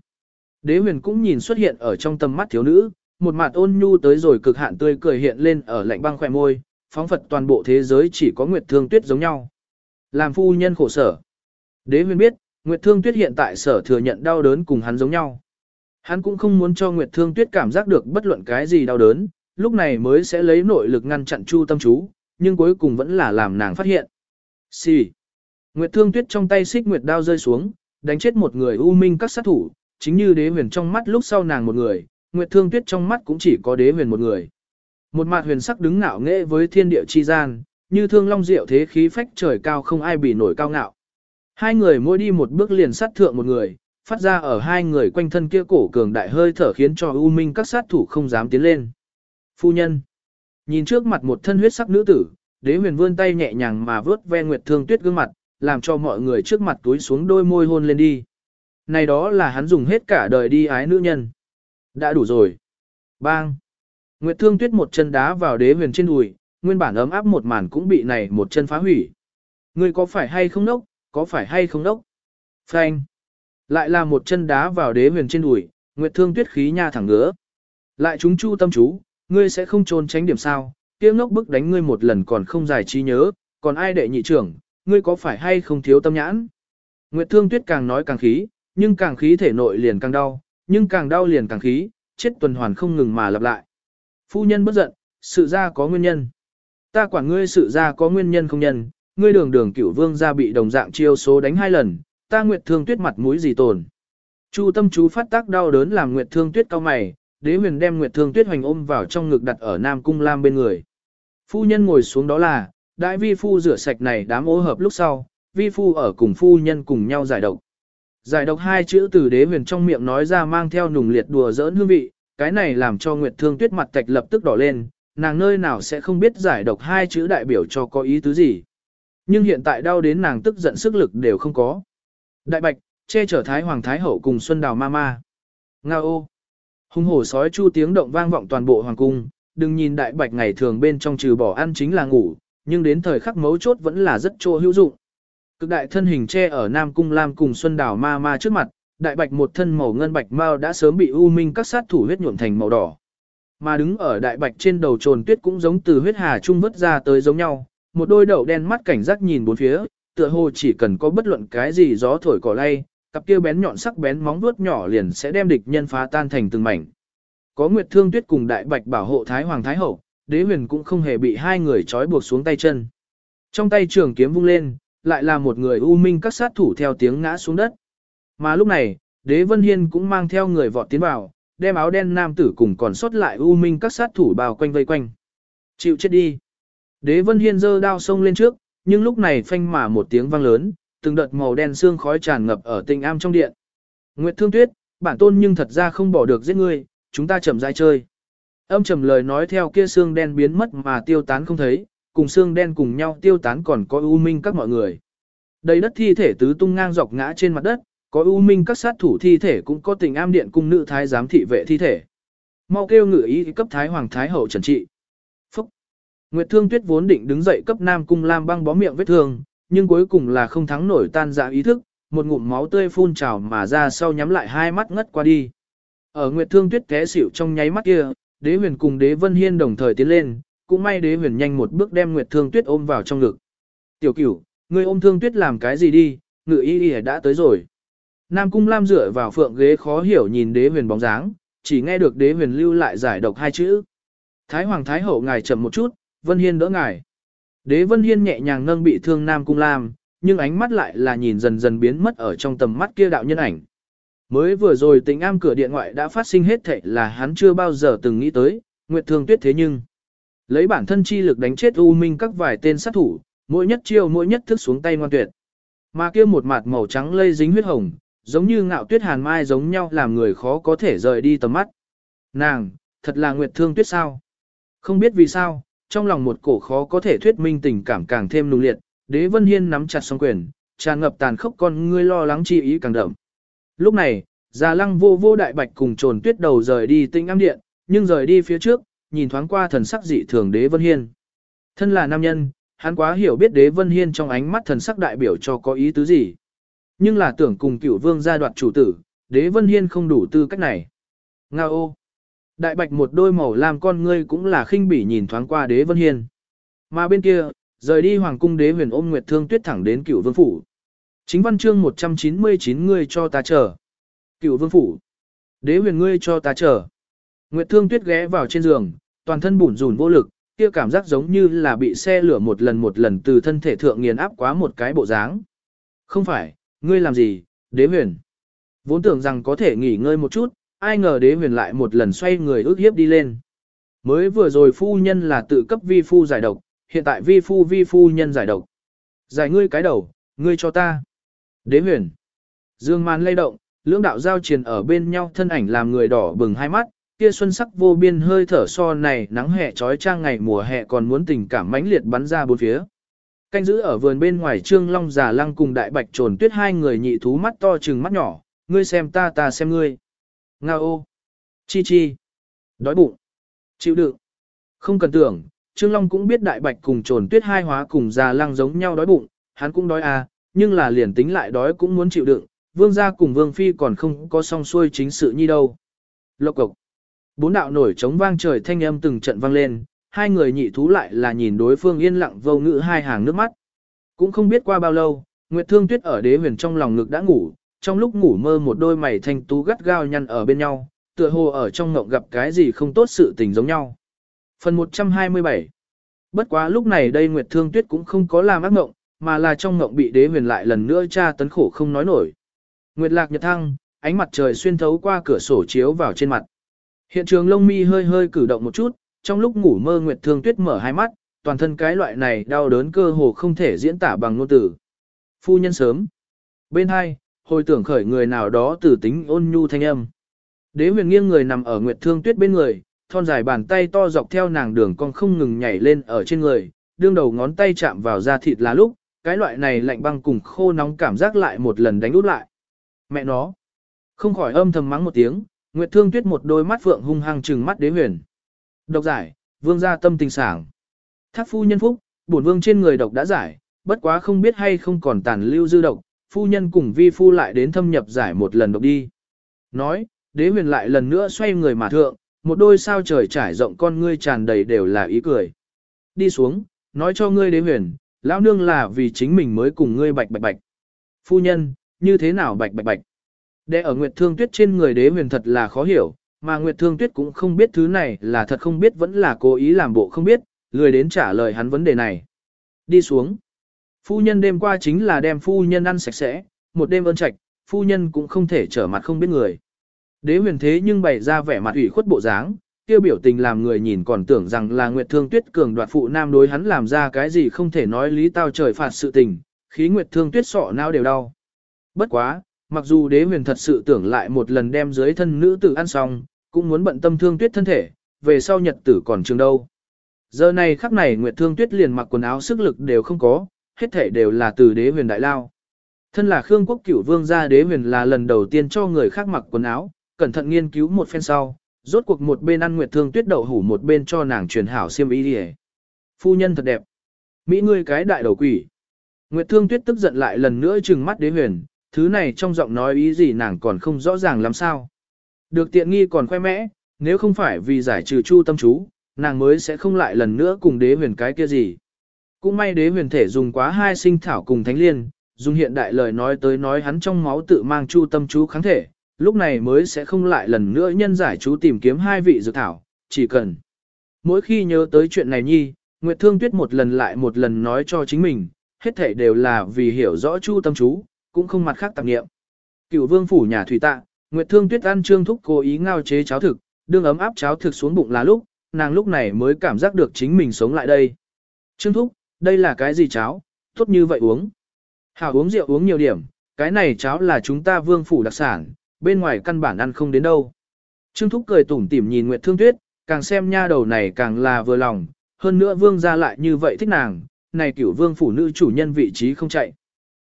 Đế huyền cũng nhìn xuất hiện ở trong tầm mắt thiếu nữ, một mặt ôn nhu tới rồi cực hạn tươi cười hiện lên ở lạnh băng khỏe môi, phóng phật toàn bộ thế giới chỉ có Nguyệt Thương Tuyết giống nhau. Làm phu nhân khổ sở. Đế huyền biết, Nguyệt Thương Tuyết hiện tại sở thừa nhận đau đớn cùng hắn giống nhau. Hắn cũng không muốn cho Nguyệt Thương Tuyết cảm giác được bất luận cái gì đau đớn, lúc này mới sẽ lấy nội lực ngăn chặn Chu Tâm Chú, nhưng cuối cùng vẫn là làm nàng phát hiện. Xì. Nguyệt Thương Tuyết trong tay xích nguyệt đao rơi xuống, đánh chết một người u minh các sát thủ, chính như đế huyền trong mắt lúc sau nàng một người, Nguyệt Thương Tuyết trong mắt cũng chỉ có đế huyền một người. Một mặt huyền sắc đứng ngạo nghễ với thiên địa chi gian, như thương long diệu thế khí phách trời cao không ai bị nổi cao ngạo. Hai người mỗi đi một bước liền sát thượng một người, phát ra ở hai người quanh thân kia cổ cường đại hơi thở khiến cho u minh các sát thủ không dám tiến lên. Phu nhân. Nhìn trước mặt một thân huyết sắc nữ tử, đế huyền vươn tay nhẹ nhàng mà vớt ve Nguyệt Thương Tuyết gương mặt, làm cho mọi người trước mặt túi xuống đôi môi hôn lên đi. Này đó là hắn dùng hết cả đời đi ái nữ nhân. Đã đủ rồi. Bang. Nguyệt Thương Tuyết một chân đá vào đế huyền trên đùi, nguyên bản ấm áp một màn cũng bị này một chân phá hủy. Ngươi có phải hay không nốc? có phải hay không nốc? Phanh. Lại là một chân đá vào đế huyền trên đùi, Nguyệt Thương Tuyết khí nha thẳng ngứa. Lại chúng chu tâm chú, ngươi sẽ không trốn tránh điểm sao? Tiếng ngốc bức đánh ngươi một lần còn không giải trí nhớ, còn ai đệ nhị trưởng, ngươi có phải hay không thiếu tâm nhãn? Nguyệt Thương Tuyết càng nói càng khí, nhưng càng khí thể nội liền càng đau, nhưng càng đau liền càng khí, chết tuần hoàn không ngừng mà lặp lại. Phu nhân bất giận, sự ra có nguyên nhân. Ta quản ngươi sự ra có nguyên nhân không nhân, ngươi đường đường cửu vương gia bị đồng dạng chiêu số đánh hai lần, ta Nguyệt Thương Tuyết mặt mũi gì tồn. Chu tâm chú phát tác đau đớn làm Nguyệt Thương Tuyết cao mày, đế huyền đem Nguyệt Thương Tuyết hoành ôm vào trong ngực đặt ở Nam Cung Lam bên người. Phu nhân ngồi xuống đó là, đại vi phu rửa sạch này đám ô hợp lúc sau, vi phu ở cùng phu nhân cùng nhau giải độc. Giải độc hai chữ từ đế huyền trong miệng nói ra mang theo nùng liệt đùa giỡn hương vị, cái này làm cho Nguyệt Thương Tuyết mặt tạch lập tức đỏ lên, nàng nơi nào sẽ không biết giải độc hai chữ đại biểu cho có ý tứ gì. Nhưng hiện tại đau đến nàng tức giận sức lực đều không có. Đại bạch, che chở Thái Hoàng Thái Hậu cùng Xuân Đào mama Nga ô. Hùng hổ sói chu tiếng động vang vọng toàn bộ hoàng cung, đừng nhìn đại bạch ngày thường bên trong trừ bỏ ăn chính là ngủ, nhưng đến thời khắc mấu chốt vẫn là rất trô hữu dụng. Cực đại thân hình che ở Nam Cung Lam cùng Xuân Đào Ma Ma trước mặt, đại bạch một thân màu ngân bạch mao đã sớm bị u minh các sát thủ huyết nhuộm thành màu đỏ. Mà đứng ở đại bạch trên đầu trồn tuyết cũng giống từ huyết hà trung vứt ra tới giống nhau, một đôi đậu đen mắt cảnh giác nhìn bốn phía, tựa hồ chỉ cần có bất luận cái gì gió thổi cỏ lay, cặp kia bén nhọn sắc bén móng vuốt nhỏ liền sẽ đem địch nhân phá tan thành từng mảnh. Có Nguyệt Thương Tuyết cùng Đại Bạch bảo hộ Thái Hoàng Thái Hậu, Đế Huyền cũng không hề bị hai người trói buộc xuống tay chân. Trong tay trường kiếm vung lên, lại là một người u minh các sát thủ theo tiếng ngã xuống đất. Mà lúc này, Đế Vân Hiên cũng mang theo người vọt tiến vào, đem áo đen nam tử cùng còn sót lại u minh các sát thủ bao quanh vây quanh. Chịu chết đi. Đế Vân Hiên giơ đao xông lên trước, nhưng lúc này phanh mà một tiếng vang lớn, từng đợt màu đen xương khói tràn ngập ở tinh am trong điện. Nguyệt Thương Tuyết, bản tôn nhưng thật ra không bỏ được giết ngươi, chúng ta chậm rãi chơi. Âm trầm lời nói theo kia xương đen biến mất mà tiêu tán không thấy, cùng xương đen cùng nhau tiêu tán còn có u minh các mọi người. Đầy đất thi thể tứ tung ngang dọc ngã trên mặt đất, có u minh các sát thủ thi thể cũng có tình am điện cung nữ thái giám thị vệ thi thể. Mau kêu ngự ý cấp thái hoàng thái hậu trần trị. Phúc! Nguyệt Thương Tuyết vốn định đứng dậy cấp Nam Cung Lam băng bó miệng vết thương, nhưng cuối cùng là không thắng nổi tan dạ ý thức, một ngụm máu tươi phun trào mà ra sau nhắm lại hai mắt ngất qua đi. Ở Nguyệt Thương Tuyết té xỉu trong nháy mắt kia, Đế Huyền cùng Đế Vân Hiên đồng thời tiến lên, cũng may Đế Huyền nhanh một bước đem Nguyệt Thương Tuyết ôm vào trong ngực. "Tiểu Cửu, ngươi ôm Thương Tuyết làm cái gì đi, ngự y y đã tới rồi." Nam Cung Lam dựa vào phượng ghế khó hiểu nhìn Đế Huyền bóng dáng, chỉ nghe được Đế Huyền lưu lại giải độc hai chữ. Thái Hoàng Thái Hậu ngài chậm một chút, Vân Hiên đỡ ngài. Đế Vân Hiên nhẹ nhàng nâng bị thương Nam Cung Lam, nhưng ánh mắt lại là nhìn dần dần biến mất ở trong tầm mắt kia đạo nhân ảnh. Mới vừa rồi tình am cửa điện ngoại đã phát sinh hết thảy là hắn chưa bao giờ từng nghĩ tới, Nguyệt Thương Tuyết thế nhưng lấy bản thân chi lực đánh chết U Minh các vài tên sát thủ, mỗi nhất chiêu mỗi nhất thức xuống tay ngoan tuyệt. Mà kia một mặt màu trắng lây dính huyết hồng, giống như ngạo tuyết hàn mai giống nhau làm người khó có thể rời đi tầm mắt. Nàng, thật là Nguyệt Thương Tuyết sao? Không biết vì sao, trong lòng một cổ khó có thể thuyết minh tình cảm càng thêm nung liệt, Đế Vân Hiên nắm chặt song quyền, tràn ngập tàn khốc con ngươi lo lắng chi ý càng đậm. Lúc này, Già Lăng vô vô đại bạch cùng trồn tuyết đầu rời đi tinh âm điện, nhưng rời đi phía trước, nhìn thoáng qua thần sắc dị thường Đế Vân Hiên. Thân là nam nhân, hắn quá hiểu biết Đế Vân Hiên trong ánh mắt thần sắc đại biểu cho có ý tứ gì. Nhưng là tưởng cùng cựu vương gia đoạt chủ tử, Đế Vân Hiên không đủ tư cách này. Nga ô! Đại bạch một đôi màu làm con ngươi cũng là khinh bỉ nhìn thoáng qua Đế Vân Hiên. Mà bên kia, rời đi hoàng cung đế huyền ôm nguyệt thương tuyết thẳng đến cựu vương phủ. Chính văn chương 199 ngươi cho ta chờ. Cựu vương phủ. Đế huyền ngươi cho ta chờ. Nguyệt thương tuyết ghé vào trên giường, toàn thân bủn rủn vô lực, kia cảm giác giống như là bị xe lửa một lần một lần từ thân thể thượng nghiền áp quá một cái bộ dáng. Không phải, ngươi làm gì, đế huyền. Vốn tưởng rằng có thể nghỉ ngơi một chút, ai ngờ đế huyền lại một lần xoay người ước hiếp đi lên. Mới vừa rồi phu nhân là tự cấp vi phu giải độc, hiện tại vi phu vi phu nhân giải độc. Giải ngươi cái đầu, ngươi cho ta. Đế huyền. Dương màn lay động, lưỡng đạo giao triền ở bên nhau thân ảnh làm người đỏ bừng hai mắt, kia xuân sắc vô biên hơi thở so này nắng hè trói trang ngày mùa hè còn muốn tình cảm mãnh liệt bắn ra bốn phía. Canh giữ ở vườn bên ngoài trương long già lăng cùng đại bạch trồn tuyết hai người nhị thú mắt to trừng mắt nhỏ, ngươi xem ta ta xem ngươi. Nga ô. Chi chi. Đói bụng. Chịu đựng. Không cần tưởng, Trương Long cũng biết đại bạch cùng trồn tuyết hai hóa cùng già lăng giống nhau đói bụng, hắn cũng đói à, nhưng là liền tính lại đói cũng muốn chịu đựng, vương gia cùng vương phi còn không có song xuôi chính sự nhi đâu. Lộc cộc. Bốn đạo nổi trống vang trời thanh âm từng trận vang lên, hai người nhị thú lại là nhìn đối phương yên lặng vô ngữ hai hàng nước mắt. Cũng không biết qua bao lâu, Nguyệt Thương Tuyết ở đế huyền trong lòng ngực đã ngủ, trong lúc ngủ mơ một đôi mày thanh tú gắt gao nhăn ở bên nhau, tựa hồ ở trong ngộng gặp cái gì không tốt sự tình giống nhau. Phần 127 Bất quá lúc này đây Nguyệt Thương Tuyết cũng không có làm ác ngộng, mà là trong ngộng bị đế huyền lại lần nữa tra tấn khổ không nói nổi. Nguyệt Lạc Nhật Thăng, ánh mặt trời xuyên thấu qua cửa sổ chiếu vào trên mặt. Hiện trường lông mi hơi hơi cử động một chút, trong lúc ngủ mơ Nguyệt Thương Tuyết mở hai mắt, toàn thân cái loại này đau đớn cơ hồ không thể diễn tả bằng ngôn từ. Phu nhân sớm. Bên hai, hồi tưởng khởi người nào đó từ tính ôn nhu thanh âm. Đế huyền nghiêng người nằm ở Nguyệt Thương Tuyết bên người, thon dài bàn tay to dọc theo nàng đường con không ngừng nhảy lên ở trên người, đương đầu ngón tay chạm vào da thịt là lúc, cái loại này lạnh băng cùng khô nóng cảm giác lại một lần đánh út lại. Mẹ nó, không khỏi âm thầm mắng một tiếng, Nguyệt Thương Tuyết một đôi mắt phượng hung hăng trừng mắt đế huyền. Độc giải, vương gia tâm tình sảng. Thác phu nhân phúc, bổn vương trên người độc đã giải, bất quá không biết hay không còn tàn lưu dư độc, phu nhân cùng vi phu lại đến thâm nhập giải một lần độc đi. Nói, đế huyền lại lần nữa xoay người mà thượng, một đôi sao trời trải rộng con ngươi tràn đầy đều là ý cười. Đi xuống, nói cho ngươi đế huyền, lão nương là vì chính mình mới cùng ngươi bạch bạch bạch. Phu nhân, như thế nào bạch bạch bạch? Đệ ở Nguyệt Thương Tuyết trên người đế huyền thật là khó hiểu, mà Nguyệt Thương Tuyết cũng không biết thứ này là thật không biết vẫn là cố ý làm bộ không biết, lười đến trả lời hắn vấn đề này. Đi xuống. Phu nhân đêm qua chính là đem phu nhân ăn sạch sẽ, một đêm ơn trạch, phu nhân cũng không thể trở mặt không biết người. Đế huyền thế nhưng bày ra vẻ mặt ủy khuất bộ dáng, kia biểu tình làm người nhìn còn tưởng rằng là Nguyệt Thương Tuyết cường đoạt phụ nam đối hắn làm ra cái gì không thể nói lý tao trời phạt sự tình, khí Nguyệt Thương Tuyết sọ não đều đau. Bất quá, mặc dù đế huyền thật sự tưởng lại một lần đem dưới thân nữ tử ăn xong, cũng muốn bận tâm Thương Tuyết thân thể, về sau nhật tử còn trường đâu. Giờ này khắc này Nguyệt Thương Tuyết liền mặc quần áo sức lực đều không có, hết thể đều là từ đế huyền đại lao. Thân là Khương quốc cửu vương gia đế huyền là lần đầu tiên cho người khác mặc quần áo, cẩn thận nghiên cứu một phen sau, rốt cuộc một bên ăn nguyệt thương tuyết đậu hủ một bên cho nàng truyền hảo xiêm y đi Phu nhân thật đẹp. Mỹ ngươi cái đại đầu quỷ. Nguyệt thương tuyết tức giận lại lần nữa trừng mắt đế huyền, thứ này trong giọng nói ý gì nàng còn không rõ ràng làm sao. Được tiện nghi còn khoe mẽ, nếu không phải vì giải trừ chu tâm chú, nàng mới sẽ không lại lần nữa cùng đế huyền cái kia gì. Cũng may đế huyền thể dùng quá hai sinh thảo cùng thánh liên, dùng hiện đại lời nói tới nói hắn trong máu tự mang chu tâm chú kháng thể, lúc này mới sẽ không lại lần nữa nhân giải chú tìm kiếm hai vị dược thảo, chỉ cần. Mỗi khi nhớ tới chuyện này nhi, Nguyệt Thương Tuyết một lần lại một lần nói cho chính mình, hết thể đều là vì hiểu rõ chu tâm chú, cũng không mặt khác tạp nghiệm. Cựu vương phủ nhà thủy tạ, Nguyệt Thương Tuyết ăn Trương Thúc cố ý ngao chế cháo thực, đương ấm áp cháo thực xuống bụng là lúc, nàng lúc này mới cảm giác được chính mình sống lại đây. Trương Thúc, đây là cái gì cháo, tốt như vậy uống. Hảo uống rượu uống nhiều điểm, cái này cháo là chúng ta vương phủ đặc sản, bên ngoài căn bản ăn không đến đâu. Trương Thúc cười tủm tỉm nhìn Nguyệt Thương Tuyết, càng xem nha đầu này càng là vừa lòng, hơn nữa vương gia lại như vậy thích nàng, này cửu vương phủ nữ chủ nhân vị trí không chạy.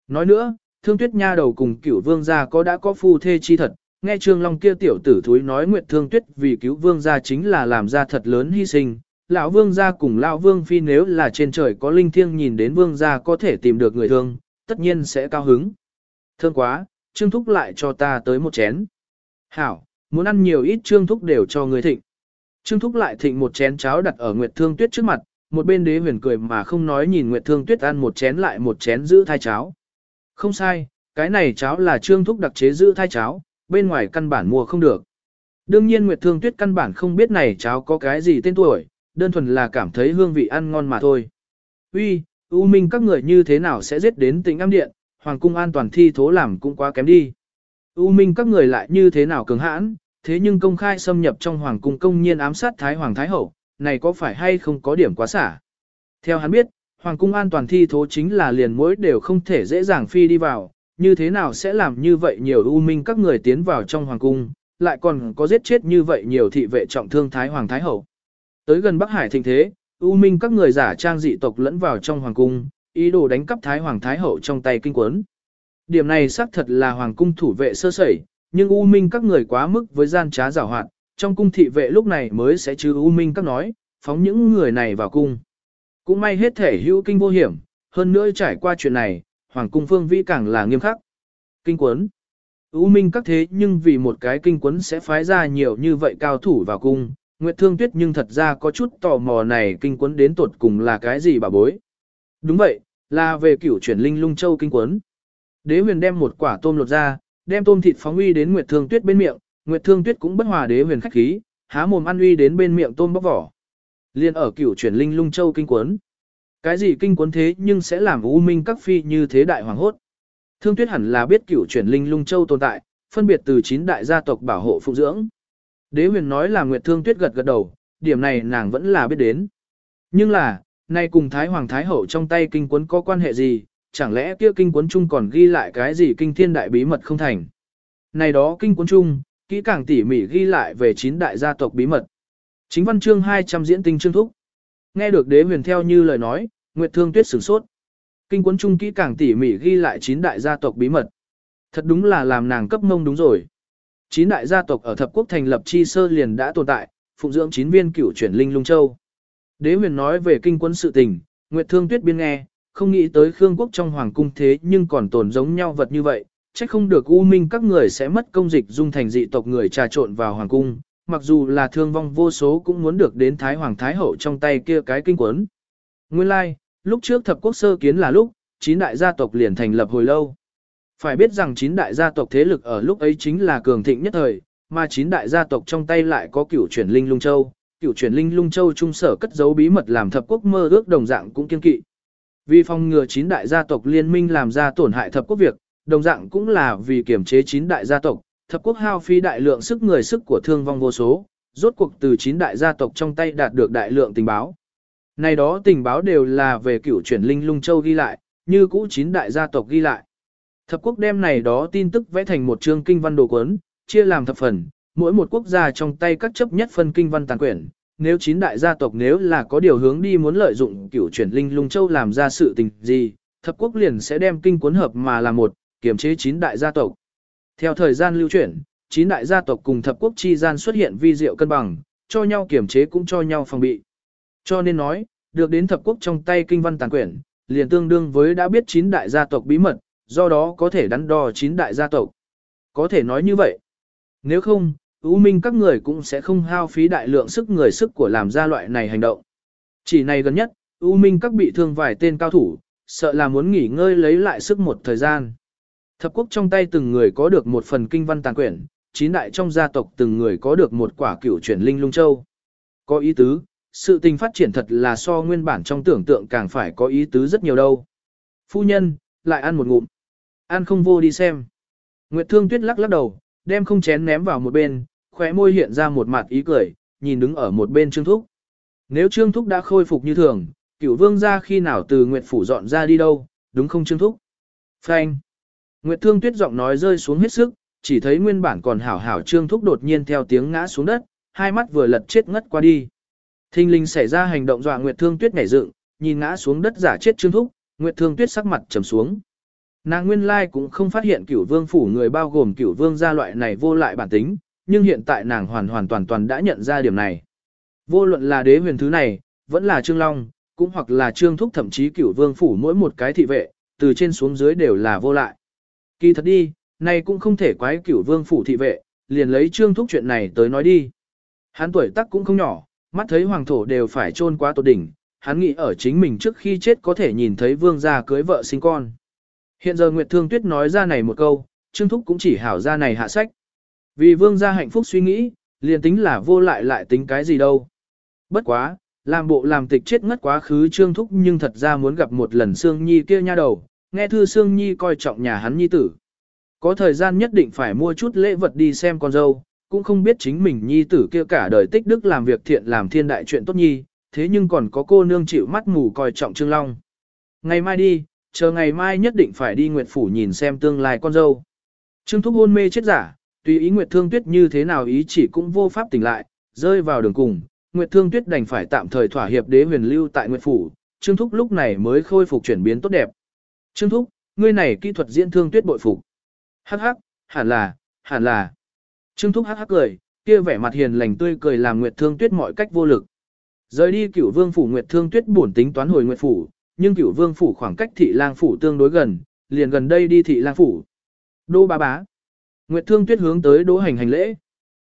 Nói nữa, Thương Tuyết nha đầu cùng cửu vương gia có đã có phu thê chi thật, nghe Trương Long kia tiểu tử thúi nói Nguyệt Thương Tuyết vì cứu vương gia chính là làm ra thật lớn hy sinh. Lão vương gia cùng lão vương phi nếu là trên trời có linh thiêng nhìn đến vương gia có thể tìm được người thương, tất nhiên sẽ cao hứng. Thương quá, Trương Thúc lại cho ta tới một chén. Hảo, muốn ăn nhiều ít Trương Thúc đều cho người thịnh. Trương Thúc lại thịnh một chén cháo đặt ở Nguyệt Thương Tuyết trước mặt, một bên đế huyền cười mà không nói nhìn Nguyệt Thương Tuyết ăn một chén lại một chén giữ thai cháo. Không sai, cái này cháo là Trương Thúc đặc chế giữ thai cháo, bên ngoài căn bản mua không được. Đương nhiên Nguyệt Thương Tuyết căn bản không biết này cháo có cái gì tên tuổi, đơn thuần là cảm thấy hương vị ăn ngon mà thôi. Uy, U Minh các người như thế nào sẽ giết đến tỉnh âm điện, Hoàng cung an toàn thi thố làm cũng quá kém đi. U Minh các người lại như thế nào cường hãn, thế nhưng công khai xâm nhập trong Hoàng cung công nhiên ám sát Thái Hoàng Thái Hậu, này có phải hay không có điểm quá xả. Theo hắn biết, Hoàng cung an toàn thi thố chính là liền mỗi đều không thể dễ dàng phi đi vào, như thế nào sẽ làm như vậy nhiều U Minh các người tiến vào trong Hoàng cung, lại còn có giết chết như vậy nhiều thị vệ trọng thương Thái Hoàng Thái Hậu. Tới gần Bắc Hải thịnh thế, U Minh các người giả trang dị tộc lẫn vào trong Hoàng cung, ý đồ đánh cắp Thái Hoàng Thái Hậu trong tay kinh quấn. Điểm này xác thật là Hoàng cung thủ vệ sơ sẩy, nhưng U Minh các người quá mức với gian trá giảo hoạt, trong cung thị vệ lúc này mới sẽ trừ U Minh các nói, phóng những người này vào cung. Cũng may hết thể hữu kinh vô hiểm, hơn nữa trải qua chuyện này, Hoàng cung phương vi càng là nghiêm khắc. Kinh quấn. U Minh các thế nhưng vì một cái kinh quấn sẽ phái ra nhiều như vậy cao thủ vào cung, Nguyệt Thương Tuyết nhưng thật ra có chút tò mò này kinh quấn đến tột cùng là cái gì bà bối. Đúng vậy, là về cửu chuyển linh lung châu kinh quấn. Đế huyền đem một quả tôm lột ra, đem tôm thịt phóng uy đến Nguyệt Thương Tuyết bên miệng, Nguyệt Thương Tuyết cũng bất hòa đế huyền khách khí, há mồm ăn uy đến bên miệng tôm bóc vỏ. Liên ở cửu chuyển linh lung châu kinh quấn. Cái gì kinh quấn thế nhưng sẽ làm u minh các phi như thế đại hoàng hốt. Thương Tuyết hẳn là biết cửu chuyển linh lung châu tồn tại, phân biệt từ chín đại gia tộc bảo hộ phụ dưỡng. Đế huyền nói là Nguyệt Thương Tuyết gật gật đầu, điểm này nàng vẫn là biết đến. Nhưng là, nay cùng Thái Hoàng Thái Hậu trong tay kinh cuốn có quan hệ gì, chẳng lẽ kia kinh cuốn chung còn ghi lại cái gì kinh thiên đại bí mật không thành. Này đó kinh cuốn chung, kỹ càng tỉ mỉ ghi lại về chín đại gia tộc bí mật. Chính văn chương 200 diễn tinh chương thúc. Nghe được đế huyền theo như lời nói, Nguyệt Thương Tuyết sửng sốt. Kinh cuốn chung kỹ càng tỉ mỉ ghi lại chín đại gia tộc bí mật. Thật đúng là làm nàng cấp mông đúng rồi. Chín đại gia tộc ở thập quốc thành lập chi sơ liền đã tồn tại, phụng dưỡng chín viên cửu chuyển linh lung châu. Đế huyền nói về kinh quân sự tình, Nguyệt Thương Tuyết biên nghe, không nghĩ tới Khương quốc trong hoàng cung thế nhưng còn tồn giống nhau vật như vậy, chắc không được u minh các người sẽ mất công dịch dung thành dị tộc người trà trộn vào hoàng cung, mặc dù là thương vong vô số cũng muốn được đến Thái Hoàng Thái Hậu trong tay kia cái kinh quấn. Nguyên lai, like, lúc trước thập quốc sơ kiến là lúc, chín đại gia tộc liền thành lập hồi lâu. Phải biết rằng chín đại gia tộc thế lực ở lúc ấy chính là cường thịnh nhất thời, mà chín đại gia tộc trong tay lại có cửu chuyển linh lung châu, cửu chuyển linh lung châu trung sở cất giấu bí mật làm thập quốc mơ ước đồng dạng cũng kiên kỵ. Vì phòng ngừa chín đại gia tộc liên minh làm ra tổn hại thập quốc việc, đồng dạng cũng là vì kiểm chế chín đại gia tộc, thập quốc hao phí đại lượng sức người sức của thương vong vô số, rốt cuộc từ chín đại gia tộc trong tay đạt được đại lượng tình báo. Này đó tình báo đều là về cửu chuyển linh lung châu ghi lại, như cũ chín đại gia tộc ghi lại. Thập quốc đem này đó tin tức vẽ thành một chương kinh văn đồ cuốn, chia làm thập phần, mỗi một quốc gia trong tay các chấp nhất phân kinh văn tàn quyển. Nếu chín đại gia tộc nếu là có điều hướng đi muốn lợi dụng cửu chuyển linh lung châu làm ra sự tình gì, thập quốc liền sẽ đem kinh cuốn hợp mà là một, kiểm chế chín đại gia tộc. Theo thời gian lưu chuyển, chín đại gia tộc cùng thập quốc chi gian xuất hiện vi diệu cân bằng, cho nhau kiểm chế cũng cho nhau phòng bị. Cho nên nói, được đến thập quốc trong tay kinh văn tàn quyển, liền tương đương với đã biết chín đại gia tộc bí mật, do đó có thể đắn đo chín đại gia tộc. Có thể nói như vậy. Nếu không, ưu Minh các người cũng sẽ không hao phí đại lượng sức người sức của làm ra loại này hành động. Chỉ này gần nhất, ưu Minh các bị thương vài tên cao thủ, sợ là muốn nghỉ ngơi lấy lại sức một thời gian. Thập quốc trong tay từng người có được một phần kinh văn tàn quyển, chín đại trong gia tộc từng người có được một quả cửu chuyển linh lung châu. Có ý tứ, sự tình phát triển thật là so nguyên bản trong tưởng tượng càng phải có ý tứ rất nhiều đâu. Phu nhân, lại ăn một ngụm. Ăn không vô đi xem. Nguyệt Thương Tuyết lắc lắc đầu, đem không chén ném vào một bên, khóe môi hiện ra một mặt ý cười, nhìn đứng ở một bên Trương Thúc. Nếu Trương Thúc đã khôi phục như thường, cửu vương ra khi nào từ Nguyệt Phủ dọn ra đi đâu, đúng không Trương Thúc? Phanh. Nguyệt Thương Tuyết giọng nói rơi xuống hết sức, chỉ thấy nguyên bản còn hảo hảo Trương Thúc đột nhiên theo tiếng ngã xuống đất, hai mắt vừa lật chết ngất qua đi. Thinh linh xảy ra hành động dọa Nguyệt Thương Tuyết nhảy dựng, nhìn ngã xuống đất giả chết Trương Thúc, Nguyệt Thương Tuyết sắc mặt trầm xuống. Nàng nguyên lai cũng không phát hiện cửu vương phủ người bao gồm cửu vương gia loại này vô lại bản tính, nhưng hiện tại nàng hoàn hoàn toàn toàn đã nhận ra điểm này. Vô luận là đế huyền thứ này, vẫn là Trương Long, cũng hoặc là Trương Thúc thậm chí cửu vương phủ mỗi một cái thị vệ, từ trên xuống dưới đều là vô lại. Kỳ thật đi, này cũng không thể quái cửu vương phủ thị vệ, liền lấy Trương Thúc chuyện này tới nói đi. Hắn tuổi tác cũng không nhỏ, mắt thấy hoàng thổ đều phải trôn qua tột đỉnh, hắn nghĩ ở chính mình trước khi chết có thể nhìn thấy vương gia cưới vợ sinh con. Hiện giờ Nguyệt Thương Tuyết nói ra này một câu, Trương Thúc cũng chỉ hảo ra này hạ sách. Vì vương gia hạnh phúc suy nghĩ, liền tính là vô lại lại tính cái gì đâu. Bất quá, làm bộ làm tịch chết ngất quá khứ Trương Thúc nhưng thật ra muốn gặp một lần Sương Nhi kia nha đầu, nghe thư Sương Nhi coi trọng nhà hắn nhi tử. Có thời gian nhất định phải mua chút lễ vật đi xem con dâu, cũng không biết chính mình nhi tử kia cả đời tích đức làm việc thiện làm thiên đại chuyện tốt nhi, thế nhưng còn có cô nương chịu mắt mù coi trọng Trương Long. Ngày mai đi, chờ ngày mai nhất định phải đi Nguyệt Phủ nhìn xem tương lai con dâu. Trương Thúc hôn mê chết giả, tùy ý Nguyệt Thương Tuyết như thế nào ý chỉ cũng vô pháp tỉnh lại, rơi vào đường cùng, Nguyệt Thương Tuyết đành phải tạm thời thỏa hiệp đế huyền lưu tại Nguyệt Phủ, Trương Thúc lúc này mới khôi phục chuyển biến tốt đẹp. Trương Thúc, ngươi này kỹ thuật diễn Thương Tuyết bội phục. Hắc hắc, hẳn là, hẳn là. Trương Thúc hắc hắc cười, kia vẻ mặt hiền lành tươi cười làm Nguyệt Thương Tuyết mọi cách vô lực. Rời đi cửu vương phủ Nguyệt Thương Tuyết buồn tính toán hồi Nguyệt Phủ, nhưng cửu vương phủ khoảng cách thị lang phủ tương đối gần, liền gần đây đi thị lang phủ. Đô bá bá. Nguyệt Thương Tuyết hướng tới Đỗ Hành hành lễ.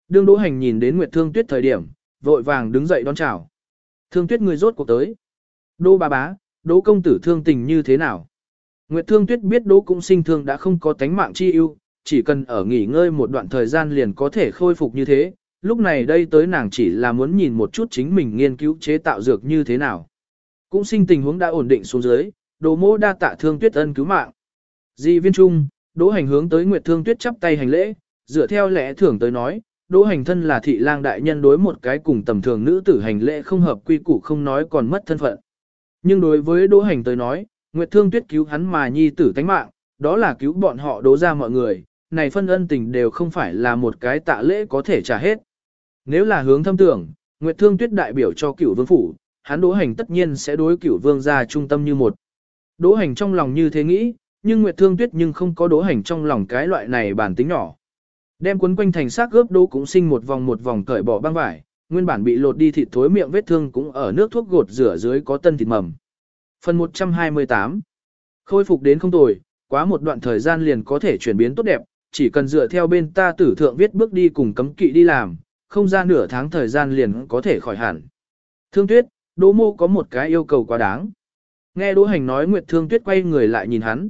Đương Đỗ Hành nhìn đến Nguyệt Thương Tuyết thời điểm, vội vàng đứng dậy đón chào. Thương Tuyết người rốt cuộc tới. Đỗ bà bá, Đỗ công tử thương tình như thế nào? Nguyệt Thương Tuyết biết Đỗ cũng sinh thương đã không có tánh mạng chi ưu, chỉ cần ở nghỉ ngơi một đoạn thời gian liền có thể khôi phục như thế. Lúc này đây tới nàng chỉ là muốn nhìn một chút chính mình nghiên cứu chế tạo dược như thế nào. Cũng sinh tình huống đã ổn định xuống dưới, Đỗ mô đa tạ Thương Tuyết ân cứu mạng. Di viên trung, Đỗ hành hướng tới Nguyệt Thương Tuyết chắp tay hành lễ, dựa theo lẽ thường tới nói, Đỗ hành thân là thị lang đại nhân đối một cái cùng tầm thường nữ tử hành lễ không hợp quy củ không nói còn mất thân phận. Nhưng đối với Đỗ hành tới nói, Nguyệt Thương Tuyết cứu hắn mà nhi tử tánh mạng, đó là cứu bọn họ đố ra mọi người, này phân ân tình đều không phải là một cái tạ lễ có thể trả hết. Nếu là hướng thâm tưởng, Nguyệt Thương Tuyết đại biểu cho cửu vương phủ, hắn Đỗ hành tất nhiên sẽ đối cửu vương gia trung tâm như một. Đỗ hành trong lòng như thế nghĩ, nhưng Nguyệt Thương Tuyết nhưng không có đố hành trong lòng cái loại này bản tính nhỏ. Đem cuốn quanh thành xác gớp đố cũng sinh một vòng một vòng cởi bỏ băng vải, nguyên bản bị lột đi thịt thối miệng vết thương cũng ở nước thuốc gột rửa dưới có tân thịt mầm. Phần 128 Khôi phục đến không tồi, quá một đoạn thời gian liền có thể chuyển biến tốt đẹp, chỉ cần dựa theo bên ta tử thượng viết bước đi cùng cấm kỵ đi làm, không ra nửa tháng thời gian liền có thể khỏi hẳn. Thương Tuyết, Đỗ Mô có một cái yêu cầu quá đáng. Nghe Đỗ Hành nói Nguyệt Thương Tuyết quay người lại nhìn hắn.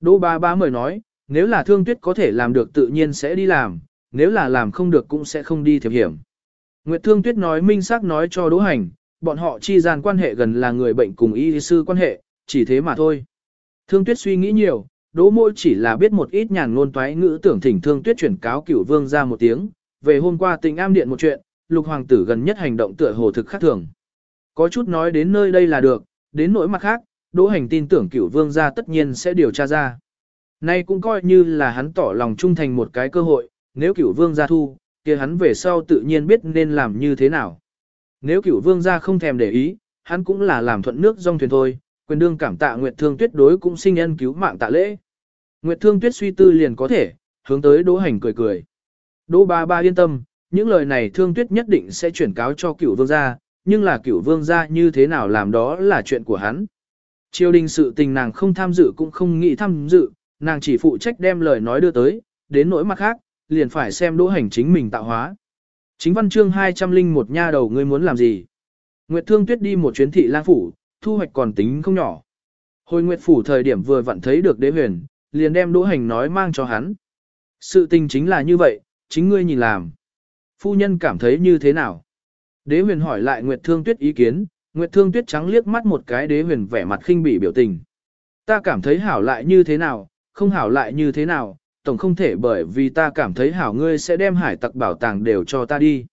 Đỗ ba ba mời nói, nếu là thương tuyết có thể làm được tự nhiên sẽ đi làm, nếu là làm không được cũng sẽ không đi thiệp hiểm. Nguyệt Thương Tuyết nói minh xác nói cho Đỗ Hành, bọn họ chi gian quan hệ gần là người bệnh cùng y sư quan hệ, chỉ thế mà thôi. Thương Tuyết suy nghĩ nhiều, Đỗ Môi chỉ là biết một ít nhàn ngôn toái ngữ tưởng thỉnh Thương Tuyết chuyển cáo cửu vương ra một tiếng, về hôm qua tình am điện một chuyện, lục hoàng tử gần nhất hành động tựa hồ thực khác thường. Có chút nói đến nơi đây là được, đến nỗi mặt khác, Đỗ Hành tin tưởng cửu vương gia tất nhiên sẽ điều tra ra. Nay cũng coi như là hắn tỏ lòng trung thành một cái cơ hội, nếu cửu vương gia thu, kia hắn về sau tự nhiên biết nên làm như thế nào. Nếu cửu vương gia không thèm để ý, hắn cũng là làm thuận nước dòng thuyền thôi, quyền đương cảm tạ Nguyệt Thương Tuyết đối cũng sinh ân cứu mạng tạ lễ. Nguyệt Thương Tuyết suy tư liền có thể, hướng tới Đỗ Hành cười cười. Đỗ ba ba yên tâm, những lời này Thương Tuyết nhất định sẽ chuyển cáo cho cửu vương gia, nhưng là cửu vương gia như thế nào làm đó là chuyện của hắn. Triều đình sự tình nàng không tham dự cũng không nghĩ tham dự, nàng chỉ phụ trách đem lời nói đưa tới, đến nỗi mặt khác, liền phải xem đỗ hành chính mình tạo hóa. Chính văn chương 201 nha đầu ngươi muốn làm gì? Nguyệt Thương Tuyết đi một chuyến thị lang phủ, thu hoạch còn tính không nhỏ. Hồi Nguyệt phủ thời điểm vừa vặn thấy được đế huyền, liền đem đỗ hành nói mang cho hắn. Sự tình chính là như vậy, chính ngươi nhìn làm. Phu nhân cảm thấy như thế nào? Đế huyền hỏi lại Nguyệt Thương Tuyết ý kiến, Nguyệt Thương Tuyết trắng liếc mắt một cái đế huyền vẻ mặt khinh bỉ biểu tình. Ta cảm thấy hảo lại như thế nào, không hảo lại như thế nào, tổng không thể bởi vì ta cảm thấy hảo ngươi sẽ đem hải tặc bảo tàng đều cho ta đi.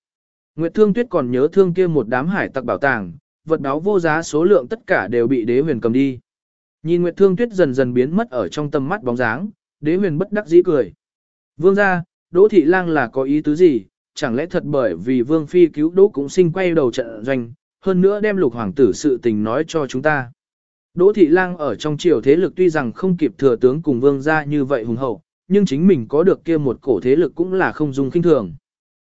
Nguyệt Thương Tuyết còn nhớ thương kia một đám hải tặc bảo tàng, vật đó vô giá số lượng tất cả đều bị đế huyền cầm đi. Nhìn Nguyệt Thương Tuyết dần dần biến mất ở trong tầm mắt bóng dáng, đế huyền bất đắc dĩ cười. Vương gia, Đỗ Thị Lang là có ý tứ gì, chẳng lẽ thật bởi vì Vương Phi cứu Đỗ cũng sinh quay đầu trận doanh, hơn nữa đem lục hoàng tử sự tình nói cho chúng ta. Đỗ Thị Lang ở trong triều thế lực tuy rằng không kịp thừa tướng cùng Vương gia như vậy hùng hậu, nhưng chính mình có được kia một cổ thế lực cũng là không dung kinh thường.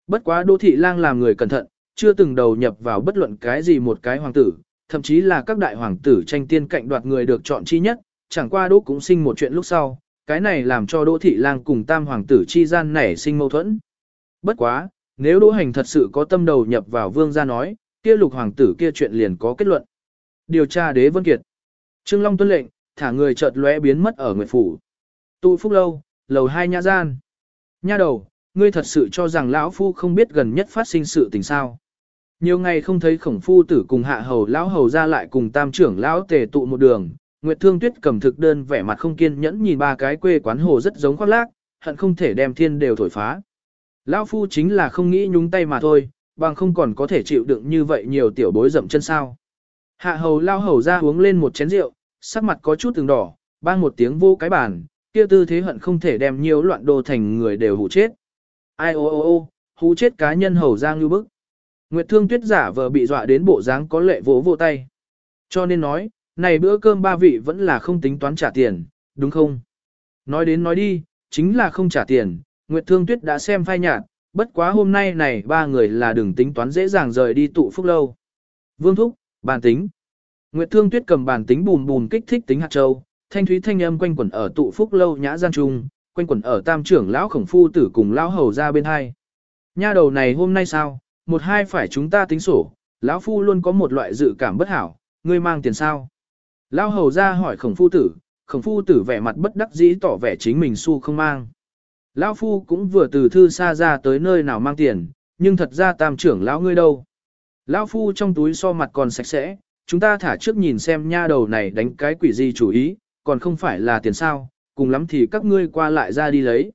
Bất quá Đỗ Thị Lang làm người cẩn thận, chưa từng đầu nhập vào bất luận cái gì một cái hoàng tử, thậm chí là các đại hoàng tử tranh tiên cạnh đoạt người được chọn chi nhất, chẳng qua Đỗ cũng sinh một chuyện lúc sau, cái này làm cho Đỗ Thị Lang cùng tam hoàng tử chi gian nảy sinh mâu thuẫn. Bất quá, nếu Đỗ Hành thật sự có tâm đầu nhập vào vương gia nói, kia lục hoàng tử kia chuyện liền có kết luận. Điều tra đế vân kiệt. Trương Long tuân lệnh, thả người chợt lóe biến mất ở Nguyệt Phủ. Tụ phúc lâu, lầu hai nha gian. Nha đầu, ngươi thật sự cho rằng lão phu không biết gần nhất phát sinh sự tình sao. Nhiều ngày không thấy khổng phu tử cùng hạ hầu lão hầu ra lại cùng tam trưởng lão tề tụ một đường, Nguyệt Thương Tuyết cầm thực đơn vẻ mặt không kiên nhẫn nhìn ba cái quê quán hồ rất giống khoác lác, hận không thể đem thiên đều thổi phá. Lão phu chính là không nghĩ nhúng tay mà thôi, bằng không còn có thể chịu đựng như vậy nhiều tiểu bối dậm chân sao. Hạ hầu lao hầu ra uống lên một chén rượu, sắc mặt có chút từng đỏ, bang một tiếng vô cái bàn, kia tư thế hận không thể đem nhiều loạn đồ thành người đều hủ chết. Ai ô ô ô, hú chết cá nhân hầu ra như bức. Nguyệt Thương Tuyết giả vờ bị dọa đến bộ dáng có lệ vỗ vỗ tay. Cho nên nói, này bữa cơm ba vị vẫn là không tính toán trả tiền, đúng không? Nói đến nói đi, chính là không trả tiền, Nguyệt Thương Tuyết đã xem phai nhạt, bất quá hôm nay này ba người là đừng tính toán dễ dàng rời đi tụ phúc lâu. Vương Thúc, bàn tính. Nguyệt Thương Tuyết cầm bàn tính bùn bùn kích thích tính hạt châu, thanh thúy thanh âm quanh quẩn ở tụ phúc lâu nhã gian trung, quanh quẩn ở tam trưởng lão khổng phu tử cùng lão hầu ra bên hai. Nha đầu này hôm nay sao, một hai phải chúng ta tính sổ, lão phu luôn có một loại dự cảm bất hảo, ngươi mang tiền sao? Lão hầu ra hỏi khổng phu tử, khổng phu tử vẻ mặt bất đắc dĩ tỏ vẻ chính mình su không mang. Lão phu cũng vừa từ thư xa ra tới nơi nào mang tiền, nhưng thật ra tam trưởng lão ngươi đâu. Lão phu trong túi so mặt còn sạch sẽ, chúng ta thả trước nhìn xem nha đầu này đánh cái quỷ gì chủ ý, còn không phải là tiền sao, cùng lắm thì các ngươi qua lại ra đi lấy.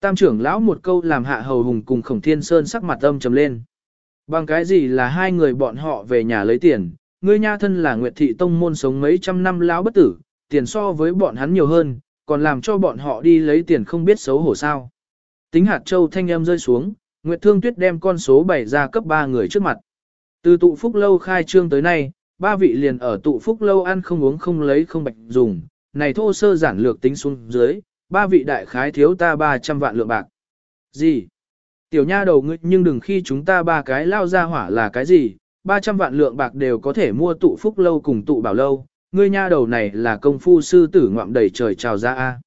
Tam trưởng lão một câu làm hạ hầu hùng cùng khổng thiên sơn sắc mặt âm trầm lên. Bằng cái gì là hai người bọn họ về nhà lấy tiền, ngươi nha thân là Nguyệt Thị Tông môn sống mấy trăm năm lão bất tử, tiền so với bọn hắn nhiều hơn, còn làm cho bọn họ đi lấy tiền không biết xấu hổ sao. Tính hạt châu thanh âm rơi xuống, Nguyệt Thương Tuyết đem con số bày ra cấp ba người trước mặt. Từ tụ phúc lâu khai trương tới nay, ba vị liền ở tụ phúc lâu ăn không uống không lấy không bạch dùng, này thô sơ giản lược tính xuống dưới, ba vị đại khái thiếu ta 300 vạn lượng bạc. Gì? Tiểu nha đầu ngươi nhưng đừng khi chúng ta ba cái lao ra hỏa là cái gì, 300 vạn lượng bạc đều có thể mua tụ phúc lâu cùng tụ bảo lâu, ngươi nha đầu này là công phu sư tử ngoạm đầy trời trào ra a.